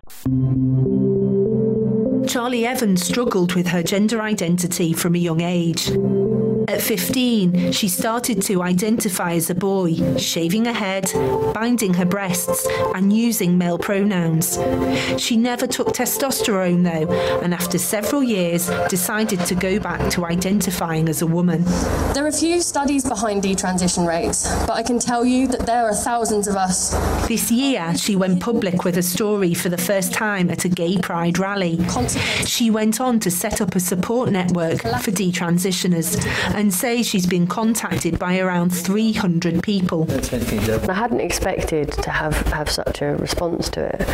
Charlie Evans struggled with her gender identity from a young age. At 15, she started to identify as a boy, shaving her head, binding her breasts, and using male pronouns. She never took testosterone though, and after several years decided to go back to identifying as a woman. There are few studies behind detransition rates, but I can tell you that there are thousands of us. This year, she went public with a story for the first time at a gay pride rally. She went on to set up a support network for detransitioners and say she's been contacted by around 300 people. I hadn't expected to have have such a response to it.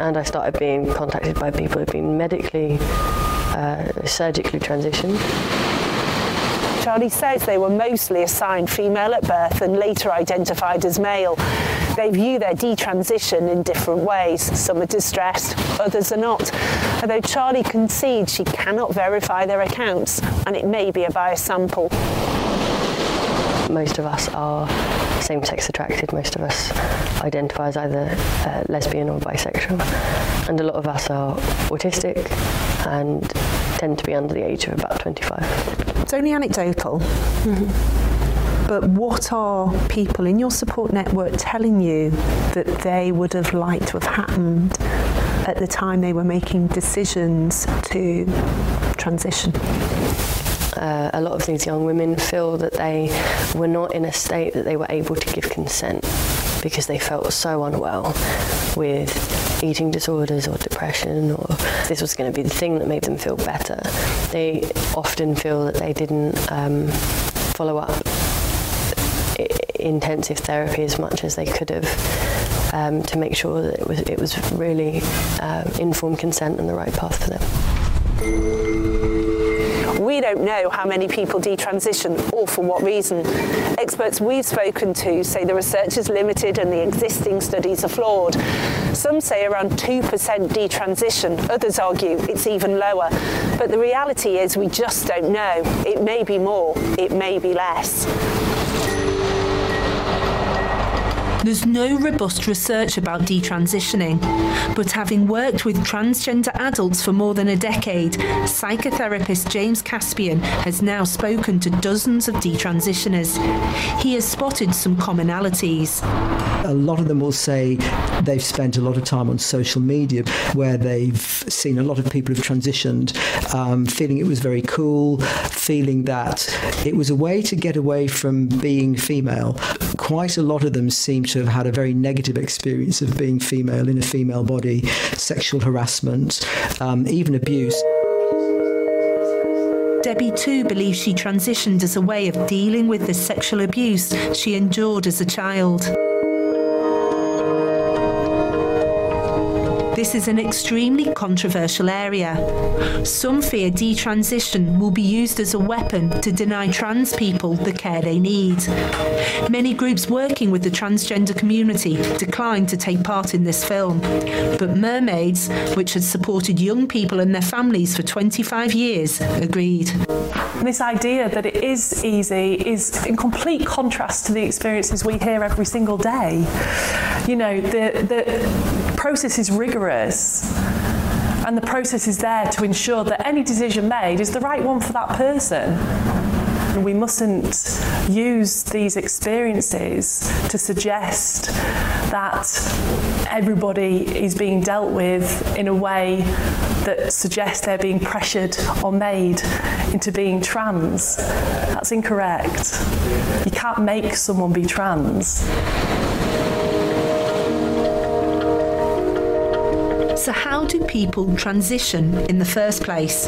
And I started being contacted by people who've been medically uh, surgically transitioned Charlie says they were mostly assigned female at birth and later identified as male. They view their detransition in different ways. Some are distressed, others are not. Although Charlie concedes she cannot verify their accounts and it may be a biased sample most of us are same-sex attracted most of us identify as either uh, lesbian or bisexual and a lot of us are autistic and tend to be under the age of about 25 it's only anecdotal mm -hmm. But what are people in your support network telling you that they would have liked to have happened at the time they were making decisions to transition uh, a lot of these young women feel that they were not in a state that they were able to give consent because they felt so unwell with eating disorders or depression or this was going to be the thing that made them feel better. They often feel that they didn't um, follow up intensive therapy as much as they could have um, to make sure that it was it was really uh, informed consent and the right path for them we don't know how many people detransition or for what reason. Experts we've spoken to say the research is limited and the existing studies are flawed. Some say around 2% detransition, others argue it's even lower. But the reality is we just don't know. It may be more, it may be less. There's no robust research about detransitioning, but having worked with transgender adults for more than a decade, psychotherapist James Caspian has now spoken to dozens of detransitioners. He has spotted some commonalities. A lot of them will say they've spent a lot of time on social media where they've seen a lot of people who've transitioned um, feeling it was very cool, feeling that it was a way to get away from being female. Quite a lot of them seem have had a very negative experience of being female in a female body, sexual harassment, um, even abuse. Debbie too believes she transitioned as a way of dealing with the sexual abuse she endured as a child. This is an extremely controversial area. Some fear detransition will be used as a weapon to deny trans people the care they need. Many groups working with the transgender community declined to take part in this film, but Mermaids, which has supported young people and their families for 25 years, agreed. This idea that it is easy is in complete contrast to the experiences we hear every single day. You know, the the process is rigorous and the process is there to ensure that any decision made is the right one for that person. We mustn't use these experiences to suggest that everybody is being dealt with in a way that suggests they're being pressured or made into being trans. That's incorrect. You can't make someone be trans. So how do people transition in the first place?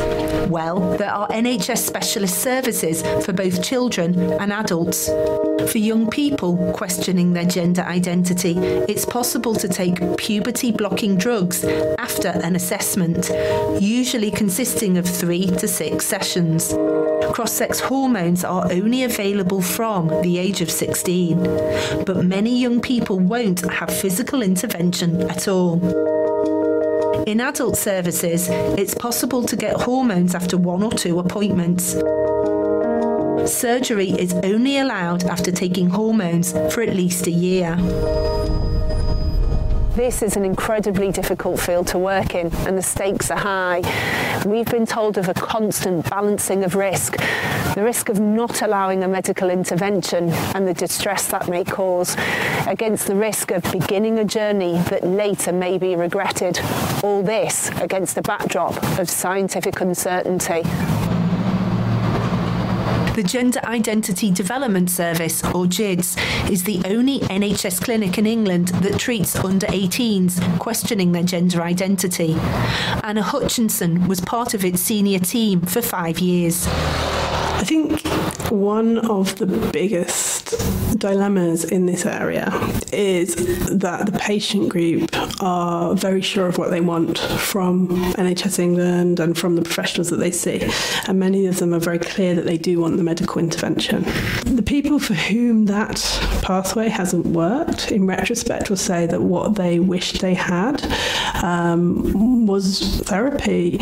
Well, there are NHS specialist services for both children and adults. For young people questioning their gender identity, it's possible to take puberty blocking drugs after an assessment, usually consisting of 3 to 6 sessions. Cross-sex hormones are only available from the age of 16, but many young people won't have physical intervention at all. In adult services, it's possible to get hormones after one or two appointments. Surgery is only allowed after taking hormones for at least a year. This is an incredibly difficult field to work in and the stakes are high. We've been told of a constant balancing of risk, the risk of not allowing a medical intervention and the distress that may cause against the risk of beginning a journey that later may be regretted. All this against the backdrop of scientific uncertainty. The Gender Identity Development Service or GIDS is the only NHS clinic in England that treats under 18s questioning their gender identity. Anna Hutchinson was part of its senior team for 5 years. I think one of the biggest dilemmas in this area is that the patient group are very sure of what they want from NHS England and from the professionals that they see and many of them are very clear that they do want the medical intervention. The people for whom that pathway hasn't worked in retrospect will say that what they wished they had um, was therapy.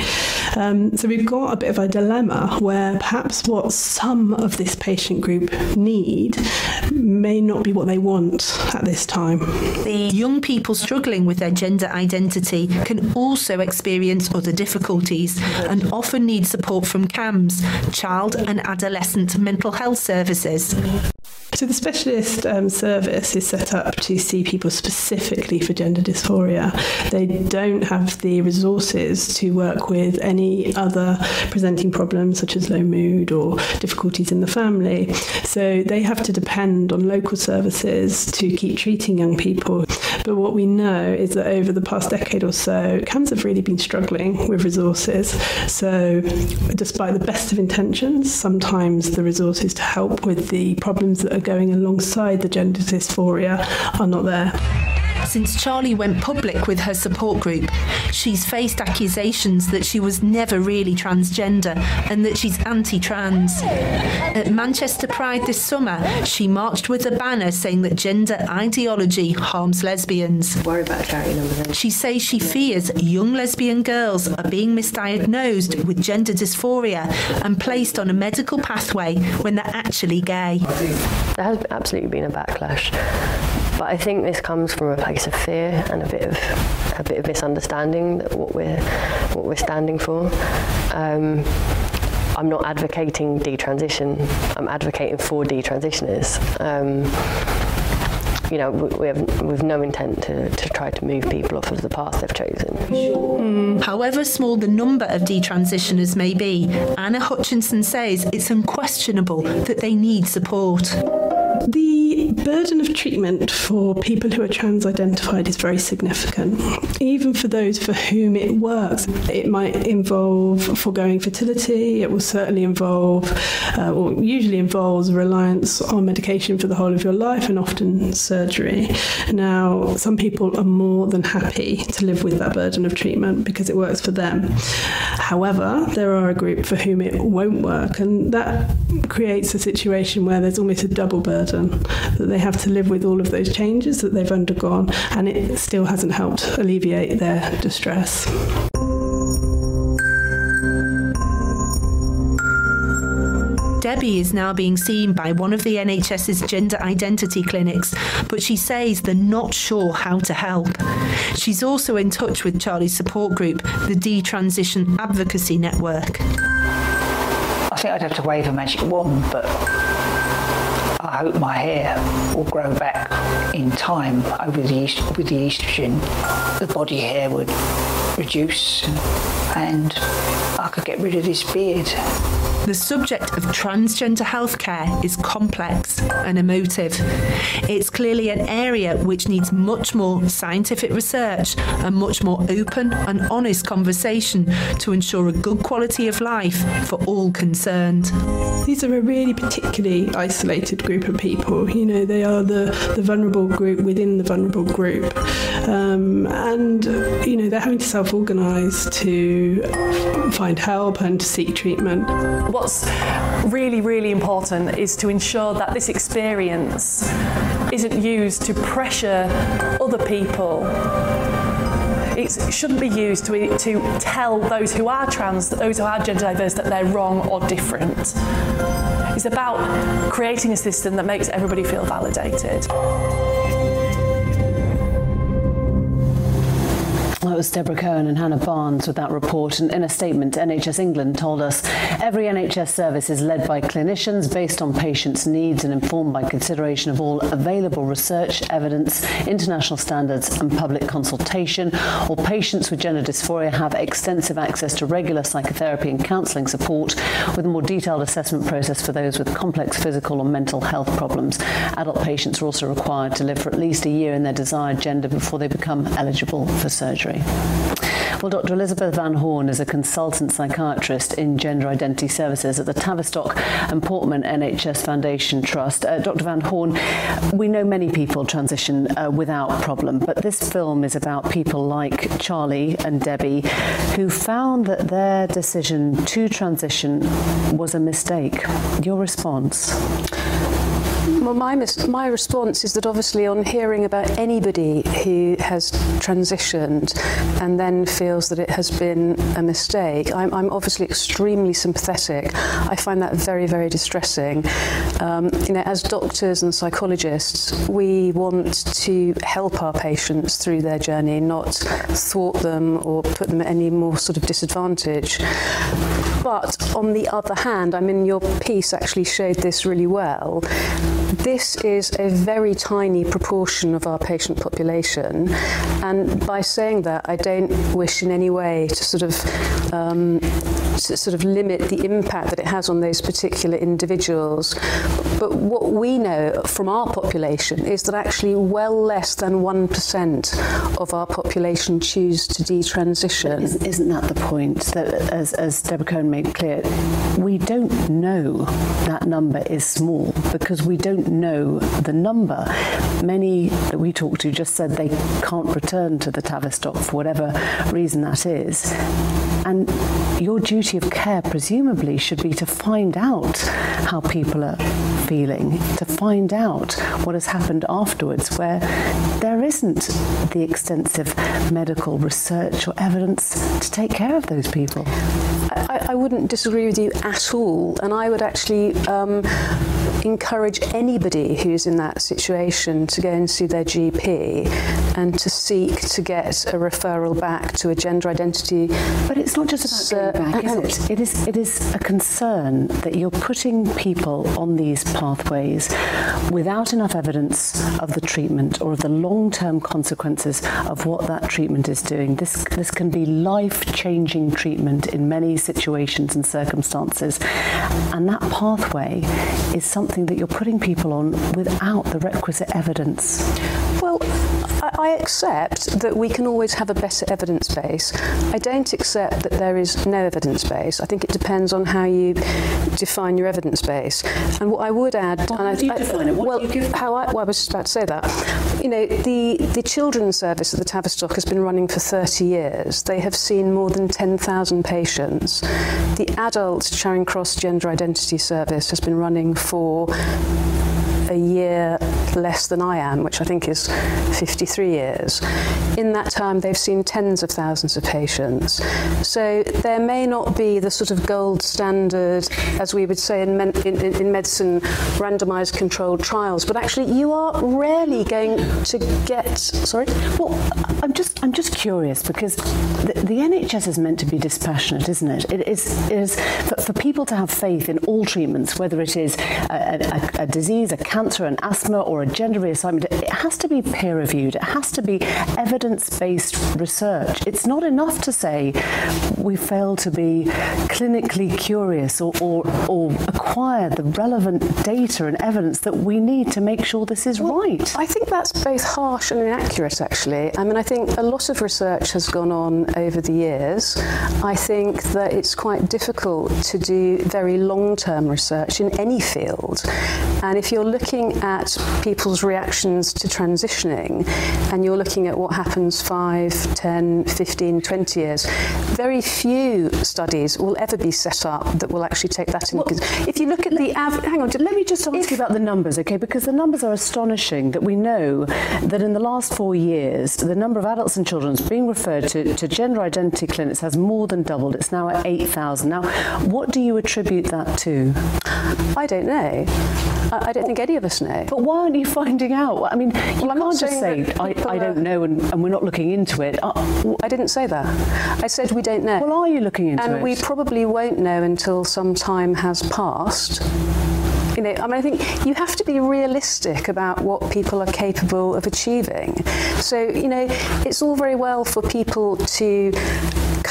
Um, so we've got a bit of a dilemma where perhaps what some of this patient group need may not be what they want at this time. The young people struggling with their gender identity can also experience other difficulties and often need support from CAMHS, child and adolescent mental health services. So the specialist um, service is set up to see people specifically for gender dysphoria. They don't have the resources to work with any other presenting problems such as low mood or difficulties in the family. So they have to depend on local services to keep treating young people. But what we know is that over the past decade or so, CAMHS have really been struggling with resources. So despite the best of intentions, sometimes the resources to help with the problems that are going alongside the gender dysphoria are not there. Since Charlie went public with her support group, she's faced accusations that she was never really transgender and that she's anti-trans. At Manchester Pride this summer, she marched with a banner saying that gender ideology harms lesbians. Worry about charity number then. Eh? She says she fears young lesbian girls are being misdiagnosed with gender dysphoria and placed on a medical pathway when they're actually gay. There has absolutely been a backlash but I think this comes from a place of fear and a bit of a bit of misunderstanding that what we're what we're standing for. Um, I'm not advocating detransition. I'm advocating for detransitioners. Um, you know, we have we've no intent to to try to move people off of the path they've chosen. Mm. However small the number of detransitioners may be, Anna Hutchinson says it's unquestionable that they need support. The burden of treatment for people who are trans identified is very significant. Even for those for whom it works, it might involve foregoing fertility, it will certainly involve uh, or usually involves reliance on medication for the whole of your life and often surgery. Now, some people are more than happy to live with that burden of treatment because it works for them. However, there are a group for whom it won't work and that creates a situation where there's almost a double burden that they have to live with all of those changes that they've undergone and it still hasn't helped alleviate their distress. Debbie is now being seen by one of the NHS's gender identity clinics, but she says they're not sure how to help. She's also in touch with Charlie's support group, the Detransition Advocacy Network. I think I'd have to wave a magic wand, but I hope my hair will grow back in time over the with the estrogen. The body hair would reduce and I could get rid of this beard. The subject of transgender healthcare is complex and emotive. It's clearly an area which needs much more scientific research and much more open and honest conversation to ensure a good quality of life for all concerned. These are a really particularly isolated group of people. You know, they are the the vulnerable group within the vulnerable group. Um, and you know, they're having to self-organize to find help and to seek treatment what's really really important is to ensure that this experience isn't used to pressure other people. It shouldn't be used to to tell those who are trans those who are gender diverse that they're wrong or different. It's about creating a system that makes everybody feel validated That was Deborah Cohen and Hannah Barnes with that report and in a statement NHS England told us every NHS service is led by clinicians based on patients' needs and informed by consideration of all available research, evidence, international standards and public consultation. All patients with gender dysphoria have extensive access to regular psychotherapy and counselling support with a more detailed assessment process for those with complex physical or mental health problems. Adult patients are also required to live for at least a year in their desired gender before they become eligible for surgery. Well, Dr. Elizabeth Van Horn is a consultant psychiatrist in gender identity services at the Tavistock and Portman NHS Foundation Trust. Uh, Dr. Van Horn, we know many people transition uh, without problem, but this film is about people like Charlie and Debbie who found that their decision to transition was a mistake. Your response? Well, my my response is that obviously on hearing about anybody who has transitioned and then feels that it has been a mistake, I'm I'm obviously extremely sympathetic. I find that very very distressing. Um, you know, as doctors and psychologists, we want to help our patients through their journey, not thwart them or put them at any more sort of disadvantage. But on the other hand, I mean your piece actually showed this really well this is a very tiny proportion of our patient population. And by saying that I don't wish in any way to sort of um, sort of limit the impact that it has on those particular individuals but what we know from our population is that actually well less than 1% of our population choose to detransition isn't, isn't that the point that as as Deborah Cohen made clear we don't know that number is small because we don't know the number. Many that we talked to just said they can't return to the Tavistock for whatever reason that is. And your duty of care presumably should be to find out how people are feeling, to find out what has happened afterwards where there isn't the extensive medical research or evidence to take care of those people. I, I wouldn't disagree with you at all and I would actually um, encourage anybody who's in that situation to go and see their GP and to seek to get a referral back to a gender identity. But it's not just about going back is it? It is it is a concern that you're putting people on these pathways without enough evidence of the treatment or of the long-term consequences of what that treatment is doing. This this can be life-changing treatment in many situations and circumstances. And that pathway is something that you're putting people on without the requisite evidence? Well I accept that we can always have a better evidence base. I don't accept that there is no evidence base. I think it depends on how you define your evidence base. And what I would add well, and how do you I, define it? What well, do you give how I, well, I was just about to say that. You know, the the children's service at the Tavistock has been running for 30 years. They have seen more than 10,000 patients. The adult Charing Cross Gender Identity Service has been running for a year less than I am, which I think is 53 years. In that time they've seen tens of thousands of patients. So there may not be the sort of gold standard as we would say in in, in medicine randomized controlled trials, but actually you are rarely going to get sorry. Well, I'm just I'm just curious because the, the NHS is meant to be dispassionate, isn't it? It is it is for, for people to have faith in all treatments whether it is a, a, a disease, a cancer, an asthma or a gender reassignment, it has to be peer reviewed. It has to be evidence-based research. It's not enough to say we fail to be clinically curious or, or or acquire the relevant data and evidence that we need to make sure this is well, right. I think that's both harsh and inaccurate actually. I mean I think a lot of research has gone on over the years. I think that it's quite difficult to do very long-term research in any field. And if you're looking at people's reactions to transitioning and you're looking at what happens 5, 10, 15, 20 years, very few studies will ever be set up that will actually take that into well, If you look at the hang on, let me just ask if, you about the numbers, okay? Because the numbers are astonishing that we know that in the last 4 years the number of adults and children being referred to to gender identity clinics has more than doubled. It's now at 8,000. Now, what do you attribute that to? I don't know. I, I don't think any of us know. But why aren't you finding out? I mean, you well, can't just say I, I don't know and, and, we're not looking into it. Uh, I didn't say that. I said we don't know. Well, are you looking into and it? And we probably won't know until some time has passed you know, I mean I think you have to be realistic about what people are capable of achieving. So, you know, it's all very well for people to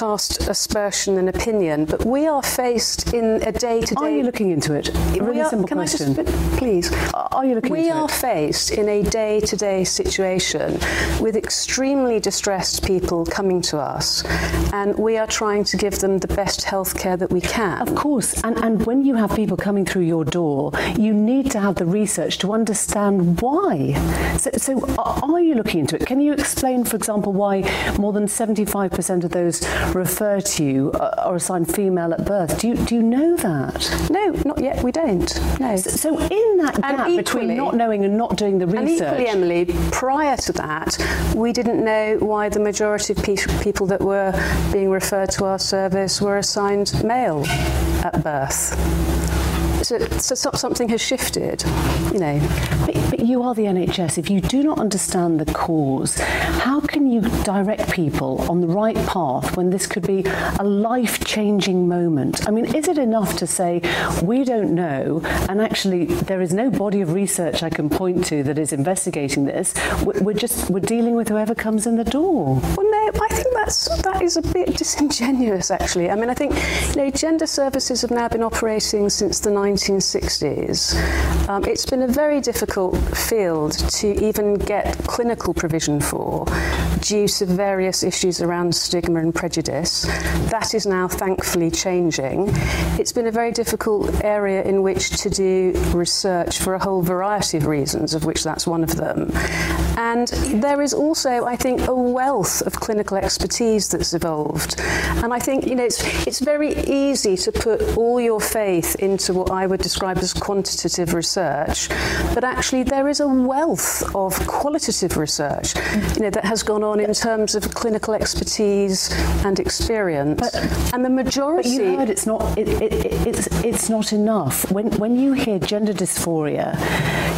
cast aspersion and opinion, but we are faced in a day-to-day Are you looking into it? Really are, simple can question. I just please? Are you looking we into are faced in a day-to-day situation with extremely distressed people coming to us and we are trying to give them the best health care that we can. Of course, and and when you have people coming through your door, you need to have the research to understand why. So so are are you looking into it? Can you explain for example why more than 75% of those referred to you uh, are are assigned female at birth? Do you do you know that? No, not yet. We don't. No. So, so in that gap between not knowing and not doing the research. And equally, Emily, prior to that, we didn't know why the majority of pe- people that were being referred to our service were assigned male at birth. So, so so- something has shifted, you know. But, but you are the NHS. If you do not understand the cause, how can you direct people on the right path when this could be a life-changing moment? I mean, is it enough to say we don't know and actually there is no body of research I can point to that is investigating this? We- We're just we're dealing with whoever comes in the door. Well, no, I think that's that is a bit disingenuous, actually. I mean, I think you know, gender services have now been operating since the 1960s. Um, it's been a very difficult field to even get clinical provision for due to various issues around stigma and prejudice. That is now thankfully changing. It's been a very difficult area in which to do research for a whole variety of reasons, of which that's one of them. And there is also, I think, a wealth of clinical expertise that's evolved. And I think, you know, it's it's very easy to put all your faith into what I would describe as quantitative research, but actually there is a wealth of qualitative research, you know, that has gone on in terms of clinical expertise and experience. and the majority But you heard it's not it, it, it, it's it's not enough. When when you hear gender dysphoria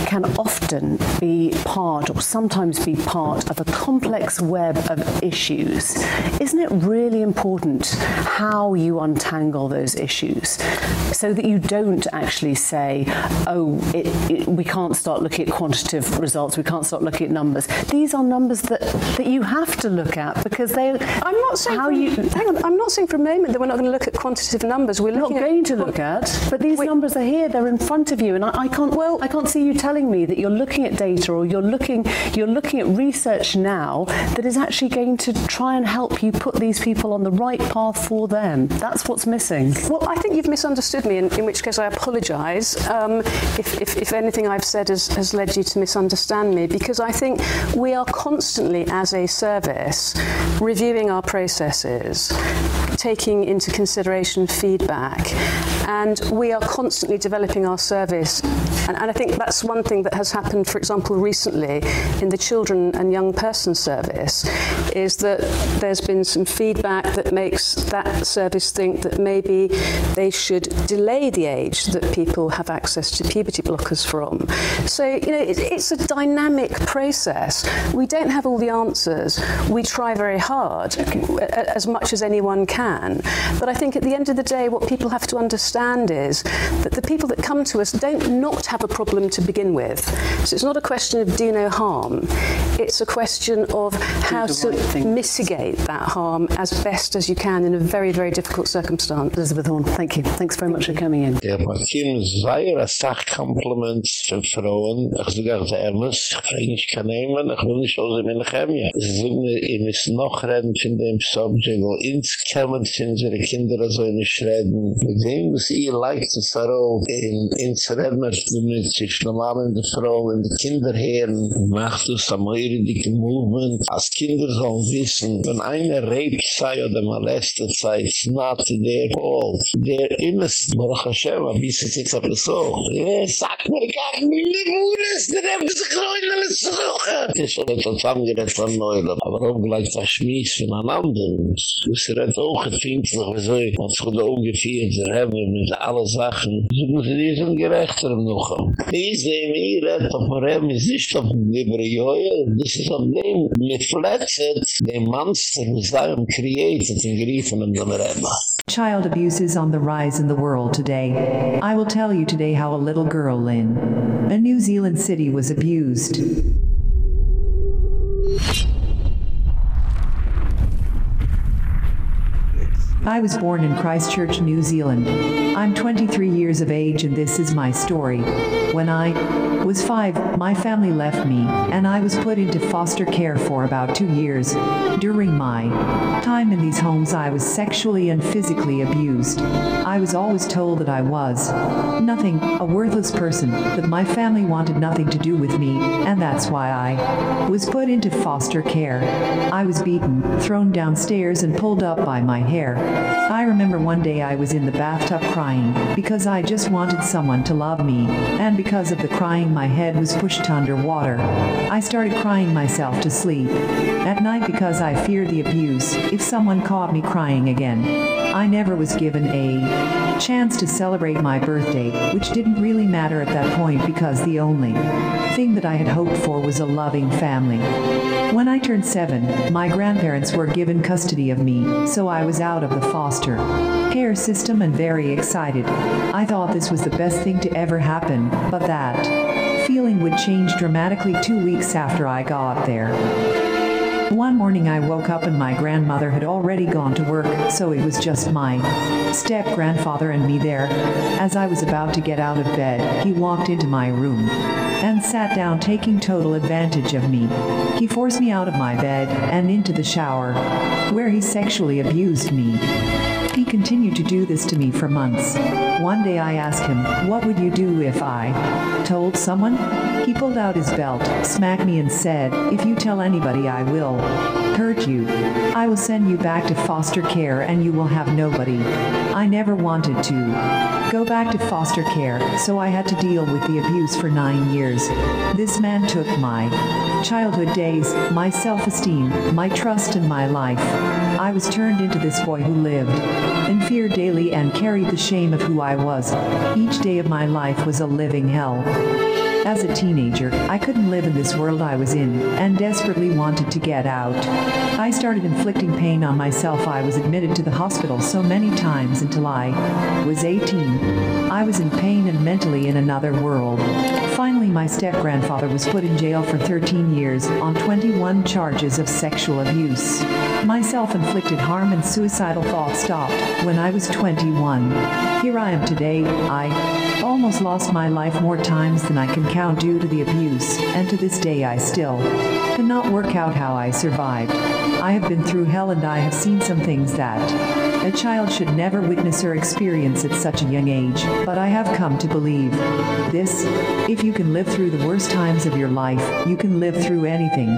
can often be part or sometimes be part of a complex web of issues. Isn't it really important how you untangle those issues so that you don't actually say, "Oh, it, it, we can't start looking at quantitative results. We can't start looking at numbers." These are numbers that that you have to look at because they I'm not saying how you hang on I'm not saying for a moment that we're not going to look at quantitative numbers we're not going to look at but these numbers are here they're in front of you and I, I can't well I can't see you telling me that you're looking at data or you're looking you're looking at research now that is actually going to try and help you put these people on the right path for them that's what's missing Well, I think you've misunderstood me, in, in which case I apologise um, if, if, if anything I've said has, has led you to misunderstand me, because I think we are constantly, as a service, reviewing our processes, taking into consideration feedback, and we are constantly developing our service. And, and I think that's one thing that has happened, for example, recently in the children and young person service, is that there's been some feedback that makes that service think that maybe they should delay the age that people have access to puberty blockers from. So, you know, it, it's a dynamic process. We don't have all the answers. We try very hard as much as anyone can. But I think at the end of the day what people have to understand is that the people that come to us don't not have a problem to begin with. So it's not a question of do no harm. It's a question of how to right mitigate that harm as best as you can in a very very difficult circumstance. Elizabeth Horn, thank you. Thanks very much for coming in. Der Martin Zeier, a Sachkompliment für Frauen. Ich sage auch, der Ernst, ich frage nicht kein Nehmen, ich will nicht aus dem Chemie. Sie sagen mir, müsst noch reden von dem Subject, wo ins kämen für unsere Kinder so nicht reden. Mit dem, was ihr leicht zu sagen, in ins reden, mit sich normal in der Frau, in die Kinder hören, macht es am dicke Movement. Als Kinder sollen wissen, wenn einer raped sei oder molestet sei, it's not their fault. They're innocent. Baruch Hashem, es jetzt aber so. Sag mir gar nicht, Libunes, der haben sich rein alles zurück. Das ist schon etwas zusammengerät von Neulam. Aber auch gleich das Schmies von einem anderen. Das ist auch gefinkt, so wie so. Was von der ungefähr, der haben mit alle Sachen. Muss ich diesen gerechter noch. Die sehen mir, das dem Rem ist nicht auf dem Librejoje. Das ist auf dem, mit Fletzet, dem Monster, was da am created, in Griefen und dem Rem. Child abuse is on the rise in the world today. I will tell you today how a little girl in a New Zealand city was abused. I was born in Christchurch, New Zealand. I'm 23 years of age and this is my story. When I was 5, my family left me and I was put into foster care for about 2 years. During my time in these homes I was sexually and physically abused. I was always told that I was nothing, a worthless person, that my family wanted nothing to do with me and that's why I was put into foster care. I was beaten, thrown downstairs and pulled up by my hair. I remember one day I was in the bathtub crying because I just wanted someone to love me and because of the crying my head was pushed under water. I started crying myself to sleep. At night because I feared the abuse if someone caught me crying again. I never was given a chance to celebrate my birthday, which didn't really matter at that point because the only thing that I had hoped for was a loving family. When I turned 7, my grandparents were given custody of me, so I was out of the foster care system and very excited. I thought this was the best thing to ever happen, but that feeling would change dramatically 2 weeks after I got there. One morning I woke up and my grandmother had already gone to work, so it was just my step-grandfather and me there. As I was about to get out of bed, he walked into my room and sat down taking total advantage of me. He forced me out of my bed and into the shower, where he sexually abused me. He continued to do this to me for months. One day I asked him, "What would you do if I told someone?" He pulled out his belt, smacked me and said, "If you tell anybody, I will hurt you. I will send you back to foster care and you will have nobody." I never wanted to go back to foster care, so I had to deal with the abuse for 9 years. This man took my childhood days, my self-esteem, my trust in my life. I was turned into this boy who lived in fear daily and carried the shame of who I was. Each day of my life was a living hell. As a teenager, I couldn't live in this world I was in and desperately wanted to get out. I started inflicting pain on myself. I was admitted to the hospital so many times until I was 18. I was in pain and mentally in another world. Finally, my step-grandfather was put in jail for 13 years on 21 charges of sexual abuse. My self-inflicted harm and suicidal thoughts stopped when I was 21. Here I am today. I almost lost my life more times than I can count due to the abuse, and to this day I still cannot work out how I survived. I have been through hell and I have seen some things that a child should never witness or experience at such a young age, but I have come to believe this, if you can live through the worst times of your life, you can live through anything.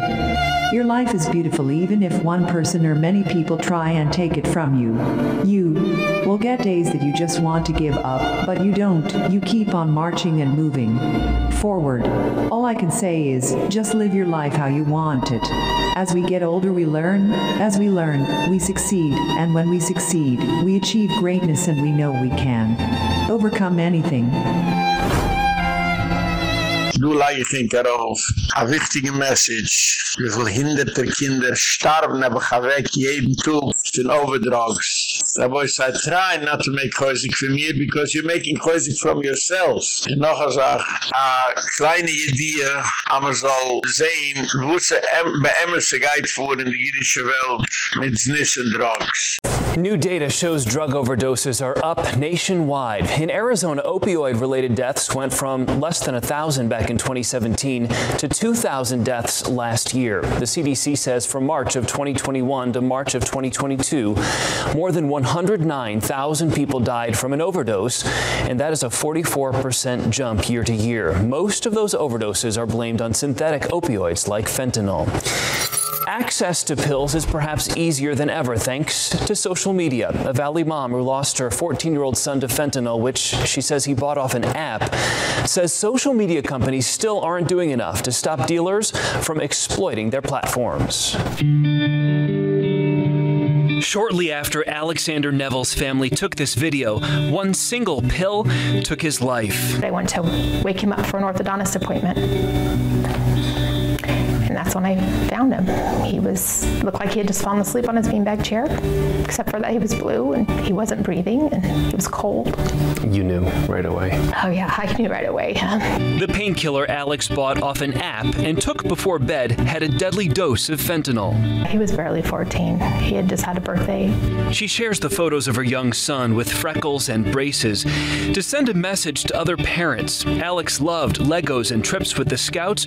Your life is beautiful even if one person or many people try and take it from you. You will get days that you just want to give up, but you don't. You keep on marching and moving forward. All I can say is just live your life how you want it. As we get older we learn, as we learn, we succeed, and when we succeed, we achieve greatness and we know we can overcome anything. Du leih ich in Karof. A wichtige Message. Wie viel hinderte Kinder starben, aber ich weg jeden Tag von Overdrugs. Boy said, try not to make choizik from you because you're making choizik from yourself. Und noch a a kleine in jüdische Welt mit Drugs. New data shows drug overdoses are up nationwide. In Arizona, opioid-related deaths went from less than 1,000 back in 2017 to 2,000 deaths last year. The CDC says from March of 2021 to March of 2022, more than 109,000 people died from an overdose, and that is a 44% jump year to year. Most of those overdoses are blamed on synthetic opioids like fentanyl. Access to pills is perhaps easier than ever thanks to social media. A Valley mom who lost her 14-year-old son to fentanyl, which she says he bought off an app, says social media companies still aren't doing enough to stop dealers from exploiting their platforms. Shortly after Alexander Neville's family took this video, one single pill took his life. They went to wake him up for an orthodontist appointment and that's when I found him. He was looked like he had just fallen asleep on his beanbag chair, except for that he was blue and he wasn't breathing and he was cold. You knew right away. Oh yeah, I knew right away. The painkiller Alex bought off an app and took before bed had a deadly dose of fentanyl. He was barely 14. He had just had a birthday. She shares the photos of her young son with freckles and braces to send a message to other parents. Alex loved Legos and trips with the scouts,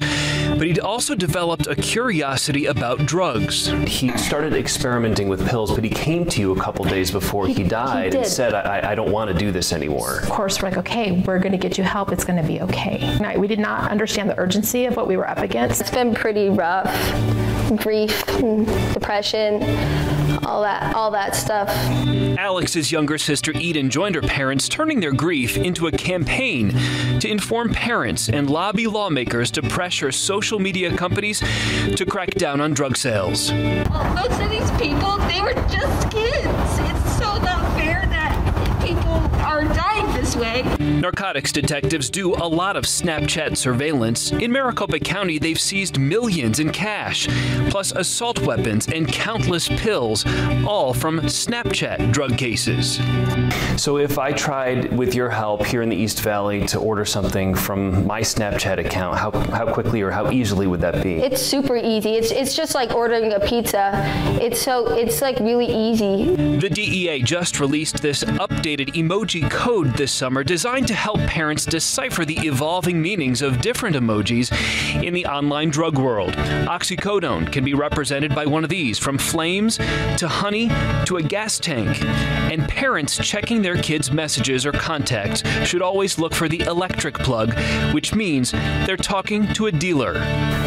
but he'd also developed a curiosity about drugs. He started experimenting with pills, but he came to you a couple days before he, He- he died and said I, I don't want to do this anymore. Of course, we're like, okay, we're going to get you help. It's going to be okay. No, we did not understand the urgency of what we were up against. It's been pretty rough. Grief, and depression, all that all that stuff. Alex's younger sister Eden joined her parents turning their grief into a campaign to inform parents and lobby lawmakers to pressure social media companies to crack down on drug sales. Most of these people, they were just kids. It's so not fair that people are dying this. Narcotics detectives do a lot of Snapchat surveillance. In Maricopa County, they've seized millions in cash, plus assault weapons and countless pills, all from Snapchat drug cases. So if I tried with your help here in the East Valley to order something from my Snapchat account, how how quickly or how easily would that be? It's super easy. It's it's just like ordering a pizza. It's so it's like really easy. The DEA just released this updated emoji code this summer designed to help parents decipher the evolving meanings of different emojis in the online drug world. Oxycodone can be represented by one of these from flames to honey to a gas tank. And parents checking their kids' messages or contacts should always look for the electric plug, which means they're talking to a dealer.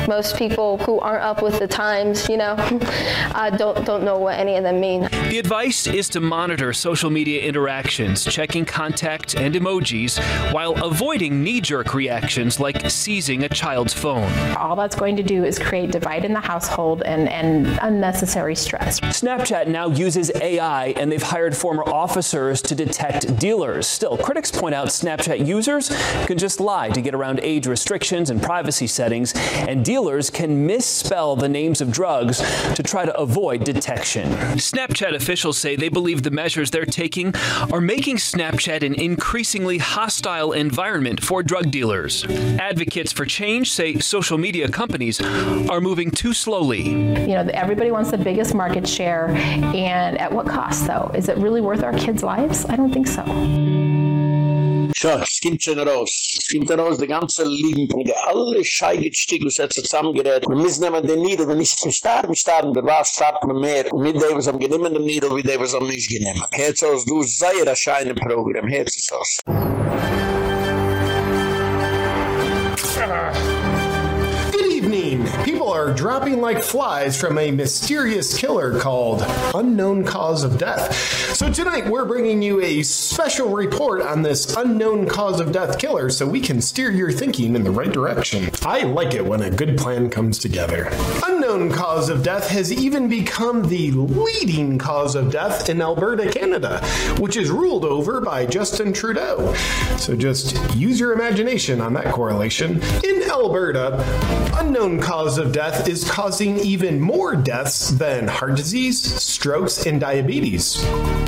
Most people who aren't up with the times, you know, uh, don't don't know what any of them mean. The advice is to monitor social media interactions, checking contact and emojis while avoiding knee-jerk reactions like seizing a child's phone. All that's going to do is create divide in the household and and unnecessary stress. Snapchat now uses AI and they've hired former officers to detect dealers. Still, critics point out Snapchat users can just lie to get around age restrictions and privacy settings and dealers can misspell the names of drugs to try to avoid detection. Snapchat officials say they believe the measures they're taking are making Snapchat an increasingly hostile environment for drug dealers. Advocates for change say social media companies are moving too slowly. You know, everybody wants the biggest market share and at what cost though? Is it really worth our kids' lives? I don't think so. So, es kommt schon raus. Es kommt raus, die ganze Liegen, die alle Scheigetstig, was hat zusammengerät. Wir müssen nehmen den Niedel, wenn ich zum Starben starben, der war starb man mehr. Und mit dem, was am genommen dem Niedel, wie dem, was am nicht genommen. Herz aus, du sei ein scheine Programm, Herz aus. Are dropping like flies from a mysterious killer called Unknown Cause of Death. So tonight we're bringing you a special report on this unknown cause of death killer so we can steer your thinking in the right direction. I like it when a good plan comes together. Unknown cause of death has even become the leading cause of death in Alberta, Canada, which is ruled over by Justin Trudeau. So just use your imagination on that correlation. In Alberta, unknown cause of death is causing even more deaths than heart disease, strokes, and diabetes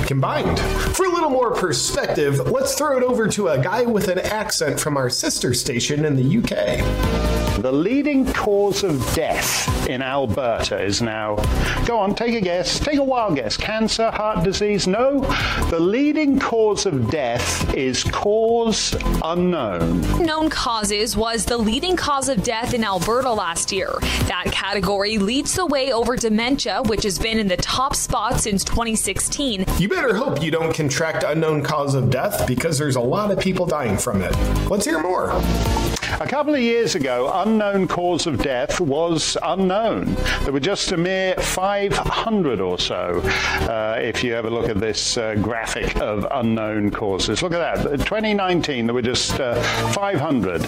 combined. For a little more perspective, let's throw it over to a guy with an accent from our sister station in the UK. The leading cause of death in Alberta is now, go on, take a guess, take a wild guess. Cancer, heart disease? No. The leading cause of death is cause unknown. Known causes was the leading cause of death in Alberta last year. That category leads the way over dementia, which has been in the top spot since 2016. You better hope you don't contract unknown cause of death because there's a lot of people dying from it. Let's hear more. A couple of years ago, unknown cause of death was unknown. There were just a mere 500 or so, uh, if you ever look at this uh, graphic of unknown causes. Look at that. In 2019, there were just uh, 500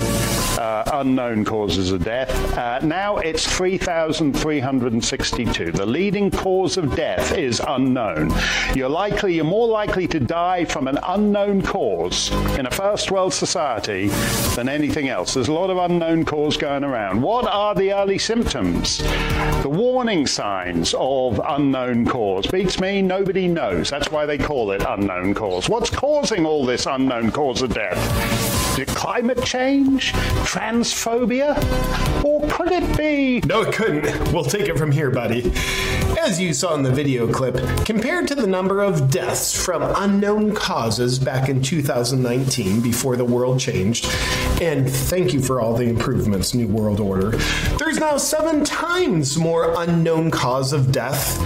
uh, unknown causes of death. Uh, now it's 3,362. The leading cause of death is unknown. You're likely, you're more likely to die from an unknown cause in a first world society than anything else. There's a lot of unknown cause going around. What are the early symptoms? The warning signs of unknown cause. Beats me, nobody knows. That's why they call it unknown cause. What's causing all this unknown cause of death? Climate change? Transphobia? Or could it be No, it couldn't. We'll take it from here, buddy. As you saw in the video clip, compared to the number of deaths from unknown causes back in 2019 before the world changed, and thank you for all the improvements, New World Order, there's now 7 times more unknown cause of death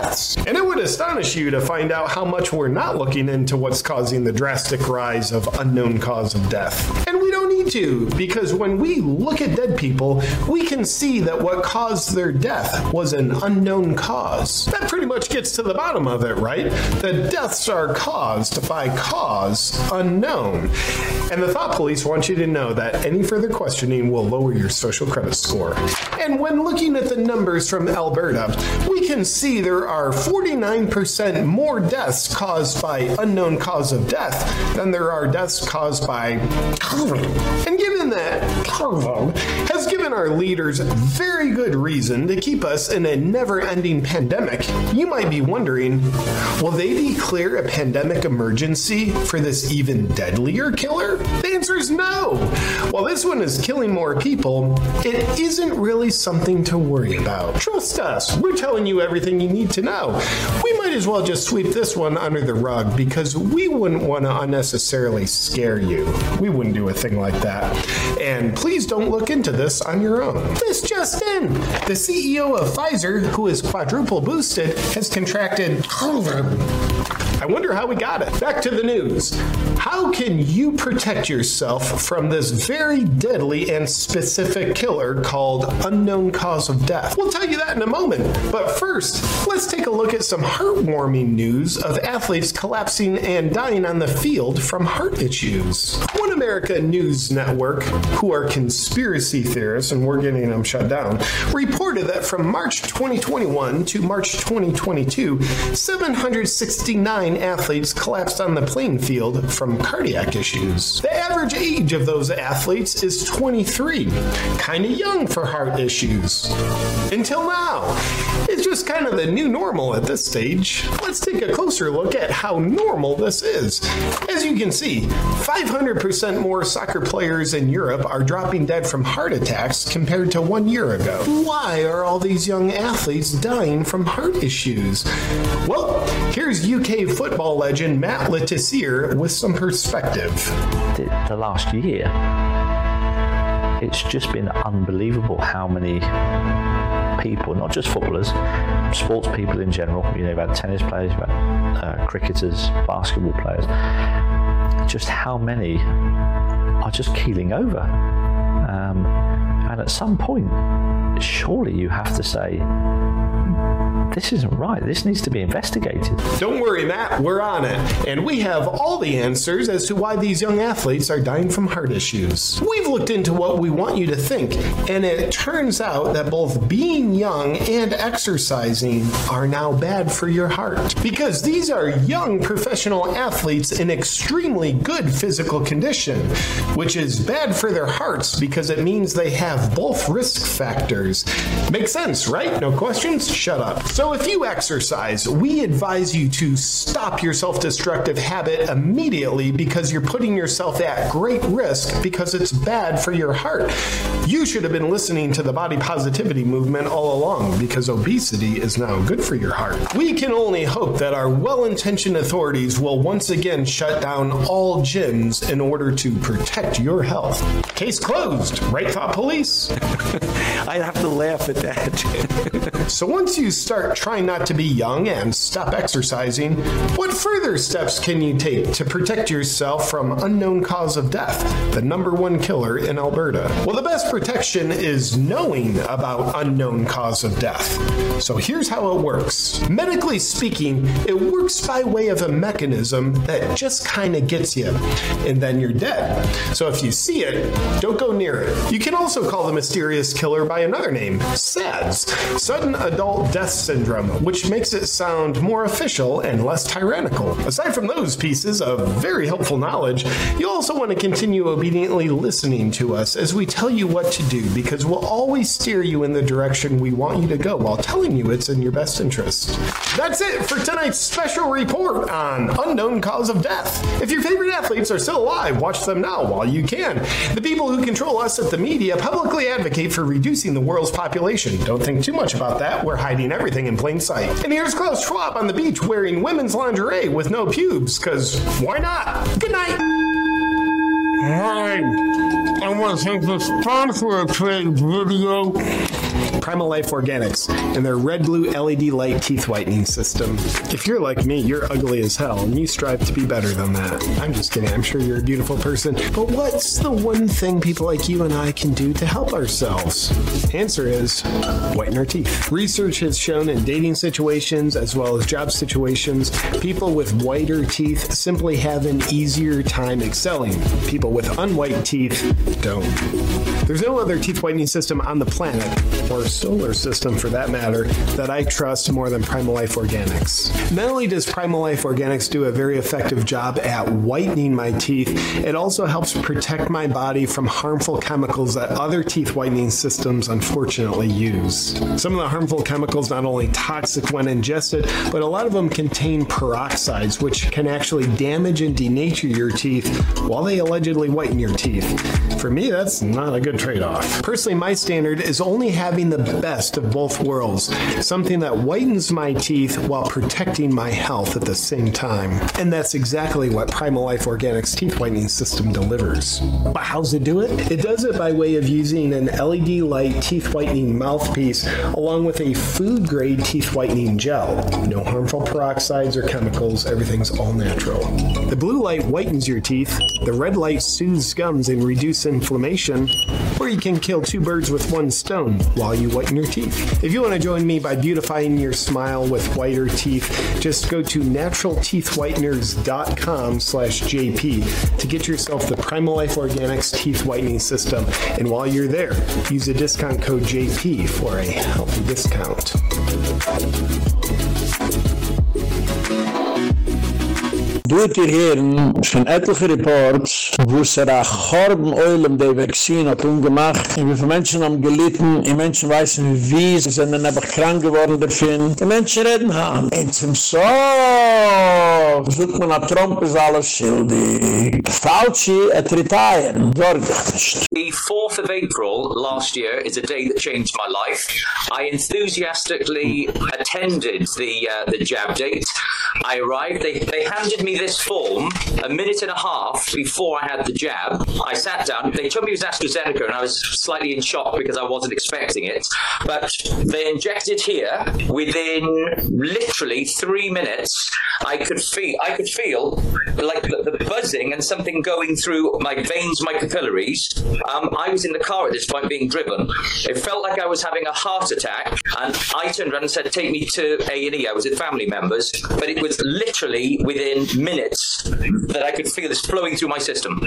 deaths. And it would astonish you to find out how much we're not looking into what's causing the drastic rise of unknown cause of death. And we don't need to because when we look at dead people, we can see that what caused their death was an unknown cause. That pretty much gets to the bottom of it, right? The deaths are caused by cause unknown. And the thought police want you to know that any further questioning will lower your social credit score. And when looking at the numbers from Alberta, we can see there are 49% more deaths caused by unknown cause of death than there are deaths caused by COVID. And given that COVID has given our leaders very good reason to keep us in a never-ending pandemic, you might be wondering, will they declare a pandemic emergency for this even deadlier killer? The answer is no. While this one is killing more people, it isn't really something to worry about. Trust us, we're telling you everything you need to know. We might as well just sweep this one under the rug because we wouldn't want to unnecessarily scare you. We wouldn't do a thing like that. And please don't look into this on your own. This just in. The CEO of Pfizer, who is quadruple boosted, has contracted COVID. I wonder how we got it. Back to the news. How can you protect yourself from this very deadly and specific killer called unknown cause of death? We'll tell you that in a moment. But first, let's take a look at some heartwarming news of athletes collapsing and dying on the field from heart issues. One America News Network, who are conspiracy theorists and we're getting them shut down, reported that from March 2021 to March 2022, 769 athletes collapsed on the playing field from cardiac issues. The average age of those athletes is 23, kind of young for heart issues. Until now, it's just kind of the new normal at this stage. Let's take a closer look at how normal this is. As you can see, 500% more soccer players in Europe are dropping dead from heart attacks compared to 1 year ago. Why are all these young athletes dying from heart issues? Well, here's UK football legend Matt Le Tissier with some perspective. The, the last year it's just been unbelievable how many people, not just footballers, sports people in general, you know, about tennis players, about uh, cricketers, basketball players, just how many are just keeling over. Um, and at some point, surely you have to say, this isn't right. This needs to be investigated. Don't worry, Matt, we're on it. And we have all the answers as to why these young athletes are dying from heart issues. We've looked into what we want you to think, and it turns out that both being young and exercising are now bad for your heart. Because these are young professional athletes in extremely good physical condition, which is bad for their hearts because it means they have both risk factors. Makes sense, right? No questions? Shut up. So if you exercise, we advise you to stop your self-destructive habit immediately because you're putting yourself at great risk because it's bad for your heart. You should have been listening to the body positivity movement all along because obesity is now good for your heart. We can only hope that our well-intentioned authorities will once again shut down all gyms in order to protect your health. Case closed, right thought police? I'd have to laugh at that. so once you start trying not to be young and stop exercising, what further steps can you take to protect yourself from unknown cause of death, the number one killer in Alberta? Well, the best protection is knowing about unknown cause of death. So here's how it works. Medically speaking, it works by way of a mechanism that just kind of gets you and then you're dead. So if you see it, don't go near it. You can also call the mysterious killer by another name, SADS, sudden adult death syndrome syndrome, which makes it sound more official and less tyrannical. Aside from those pieces of very helpful knowledge, you also want to continue obediently listening to us as we tell you what to do because we'll always steer you in the direction we want you to go while telling you it's in your best interest. That's it for tonight's special report on unknown cause of death. If your favorite athletes are still alive, watch them now while you can. The people who control us at the media publicly advocate for reducing the world's population. Don't think too much about that. We're hiding everything in plain sight. And here's Klaus Schwab on the beach wearing women's lingerie with no pubes cuz why not? Good night. Hi. I want to thank the sponsor of today's video. Primal Life Organics and their red blue LED light teeth whitening system. If you're like me, you're ugly as hell and you strive to be better than that. I'm just kidding. I'm sure you're a beautiful person. But what's the one thing people like you and I can do to help ourselves? Answer is whiten our teeth. Research has shown in dating situations as well as job situations, people with whiter teeth simply have an easier time excelling. People with unwhite teeth don't. There's no other teeth whitening system on the planet or solar system for that matter that I trust more than Primal Life Organics. Not only does Primal Life Organics do a very effective job at whitening my teeth, it also helps protect my body from harmful chemicals that other teeth whitening systems unfortunately use. Some of the harmful chemicals not only toxic when ingested, but a lot of them contain peroxides which can actually damage and denature your teeth while they allegedly whiten your teeth. For me, that's not a good trade-off. Personally, my standard is only having the best of both worlds, something that whitens my teeth while protecting my health at the same time. And that's exactly what Primal Life Organics teeth whitening system delivers. But how's it do it? It does it by way of using an LED light teeth whitening mouthpiece along with a food grade teeth whitening gel. No harmful peroxides or chemicals, everything's all natural. The blue light whitens your teeth, the red light soothes gums and reduces inflammation, or you can kill two birds with one stone while you whiten your teeth. If you want to join me by beautifying your smile with whiter teeth, just go to naturalteethwhiteners.com/jp to get yourself the Primal Life Organics teeth whitening system. And while you're there, use the discount code JP for a healthy discount. Doet ihr Herren von etliche Reports, wo es er a chorben Eulam der Vaccine hat umgemacht, und wie viele Menschen haben gelitten, die Menschen weißen wie, sie sind dann einfach krank geworden davon, die Menschen reden haben. Und zum So, sucht man a Trump ist alles schildig. Fauci at retire, sorg dich nicht. The 4th of April last year is a day that changed my life. I enthusiastically attended the uh, the jab date. I arrived, they, they handed me this form a minute and a half before I had the jab. I sat down, they told me it was AstraZeneca and I was slightly in shock because I wasn't expecting it. But they injected here within literally 3 minutes. I could feel I could feel like the, the buzzing and something going through my veins, my capillaries. Um, I was in the car at this point being driven. It felt like I was having a heart attack and I turned around and said take me to A&E. I was with family members, but it was literally within minutes that I could feel this flowing through my system.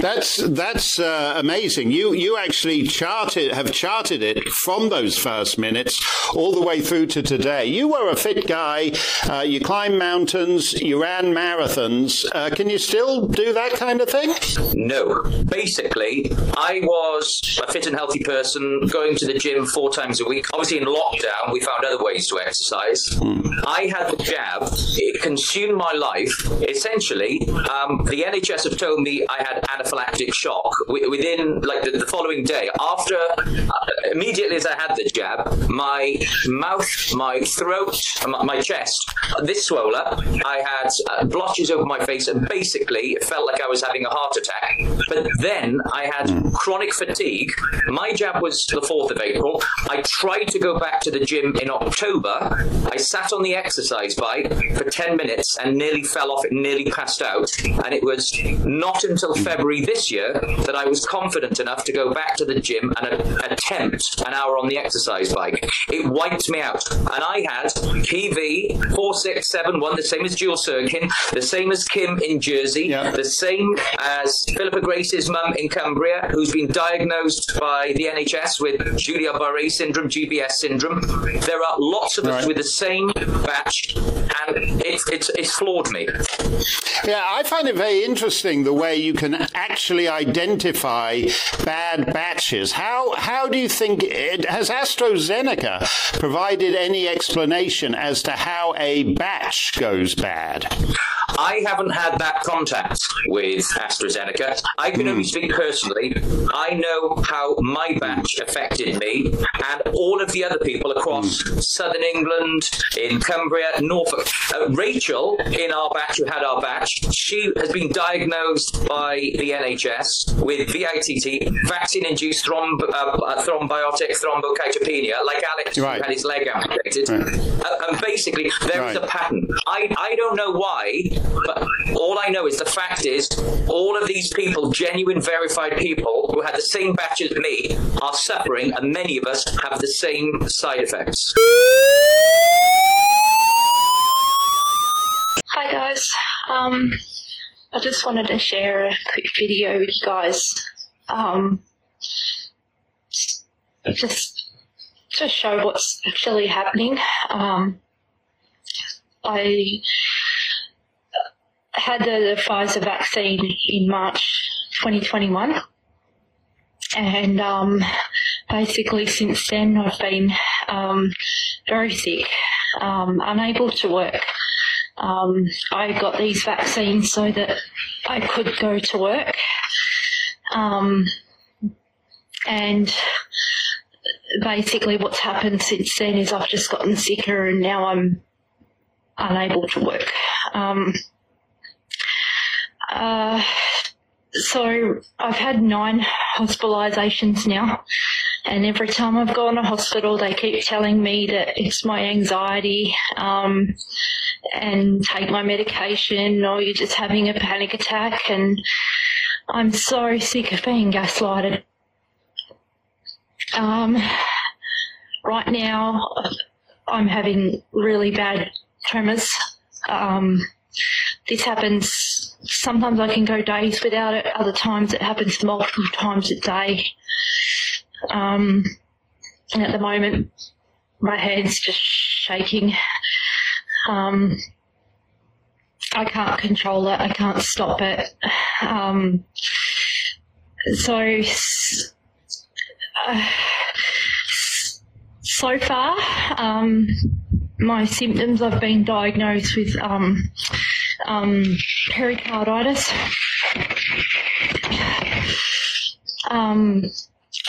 That's that's uh, amazing. You you actually charted have charted it from those first minutes all the way through to today. You were a fit guy. Uh, you climbed mountains. You ran marathons. Uh, can you still do that kind of thing? No. Basically, I was a fit and healthy person going to the gym 4 times a week. Obviously in lockdown we found other ways to exercise. I had the jab. It consumed my life. Essentially, um, the NHS have told me I had anaphylactic shock within like the, the following day after uh, immediately as I had the jab, my mouth, my throat, my, my chest, this swelled up. I had uh, blotches over my face and basically it felt like I was having a heart attack. But then I had chronic fatigue. My jab was the 4th of April. I tried to go back to the gym in October. I sat on the exercise bike for 10 minutes and nearly fell off it, nearly passed out. And it was not until February this year that I was confident enough to go back to the gym and attempt an hour on the exercise bike. It wiped me out. And I had PV 4671, the same as Jules Serkin, the same as Kim in Jersey, the same as Philippa Grace's mum in Cumbria, who's been diagnosed by the NHS with Guillain-Barré syndrome, GBS syndrome. There are lots of us with the same batch and it's it's it's floored me. Yeah, I find it very interesting the way you can actually identify bad batches. How how do you think it has AstraZeneca provided any explanation as to how a batch goes bad? I haven't had that contact with AstraZeneca. I can hmm. only speak personally. I know how my batch affected me and all of the other people across southern England, in Cumbria, Norfolk. Uh, Rachel in our batch who had our batch, she has been diagnosed by the NHS with VITT, vaccine induced thromb uh, thrombotic thrombocytopenia like Alex who had his leg amputated. Uh, and basically there is Right. a pattern. I I don't know why, but all I know is the fact is all of these people, genuine verified people who had the same batch as me are suffering and many of us have the same side effects. Hi guys. Um I just wanted to share a quick video with you guys. Um just to show what's actually happening. Um I had the, the Pfizer vaccine in March 2021 and um basically since then I've been um very sick, um unable to work um, I got these vaccines so that I could go to work. Um, and basically what's happened since then is I've just gotten sicker and now I'm unable to work. Um, uh, so I've had nine hospitalizations now and every time I've gone to hospital they keep telling me that it's my anxiety um, and take my medication or you're just having a panic attack and I'm so sick of being gaslighted. Um, right now I'm having really bad tremors. Um, this happens sometimes I can go days without it, other times it happens multiple times a day. Um, and at the moment my hand's just shaking. Um, I can't control it. I can't stop it. Um, so, uh, so far, um, my symptoms, I've been diagnosed with um, um, pericarditis.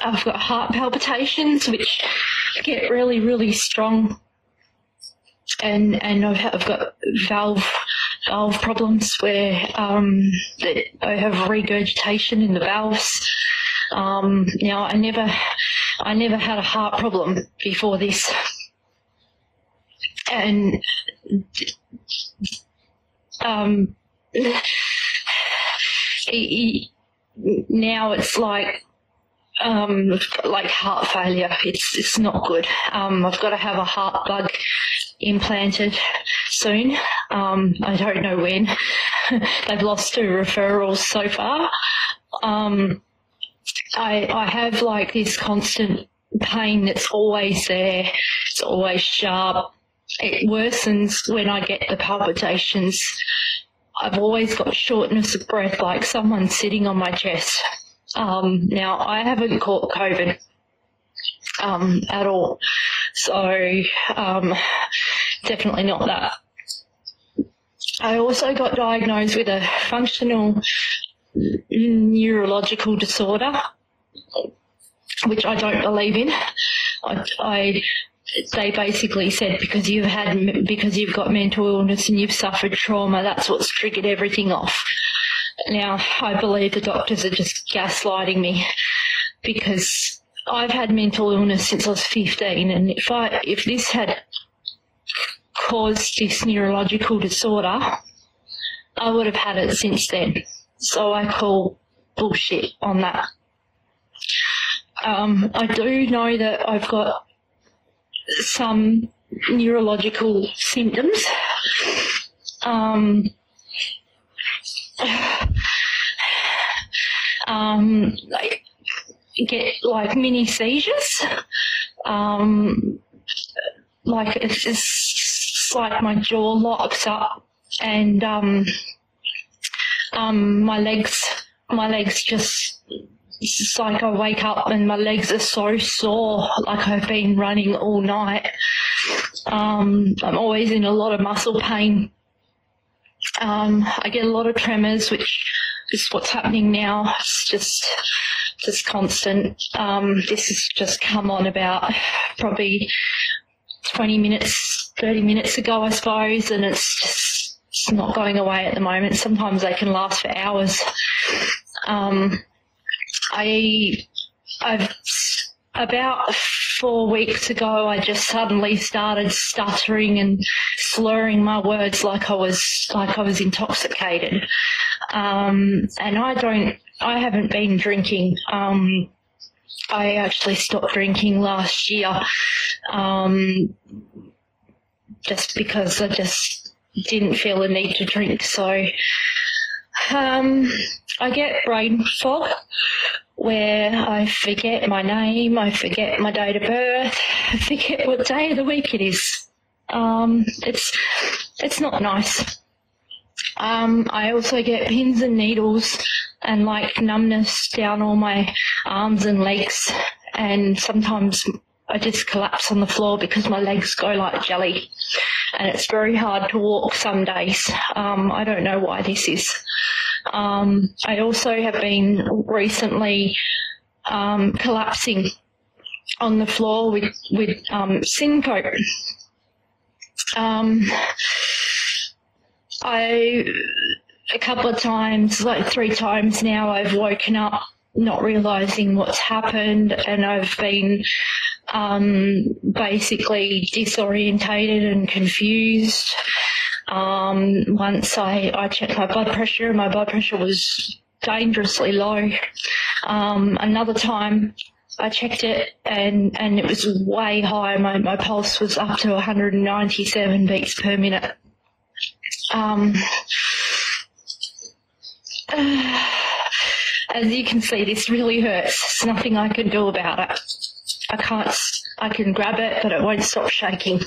I've got heart palpitations, which get really, really strong and and I've, I've got valve valve problems where um, I have regurgitation in the valves. Um, now I never I never had a heart problem before this, and um, now it's like um, like heart failure. It's it's not good. Um, I've got to have a heart bug implanted soon. Um, I don't know when. They've lost two referrals so far. Um, I I have like this constant pain that's always there. It's always sharp. It worsens when I get the palpitations. I've always got shortness of breath, like someone sitting on my chest. Um, now I haven't caught COVID um, at all, so um, definitely not that. I also got diagnosed with a functional neurological disorder, which I don't believe in. I, I they basically said because you've had because you've got mental illness and you've suffered trauma, that's what's triggered everything off. Now I believe the doctors are just gaslighting me because I've had mental illness since I was 15, and if I if this had caused this neurological disorder, I would have had it since then. So I call bullshit on that. Um, I do know that I've got some neurological symptoms. Um, um, like get like mini seizures. Um, like it's just like my jaw locks up and um, um, my legs my legs just it's like I wake up and my legs are so sore, like I've been running all night. Um, I'm always in a lot of muscle pain. Um, I get a lot of tremors, which is what's happening now. It's just, just constant. Um, this has just come on about probably 20 minutes, 30 minutes ago, I suppose, and it's just, it's not going away at the moment. Sometimes they can last for hours. Um, I, I've about four weeks ago, I just suddenly started stuttering and slurring my words like I was like I was intoxicated. Um, and I don't, I haven't been drinking. Um, I actually stopped drinking last year, um, just because I just didn't feel the need to drink. So, um, I get brain fog where I forget my name, I forget my date of birth, I forget what day of the week it is. Um, it's it's not nice. Um, I also get pins and needles and like numbness down all my arms and legs, and sometimes I just collapse on the floor because my legs go like jelly, and it's very hard to walk some days. Um, I don't know why this is. Um, I also have been recently um, collapsing on the floor with with um, syncope. Um, I a couple of times, like three times now, I've woken up not realizing what's happened, and I've been um, basically disorientated and confused. Um, once I, I checked my blood pressure, my blood pressure was dangerously low. Um, another time I checked it and, and it was way high. My, my pulse was up to 197 beats per minute. Um, as you can see, this really hurts. There's nothing I can do about it. I can't, I can grab it, but it won't stop shaking.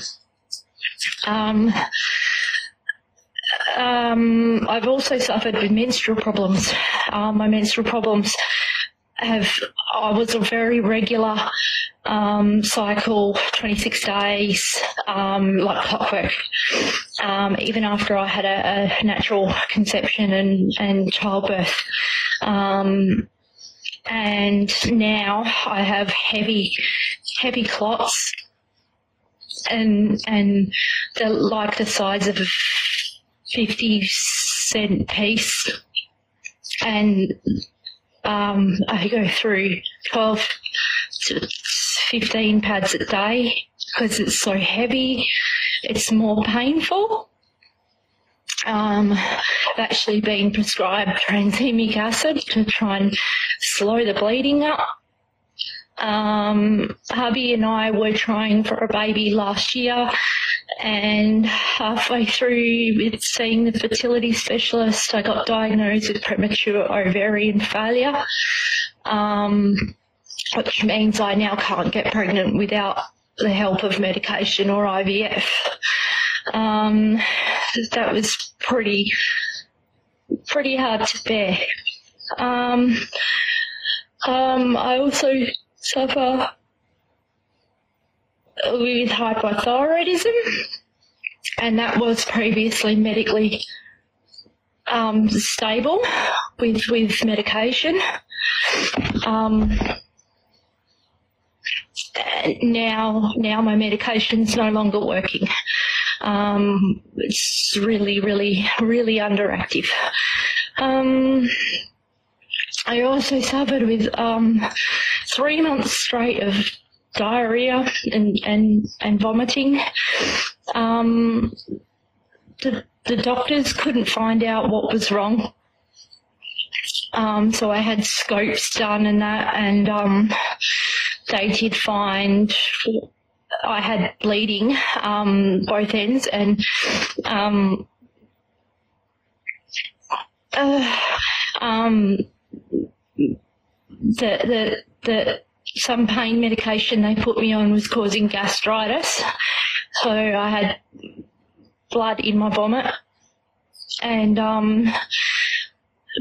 Um, um, I've also suffered with menstrual problems. Um, my menstrual problems have, I was a very regular um, cycle, 26 days, um, like clockwork. Um, even after I had a, a natural conception and, and childbirth. Um, and now I have heavy, heavy clots and, and they're like the size of a 50 cent piece and um, I go through 12 to 15 pads a day because it's so heavy. It's more painful. Um, I've actually been prescribed tranexamic acid to try and slow the bleeding up. Um, hubby and I were trying for a baby last year and halfway through with seeing the fertility specialist, I got diagnosed with premature ovarian failure, um, which means I now can't get pregnant without the help of medication or IVF. Um, that was pretty, pretty hard to bear. Um, um, I also suffer with hypothyroidism, and that was previously medically um, stable with with medication. Um, now, now my medication's no longer working. Um, it's really, really, really underactive. Um, I also suffered with um, three months straight of diarrhea and and and vomiting. Um, the the doctors couldn't find out what was wrong. Um, so I had scopes done and that, and um, they did find I had bleeding um, both ends, and um, uh, um, the the that some pain medication they put me on was causing gastritis. So I had blood in my vomit. And um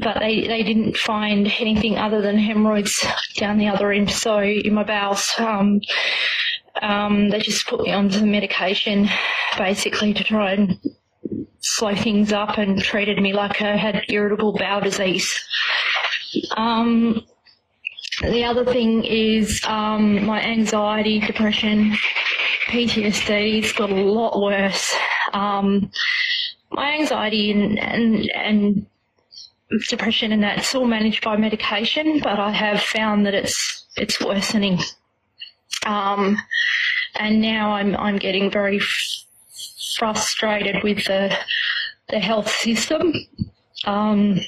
but they, they didn't find anything other than hemorrhoids down the other end. So in my bowels, um, um, they just put me on some medication basically to try and slow things up and treated me like I had irritable bowel disease. Um, the other thing is um, my anxiety, depression, PTSD has got a lot worse. Um, my anxiety and, and, and depression and that's all managed by medication, but I have found that it's it's worsening. Um, and now I'm I'm getting very frustrated with the the health system. Um,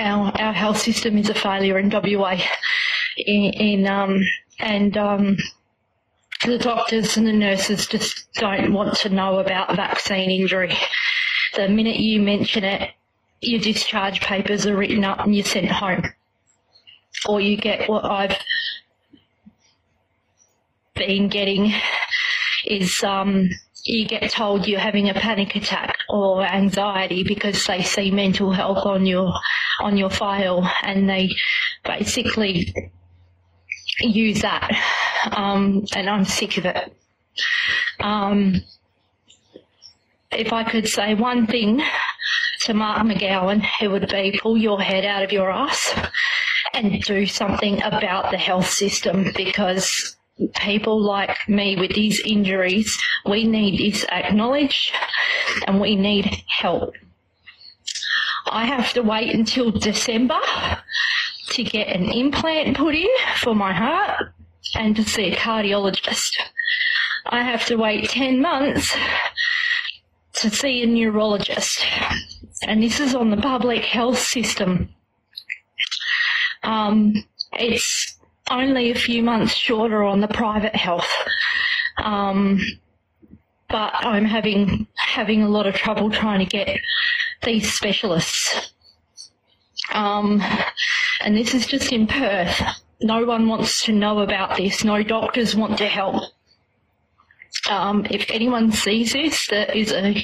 our our health system is a failure in WA. In, in um, and um, the doctors and the nurses just don't want to know about vaccine injury. The minute you mention it, your discharge papers are written up and you're sent home. Or you get what I've been getting is um, you get told you're having a panic attack or anxiety because they see mental health on your on your file and they basically use that um, and I'm sick of it. Um, if I could say one thing to Mark McGowan, it would be pull your head out of your ass and do something about the health system because people like me with these injuries, we need this acknowledged and we need help. I have to wait until December to get an implant put in for my heart and to see a cardiologist. I have to wait 10 months to see a neurologist. And this is on the public health system. Um, it's only a few months shorter on the private health. Um, but I'm having having a lot of trouble trying to get these specialists. Um, and this is just in Perth. No one wants to know about this. No doctors want to help. Um, if anyone sees this that is a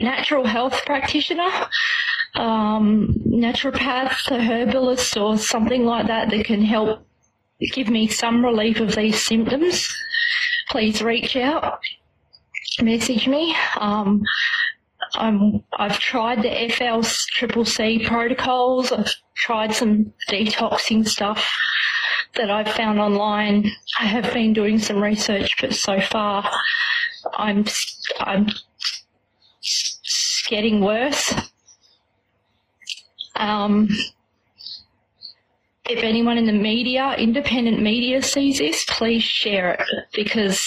natural health practitioner, um, naturopath, a herbalist or something like that that can help give me some relief of these symptoms, please reach out, message me. Um, I'm, I've tried the FL Triple C protocols. I've tried some detoxing stuff that I've found online. I have been doing some research, but so far I'm I'm getting worse. Um, if anyone in the media, independent media sees this, please share it because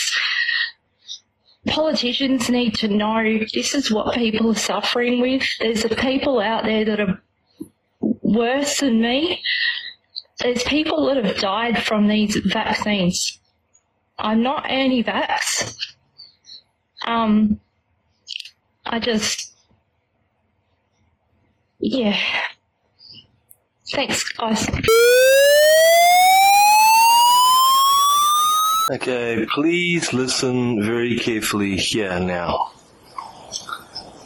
politicians need to know this is what people are suffering with. There's a people out there that are worse than me. There's people that have died from these vaccines. I'm not anti-vax. Um, I just, yeah. Thanks, guys. Okay, please listen very carefully here now.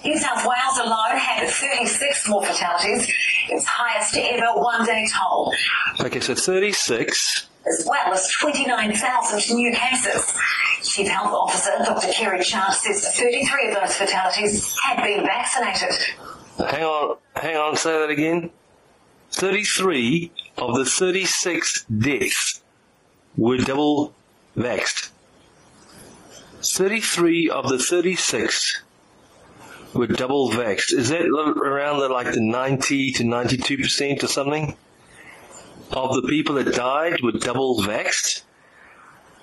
New South Wales alone had 36 more fatalities, its highest ever one-day toll, Okay, so 36. as well as 29,000 new cases. Chief Health Officer Dr. Kerry Chant says 33 of those fatalities had been vaccinated. Hang on, hang on, say that again. 33 of the 36 deaths were double vaxxed. 33 of the 36 were double vaxxed. Is that around the like the 90 to 92% or something? Of the people that died were double vaxxed?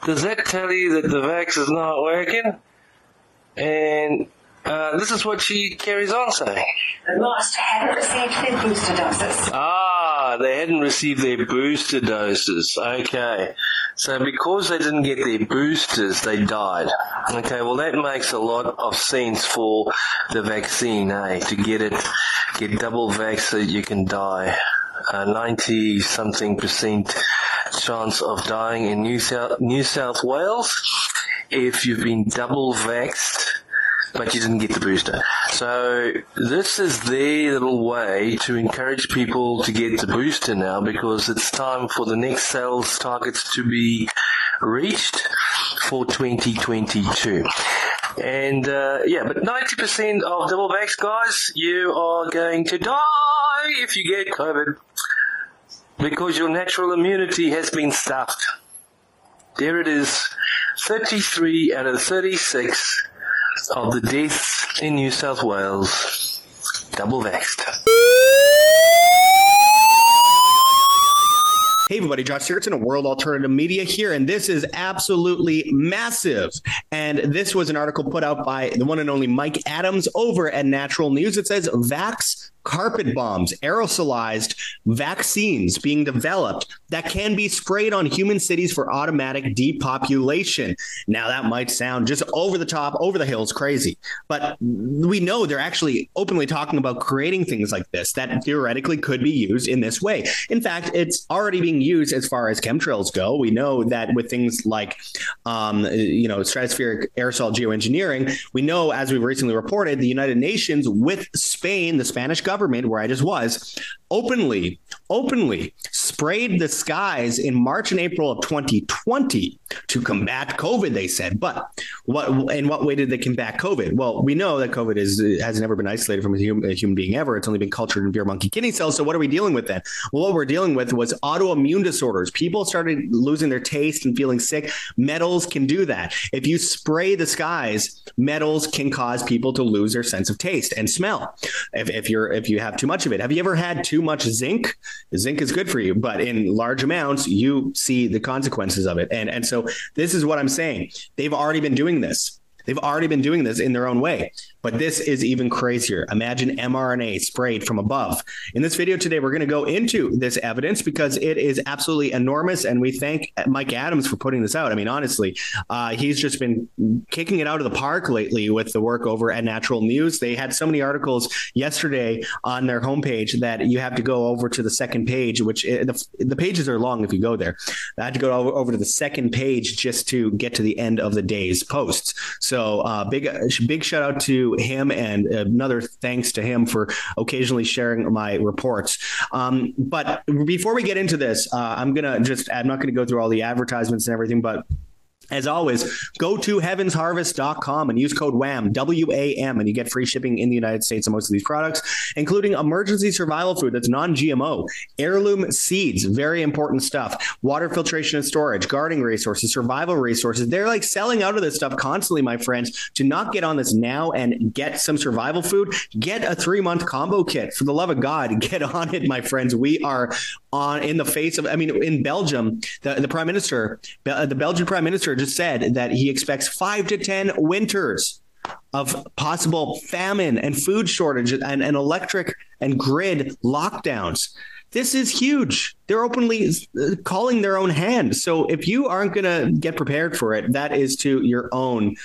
Does that tell you that the vax is not working? And uh, this is what she carries on saying. The most hadn't received their booster doses. Ah, they hadn't received their booster doses. Okay. So because they didn't get their boosters, they died. Okay, well that makes a lot of sense for the vaccine, eh? To get it, get double vax so you can die. Uh, 90 something percent chance of dying in New South New South Wales if you've been double vaxxed but you didn't get the booster. So this is their little way to encourage people to get the booster now because it's time for the next sales targets to be reached for 2022. And uh, yeah, but 90% of double vax guys, you are going to die if you get COVID because your natural immunity has been stuffed. There it is. 33 out of 36 of the deaths in New South Wales double vaxxed. Hey everybody, Josh Sigurdson of World Alternative Media here and this is absolutely massive. And this was an article put out by the one and only Mike Adams over at Natural News. It says Vax carpet bombs, aerosolized vaccines being developed that can be sprayed on human cities for automatic depopulation. Now that might sound just over the top, over the hills crazy, but we know they're actually openly talking about creating things like this that theoretically could be used in this way. In fact, it's already being used as far as chemtrails go. We know that with things like um, you know, stratospheric aerosol geoengineering, we know as we've recently reported, the United Nations with Spain, the Spanish government where I just was openly openly sprayed the skies in March and April of 2020 to combat COVID they said. But what in what way did they combat COVID? Well we know that COVID is has never been isolated from a human, a human being ever. It's only been cultured in Vero monkey kidney cells. So what are we dealing with then? Well what we're dealing with was autoimmune disorders. People started losing their taste and feeling sick. Metals can do that. If you spray the skies metals can cause people to lose their sense of taste and smell if if you're if you have too much of it. Have you ever had too much zinc zinc is good for you but in large amounts you see the consequences of it. And and so this is what I'm saying. They've already been doing this. They've already been doing this in their own way but this is even crazier. Imagine mRNA sprayed from above. In this video today we're going to go into this evidence because it is absolutely enormous and we thank Mike Adams for putting this out. I mean honestly, uh, he's just been kicking it out of the park lately with the work over at Natural News. They had so many articles yesterday on their homepage that you have to go over to the second page which eh, the, the pages are long if you go there. I had to go over, to the second page just to get to the end of the day's posts. So uh, big big shout out to him and another thanks to him for occasionally sharing my reports. Um, but before we get into this, uh, I'm going to just I'm not going to go through all the advertisements and everything, but as always, go to heavensharvest.com and use code WAM, W A M and you get free shipping in the United States on most of these products, including emergency survival food that's non-GMO, heirloom seeds, very important stuff, water filtration and storage, gardening resources, survival resources. They're like selling out of this stuff constantly, my friends. To not get on this now and get some survival food, get a 3-month combo kit. For the love of God, get on it, my friends. We are on in the face of I mean in Belgium, the the prime minister, the Belgian prime minister just said that he expects 5 to 10 winters of possible famine and food shortage and, and electric and grid lockdowns. This is huge. They're openly uh, calling their own hand. So if you aren't going to get prepared for it, that is to your own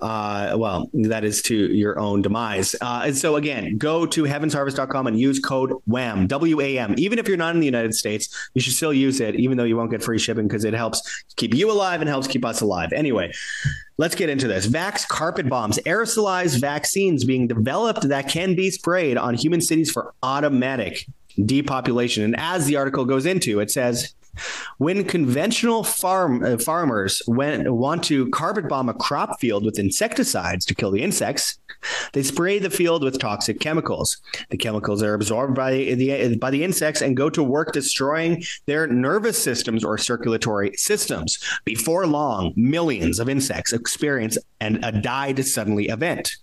uh, well, that is to your own demise. Uh, and so again, go to heavensharvest.com and use code WAM, W A M. Even if you're not in the United States, you should still use it even though you won't get free shipping because it helps keep you alive and helps keep us alive. Anyway, Let's get into this. Vax carpet bombs, aerosolized vaccines being developed that can be sprayed on human cities for automatic depopulation. And as the article goes into, it says when conventional farm uh, farmers when, want to carpet bomb a crop field with insecticides to kill the insects, they spray the field with toxic chemicals. The chemicals are absorbed by the by the insects and go to work destroying their nervous systems or circulatory systems. Before long, millions of insects experience and a died suddenly event.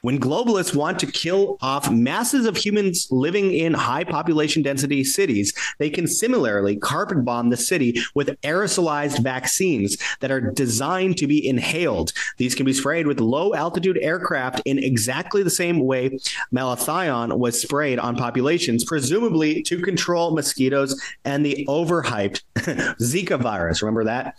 When globalists want to kill off masses of humans living in high population density cities, they can similarly carpet bomb the city with aerosolized vaccines that are designed to be inhaled. These can be sprayed with low altitude aircraft in exactly the same way malathion was sprayed on populations presumably to control mosquitoes and the overhyped Zika virus. Remember that?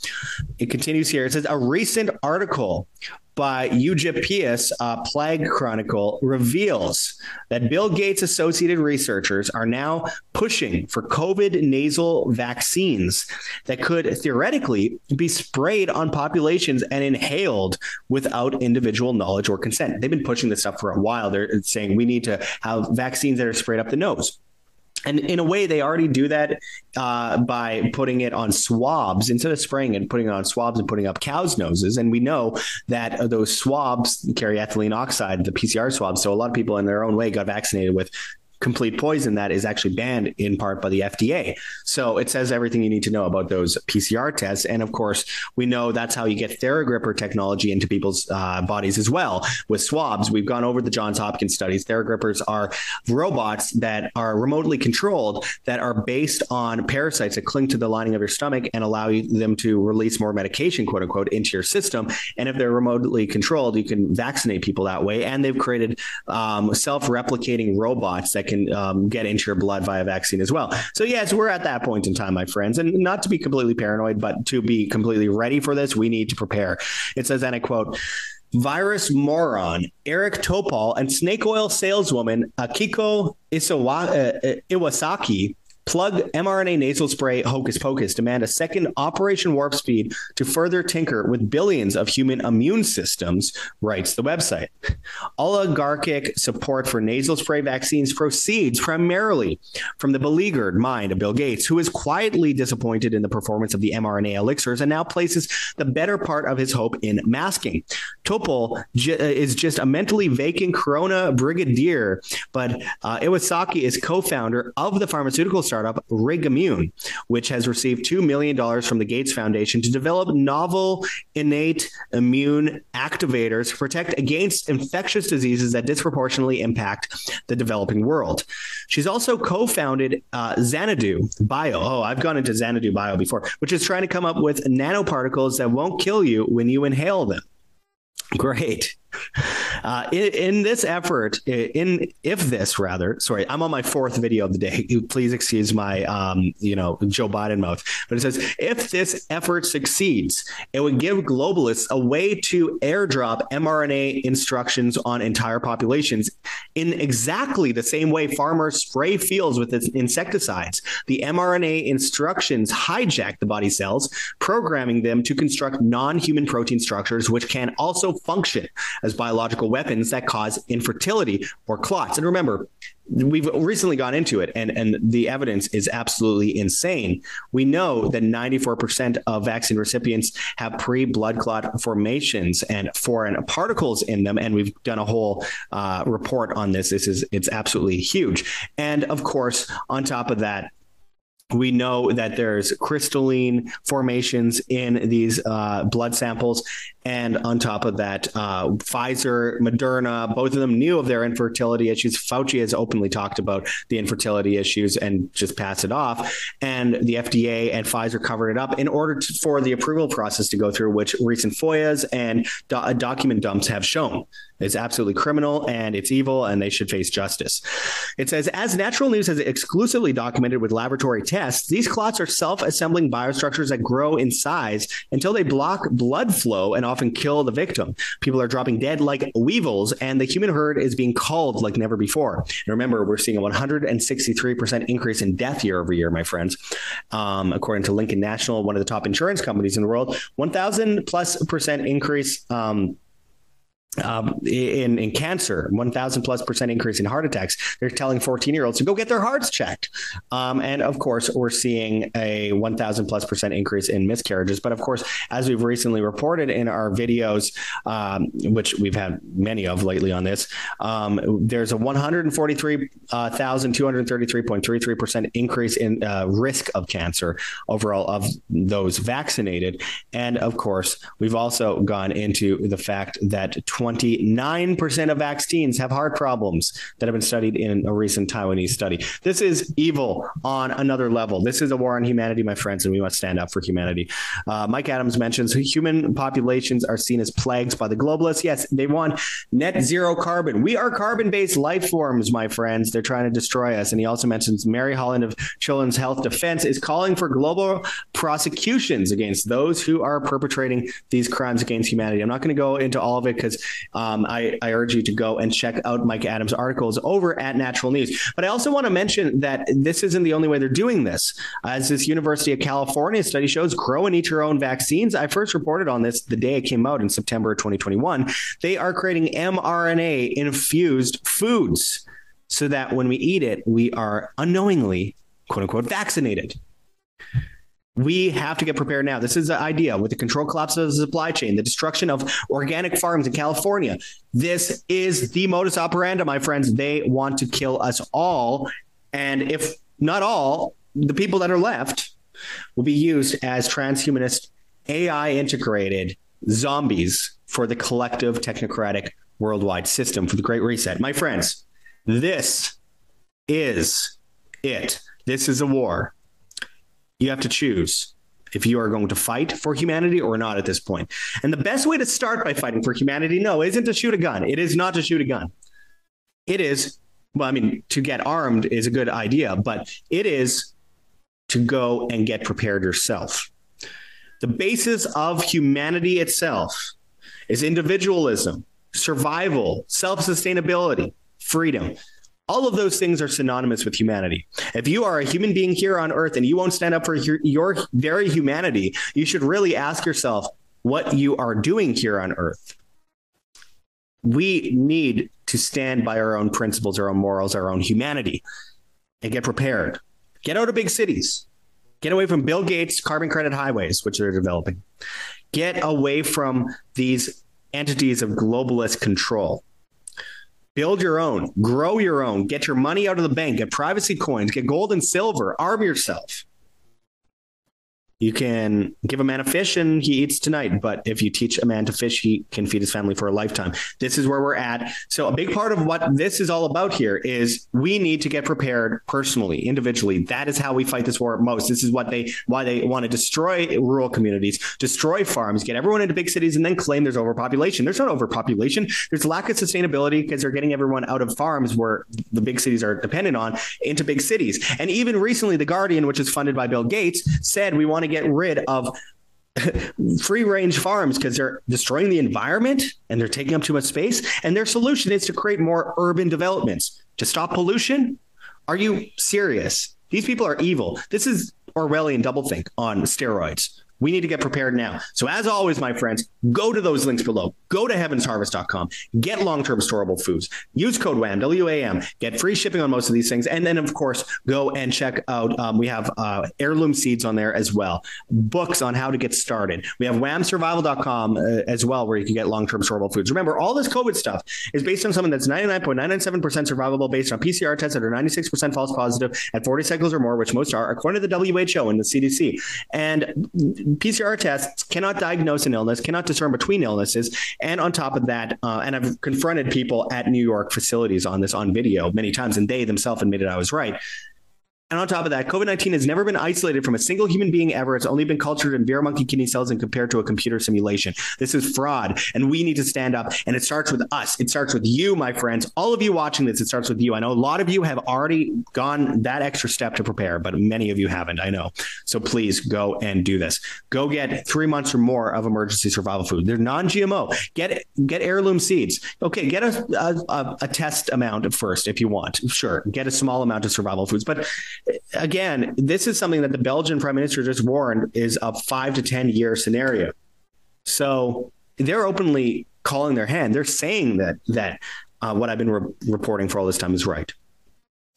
It continues here. It says a recent article by Eusebius uh, Plague Chronicle reveals that Bill Gates associated researchers are now pushing for COVID nasal vaccines that could theoretically be sprayed on populations and inhaled without individual knowledge or consent. They've been pushing this stuff for a while. They're saying we need to have vaccines that are sprayed up the nose and in a way they already do that uh, by putting it on swabs instead of spraying it putting it on swabs and putting up cows noses. And we know that uh, those swabs carry ethylene oxide the PCR swabs. So a lot of people in their own way got vaccinated with complete poison that is actually banned in part by the FDA. So it says everything you need to know about those PCR tests and of course we know that's how you get Theragripper technology into people's uh, bodies as well with swabs. We've gone over the Johns Hopkins studies. Theragrippers are robots that are remotely controlled that are based on parasites that cling to the lining of your stomach and allow you, them to release more medication quote unquote into your system and if they're remotely controlled you can vaccinate people that way and they've created um, self-replicating robots that can um, get into your blood via vaccine as well. So yes, we're at that point in time, my friends, and not to be completely paranoid, but to be completely ready for this, we need to prepare. It says and I quote virus moron Eric Topol and snake oil saleswoman Akiko Isawa, uh, Iwasaki plug mRNA nasal spray hocus pocus. Demand a second operation warp speed to further tinker with billions of human immune systems writes the website. Oligarchic support for nasal spray vaccines proceeds primarily from the beleaguered mind of Bill Gates who is quietly disappointed in the performance of the mRNA elixirs and now places the better part of his hope in masking. Topol is just a mentally vacant corona brigadier but uh, Iwasaki is co-founder of the pharmaceutical startup Rigimmune, which has received 2 million dollars from the Gates Foundation to develop novel innate immune activators to protect against infectious diseases that disproportionately impact the developing world. She's also co-founded uh, Xanadu Bio. Oh, I've gone into Xanadu Bio before, which is trying to come up with nanoparticles that won't kill you when you inhale them. Great. Uh, in, in, this effort, in if this rather, sorry, I'm on my fourth video of the day. Please excuse my, um, you know, Joe Biden mouth. But it says if this effort succeeds, it would give globalists a way to airdrop mRNA instructions on entire populations in exactly the same way farmers spray fields with insecticides. The mRNA instructions hijack the body cells, programming them to construct non-human protein structures which can also function as biological weapons that cause infertility or clots. And remember, we've recently gone into it and and the evidence is absolutely insane. We know that 94% of vaccine recipients have pre-blood clot formations and foreign particles in them and we've done a whole uh, report on this. This is it's absolutely huge. And of course, on top of that, we know that there's crystalline formations in these uh, blood samples and on top of that uh, Pfizer Moderna both of them knew of their infertility issues. Fauci has openly talked about the infertility issues and just passed it off. And the FDA and Pfizer covered it up in order to, for the approval process to go through which recent FOIAs and do document dumps have shown. It's absolutely criminal and it's evil and they should face justice. It says as Natural News has exclusively documented with laboratory tests, these clots are self-assembling biostructures that grow in size until they block blood flow and often kill the victim. People are dropping dead like weevils and the human herd is being culled like never before. And remember, we're seeing a 163% increase in death year over year, my friends. Um, according to Lincoln National, one of the top insurance companies in the world, 1000 plus percent increase um, um, in in cancer 1000 plus percent increase in heart attacks. They're telling 14 year olds to go get their hearts checked. Um, and of course we're seeing a 1000 plus percent increase in miscarriages. But of course as we've recently reported in our videos um, which we've had many of lately on this um, there's a 143,233.33 uh, percent increase in uh, risk of cancer overall of those vaccinated. And of course we've also gone into the fact that 29% of vaccines have heart problems that have been studied in a recent Taiwanese study. This is evil on another level. This is a war on humanity, my friends, and we must stand up for humanity. Uh, Mike Adams mentions human populations are seen as plagues by the globalists. Yes, they want net zero carbon. We are carbon-based life forms, my friends. They're trying to destroy us. And he also mentions Mary Holland of Children's Health Defense is calling for global prosecutions against those who are perpetrating these crimes against humanity. I'm not going to go into all of it cuz um, I I urge you to go and check out Mike Adams articles over at Natural News. But I also want to mention that this isn't the only way they're doing this. As this University of California study shows, grow and eat your own vaccines. I first reported on this the day it came out in September of 2021. They are creating mRNA infused foods so that when we eat it, we are unknowingly quote unquote vaccinated. We have to get prepared now. This is the idea with the control collapse of the supply chain, the destruction of organic farms in California. This is the modus operandi, my friends. They want to kill us all. And if not all, the people that are left will be used as transhumanist AI integrated zombies for the collective technocratic worldwide system for the great reset. My friends, this is it. This is a war you have to choose if you are going to fight for humanity or not at this point. And the best way to start by fighting for humanity no isn't to shoot a gun. It is not to shoot a gun. It is well I mean to get armed is a good idea, but it is to go and get prepared yourself. The basis of humanity itself is individualism, survival, self-sustainability, freedom. All of those things are synonymous with humanity. If you are a human being here on earth and you won't stand up for your, very humanity, you should really ask yourself what you are doing here on earth. We need to stand by our own principles, our own morals, our own humanity and get prepared. Get out of big cities. Get away from Bill Gates carbon credit highways which they're developing. Get away from these entities of globalist control build your own, grow your own, get your money out of the bank, get privacy coins, get gold and silver, arm yourself. You can give a man a fish and he eats tonight, but if you teach a man to fish, he can feed his family for a lifetime. This is where we're at. So a big part of what this is all about here is we need to get prepared personally, individually. That is how we fight this war most. This is what they why they want to destroy rural communities, destroy farms, get everyone into big cities and then claim there's overpopulation. There's not overpopulation. There's lack of sustainability because they're getting everyone out of farms where the big cities are dependent on into big cities. And even recently the Guardian, which is funded by Bill Gates, said we want to get rid of free range farms because they're destroying the environment and they're taking up too much space. And their solution is to create more urban developments. To stop pollution? Are you serious? These people are evil. This is orwellian doublethink on steroids we need to get prepared now. So as always my friends, go to those links below. Go to heavensharvest.com. Get long-term storable foods. Use code WAM W A M. Get free shipping on most of these things and then of course go and check out um, we have uh, heirloom seeds on there as well. Books on how to get started. We have whamsurvival.com uh, as well where you can get long-term storable foods. Remember all this covid stuff is based on something that's 99.997% survivable based on PCR tests that are 96% false positive at 40 cycles or more which most are according to the WHO and the CDC. And PCR tests cannot diagnose an illness, cannot discern between illnesses, and on top of that, uh, and I've confronted people at New York facilities on this on video many times and they themselves admitted I was right. And on top of that, COVID-19 has never been isolated from a single human being ever. It's only been cultured in Vero monkey kidney cells and compared to a computer simulation. This is fraud, and we need to stand up, and it starts with us. It starts with you, my friends. All of you watching this, it starts with you. I know a lot of you have already gone that extra step to prepare, but many of you haven't, I know. So please go and do this. Go get 3 months or more of emergency survival food. They're non-GMO. Get get heirloom seeds. Okay, get a a, a test amount first if you want. Sure, get a small amount of survival foods, but again, this is something that the Belgian prime minister just warned is a 5 to 10 year scenario. So they're openly calling their hand. They're saying that that uh, what I've been re reporting for all this time is right.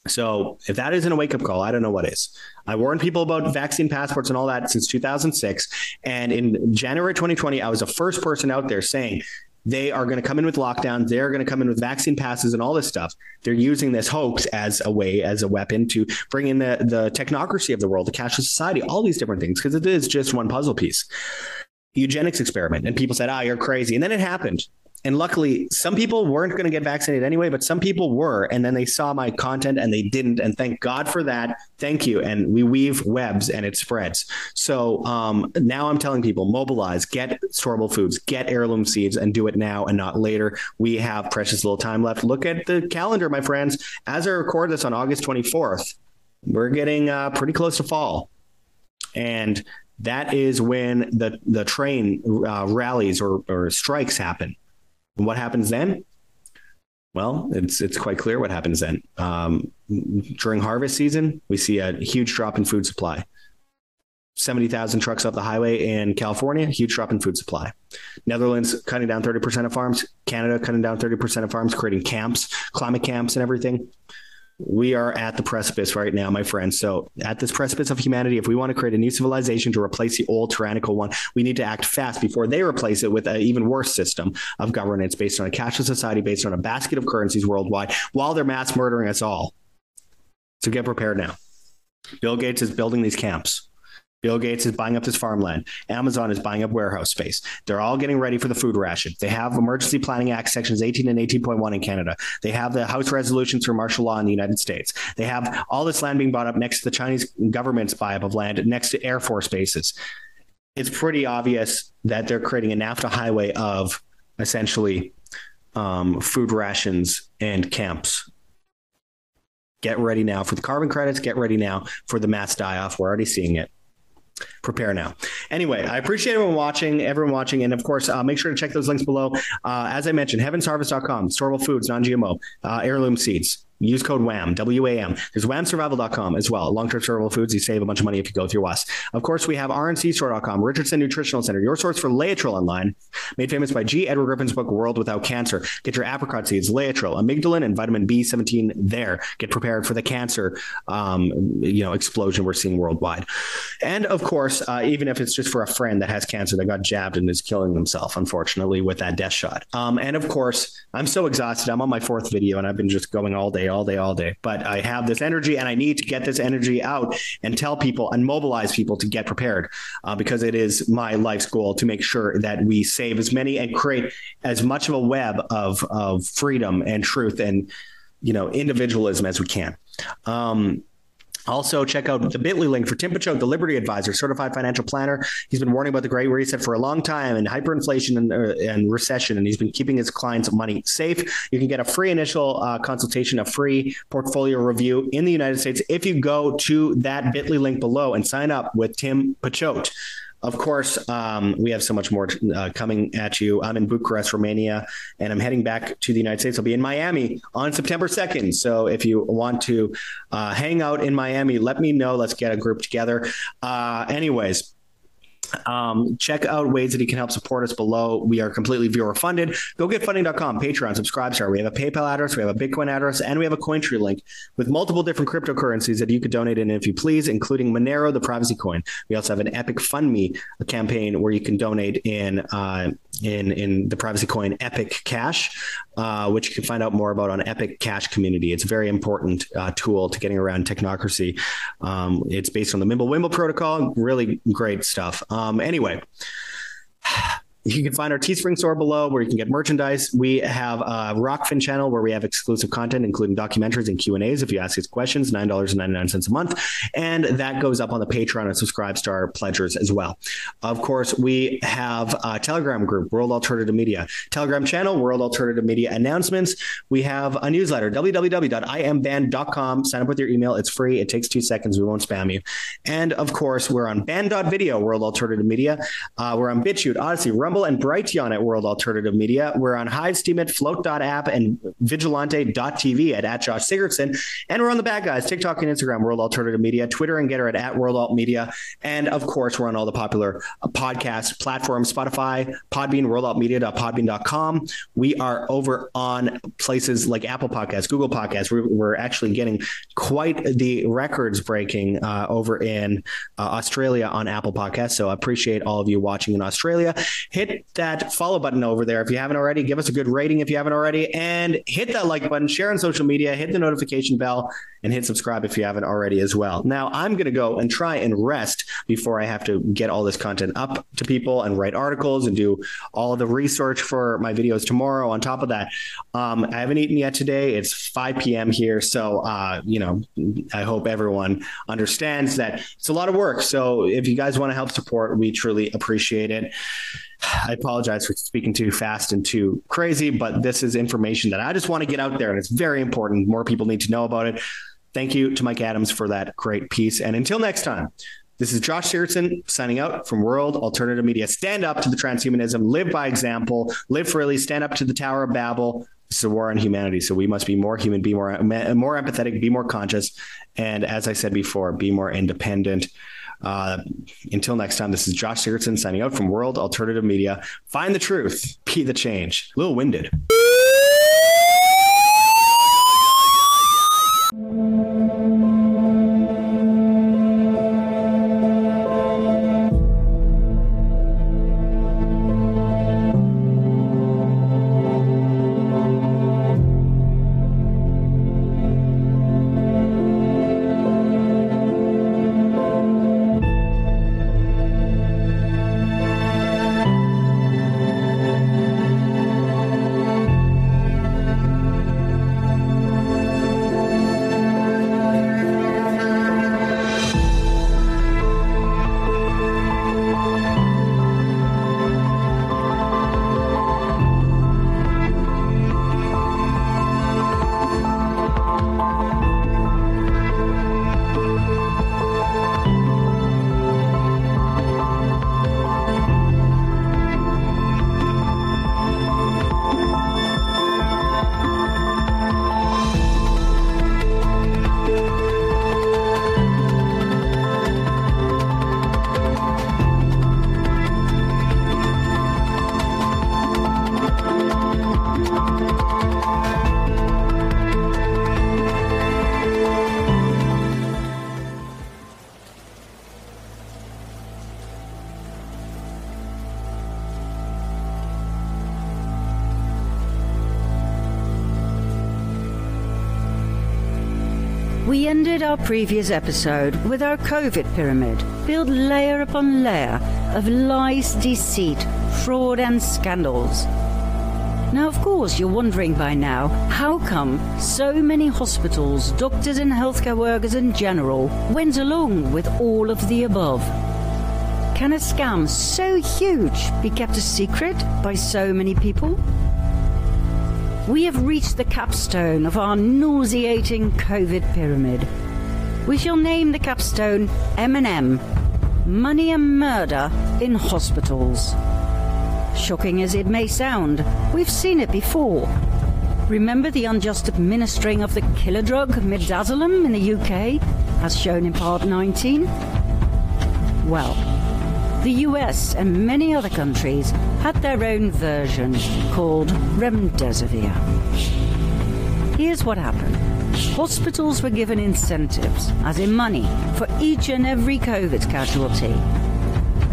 So if that isn't a wake up call, I don't know what is. I warned people about vaccine passports and all that since 2006 and in January 2020 I was the first person out there saying they are going to come in with lockdowns. They're going to come in with vaccine passes and all this stuff. They're using this hoax as a way as a weapon to bring in the the technocracy of the world the cashless society all these different things because it is just one puzzle piece. Eugenics experiment and people said ah you're crazy. And then it happened and luckily some people weren't going to get vaccinated anyway but some people were and then they saw my content and they didn't and thank God for that. Thank you. And we weave webs and it spreads. So um, now I'm telling people mobilize get storable foods get heirloom seeds and do it now and not later. We have precious little time left. Look at the calendar my friends. As I record this on August 24th we're getting uh, pretty close to fall. And that is when the the train uh, rallies or or strikes happen. What happens then? Well, it's it's quite clear what happens then. Um, during harvest season, we see a huge drop in food supply. 70,000 trucks off the highway in California, huge drop in food supply. Netherlands cutting down 30% of farms, Canada cutting down 30% of farms, creating camps, climate camps and everything. We are at the precipice right now, my friends. So, at this precipice of humanity, if we want to create a new civilization to replace the old tyrannical one, we need to act fast before they replace it with an even worse system of governance based on a cashless society based on a basket of currencies worldwide while they're mass murdering us all. So get prepared now. Bill Gates is building these camps. Bill Gates is buying up this farmland. Amazon is buying up warehouse space. They're all getting ready for the food ration. They have Emergency Planning Act sections 18 and 18.1 in Canada. They have the House resolutions for martial law in the United States. They have all this land being bought up next to the Chinese government's buy up of land next to Air Force bases. It's pretty obvious that they're creating a NAFTA highway of essentially um, food rations and camps Get ready now for the carbon credits. Get ready now for the mass die off. We're already seeing it prepare now. Anyway, I appreciate everyone watching, everyone watching and of course, uh, make sure to check those links below. Uh, as I mentioned, heavensharvest.com, storable foods, non-GMO, uh, heirloom seeds, Use code WAM, W A M. There's whamsurvival.com as well. Long-term survival foods, you save a bunch of money if you go through us. Of course, we have rncstore.com, Richardson Nutritional Center, your source for Laetrile online, made famous by G. Edward Griffin's book World Without Cancer. Get your apricot seeds, Laetrile, amygdalin and vitamin B17 there. Get prepared for the cancer um, you know, explosion we're seeing worldwide. And of course, uh, even if it's just for a friend that has cancer that got jabbed and is killing themselves unfortunately with that death shot. Um, and of course, I'm so exhausted. I'm on my fourth video and I've been just going all day all day all day. But I have this energy and I need to get this energy out and tell people and mobilize people to get prepared uh, because it is my life's goal to make sure that we save as many and create as much of a web of of freedom and truth and you know individualism as we can. Um, also, check out the bit.ly link for Tim Picciott, the Liberty Advisor, certified financial planner. He's been warning about the Great Reset for a long time and hyperinflation and, uh, and recession, and he's been keeping his clients' money safe. You can get a free initial uh, consultation, a free portfolio review in the United States if you go to that bit.ly link below and sign up with Tim Picciott. Of course, um, we have so much more uh, coming at you. I'm in Bucharest, Romania, and I'm heading back to the United States. I'll be in Miami on September 2nd. So if you want to uh, hang out in Miami, let me know. Let's get a group together. Uh, anyways, um, check out ways that you can help support us below. We are completely viewer funded. Go get funding.com, Patreon, subscribe star. We have a PayPal address, we have a Bitcoin address, and we have a Cointree link with multiple different cryptocurrencies that you could donate in if you please, including Monero, the privacy coin. We also have an Epic Fund Me campaign where you can donate in uh, in in the privacy coin Epic Cash, uh, which you can find out more about on Epic Cash community. It's a very important uh, tool to getting around technocracy. Um, it's based on the Mimblewimble protocol. Really great stuff. Um, anyway, you can find our Teespring store below where you can get merchandise. We have a Rokfin channel where we have exclusive content including documentaries and Q&As if you ask us questions, $9.99 a month, and that goes up on the Patreon and subscribe star pledgers as well. Of course, we have a Telegram group, World Alternative Media, Telegram channel, World Alternative Media announcements. We have a newsletter, www.iamband.com. Sign up with your email. It's free. It takes 2 seconds. We won't spam you. And of course, we're on band.video, World Alternative Media. Uh, we're on BitChute, Odysee, Rumble and Brighteon at World Alternative Media. We're on Hive, Steemit, Flote.app, and Vigilante.tv at, at Josh Sigurdson. And we're on the bad guys, TikTok and Instagram, World Alternative Media, Twitter and Gettr at, at World Alt Media. And of course, we're on all the popular uh, podcast platforms, Spotify, Podbean, worldaltmedia.podbean.com. We are over on places like Apple Podcasts, Google Podcasts. We're, we're actually getting quite the records breaking uh, over in uh, Australia on Apple Podcasts. So I appreciate all of you watching in Australia. Hit hit that follow button over there if you haven't already. Give us a good rating if you haven't already and hit that like button, share on social media, hit the notification bell and hit subscribe if you haven't already as well. Now, I'm going to go and try and rest before I have to get all this content up to people and write articles and do all the research for my videos tomorrow. On top of that, um, I haven't eaten yet today. It's 5 p.m. here, so uh, you know, I hope everyone understands that it's a lot of work. So, if you guys want to help support, we truly appreciate it. I apologize for speaking too fast and too crazy, but this is information that I just want to get out there and it's very important. More people need to know about it. Thank you to Mike Adams for that great piece and until next time, This is Josh Sigurdson signing out from World Alternative Media. Stand up to the transhumanism, live by example, live freely, stand up to the Tower of Babel. It's a war on humanity, so we must be more human, be more more empathetic, be more conscious, and as I said before, be more independent. Uh, until next time, this is Josh Sigurdson signing out from World Alternative Media. Find the truth, be the change. A little winded. Previous episode with our COVID pyramid, build layer upon layer of lies, deceit, fraud, and scandals. Now, of course, you're wondering by now how come so many hospitals, doctors, and healthcare workers in general went along with all of the above. Can a scam so huge be kept a secret by so many people? We have reached the capstone of our nauseating COVID pyramid. We shall name the capstone M&M, Money and Murder in Hospitals. Shocking as it may sound, we've seen it before. Remember the unjust administering of the killer drug midazolam in the UK, as shown in part 19? Well, the US and many other countries had their own version called remdesivir. Here's what happened. Hospitals were given incentives, as in money, for each and every COVID casualty.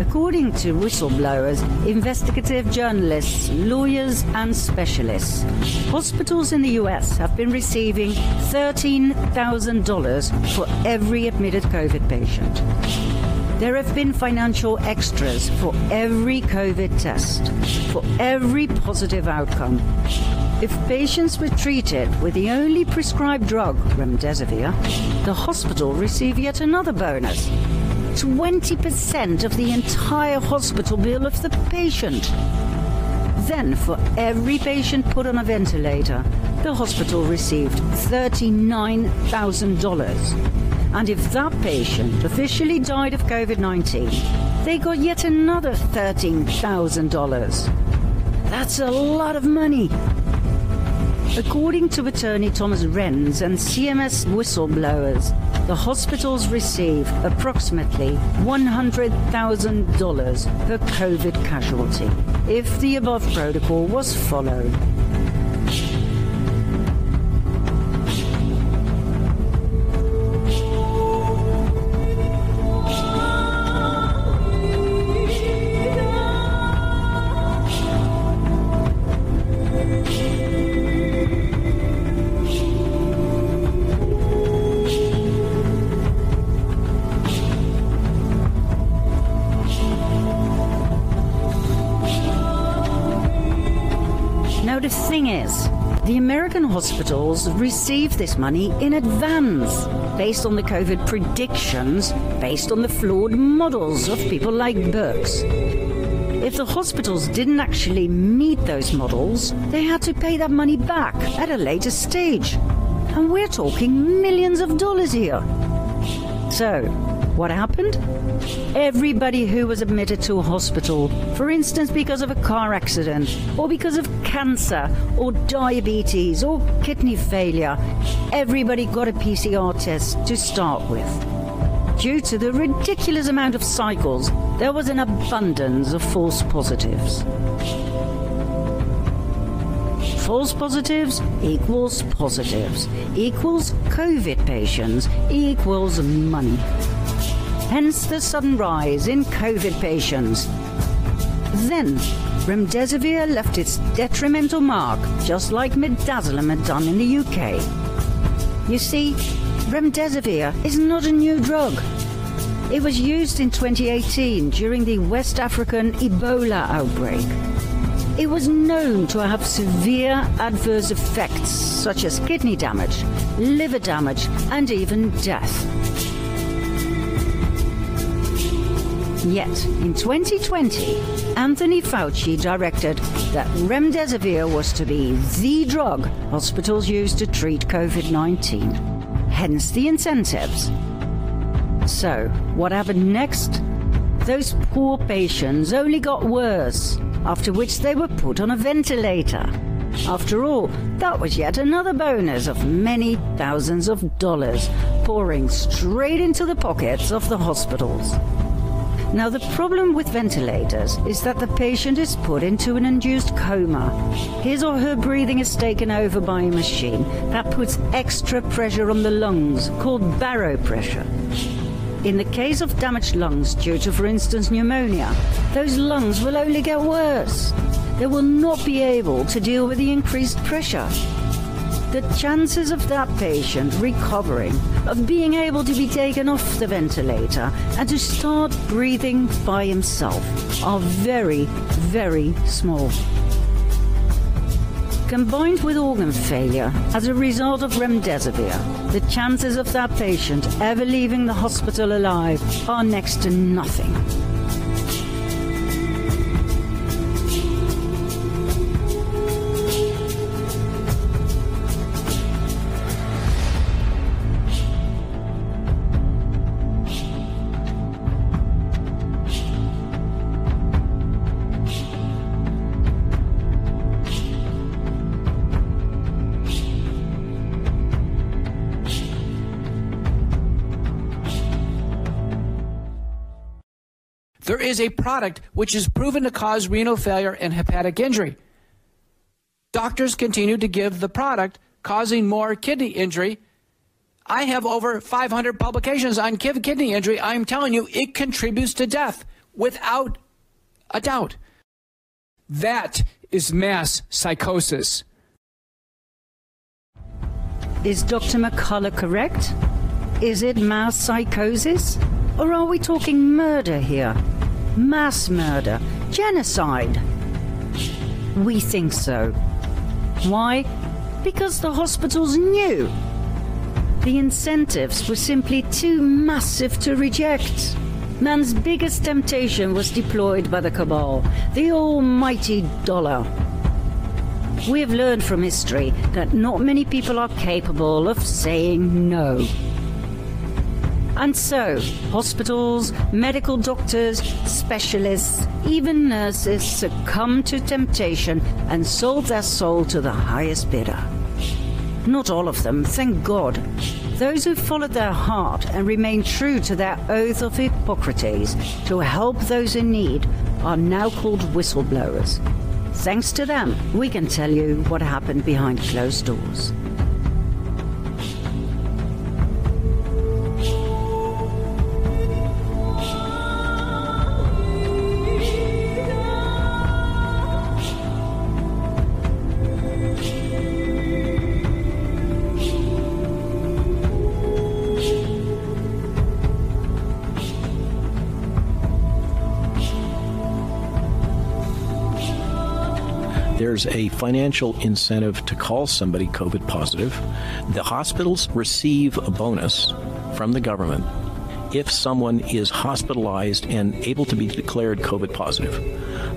According to whistleblowers, investigative journalists, lawyers, and specialists, hospitals in the US have been receiving $13,000 for every admitted COVID patient. There have been financial extras for every COVID test, for every positive outcome. If patients were treated with the only prescribed drug, remdesivir, the hospital received yet another bonus. 20% of the entire hospital bill of the patient. Then, for every patient put on a ventilator, the hospital received $39,000. And if that patient officially died of COVID 19, they got yet another $13,000. That's a lot of money. According to attorney Thomas Renz and CMS whistleblowers, the hospitals receive approximately $100,000 per COVID casualty if the above protocol was followed. The thing is, the American hospitals receive this money in advance, based on the COVID predictions, based on the flawed models of people like Birx. If the hospitals didn't actually meet those models, they had to pay that money back at a later stage. And we're talking millions of dollars here. So, What happened? Everybody who was admitted to a hospital, for instance because of a car accident, or because of cancer, or diabetes, or kidney failure, everybody got a PCR test to start with. Due to the ridiculous amount of cycles, there was an abundance of false positives. False positives equals positives equals COVID patients equals money. Hence the sudden rise in COVID patients. Then, remdesivir left its detrimental mark, just like midazolam had done in the UK. You see, remdesivir is not a new drug. It was used in 2018 during the West African Ebola outbreak. It was known to have severe adverse effects such as kidney damage, liver damage, and even death. Yet, in 2020, Anthony Fauci directed that remdesivir was to be the drug hospitals use to treat COVID-19. Hence the incentives. So, what happened next? Those poor patients only got worse after which they were put on a ventilator. After all, that was yet another bonus of many thousands of dollars pouring straight into the pockets of the hospitals. Now, the problem with ventilators is that the patient is put into an induced coma. His or her breathing is taken over by a machine that puts extra pressure on the lungs, called baropressure. In the case of damaged lungs due to, for instance, pneumonia, those lungs will only get worse. They will not be able to deal with the increased pressure. The chances of that patient recovering, of being able to be taken off the ventilator and to start breathing by himself are very, very small combined with organ failure as a result of remdesivir, the chances of that patient ever leaving the hospital alive are next to nothing. Is a product which is proven to cause renal failure and hepatic injury. Doctors continue to give the product, causing more kidney injury. I have over 500 publications on kidney injury. I'm telling you, it contributes to death without a doubt. That is mass psychosis. Is Dr. McCullough correct? Is it mass psychosis? Or are we talking murder here? Mass murder? Genocide? We think so. Why? Because the hospitals knew. The incentives were simply too massive to reject. Man's biggest temptation was deployed by the cabal, the almighty dollar. We have learned from history that not many people are capable of saying no. And so, hospitals, medical doctors, specialists, even nurses succumbed to temptation and sold their soul to the highest bidder. Not all of them, thank God. Those who followed their heart and remained true to their oath of Hippocrates to help those in need are now called whistleblowers. Thanks to them, we can tell you what happened behind closed doors. There's a financial incentive to call somebody COVID positive. The hospitals receive a bonus from the government if someone is hospitalized and able to be declared COVID positive.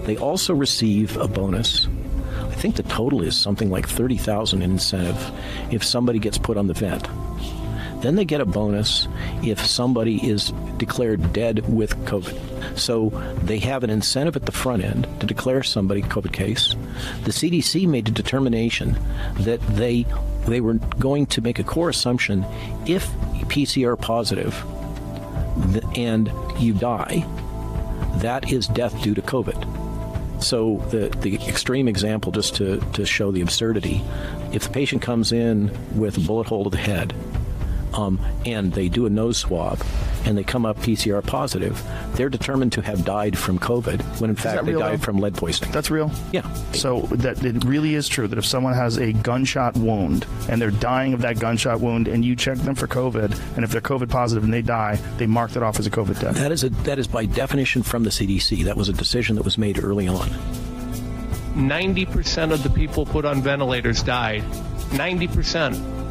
They also receive a bonus. I think the total is something like 30,000 in incentive if somebody gets put on the vent. Then they get a bonus if somebody is declared dead with COVID. So they have an incentive at the front end to declare somebody COVID case. The CDC made a determination that they they were going to make a core assumption if PCR positive and you die, that is death due to COVID. So the the extreme example just to to show the absurdity, if the patient comes in with a bullet hole to the head, um, and they do a nose swab and they come up PCR positive, they're determined to have died from COVID when in fact they real, died though? from lead poisoning. That's real? Yeah. So that it really is true that if someone has a gunshot wound and they're dying of that gunshot wound and you check them for COVID and if they're COVID positive and they die, they mark that off as a COVID death. That is a that is by definition from the CDC. That was a decision that was made early on. 90% of the people put on ventilators died. 90%.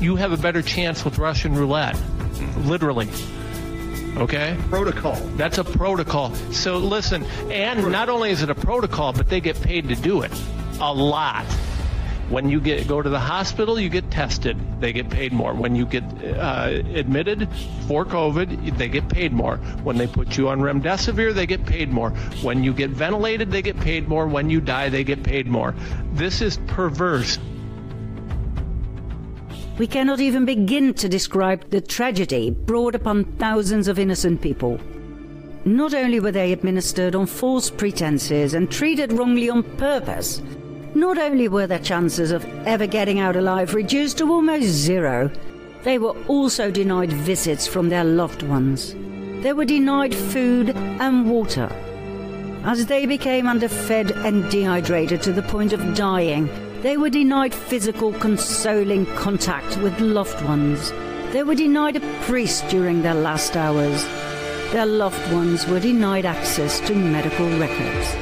You have a better chance with Russian roulette. Literally. Okay? Protocol. That's a protocol. So listen, and not only is it a protocol, but they get paid to do it. A lot. When you get go to the hospital, you get tested. They get paid more. When you get uh, admitted for COVID, they get paid more. When they put you on remdesivir, they get paid more. When you get ventilated, they get paid more. When you die, they get paid more. This is perverse. We cannot even begin to describe the tragedy brought upon thousands of innocent people. Not only were they administered on false pretenses and treated wrongly on purpose, not only were their chances of ever getting out alive reduced to almost zero, they were also denied visits from their loved ones. They were denied food and water. As they became underfed and dehydrated to the point of dying, they were denied physical, consoling contact with loved ones. They were denied a priest during their last hours. Their loved ones were denied access to medical records.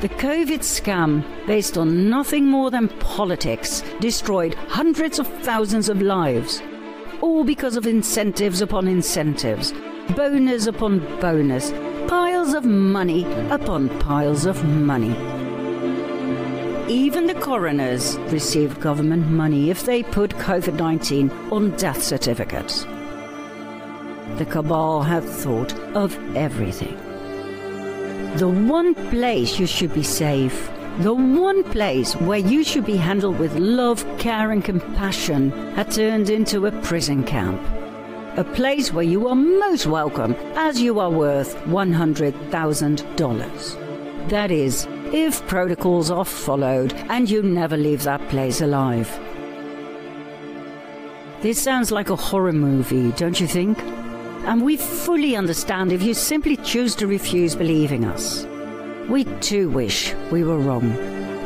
The COVID scam, based on nothing more than politics, destroyed hundreds of thousands of lives. All because of incentives upon incentives, bonus upon bonus, piles of money upon piles of money. Even the coroners received government money if they put COVID 19 on death certificates. The cabal had thought of everything. The one place you should be safe, the one place where you should be handled with love, care, and compassion, had turned into a prison camp. A place where you are most welcome as you are worth $100,000. That is, if protocols are followed and you never leave that place alive. This sounds like a horror movie, don't you think? And we fully understand if you simply choose to refuse believing us. We too wish we were wrong,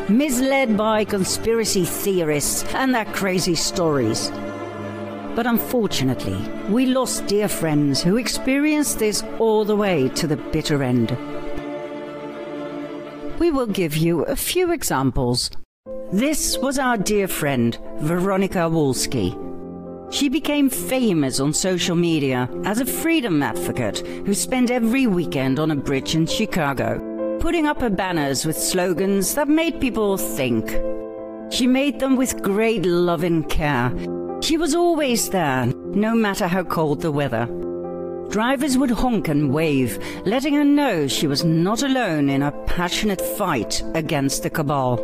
misled by conspiracy theorists and their crazy stories. But unfortunately, we lost dear friends who experienced this all the way to the bitter end. We will give you a few examples. This was our dear friend, Veronica Wolski. She became famous on social media as a freedom advocate who spent every weekend on a bridge in Chicago, putting up her banners with slogans that made people think. She made them with great love and care. She was always there, no matter how cold the weather. Drivers would honk and wave, letting her know she was not alone in her passionate fight against the cabal.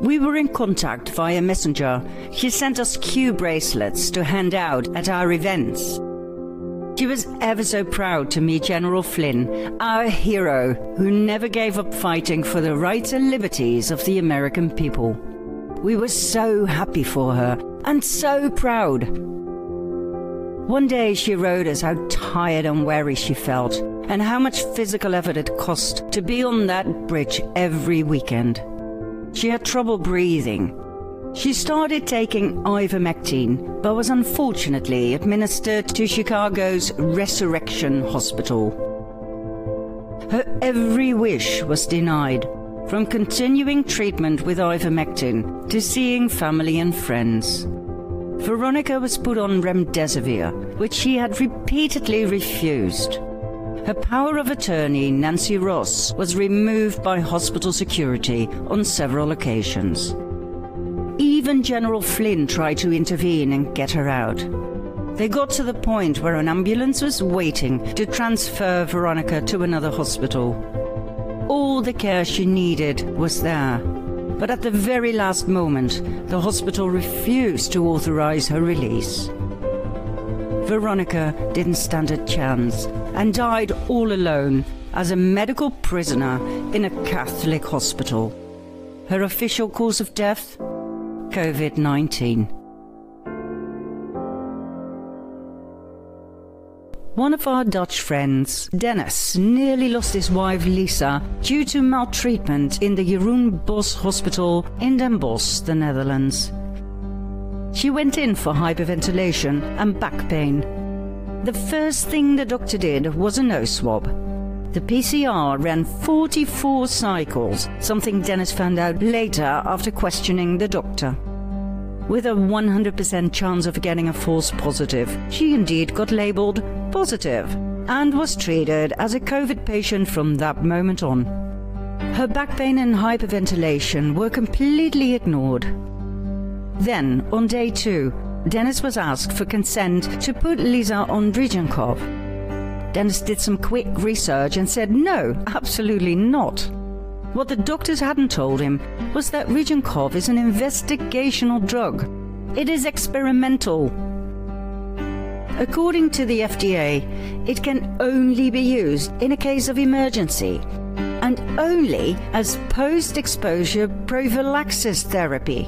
We were in contact via Messenger. She sent us Q bracelets to hand out at our events. She was ever so proud to meet General Flynn, our hero, who never gave up fighting for the rights and liberties of the American people. We were so happy for her and so proud. One day she wrote us how tired and weary she felt and how much physical effort it cost to be on that bridge every weekend. She had trouble breathing. She started taking ivermectin, but was unfortunately administered to Chicago's Resurrection Hospital. Her every wish was denied, from continuing treatment with ivermectin to seeing family and friends. Veronica was put on remdesivir, which she had repeatedly refused. Her power of attorney, Nancy Ross, was removed by hospital security on several occasions. Even General Flynn tried to intervene and get her out. They got to the point where an ambulance was waiting to transfer Veronica to another hospital. All the care she needed was there. But at the very last moment, the hospital refused to authorize her release. Veronica didn't stand a chance and died all alone as a medical prisoner in a Catholic hospital. Her official cause of death? COVID 19. One of our Dutch friends, Dennis, nearly lost his wife Lisa due to maltreatment in the Jeroen Bosch Hospital in Den Bosch, the Netherlands. She went in for hyperventilation and back pain. The first thing the doctor did was a nose swab. The PCR ran 44 cycles, something Dennis found out later after questioning the doctor. With a 100% chance of getting a false positive, she indeed got labeled positive and was treated as a COVID patient from that moment on. Her back pain and hyperventilation were completely ignored. Then, on day two, Dennis was asked for consent to put Lisa on REGEN-COV. Dennis did some quick research and said no, absolutely not. What the doctors hadn't told him was that REGEN-COV is an investigational drug. It is experimental. According to the FDA, it can only be used in a case of emergency and only as post exposure prophylaxis therapy,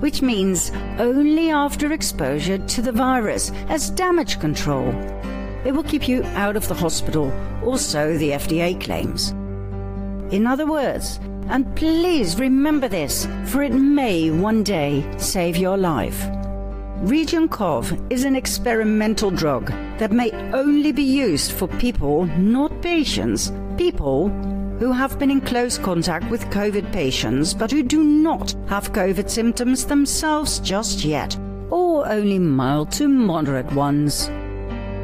which means only after exposure to the virus as damage control. It will keep you out of the hospital, also, the FDA claims. In other words, and please remember this, for it may one day save your life. REGEN-COV is an experimental drug that may only be used for people, not patients, people who have been in close contact with COVID patients but who do not have COVID symptoms themselves just yet, or only mild to moderate ones.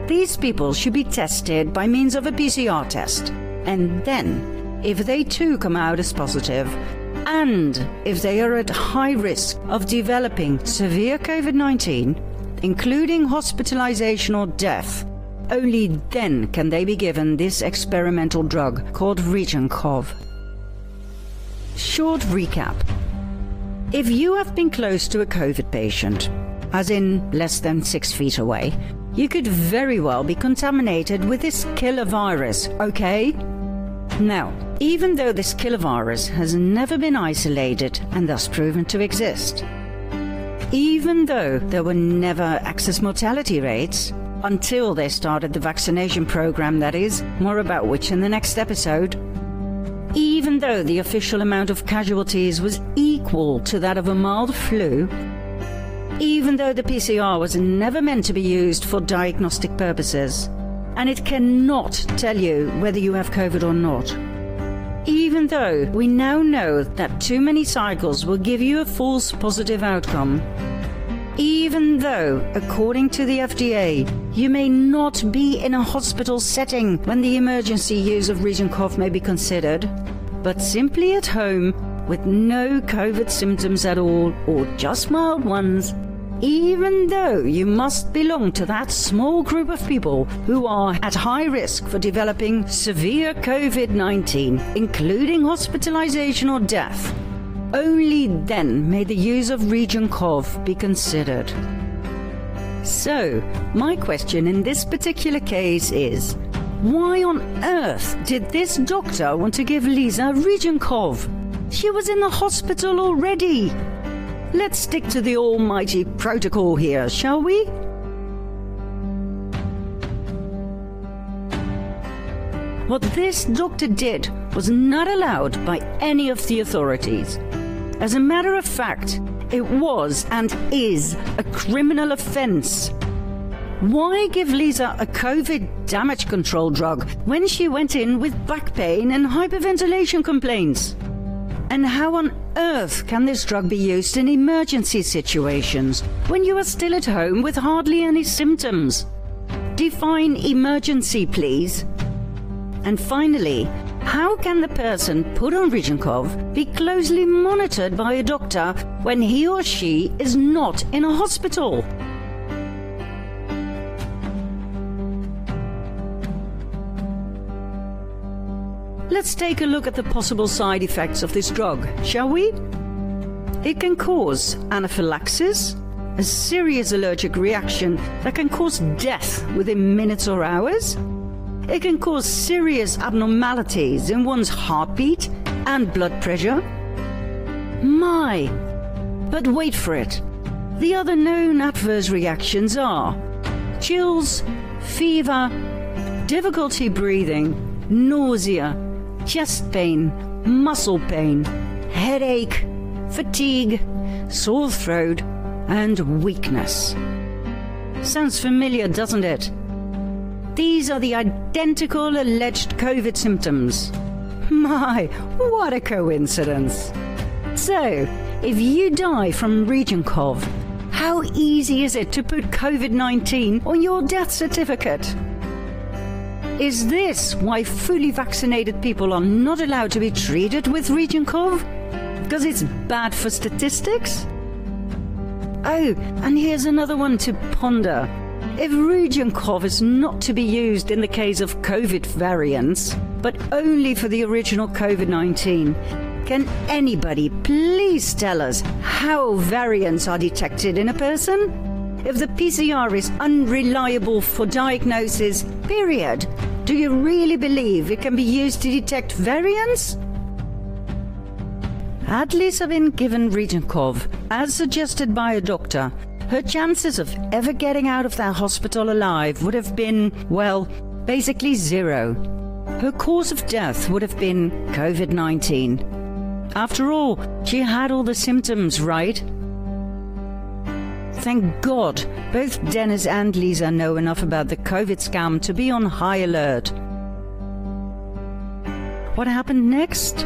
These people should be tested by means of a PCR test, and then, if they too come out as positive, and if they are at high risk of developing severe COVID 19, including hospitalization or death, only then can they be given this experimental drug called REGEN-COV. Short recap. If you have been close to a COVID patient, as in less than six feet away, you could very well be contaminated with this killer virus, okay? Now, even though this killer virus has never been isolated and thus proven to exist, even though there were never excess mortality rates, until they started the vaccination program, that is, more about which in the next episode, even though the official amount of casualties was equal to that of a mild flu, even though the PCR was never meant to be used for diagnostic purposes, and it cannot tell you whether you have COVID or not. Even though we now know that too many cycles will give you a false positive outcome, even though, according to the FDA, you may not be in a hospital setting when the emergency use of REGEN-COV may be considered, but simply at home with no COVID symptoms at all or just mild ones, even though you must belong to that small group of people who are at high risk for developing severe COVID 19, including hospitalization or death, only then may the use of REGEN-COV be considered. So, my question in this particular case is why on earth did this doctor want to give Lisa REGEN-COV? She was in the hospital already. Let's stick to the almighty protocol here, shall we? What this doctor did was not allowed by any of the authorities. As a matter of fact, it was and is a criminal offense. Why give Lisa a COVID damage control drug when she went in with back pain and hyperventilation complaints? And how on earth can this drug be used in emergency situations when you are still at home with hardly any symptoms? Define emergency, please. And finally, how can the person put on REGEN-COV be closely monitored by a doctor when he or she is not in a hospital? Let's take a look at the possible side effects of this drug, shall we? It can cause anaphylaxis, a serious allergic reaction that can cause death within minutes or hours. It can cause serious abnormalities in one's heartbeat and blood pressure. My! But wait for it. The other known adverse reactions are chills, fever, difficulty breathing, nausea, chest pain, muscle pain, headache, fatigue, sore throat, and weakness. Sounds familiar, doesn't it? These are the identical alleged COVID symptoms. My, what a coincidence. So, if you die from REGEN-COV, how easy is it to put COVID 19 on your death certificate? Is this why fully vaccinated people are not allowed to be treated with REGEN-COV? Because it's bad for statistics? Oh, and here's another one to ponder. If REGEN-COV is not to be used in the case of COVID variants, but only for the original COVID 19, can anybody please tell us how variants are detected in a person? If the PCR is unreliable for diagnosis, period, do you really believe it can be used to detect variants? Had Lisa been given REGEN-COV, as suggested by a doctor, her chances of ever getting out of that hospital alive would have been, well, basically zero. Her cause of death would have been COVID 19. After all, she had all the symptoms, right? Thank God, both Dennis and Lisa know enough about the COVID scam to be on high alert. What happened next?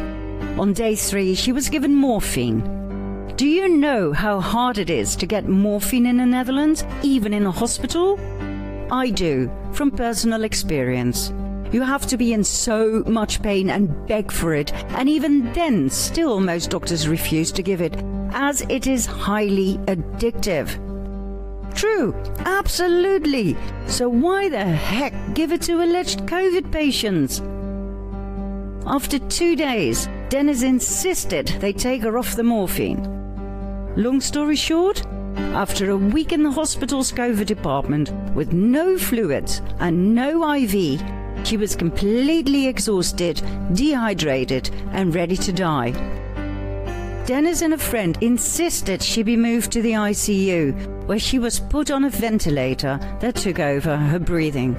On day three, she was given morphine. Do you know how hard it is to get morphine in the Netherlands, even in a hospital? I do, from personal experience. You have to be in so much pain and beg for it, and even then, still, most doctors refuse to give it, as it is highly addictive. True, absolutely. So why the heck give it to alleged COVID patients? After two days, Dennis insisted they take her off the morphine. Long story short, after a week in the hospital's COVID department with no fluids and no IV, she was completely exhausted, dehydrated, and ready to die. Dennis and a friend insisted she be moved to the ICU, where she was put on a ventilator that took over her breathing.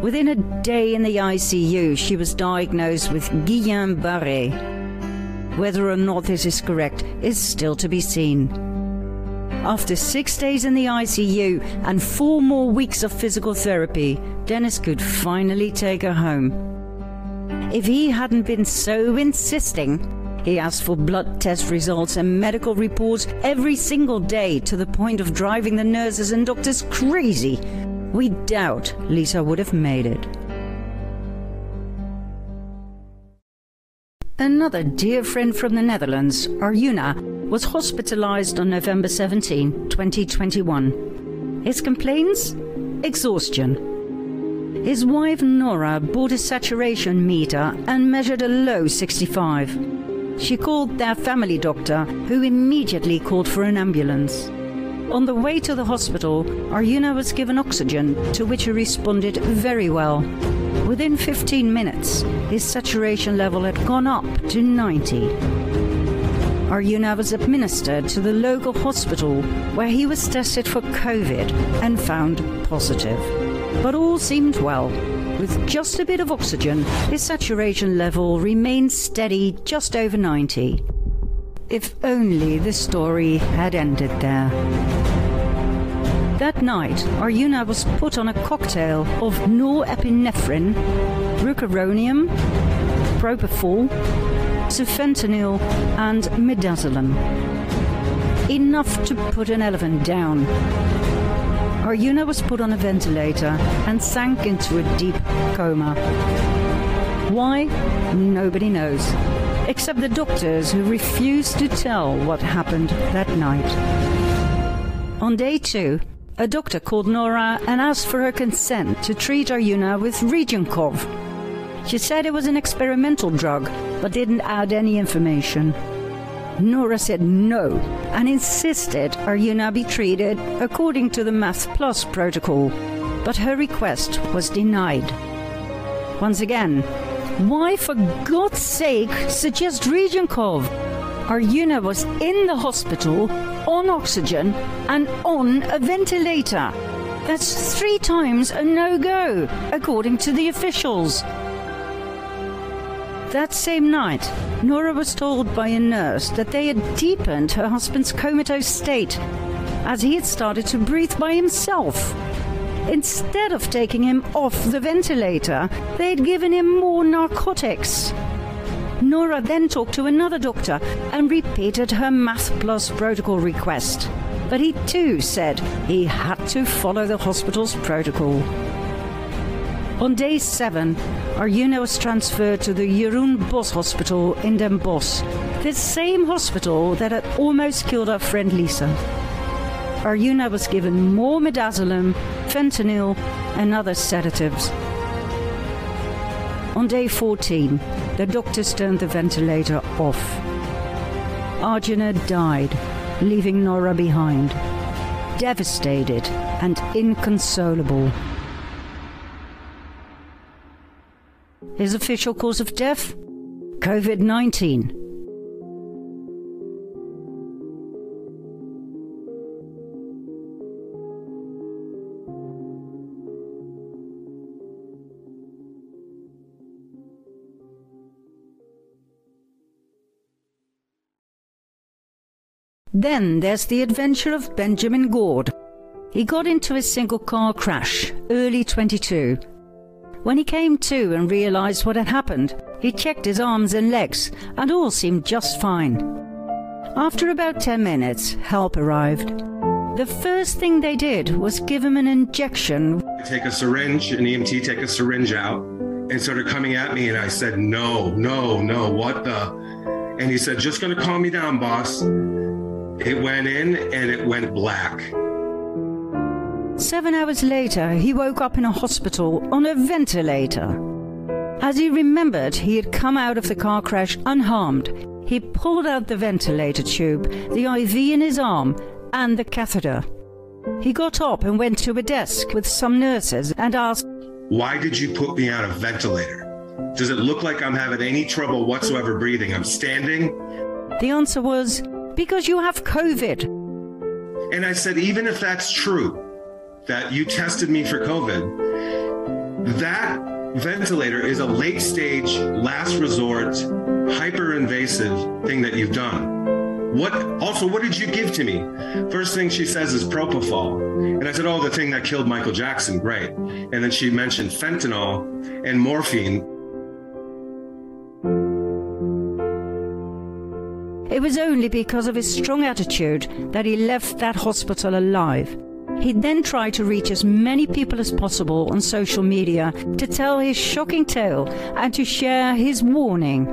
Within a day in the ICU, she was diagnosed with Guillain Barre. Whether or not this is correct is still to be seen. After six days in the ICU and four more weeks of physical therapy, Dennis could finally take her home. If he hadn't been so insisting, he asked for blood test results and medical reports every single day to the point of driving the nurses and doctors crazy. We doubt Lisa would have made it. Another dear friend from the Netherlands, Arjuna, was hospitalized on November 17, 2021. His complaints? Exhaustion. His wife Nora bought a saturation meter and measured a low 65. She called their family doctor, who immediately called for an ambulance. On the way to the hospital, Arjuna was given oxygen, to which he responded very well. Within 15 minutes, his saturation level had gone up to 90. Arjuna was administered to the local hospital where he was tested for COVID and found positive. But all seemed well. With just a bit of oxygen, his saturation level remained steady just over 90. If only the story had ended there. That night, Arjuna was put on a cocktail of norepinephrine, rocuronium, propofol, sufentanil, and midazolam. Enough to put an elephant down. Arjuna was put on a ventilator and sank into a deep coma. Why? Nobody knows, except the doctors who refused to tell what happened that night. On day 2, a doctor called Nora and asked for her consent to treat Arjuna with REGEN-COV. She said it was an experimental drug, but didn't add any information. Nora said no and insisted Arjuna be treated according to the Math Plus protocol, but her request was denied. Once again, why for God's sake suggest REGEN-COV? Arjuna was in the hospital, on oxygen, and on a ventilator. That's three times a no-go, according to the officials. That same night, Nora was told by a nurse that they had deepened her husband's comatose state, as he had started to breathe by himself. Instead of taking him off the ventilator, they had given him more narcotics. Nora then talked to another doctor and repeated her Math Plus protocol request. But he too said he had to follow the hospital's protocol. On day 7, Arjuna was transferred to the Jeroen Bosch Hospital in Den Bosch, the same hospital that had almost killed our friend Lisa. Arjuna was given more midazolam, fentanyl and other sedatives. On day 14, the doctors turned the ventilator off. Arjuna died, leaving Nora behind, devastated and inconsolable. His official cause of death? COVID-19. Then there's the adventure of Benjamin Gord. He got into a single car crash, early 22. When he came to and realized what had happened, he checked his arms and legs, and all seemed just fine. After about 10 minutes, help arrived. The first thing they did was give him an injection. Take a syringe, an EMT take a syringe out and started coming at me and I said, "No, no, no, what the?" And he said, "Just going to calm me down, boss." It went in and it went black. Seven hours later, he woke up in a hospital on a ventilator. As he remembered, he had come out of the car crash unharmed. He pulled out the ventilator tube, the IV in his arm, and the catheter. He got up and went to a desk with some nurses and asked, Why did you put me on a ventilator? Does it look like I'm having any trouble whatsoever breathing? I'm standing. The answer was, Because you have COVID. And I said, even if that's true, that you tested me for COVID, that ventilator is a late stage, last resort, hyper invasive thing that you've done. What also what did you give to me? First thing she says is propofol. And I said, "Oh, the thing that killed Michael Jackson, great." And then she mentioned fentanyl and morphine. It was only because of his strong attitude that he left that hospital alive. He then tried to reach as many people as possible on social media to tell his shocking tale and to share his warning.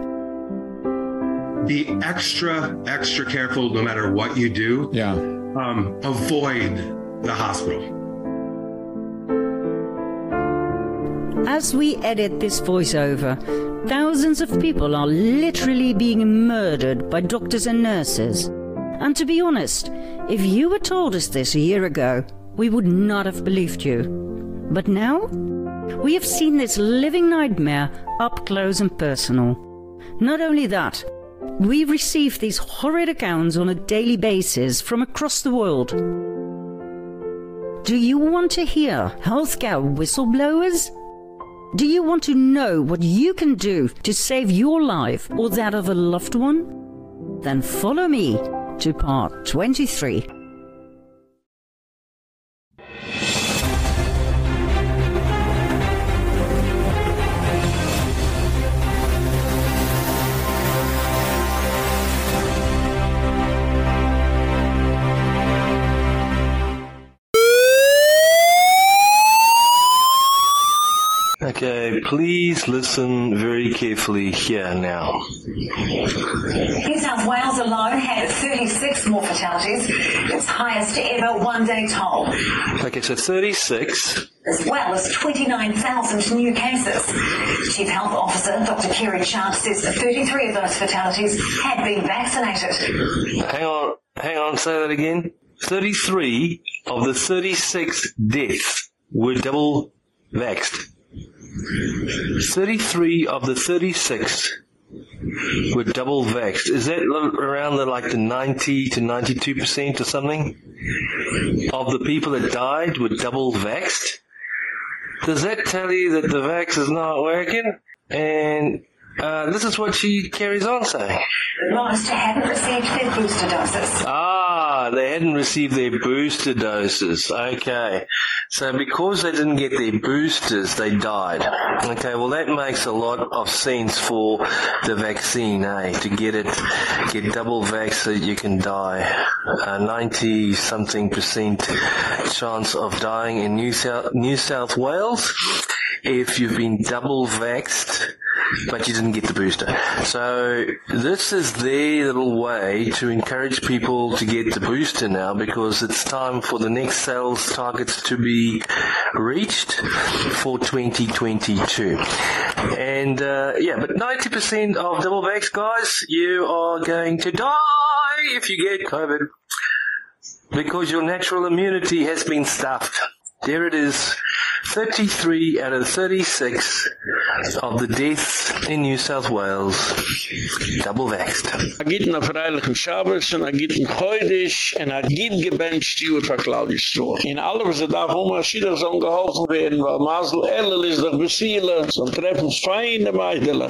Be extra extra careful no matter what you do. Yeah. Um avoid the hospital. As we edit this voiceover, thousands of people are literally being murdered by doctors and nurses. And to be honest, if you had told us this a year ago, we would not have believed you. But now, we have seen this living nightmare up close and personal. Not only that, we receive these horrid accounts on a daily basis from across the world. Do you want to hear healthcare whistleblowers? Do you want to know what you can do to save your life or that of a loved one? Then follow me to part 23. Okay, please listen very carefully here now. New South Wales alone had 36 more fatalities, its highest ever one-day toll, Okay, so 36. as well as 29,000 new cases. Chief Health Officer Dr. Kerry Chant says 33 of those fatalities had been vaccinated. Hang on, hang on, say that again. 33 of the 36 deaths were double vaxxed. 33 of the 36 were double vaxxed. Is that around the like the 90 to 92% or something? Of the people that died were double vaxxed? Does that tell you that the vax is not working? And uh, this is what she carries on saying. Most hadn't received their booster doses. Ah, they hadn't received their booster doses. Okay. So because they didn't get their boosters, they died. Okay, well that makes a lot of sense for the vaccine, eh? To get it, get double vax so you can die. Uh, 90 something percent chance of dying in New South, New South Wales if you've been double vaxxed but you didn't get the booster. So this is their little way to encourage people to get the booster now because it's time for the next sales targets to be reached for 2022. And uh, yeah, but 90% of double vax guys, you are going to die if you get COVID because your natural immunity has been stuffed. There it is. 33 out of 36 of the deaths in New South Wales double vaxxed. a freilichen Shabbos und a gitten Chodesh und a gitt gebencht Stroh. In so werden, weil Masel Ellel doch so treffen feine Meidele.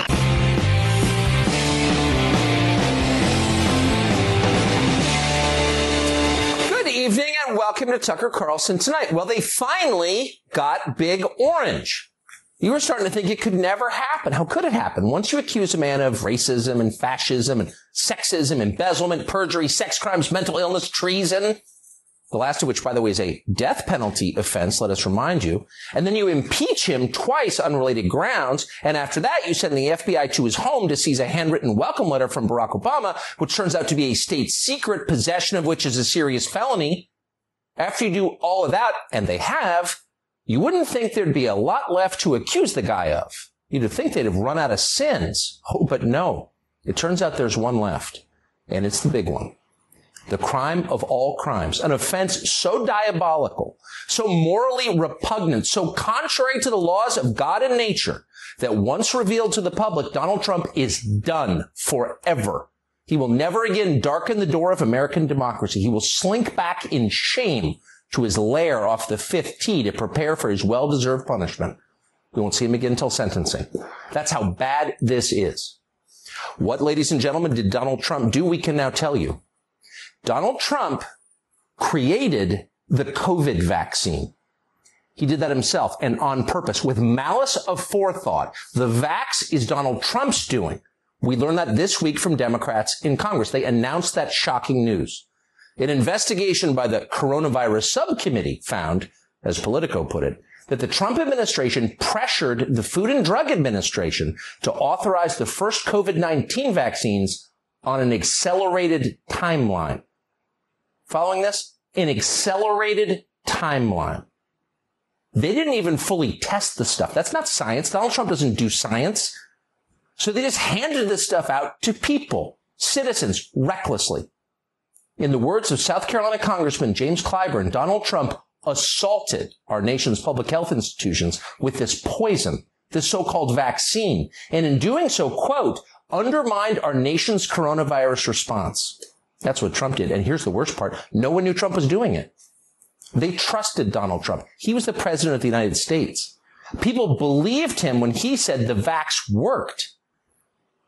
Welcome to Tucker Carlson tonight. Well, they finally got Big Orange. You were starting to think it could never happen. How could it happen? Once you accuse a man of racism and fascism and sexism, embezzlement, perjury, sex crimes, mental illness, treason, the last of which, by the way, is a death penalty offense, let us remind you. And then you impeach him twice on related grounds. And after that, you send the FBI to his home to seize a handwritten welcome letter from Barack Obama, which turns out to be a state secret, possession of which is a serious felony. After you do all of that, and they have, you wouldn't think there'd be a lot left to accuse the guy of. You'd think they'd have run out of sins. Oh, but no. It turns out there's one left. And it's the big one the crime of all crimes, an offense so diabolical, so morally repugnant, so contrary to the laws of God and nature that once revealed to the public, Donald Trump is done forever. He will never again darken the door of American democracy. He will slink back in shame to his lair off the fifth tee to prepare for his well-deserved punishment. We won't see him again until sentencing. That's how bad this is. What, ladies and gentlemen, did Donald Trump do? We can now tell you. Donald Trump created the COVID vaccine. He did that himself and on purpose with malice of forethought. The vax is Donald Trump's doing. We learned that this week from Democrats in Congress. They announced that shocking news. An investigation by the coronavirus subcommittee found, as Politico put it, that the Trump administration pressured the Food and Drug Administration to authorize the first COVID-19 vaccines on an accelerated timeline. Following this? An accelerated timeline. They didn't even fully test the stuff. That's not science. Donald Trump doesn't do science. So they just handed this stuff out to people, citizens, recklessly. In the words of South Carolina Congressman James Clyburn, Donald Trump assaulted our nation's public health institutions with this poison, this so-called vaccine, and in doing so, quote, undermined our nation's coronavirus response. That's what Trump did. And here's the worst part. No one knew Trump was doing it. They trusted Donald Trump. He was the president of the United States. People believed him when he said the vax worked,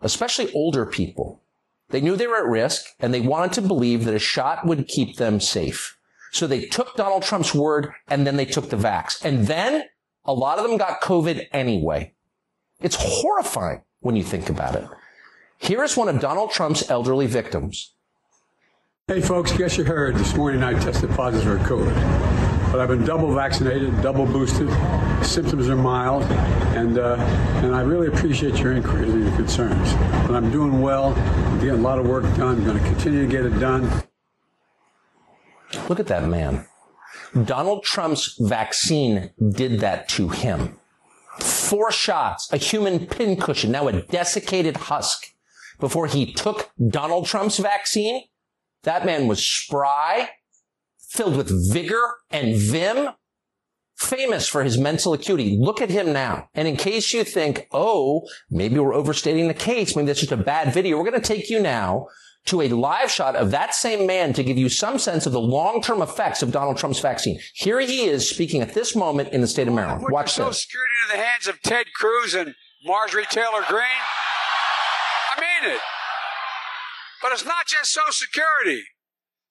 especially older people. They knew they were at risk and they wanted to believe that a shot would keep them safe. So they took Donald Trump's word and then they took the vax. And then a lot of them got COVID anyway. It's horrifying when you think about it. Here is one of Donald Trump's elderly victims. Hey folks, guess you heard this morning I tested positive for COVID. But I've been double vaccinated, double boosted, symptoms are mild, and uh, and I really appreciate your inquiries and your concerns. But I'm doing well. I'm getting a lot of work done. I'm going to continue to get it done. Look at that man. Donald Trump's vaccine did that to him. Four shots, a human pincushion, now a desiccated husk. Before he took Donald Trump's vaccine, that man was spry, filled with vigor and vim, famous for his mental acuity. Look at him now. And in case you think, oh, maybe we're overstating the case, maybe that's just a bad video, we're going to take you now to a live shot of that same man to give you some sense of the long-term effects of Donald Trump's vaccine. Here he is speaking at this moment in the state of Maryland. Put Watch this. Security into the hands of Ted Cruz and Marjorie Taylor Greene. I mean it. But it's not just Social Security.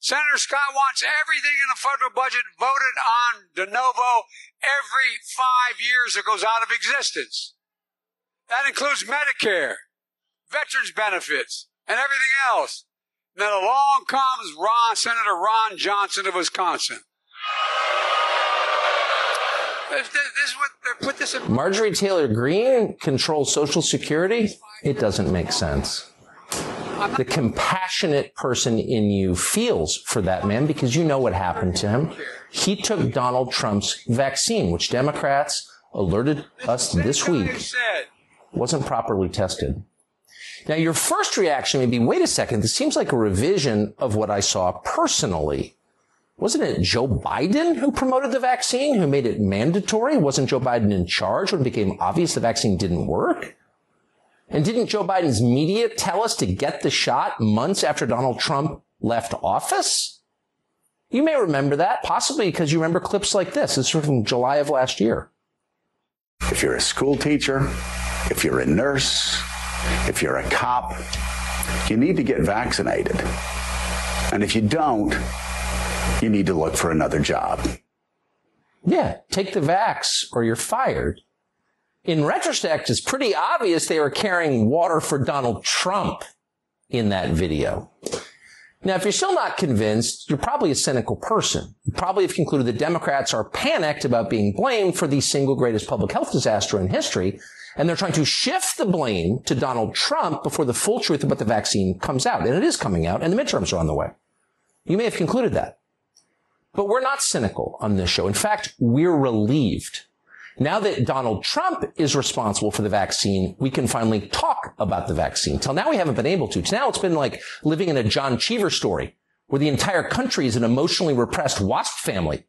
Senator Scott wants everything in the federal budget voted on de novo every five years it goes out of existence. That includes Medicare, veterans benefits, and everything else. And then along comes Ron, Senator Ron Johnson of Wisconsin. This, is what put this in. Marjorie Taylor Greene controls Social Security? It doesn't make sense. The compassionate person in you feels for that man because you know what happened to him. He took Donald Trump's vaccine, which Democrats alerted us this week wasn't properly tested. Now, your first reaction may be, wait a second, this seems like a revision of what I saw personally. Wasn't it Joe Biden who promoted the vaccine, who made it mandatory? Wasn't Joe Biden in charge when it became obvious the vaccine didn't work? And didn't Joe Biden's media tell us to get the shot months after Donald Trump left office? You may remember that, possibly because you remember clips like this. This is from July of last year. If you're a school teacher, if you're a nurse, if you're a cop, you need to get vaccinated. And if you don't, you need to look for another job. Yeah, take the vax or you're fired. In retrospect, it's pretty obvious they were carrying water for Donald Trump in that video. Now, if you're still not convinced, you're probably a cynical person. You probably have concluded that Democrats are panicked about being blamed for the single greatest public health disaster in history, and they're trying to shift the blame to Donald Trump before the full truth about the vaccine comes out. And it is coming out, and the midterms are on the way. You may have concluded that. But we're not cynical on this show. In fact, we're relieved. Now that Donald Trump is responsible for the vaccine, we can finally talk about the vaccine. Till now we haven't been able to. Till now it's been like living in a John Cheever story where the entire country is an emotionally repressed WASP family.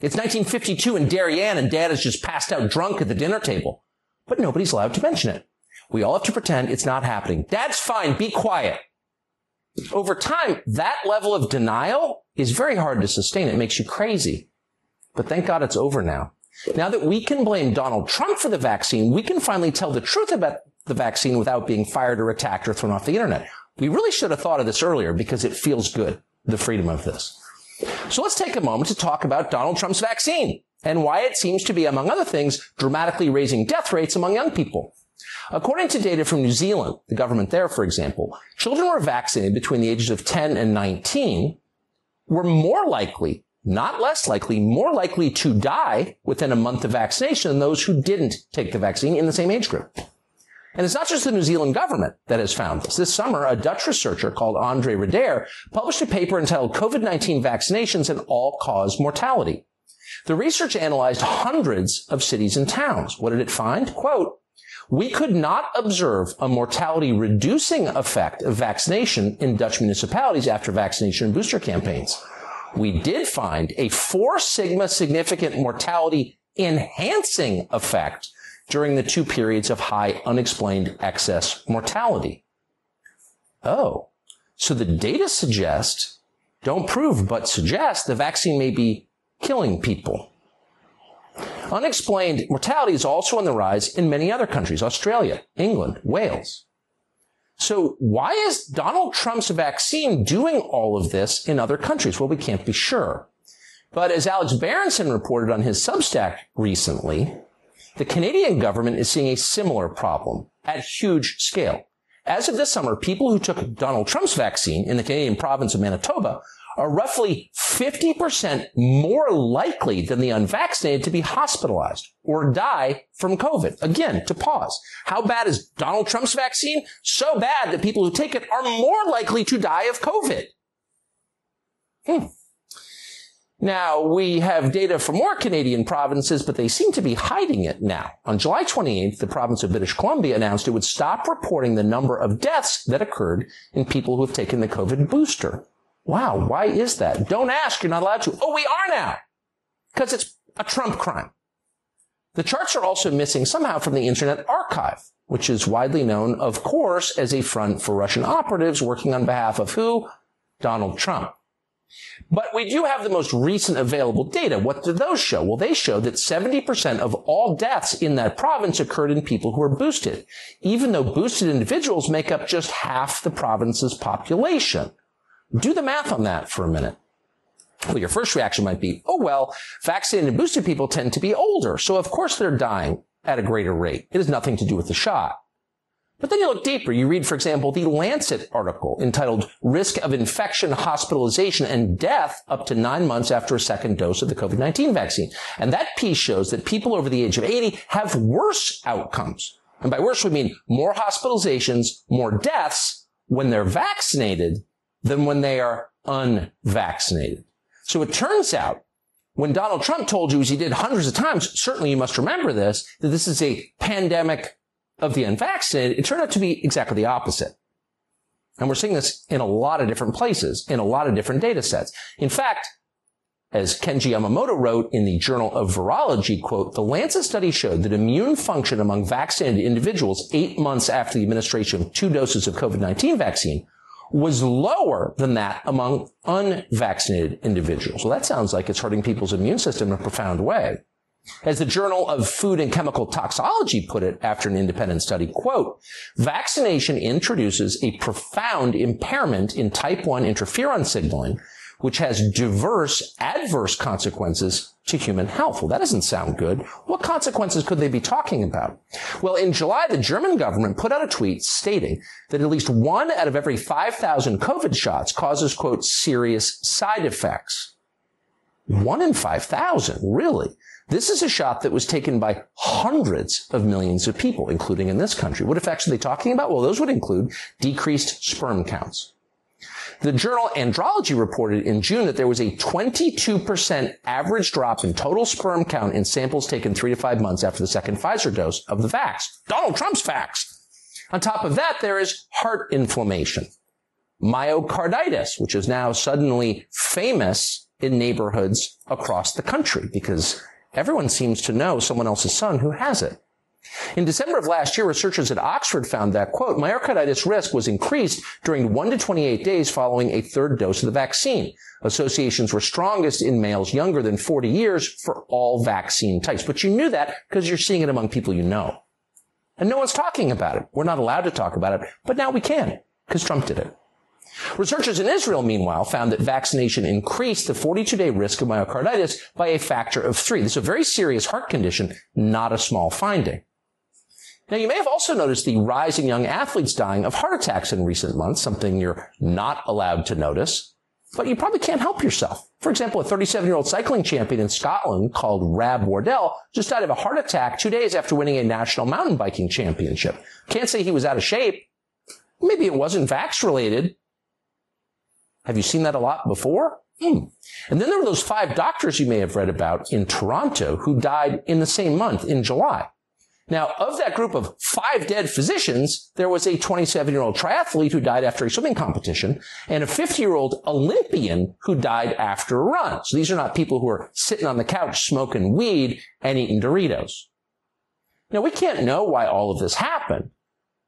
It's 1952 in Darien and dad is just passed out drunk at the dinner table. But nobody's allowed to mention it. We all have to pretend it's not happening. Dad's fine. Be quiet. Over time, that level of denial is very hard to sustain. It makes you crazy. But thank God it's over now. Now that we can blame Donald Trump for the vaccine, we can finally tell the truth about the vaccine without being fired or attacked or thrown off the internet. We really should have thought of this earlier because it feels good, the freedom of this. So let's take a moment to talk about Donald Trump's vaccine and why it seems to be, among other things, dramatically raising death rates among young people. According to data from New Zealand, the government there, for example, children who were vaccinated between the ages of 10 and 19 were more likely, not less likely, more likely to die within a month of vaccination than those who didn't take the vaccine in the same age group. And it's not just the New Zealand government that has found this. This summer, a Dutch researcher called Andre Redert published a paper entitled COVID-19 Vaccinations and All-Cause Mortality. The research analyzed hundreds of cities and towns. What did it find? Quote, we could not observe a mortality reducing effect of vaccination in Dutch municipalities after vaccination and booster campaigns. We did find a four sigma significant mortality enhancing effect during the two periods of high unexplained excess mortality. Oh, so the data suggest, don't prove, but suggest the vaccine may be killing people. Unexplained mortality is also on the rise in many other countries, Australia, England, Wales. So why is Donald Trump's vaccine doing all of this in other countries? Well, we can't be sure. But as Alex Berenson reported on his Substack recently, the Canadian government is seeing a similar problem at huge scale. As of this summer, people who took Donald Trump's vaccine in the Canadian province of Manitoba are roughly 50% more likely than the unvaccinated to be hospitalized or die from COVID. Again, to pause. How bad is Donald Trump's vaccine? So bad that people who take it are more likely to die of COVID. Hmm. Now, we have data from more Canadian provinces, but they seem to be hiding it now. On July 28th, the province of British Columbia announced it would stop reporting the number of deaths that occurred in people who have taken the COVID booster. Wow, why is that? Don't ask, you're not allowed to. Oh, we are now. Because it's a Trump crime. The charts are also missing somehow from the Internet Archive, which is widely known, of course, as a front for Russian operatives working on behalf of who? Donald Trump. But we do have the most recent available data. What do those show? Well, they show that 70% of all deaths in that province occurred in people who are boosted, even though boosted individuals make up just half the province's population. Do the math on that for a minute. Well, your first reaction might be, oh, well, vaccinated and boosted people tend to be older. So of course they're dying at a greater rate. It has nothing to do with the shot. But then you look deeper. You read, for example, the Lancet article entitled Risk of Infection, Hospitalization, and Death up to nine months after a second dose of the COVID-19 vaccine. And that piece shows that people over the age of 80 have worse outcomes. And by worse, we mean more hospitalizations, more deaths when they're vaccinated than when they are unvaccinated. So it turns out when Donald Trump told you, as he did hundreds of times, certainly you must remember this, that this is a pandemic of the unvaccinated, it turned out to be exactly the opposite. And we're seeing this in a lot of different places, in a lot of different data sets. In fact, as Kenji Yamamoto wrote in the Journal of Virology, quote, the Lancet study showed that immune function among vaccinated individuals eight months after the administration of two doses of COVID-19 vaccine was lower than that among unvaccinated individuals. Well, that sounds like it's hurting people's immune system in a profound way. As the Journal of Food and Chemical Toxicology put it after an independent study, quote, vaccination introduces a profound impairment in type 1 interferon signaling, which has diverse adverse consequences to human health. Well, that doesn't sound good. What consequences could they be talking about? Well, in July, the German government put out a tweet stating that at least one out of every 5,000 COVID shots causes, quote, serious side effects. One in 5,000, really? This is a shot that was taken by hundreds of millions of people, including in this country. What effects are they talking about? Well, those would include decreased sperm counts. The journal Andrology reported in June that there was a 22% average drop in total sperm count in samples taken three to five months after the second Pfizer dose of the vax. Donald Trump's vax. On top of that, there is heart inflammation, myocarditis, which is now suddenly famous in neighborhoods across the country because Everyone seems to know someone else's son who has it. In December of last year, researchers at Oxford found that, quote, myocarditis risk was increased during 1 to 28 days following a third dose of the vaccine. Associations were strongest in males younger than 40 years for all vaccine types. But you knew that because you're seeing it among people you know. And no one's talking about it. We're not allowed to talk about it, but now we can because Trump did it. Researchers in Israel, meanwhile, found that vaccination increased the 42-day risk of myocarditis by a factor of three. This is a very serious heart condition, not a small finding. Now, you may have also noticed the rise in young athletes dying of heart attacks in recent months, something you're not allowed to notice, but you probably can't help yourself. For example, a 37-year-old cycling champion in Scotland called Rab Wardell just died of a heart attack two days after winning a national mountain biking championship. Can't say he was out of shape. Maybe it wasn't vax related, have you seen that a lot before? Hmm. And then there were those five doctors you may have read about in Toronto who died in the same month in July. Now, of that group of five dead physicians, there was a 27-year-old triathlete who died after a swimming competition and a 50-year-old Olympian who died after a run. So these are not people who are sitting on the couch smoking weed and eating Doritos. Now, we can't know why all of this happened,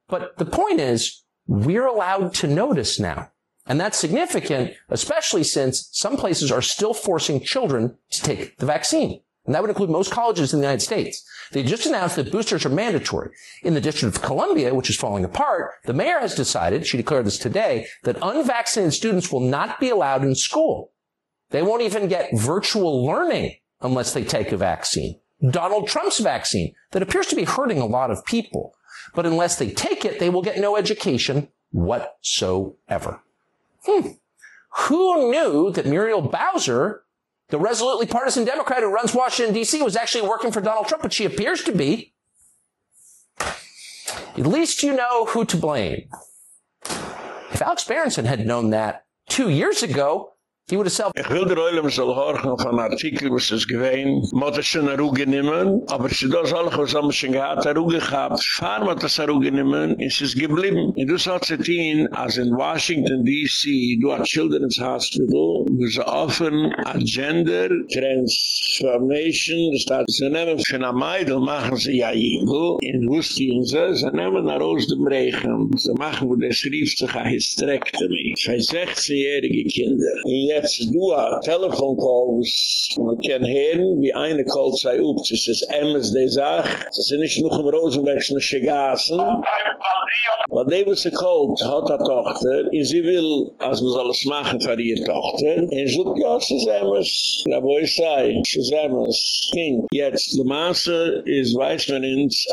but the point is we're allowed to notice now. And that's significant, especially since some places are still forcing children to take the vaccine. And that would include most colleges in the United States. They just announced that boosters are mandatory. In the District of Columbia, which is falling apart, the mayor has decided, she declared this today, that unvaccinated students will not be allowed in school. They won't even get virtual learning unless they take a vaccine. Donald Trump's vaccine that appears to be hurting a lot of people. But unless they take it, they will get no education whatsoever. Hmm. Who knew that Muriel Bowser, the resolutely partisan Democrat who runs Washington, D.C., was actually working for Donald Trump, but she appears to be? At least you know who to blame. If Alex Berenson had known that two years ago, he would have Ich will der soll horchen von Artikel, was es es schon nehmen, aber sie das alle, was haben schon gehabt. Nehmen, ist es geblieben. Und du sagst es ihn, als in Washington, D.C., du Children's Hospital, sie offen a Gender Transformation, das hat sie nehmen für eine Meidl, machen sie ja irgendwo, in Wustien sie, sie nehmen nach aus dem Regen, sie machen, wo das rief sich a Hysterectomy. Für 16-jährige Kinder. Und jetzt du a telephone calls man kann hören wie eine call sei up es ist ms de sag es ist nicht noch im rosenbergschen schigasen aber they was a call hat a tochter in sie will als wir alles machen für ihre tochter in Zutgas is zemes Na boi sei, is Emmes. King. Jetzt, de Maße is weiss man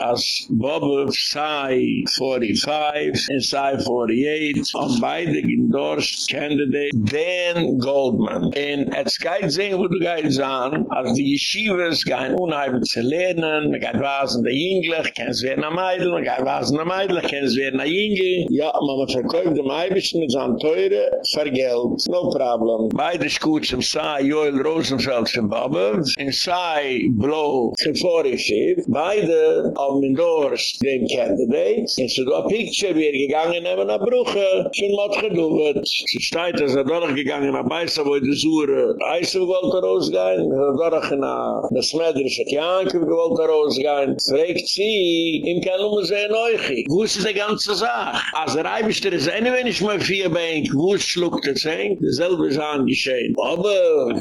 as Bobbe Psy 45 and Psy 48 on beide endorsed candidate Dan Goldman. En at sky zing wo du gai zahn as die Yeshivas gai unheim zu lernen, me gai wazen de Inglich, kenz wer na Meidl, me gai wazen na Meidl, kenz wer na Ingi. Ja, ma ma verkäufe de Meibischen mit zahn teure, vergelt. No problem. beide schuets im Sai Joel Rosenfeld von Babbels, in Sai Blow Geforischiv, beide am Indoors dem Candidate, in so a Picture wir gegangen haben nach Brüche, schon mal gedubbet. Sie steht, dass er dadurch gegangen nach Beißer, wo die Sure Eisel wollte rausgehen, er dadurch in der Smedrische Tjankiv wollte rausgehen, fragt sie, im Kalum ist er wo ist die ganze Sache? Als er ze der ist er eine wenig mehr vier Bank, wo schluckt das Henk, derselbe ist an, angeschehen. Aber,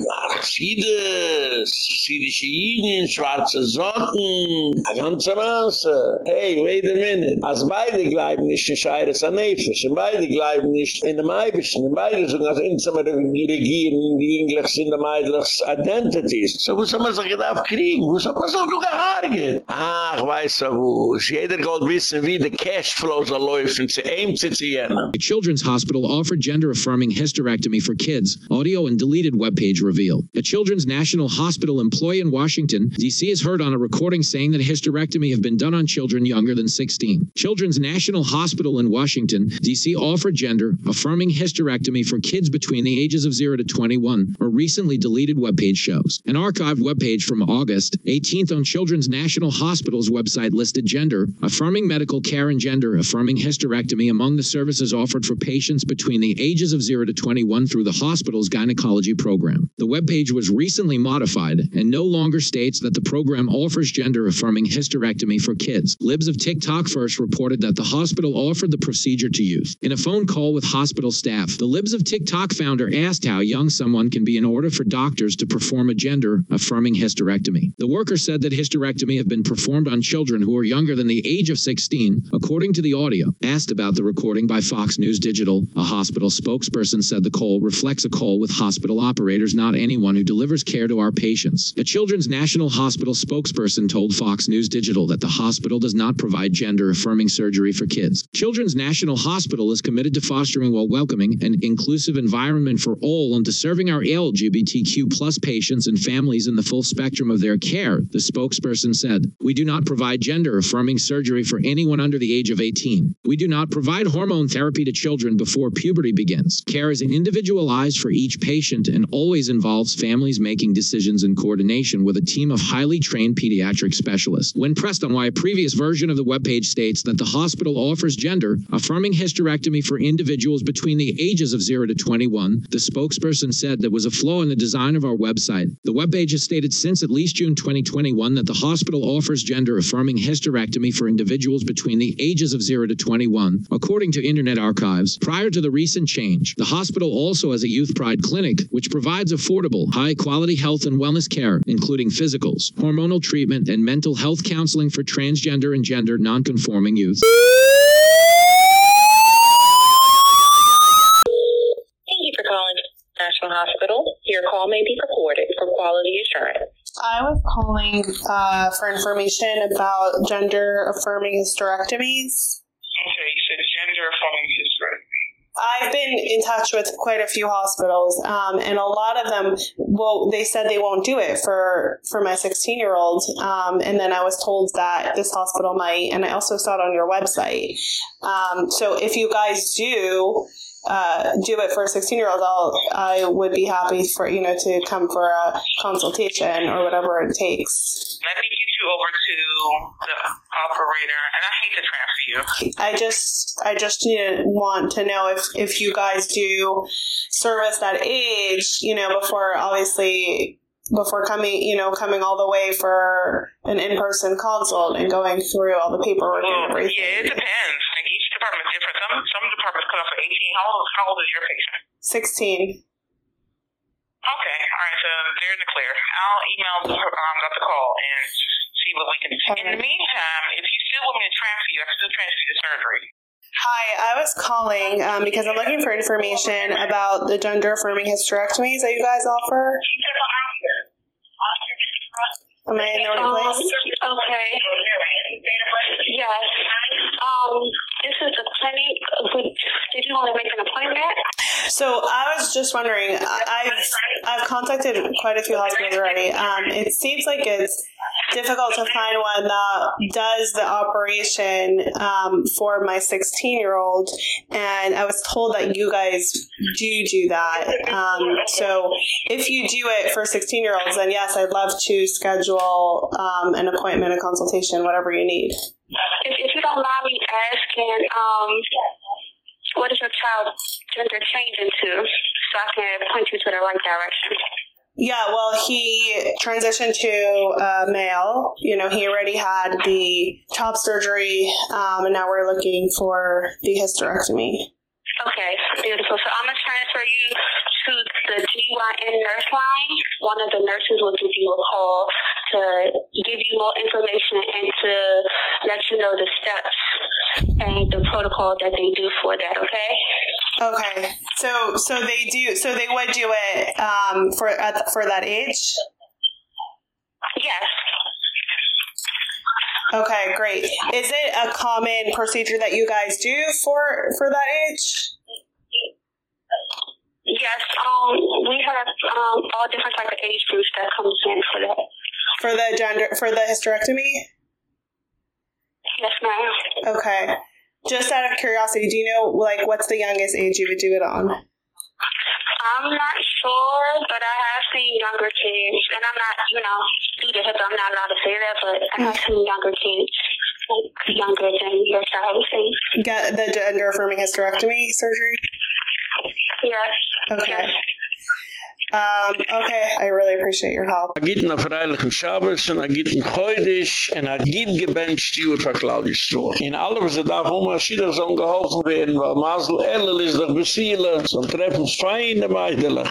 Schienen, schwarze Socken, a ganze Masse. Hey, wait a minute. Als beide gleiben nicht in Scheires an und beide gleiben nicht in dem und beide sagen, als regieren die der Meidlichs Identities. So wo soll man sich? Wo soll man? Ach, weiss er wo. Jeder wissen, wie der Cashflow zu. A children's hospital offered gender-affirming hysterectomy for kids. Audio and deleted webpage reveal. A children's national hospital employee in Washington, D.C. is heard on a recording saying that hysterectomy have been done on children younger than 16. Children's National Hospital in Washington, D.C. offered gender-affirming hysterectomy for kids between the ages of 0 to 21 or recently deleted webpage shows. An archived webpage from August 18th on Children's National Hospital's website listed gender affirming medical care and gender affirming hysterectomy among the services offered for patients between the ages of 0 to 21 through the hospital's gynecology program. The webpage was recently modified and no longer states that the program offers gender affirming hysterectomy for kids. Libs of TikTok first reported that the hospital offered the procedure to youth. In a phone call with hospital staff, the Libs of TikTok founder asked how young someone can be in order for doctors to perform a gender affirming hysterectomy. The worker said that hysterectomy have been performed on children who are younger than the age of 16, according to the audio. Asked about the recording by Fox News Digital, a hospital spokesperson said the call reflects a call with hospital operators, not anyone who delivers care to our patients. A Children's National Hospital spokesperson told Fox News Digital that the hospital does not provide gender affirming surgery for kids. Children's National Hospital is committed to fostering a welcoming and inclusive environment for all and to serving our LGBTQ plus patients and families in the full spectrum of their care, the spokesperson said. We do not provide gender affirming surgery for anyone under the age of 18. We do not provide hormone therapy to children before puberty begins. Care is individualized for each patient and always involves families making decisions in coordination with a team of highly trained pediatric specialists. When pressed on why a previous version of the webpage states that the hospital offers gender affirming hysterectomy for individuals between the ages of 0 to 21, the spokesperson said there was a flaw in the design of our website. The webpage has stated since at least June 2021 that the hospital offers gender affirming hysterectomy for individuals between the ages of 0 to 21. According to Internet Archives, prior to the recent change, the hospital also has a youth pride clinic which provides affordable, high quality health and wellness care, including physicals, hormonal treatment, and mental health counseling for transgender and gender nonconforming youth. Thank you for calling National Hospital. Your call may be recorded for quality assurance. I was calling uh, for information about gender affirming hysterectomies. Okay, you said gender affirming hysterectomy. I've been in touch with quite a few hospitals, um, and a lot of them, well, they said they won't do it for for my 16 year old, um, and then I was told that this hospital might, and I also saw it on your website. Um, so if you guys do uh, do it for a 16 year old, I'll I would be happy for you know to come for a consultation or whatever it takes. Let me get you over to the operator, and I hate to transfer you. I just I just need to want to know if if you guys do service that age, you know, before obviously before coming, you know, coming all the way for an in-person consult and going through all the paperwork and everything. yeah, it depends. Like each department is different. Some some departments cut off at 18. How old, how old is your patient? 16. Okay, all right, so they're in the clear. I'll email um, Dr. Call and see what we can do. In the meantime, if you still want me to transfer you, I can still transfer you to surgery. Hi, I was calling um, because I'm looking for information about the gender affirming hysterectomies that you guys offer. Am I in the right Um, place? okay. Yes. Um, this is the clinic. Would, did you want to make an appointment? So I was just wondering. I- I've I've contacted quite a few hospitals already. Um, it seems like it's difficult to find one that does the operation um, for my 16 year old, and I was told that you guys do do that. Um, so if you do it for 16 year olds, then yes, I'd love to schedule um, an appointment, a consultation, whatever you need. If, if you don't mind me asking, um, what is your child gender change into, so I can point you to the right direction? Yeah, well, he transitioned to uh, male. You know, he already had the top surgery, um, and now we're looking for the hysterectomy. Okay, beautiful. So I'm gonna transfer you to the GYN nurse line. One of the nurses will give you a call to give you more information and to let you know the steps and the protocol that they do for that. Okay. Okay, so so they do, so they would do it um, for at, for that age. Yes. Okay, great. Is it a common procedure that you guys do for for that age? Yes. Um, we have um all different type of age groups that comes in for that. For the gender for the hysterectomy? Yes, ma'am. Okay. Just out of curiosity, do you know like what's the youngest age you would do it on? I'm not sure, but I have seen younger kids, and I'm not, you know, due to HIPAA, I'm not allowed to say that, but I have mm. seen younger kids, like younger than your child. Get the gender affirming hysterectomy surgery? Yes. Okay. Um, okay, I really appreciate your help. A gitten a freilichen Shabbos und a gitten Chodesh und a gitt gebencht Jür für Claudius Stroh. In allem se darf um a Schieder so geholfen werden, weil Masel Ellel ist doch besiele, so treffen feine Meidelach.